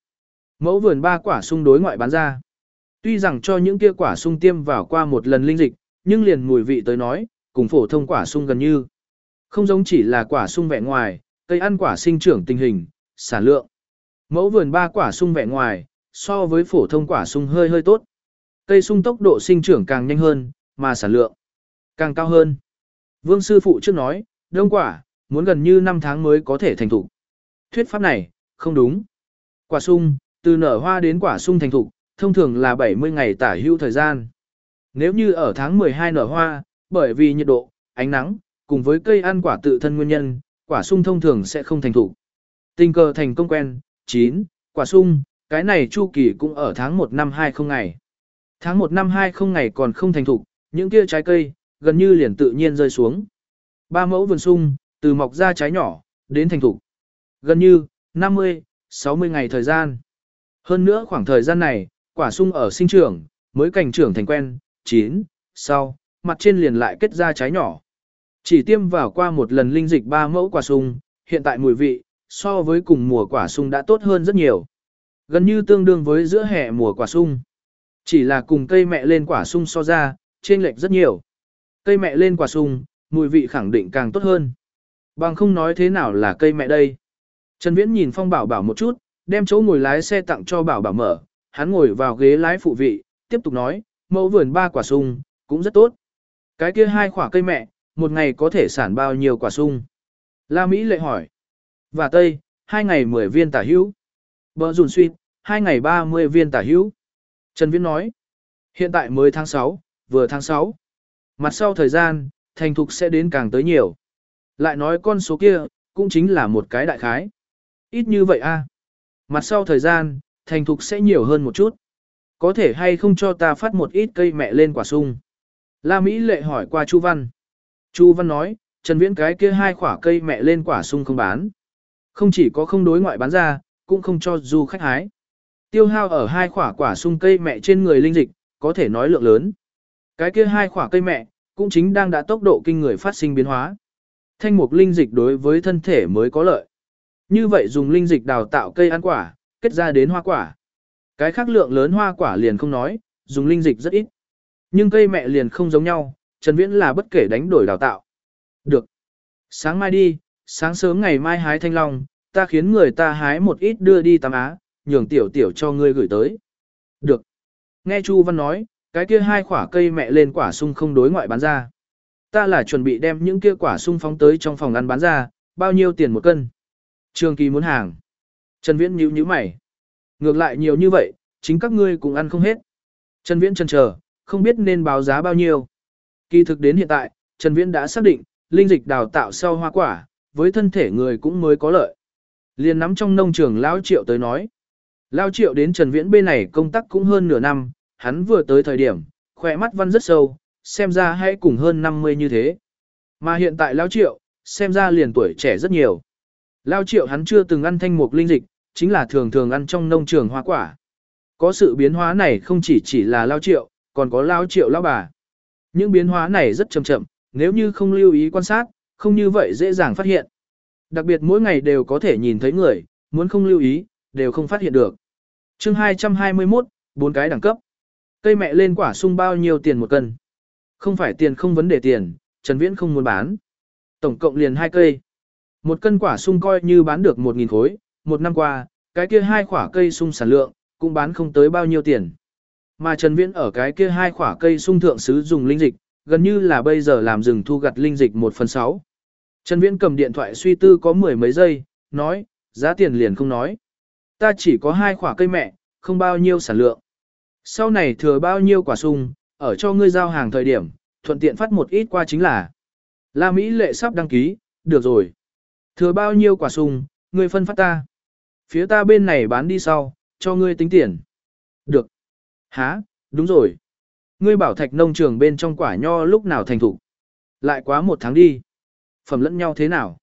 mẫu vườn ba quả sung đối ngoại bán ra. Tuy rằng cho những kia quả sung tiêm vào qua một lần linh dịch, nhưng liền mùi vị tới nói, cùng phổ thông quả sung gần như. Không giống chỉ là quả sung vẻ ngoài, cây ăn quả sinh trưởng tình hình, sản lượng. Mẫu vườn ba quả sung vẻ ngoài, so với phổ thông quả sung hơi hơi tốt. Cây sung tốc độ sinh trưởng càng nhanh hơn, mà sản lượng càng cao hơn. Vương sư phụ trước nói, đông quả, muốn gần như 5 tháng mới có thể thành thục. Thuyết pháp này, không đúng. Quả sung, từ nở hoa đến quả sung thành thục, thông thường là 70 ngày tả hữu thời gian. Nếu như ở tháng 12 nở hoa, bởi vì nhiệt độ, ánh nắng, cùng với cây ăn quả tự thân nguyên nhân, quả sung thông thường sẽ không thành thục. Tình cờ thành công quen, 9, quả sung, cái này chu kỳ cũng ở tháng 1 năm 20 ngày. Tháng 1 năm 20 ngày còn không thành thục, những kia trái cây, gần như liền tự nhiên rơi xuống. Ba mẫu vườn sung, từ mọc ra trái nhỏ, đến thành thục. Gần như, 50, 60 ngày thời gian. Hơn nữa khoảng thời gian này, quả sung ở sinh trưởng, mới cảnh trưởng thành quen, chín, sau, mặt trên liền lại kết ra trái nhỏ. Chỉ tiêm vào qua một lần linh dịch ba mẫu quả sung, hiện tại mùi vị, so với cùng mùa quả sung đã tốt hơn rất nhiều. Gần như tương đương với giữa hè mùa quả sung. Chỉ là cùng cây mẹ lên quả sung so ra, trên lệch rất nhiều. Cây mẹ lên quả sung, mùi vị khẳng định càng tốt hơn. Bằng không nói thế nào là cây mẹ đây. Trần Viễn nhìn Phong Bảo Bảo một chút, đem chỗ ngồi lái xe tặng cho Bảo Bảo mở, hắn ngồi vào ghế lái phụ vị, tiếp tục nói, mẫu vườn ba quả sung, cũng rất tốt. Cái kia hai quả cây mẹ, một ngày có thể sản bao nhiêu quả sung? La Mỹ lệ hỏi. Và Tây, hai ngày 10 viên tả hữu. Bờ rùn suy, hai ngày 30 viên tả hữu. Trần Viễn nói. Hiện tại mới tháng 6, vừa tháng 6. Mặt sau thời gian, thành thục sẽ đến càng tới nhiều. Lại nói con số kia, cũng chính là một cái đại khái. Ít như vậy a. Mặt sau thời gian, thành thục sẽ nhiều hơn một chút. Có thể hay không cho ta phát một ít cây mẹ lên quả sung? La Mỹ lệ hỏi qua Chu Văn. Chu Văn nói, Trần Viễn cái kia hai quả cây mẹ lên quả sung không bán. Không chỉ có không đối ngoại bán ra, cũng không cho du khách hái. Tiêu hao ở hai quả quả sung cây mẹ trên người linh dịch, có thể nói lượng lớn. Cái kia hai quả cây mẹ, cũng chính đang đã tốc độ kinh người phát sinh biến hóa. Thanh mục linh dịch đối với thân thể mới có lợi. Như vậy dùng linh dịch đào tạo cây ăn quả, kết ra đến hoa quả. Cái khác lượng lớn hoa quả liền không nói, dùng linh dịch rất ít. Nhưng cây mẹ liền không giống nhau, Trần Viễn là bất kể đánh đổi đào tạo. Được. Sáng mai đi, sáng sớm ngày mai hái thanh long, ta khiến người ta hái một ít đưa đi Tam Á, nhường tiểu tiểu cho ngươi gửi tới. Được. Nghe Chu Văn nói, cái kia hai quả cây mẹ lên quả sung không đối ngoại bán ra. Ta là chuẩn bị đem những kia quả sung phóng tới trong phòng ăn bán ra, bao nhiêu tiền một cân. Trường kỳ muốn hàng. Trần Viễn nhíu nhíu mày. Ngược lại nhiều như vậy, chính các ngươi cũng ăn không hết. Trần Viễn chần chờ, không biết nên báo giá bao nhiêu. Kỳ thực đến hiện tại, Trần Viễn đã xác định, linh dịch đào tạo sau hoa quả, với thân thể người cũng mới có lợi. Liên nắm trong nông trường Lao Triệu tới nói. Lao Triệu đến Trần Viễn bên này công tác cũng hơn nửa năm, hắn vừa tới thời điểm, khỏe mắt văn rất sâu, xem ra hay cùng hơn 50 như thế. Mà hiện tại Lao Triệu, xem ra liền tuổi trẻ rất nhiều. Lao Triệu hắn chưa từng ăn thanh mục linh dịch, chính là thường thường ăn trong nông trường hoa quả. Có sự biến hóa này không chỉ chỉ là Lao Triệu, còn có Lao Triệu Lao bà. Những biến hóa này rất chậm chậm, nếu như không lưu ý quan sát, không như vậy dễ dàng phát hiện. Đặc biệt mỗi ngày đều có thể nhìn thấy người, muốn không lưu ý, đều không phát hiện được. chương 221, bốn cái đẳng cấp. Cây mẹ lên quả sung bao nhiêu tiền một cân? Không phải tiền không vấn đề tiền, Trần Viễn không muốn bán. Tổng cộng liền hai cây. Một cân quả sung coi như bán được 1.000 khối, một năm qua, cái kia hai quả cây sung sản lượng, cũng bán không tới bao nhiêu tiền. Mà Trần Viễn ở cái kia hai quả cây sung thượng sứ dùng linh dịch, gần như là bây giờ làm rừng thu gặt linh dịch 1 phần 6. Trần Viễn cầm điện thoại suy tư có mười mấy giây, nói, giá tiền liền không nói. Ta chỉ có hai quả cây mẹ, không bao nhiêu sản lượng. Sau này thừa bao nhiêu quả sung, ở cho ngươi giao hàng thời điểm, thuận tiện phát một ít qua chính là. La Mỹ lệ sắp đăng ký, được rồi. Thừa bao nhiêu quả sung, ngươi phân phát ta. Phía ta bên này bán đi sau, cho ngươi tính tiền. Được. Hả, đúng rồi. Ngươi bảo thạch nông trường bên trong quả nho lúc nào thành thủ. Lại quá một tháng đi. Phẩm lẫn nhau thế nào?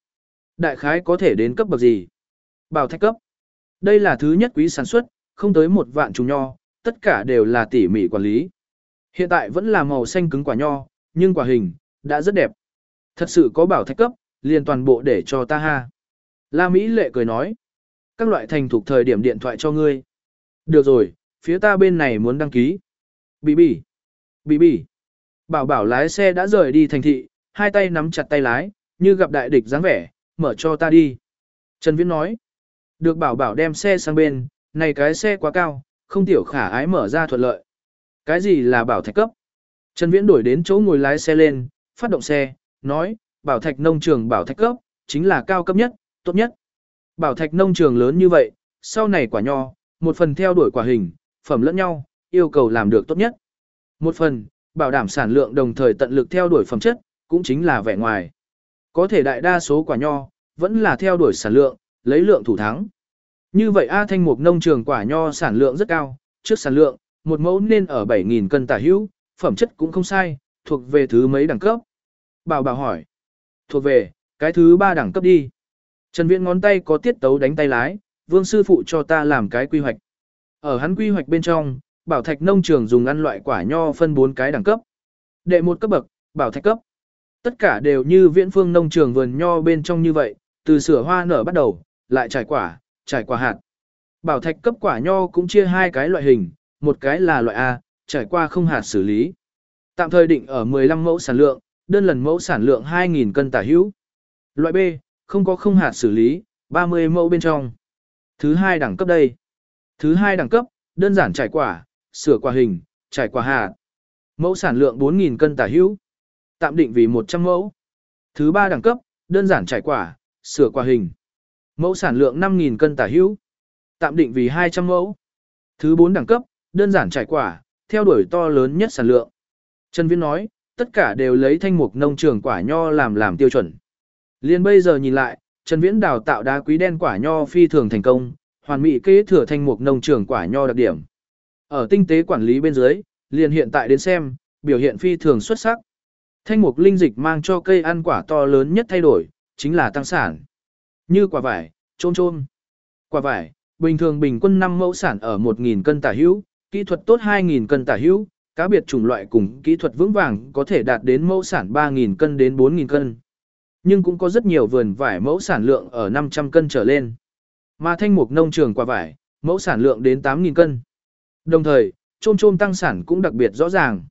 Đại khái có thể đến cấp bậc gì? Bảo thạch cấp. Đây là thứ nhất quý sản xuất, không tới một vạn trùng nho, tất cả đều là tỉ mỉ quản lý. Hiện tại vẫn là màu xanh cứng quả nho, nhưng quả hình, đã rất đẹp. Thật sự có bảo thạch cấp, liền toàn bộ để cho ta ha. La Mỹ lệ cười nói. Các loại thành thuộc thời điểm điện thoại cho ngươi. Được rồi, phía ta bên này muốn đăng ký. Bì bì. Bì bì. Bảo bảo lái xe đã rời đi thành thị, hai tay nắm chặt tay lái, như gặp đại địch dáng vẻ, mở cho ta đi. Trần Viễn nói. Được bảo bảo đem xe sang bên, này cái xe quá cao, không tiểu khả ái mở ra thuận lợi. Cái gì là bảo thạch cấp? Trần Viễn đổi đến chỗ ngồi lái xe lên, phát động xe, nói, bảo thạch nông trường bảo thạch cấp, chính là cao cấp nhất, tốt nhất. Bảo thạch nông trường lớn như vậy, sau này quả nho, một phần theo đuổi quả hình, phẩm lẫn nhau, yêu cầu làm được tốt nhất. Một phần, bảo đảm sản lượng đồng thời tận lực theo đuổi phẩm chất, cũng chính là vẻ ngoài. Có thể đại đa số quả nho, vẫn là theo đuổi sản lượng, lấy lượng thủ thắng. Như vậy A Thanh Mục nông trường quả nho sản lượng rất cao, trước sản lượng, một mẫu nên ở 7.000 cân tả hữu, phẩm chất cũng không sai, thuộc về thứ mấy đẳng cấp. Bảo bảo hỏi, thuộc về, cái thứ ba đẳng cấp đi. Trần Viễn ngón tay có tiết tấu đánh tay lái, vương sư phụ cho ta làm cái quy hoạch. Ở hắn quy hoạch bên trong, bảo thạch nông trường dùng ăn loại quả nho phân 4 cái đẳng cấp. Đệ một cấp bậc, bảo thạch cấp. Tất cả đều như viễn phương nông trường vườn nho bên trong như vậy, từ sửa hoa nở bắt đầu, lại trải quả, trải qua hạt. Bảo thạch cấp quả nho cũng chia hai cái loại hình, một cái là loại A, trải qua không hạt xử lý. Tạm thời định ở 15 mẫu sản lượng, đơn lần mẫu sản lượng 2.000 cân tả hữu. Loại B, không có không hạt xử lý, 30 mẫu bên trong. Thứ hai đẳng cấp đây. Thứ hai đẳng cấp, đơn giản trải quả, sửa quả hình, trải quả hạt. Mẫu sản lượng 4.000 cân tả hữu. Tạm định vì 100 mẫu. Thứ ba đẳng cấp, đơn giản trải quả, sửa quả hình. Mẫu sản lượng 5.000 cân tả hữu. Tạm định vì 200 mẫu. Thứ bốn đẳng cấp, đơn giản trải quả, theo đuổi to lớn nhất sản lượng. Trần Viễn nói, tất cả đều lấy thanh mục nông trường quả nho làm làm tiêu chuẩn. Liên bây giờ nhìn lại, Trần Viễn đào tạo đá quý đen quả nho phi thường thành công, hoàn mỹ kế thừa thanh mục nông trường quả nho đặc điểm. Ở tinh tế quản lý bên dưới, liền hiện tại đến xem, biểu hiện phi thường xuất sắc. Thanh mục linh dịch mang cho cây ăn quả to lớn nhất thay đổi, chính là tăng sản. Như quả vải, trôm trôm. Quả vải, bình thường bình quân 5 mẫu sản ở 1.000 cân tả hữu, kỹ thuật tốt 2.000 cân tả hữu, cá biệt chủng loại cùng kỹ thuật vững vàng có thể đạt đến mẫu sản 3.000 cân đến 4.000 cân. Nhưng cũng có rất nhiều vườn vải mẫu sản lượng ở 500 cân trở lên. Mà thanh mục nông trường quả vải, mẫu sản lượng đến 8.000 cân. Đồng thời, trôm trôm tăng sản cũng đặc biệt rõ ràng.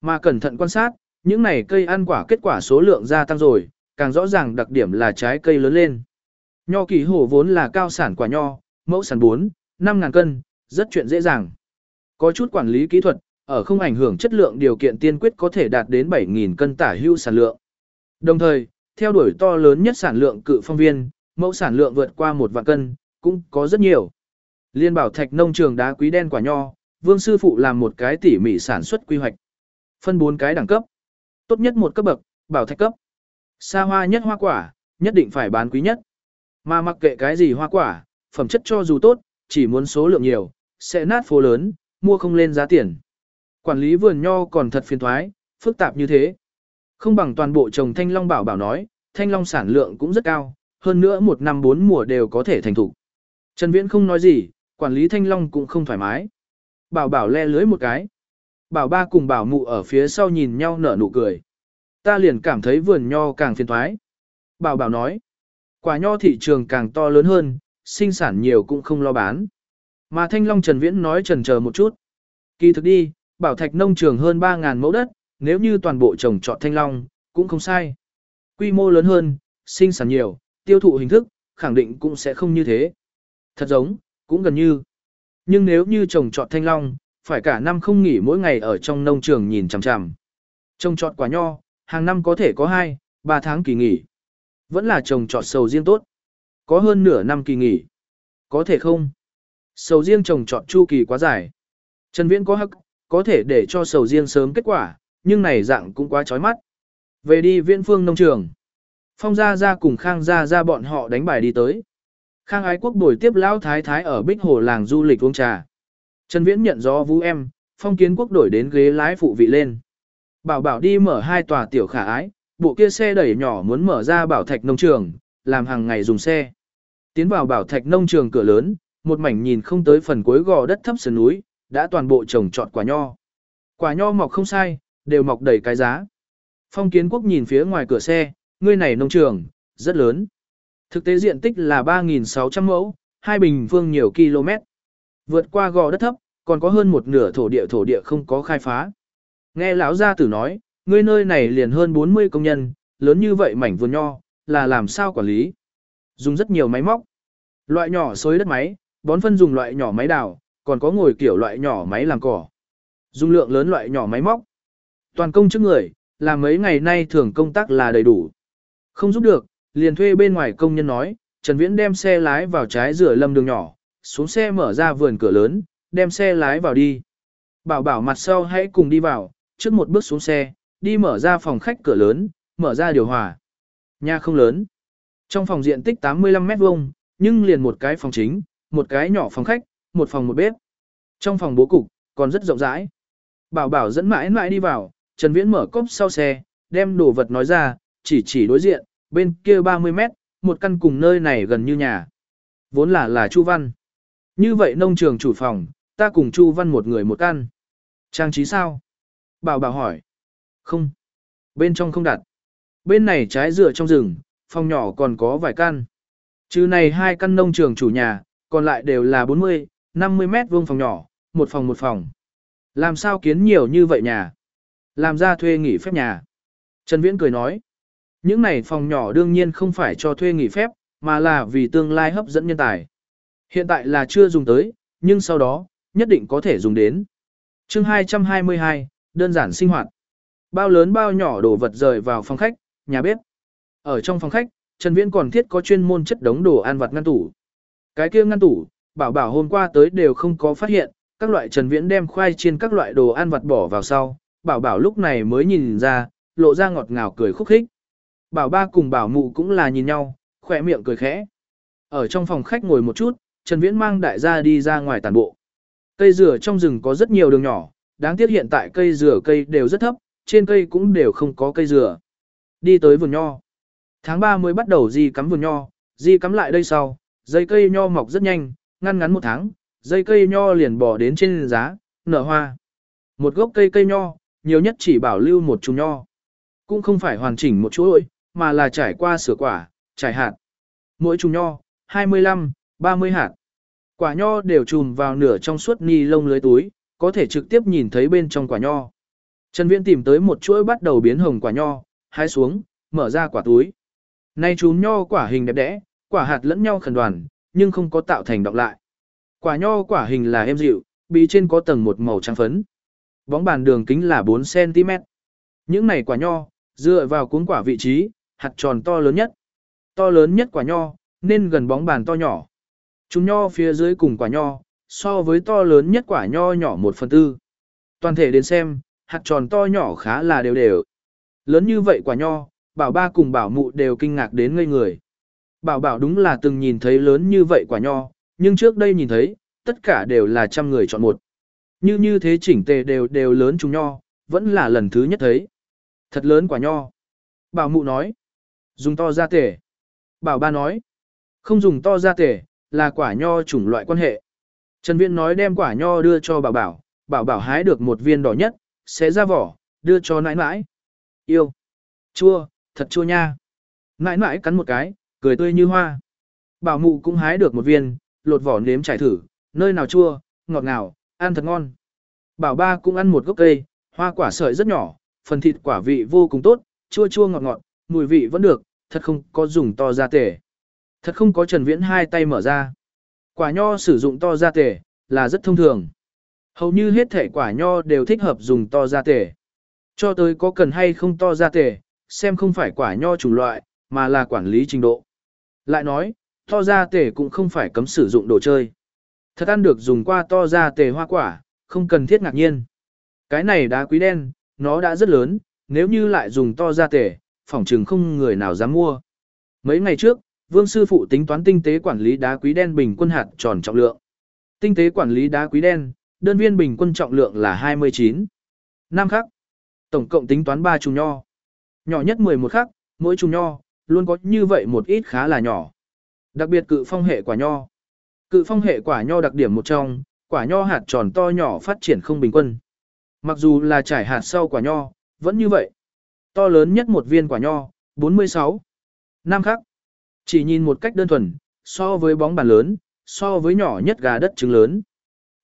Mà cẩn thận quan sát, những này cây ăn quả kết quả số lượng gia tăng rồi, càng rõ ràng đặc điểm là trái cây lớn lên. Nho kỳ hổ vốn là cao sản quả nho, mẫu sản 4, 5 ngàn cân, rất chuyện dễ dàng. Có chút quản lý kỹ thuật, ở không ảnh hưởng chất lượng điều kiện tiên quyết có thể đạt đến 7.000 cân tả hưu sản lượng. Đồng thời, theo đuổi to lớn nhất sản lượng cự phong viên, mẫu sản lượng vượt qua một vạn cân, cũng có rất nhiều. Liên bảo thạch nông trường đá quý đen quả nho, vương sư phụ làm một cái tỉ mỉ sản xuất quy hoạch. Phân bốn cái đẳng cấp. Tốt nhất một cấp bậc, bảo thạch cấp. Xa hoa nhất hoa quả, nhất định phải bán quý nhất. Mà mặc kệ cái gì hoa quả, phẩm chất cho dù tốt, chỉ muốn số lượng nhiều, sẽ nát phố lớn, mua không lên giá tiền. Quản lý vườn nho còn thật phiền thoái, phức tạp như thế. Không bằng toàn bộ trồng thanh long bảo bảo nói, thanh long sản lượng cũng rất cao, hơn nữa một năm bốn mùa đều có thể thành thủ. Trần Viễn không nói gì, quản lý thanh long cũng không thoải mái. Bảo bảo le lưới một cái. Bảo ba cùng bảo mụ ở phía sau nhìn nhau nở nụ cười. Ta liền cảm thấy vườn nho càng phiền thoái. Bảo bảo nói. Quả nho thị trường càng to lớn hơn, sinh sản nhiều cũng không lo bán. Mà Thanh Long Trần Viễn nói trần chờ một chút. Kỳ thực đi, bảo thạch nông trường hơn 3.000 mẫu đất, nếu như toàn bộ trồng trọt Thanh Long, cũng không sai. Quy mô lớn hơn, sinh sản nhiều, tiêu thụ hình thức, khẳng định cũng sẽ không như thế. Thật giống, cũng gần như. Nhưng nếu như trồng trọt Thanh Long, phải cả năm không nghỉ mỗi ngày ở trong nông trường nhìn chằm chằm. Trồng trọt quả nho, hàng năm có thể có 2, 3 tháng kỳ nghỉ. Vẫn là trồng trọt sầu riêng tốt. Có hơn nửa năm kỳ nghỉ. Có thể không? Sầu riêng trồng trọt chu kỳ quá dài. Trần Viễn có hắc, có thể để cho sầu riêng sớm kết quả, nhưng này dạng cũng quá chói mắt. Về đi viễn phương nông trường. Phong Gia Gia cùng Khang Gia Gia bọn họ đánh bài đi tới. Khang Ái Quốc buổi tiếp Lão Thái Thái ở Bích Hồ làng du lịch uống trà. Trần Viễn nhận gió vũ em, Phong Kiến Quốc đổi đến ghế lái phụ vị lên. Bảo bảo đi mở hai tòa tiểu khả ái, bộ kia xe đẩy nhỏ muốn mở ra bảo thạch nông trường, làm hàng ngày dùng xe. Tiến vào bảo thạch nông trường cửa lớn, một mảnh nhìn không tới phần cuối gò đất thấp sườn núi, đã toàn bộ trồng trọt quả nho. Quả nho mọc không sai, đều mọc đầy cái giá. Phong kiến quốc nhìn phía ngoài cửa xe, ngươi này nông trường, rất lớn. Thực tế diện tích là 3.600 mẫu, hai bình phương nhiều km. Vượt qua gò đất thấp, còn có hơn một nửa thổ địa thổ địa không có khai phá. Nghe lão gia tử nói, ngươi nơi này liền hơn 40 công nhân, lớn như vậy mảnh vườn nho, là làm sao quản lý? Dùng rất nhiều máy móc. Loại nhỏ xới đất máy, bón phân dùng loại nhỏ máy đào, còn có ngồi kiểu loại nhỏ máy làm cỏ. Dung lượng lớn loại nhỏ máy móc. Toàn công chức người, làm mấy ngày nay thường công tác là đầy đủ. Không giúp được, liền thuê bên ngoài công nhân nói, Trần Viễn đem xe lái vào trái rửa lâm đường nhỏ, xuống xe mở ra vườn cửa lớn, đem xe lái vào đi. Bảo bảo mặt sau hãy cùng đi vào, trước một bước xuống xe, đi mở ra phòng khách cửa lớn, mở ra điều hòa. Nhà không lớn. Trong phòng diện tích 85 mét vuông, nhưng liền một cái phòng chính, một cái nhỏ phòng khách, một phòng một bếp. Trong phòng bố cục, còn rất rộng rãi. Bảo bảo dẫn mãi mãi đi vào, Trần Viễn mở cốp sau xe, đem đồ vật nói ra, chỉ chỉ đối diện, bên kia 30 mét, một căn cùng nơi này gần như nhà. Vốn là là Chu Văn. Như vậy nông trường chủ phòng, ta cùng Chu Văn một người một căn. Trang trí sao? Bảo bảo hỏi. Không. Bên trong không đặt. Bên này trái dừa trong rừng, phòng nhỏ còn có vài căn. Trừ này hai căn nông trường chủ nhà, còn lại đều là 40, 50 mét vuông phòng nhỏ, một phòng một phòng. Làm sao kiến nhiều như vậy nhà? Làm ra thuê nghỉ phép nhà. Trần Viễn cười nói. Những này phòng nhỏ đương nhiên không phải cho thuê nghỉ phép, mà là vì tương lai hấp dẫn nhân tài. Hiện tại là chưa dùng tới, nhưng sau đó, nhất định có thể dùng đến. chương 222, đơn giản sinh hoạt. Bao lớn bao nhỏ đồ vật rời vào phòng khách, nhà bếp. Ở trong phòng khách, Trần Viễn còn thiết có chuyên môn chất đống đồ ăn vặt ngăn tủ. Cái kia ngăn tủ, bảo bảo hôm qua tới đều không có phát hiện, các loại Trần Viễn đem khoai chiên các loại đồ ăn vặt bỏ vào sau, bảo bảo lúc này mới nhìn ra, lộ ra ngọt ngào cười khúc khích. Bảo ba cùng bảo mụ cũng là nhìn nhau, khỏe miệng cười khẽ. Ở trong phòng khách ngồi một chút, Trần Viễn mang đại gia đi ra ngoài tàn bộ. Cây dừa trong rừng có rất nhiều đường nhỏ, đáng tiếc hiện tại cây dừa cây đều rất thấp, trên cây cũng đều không có cây dừa. Đi tới vườn nho. Tháng 3 mới bắt đầu di cắm vườn nho, di cắm lại đây sau, dây cây nho mọc rất nhanh, ngăn ngắn một tháng, dây cây nho liền bò đến trên giá, nở hoa. Một gốc cây cây nho, nhiều nhất chỉ bảo lưu một chùm nho. Cũng không phải hoàn chỉnh một chuỗi, mà là trải qua sửa quả, trải hạt. Mỗi chùm nho, 25, 30 hạt. Quả nho đều chùm vào nửa trong suốt ni lông lưới túi, có thể trực tiếp nhìn thấy bên trong quả nho. Trần Viễn tìm tới một chuỗi bắt đầu biến hồng quả nho, hái xuống, mở ra quả túi. Nay chùm nho quả hình đẹp đẽ, quả hạt lẫn nhau khẩn đoàn, nhưng không có tạo thành đọng lại. Quả nho quả hình là êm dịu, bị trên có tầng một màu trắng phấn. Bóng bàn đường kính là 4cm. Những này quả nho, dựa vào cuốn quả vị trí, hạt tròn to lớn nhất. To lớn nhất quả nho, nên gần bóng bàn to nhỏ. Chúng nho phía dưới cùng quả nho, so với to lớn nhất quả nho nhỏ 1 phần tư. Toàn thể đến xem, hạt tròn to nhỏ khá là đều đều. Lớn như vậy quả nho, bảo ba cùng bảo mụ đều kinh ngạc đến ngây người. Bảo bảo đúng là từng nhìn thấy lớn như vậy quả nho, nhưng trước đây nhìn thấy, tất cả đều là trăm người chọn một. Như như thế chỉnh tề đều đều lớn chúng nho, vẫn là lần thứ nhất thấy. Thật lớn quả nho. Bảo mụ nói. Dùng to ra tể. Bảo ba nói. Không dùng to ra tể, là quả nho chủng loại quan hệ. Trần Viễn nói đem quả nho đưa cho bảo bảo, bảo bảo hái được một viên đỏ nhất, sẽ ra vỏ, đưa cho nãi nãi. Yêu. Chua, thật chua nha. Nãi nãi cắn một cái, cười tươi như hoa. Bảo mụ cũng hái được một viên, lột vỏ nếm trải thử, nơi nào chua, ngọt ngào, ăn thật ngon. Bảo ba cũng ăn một gốc cây, hoa quả sợi rất nhỏ, phần thịt quả vị vô cùng tốt, chua chua ngọt ngọt, mùi vị vẫn được, thật không có dùng to ra tể. Thật không có Trần Viễn hai tay mở ra. Quả nho sử dụng to ra tể, là rất thông thường. Hầu như hết thể quả nho đều thích hợp dùng to ra tể. Cho tới có cần hay không to ra tể, xem không phải quả nho chủng loại, mà là quản lý trình độ. Lại nói, to ra tể cũng không phải cấm sử dụng đồ chơi. Thật ăn được dùng qua to ra tể hoa quả, không cần thiết ngạc nhiên. Cái này đá quý đen, nó đã rất lớn, nếu như lại dùng to ra tể, phỏng chừng không người nào dám mua. Mấy ngày trước, Vương sư phụ tính toán tinh tế quản lý đá quý đen bình quân hạt tròn trọng lượng. Tinh tế quản lý đá quý đen, đơn viên bình quân trọng lượng là 29. Năm khắc. Tổng cộng tính toán 3 chùm nho. Nhỏ nhất 11 khắc, mỗi chùm nho, luôn có như vậy một ít khá là nhỏ. Đặc biệt cự phong hệ quả nho. Cự phong hệ quả nho đặc điểm một trong, quả nho hạt tròn to nhỏ phát triển không bình quân. Mặc dù là trải hạt sau quả nho, vẫn như vậy. To lớn nhất một viên quả nho, 46. Năm khắc. Chỉ nhìn một cách đơn thuần, so với bóng bàn lớn, so với nhỏ nhất gà đất trứng lớn.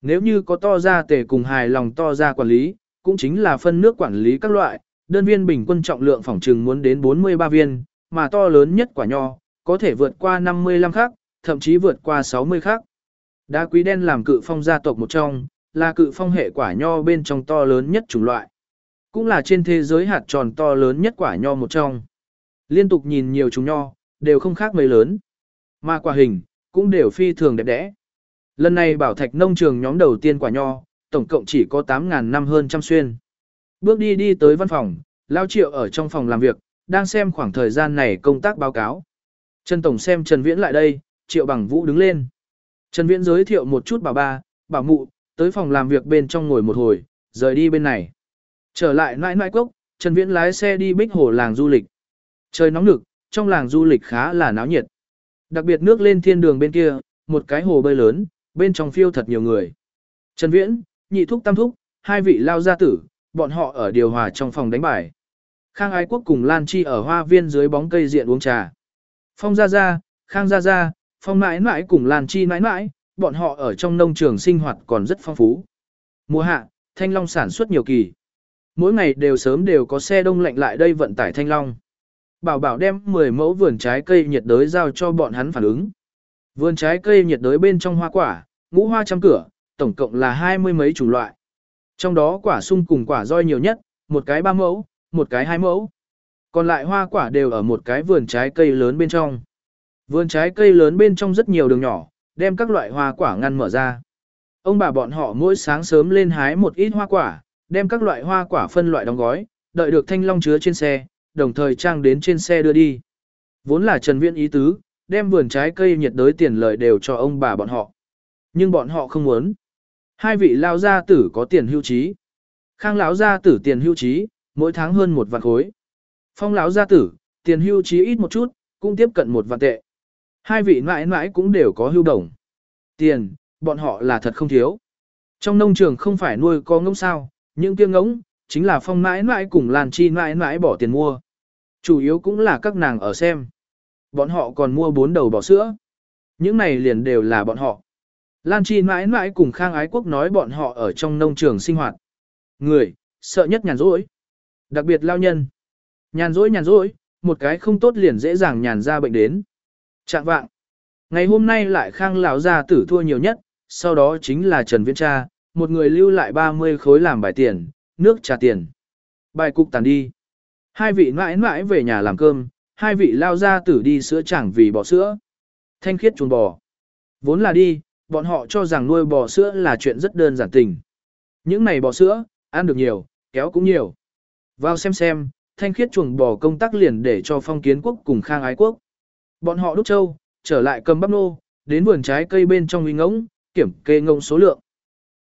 Nếu như có to ra tề cùng hài lòng to ra quản lý, cũng chính là phân nước quản lý các loại, đơn viên bình quân trọng lượng phòng trừng muốn đến 43 viên, mà to lớn nhất quả nho, có thể vượt qua 55 khác, thậm chí vượt qua 60 khác. Đá quý đen làm cự phong gia tộc một trong, là cự phong hệ quả nho bên trong to lớn nhất chủng loại. Cũng là trên thế giới hạt tròn to lớn nhất quả nho một trong. Liên tục nhìn nhiều chúng nho, đều không khác mấy lớn. Mà quả hình, cũng đều phi thường đẹp đẽ. Lần này bảo thạch nông trường nhóm đầu tiên quả nho, tổng cộng chỉ có 8.000 năm hơn trăm xuyên. Bước đi đi tới văn phòng, Lao Triệu ở trong phòng làm việc, đang xem khoảng thời gian này công tác báo cáo. Trần Tổng xem Trần Viễn lại đây, Triệu Bằng Vũ đứng lên. Trần Viễn giới thiệu một chút bà ba, bảo mụ, tới phòng làm việc bên trong ngồi một hồi, rời đi bên này. Trở lại nãi nãi cốc, Trần Viễn lái xe đi bích hồ làng du lịch. Trời nóng nực, trong làng du lịch khá là náo nhiệt. Đặc biệt nước lên thiên đường bên kia, một cái hồ bơi lớn, bên trong phiêu thật nhiều người. Trần Viễn, nhị thúc tam thúc, hai vị lao gia tử, bọn họ ở điều hòa trong phòng đánh bài. Khang Ái Quốc cùng Lan Chi ở hoa viên dưới bóng cây diện uống trà. Phong Gia Gia, Khang Gia Gia, Phong mãi mãi cùng Lan Chi mãi mãi, bọn họ ở trong nông trường sinh hoạt còn rất phong phú. Mùa hạ, Thanh Long sản xuất nhiều kỳ. Mỗi ngày đều sớm đều có xe đông lạnh lại đây vận tải Thanh Long. Bảo bảo đem 10 mẫu vườn trái cây nhiệt đới giao cho bọn hắn phản ứng. Vườn trái cây nhiệt đới bên trong hoa quả, ngũ hoa trăm cửa, tổng cộng là hai mươi mấy chủng loại. Trong đó quả sung cùng quả roi nhiều nhất, một cái ba mẫu, một cái hai mẫu. Còn lại hoa quả đều ở một cái vườn trái cây lớn bên trong. Vườn trái cây lớn bên trong rất nhiều đường nhỏ, đem các loại hoa quả ngăn mở ra. Ông bà bọn họ mỗi sáng sớm lên hái một ít hoa quả, đem các loại hoa quả phân loại đóng gói, đợi được thanh long chứa trên xe, đồng thời trang đến trên xe đưa đi. Vốn là Trần Viễn ý tứ, đem vườn trái cây nhiệt đới tiền lợi đều cho ông bà bọn họ. Nhưng bọn họ không muốn. Hai vị lao gia tử có tiền hưu trí. Khang lão gia tử tiền hưu trí, mỗi tháng hơn một vạn khối. Phong lão gia tử, tiền hưu trí ít một chút, cũng tiếp cận một vạn tệ. Hai vị mãi mãi cũng đều có hưu đồng. Tiền, bọn họ là thật không thiếu. Trong nông trường không phải nuôi có ngỗng sao, những kia ngỗng, chính là phong mãi mãi cùng làn chi mãi mãi bỏ tiền mua. Chủ yếu cũng là các nàng ở xem. Bọn họ còn mua bốn đầu bò sữa. Những này liền đều là bọn họ. Lan Chi mãi mãi cùng Khang Ái Quốc nói bọn họ ở trong nông trường sinh hoạt. Người, sợ nhất nhàn rỗi. Đặc biệt lao nhân. Nhàn rỗi nhàn rỗi, một cái không tốt liền dễ dàng nhàn ra bệnh đến. Trạng vạng. Ngày hôm nay lại Khang lão gia tử thua nhiều nhất, sau đó chính là Trần Viễn Cha, một người lưu lại 30 khối làm bài tiền, nước trà tiền. Bài cục tàn đi. Hai vị mãi mãi về nhà làm cơm, hai vị lao ra tử đi sữa chẳng vì bò sữa. Thanh khiết chuồng bò. Vốn là đi, bọn họ cho rằng nuôi bò sữa là chuyện rất đơn giản tình. Những này bò sữa, ăn được nhiều, kéo cũng nhiều. Vào xem xem, thanh khiết chuồng bò công tác liền để cho phong kiến quốc cùng khang ái quốc. Bọn họ đúc châu, trở lại cầm bắp nô, đến vườn trái cây bên trong uy ngỗng, kiểm kê ngông số lượng.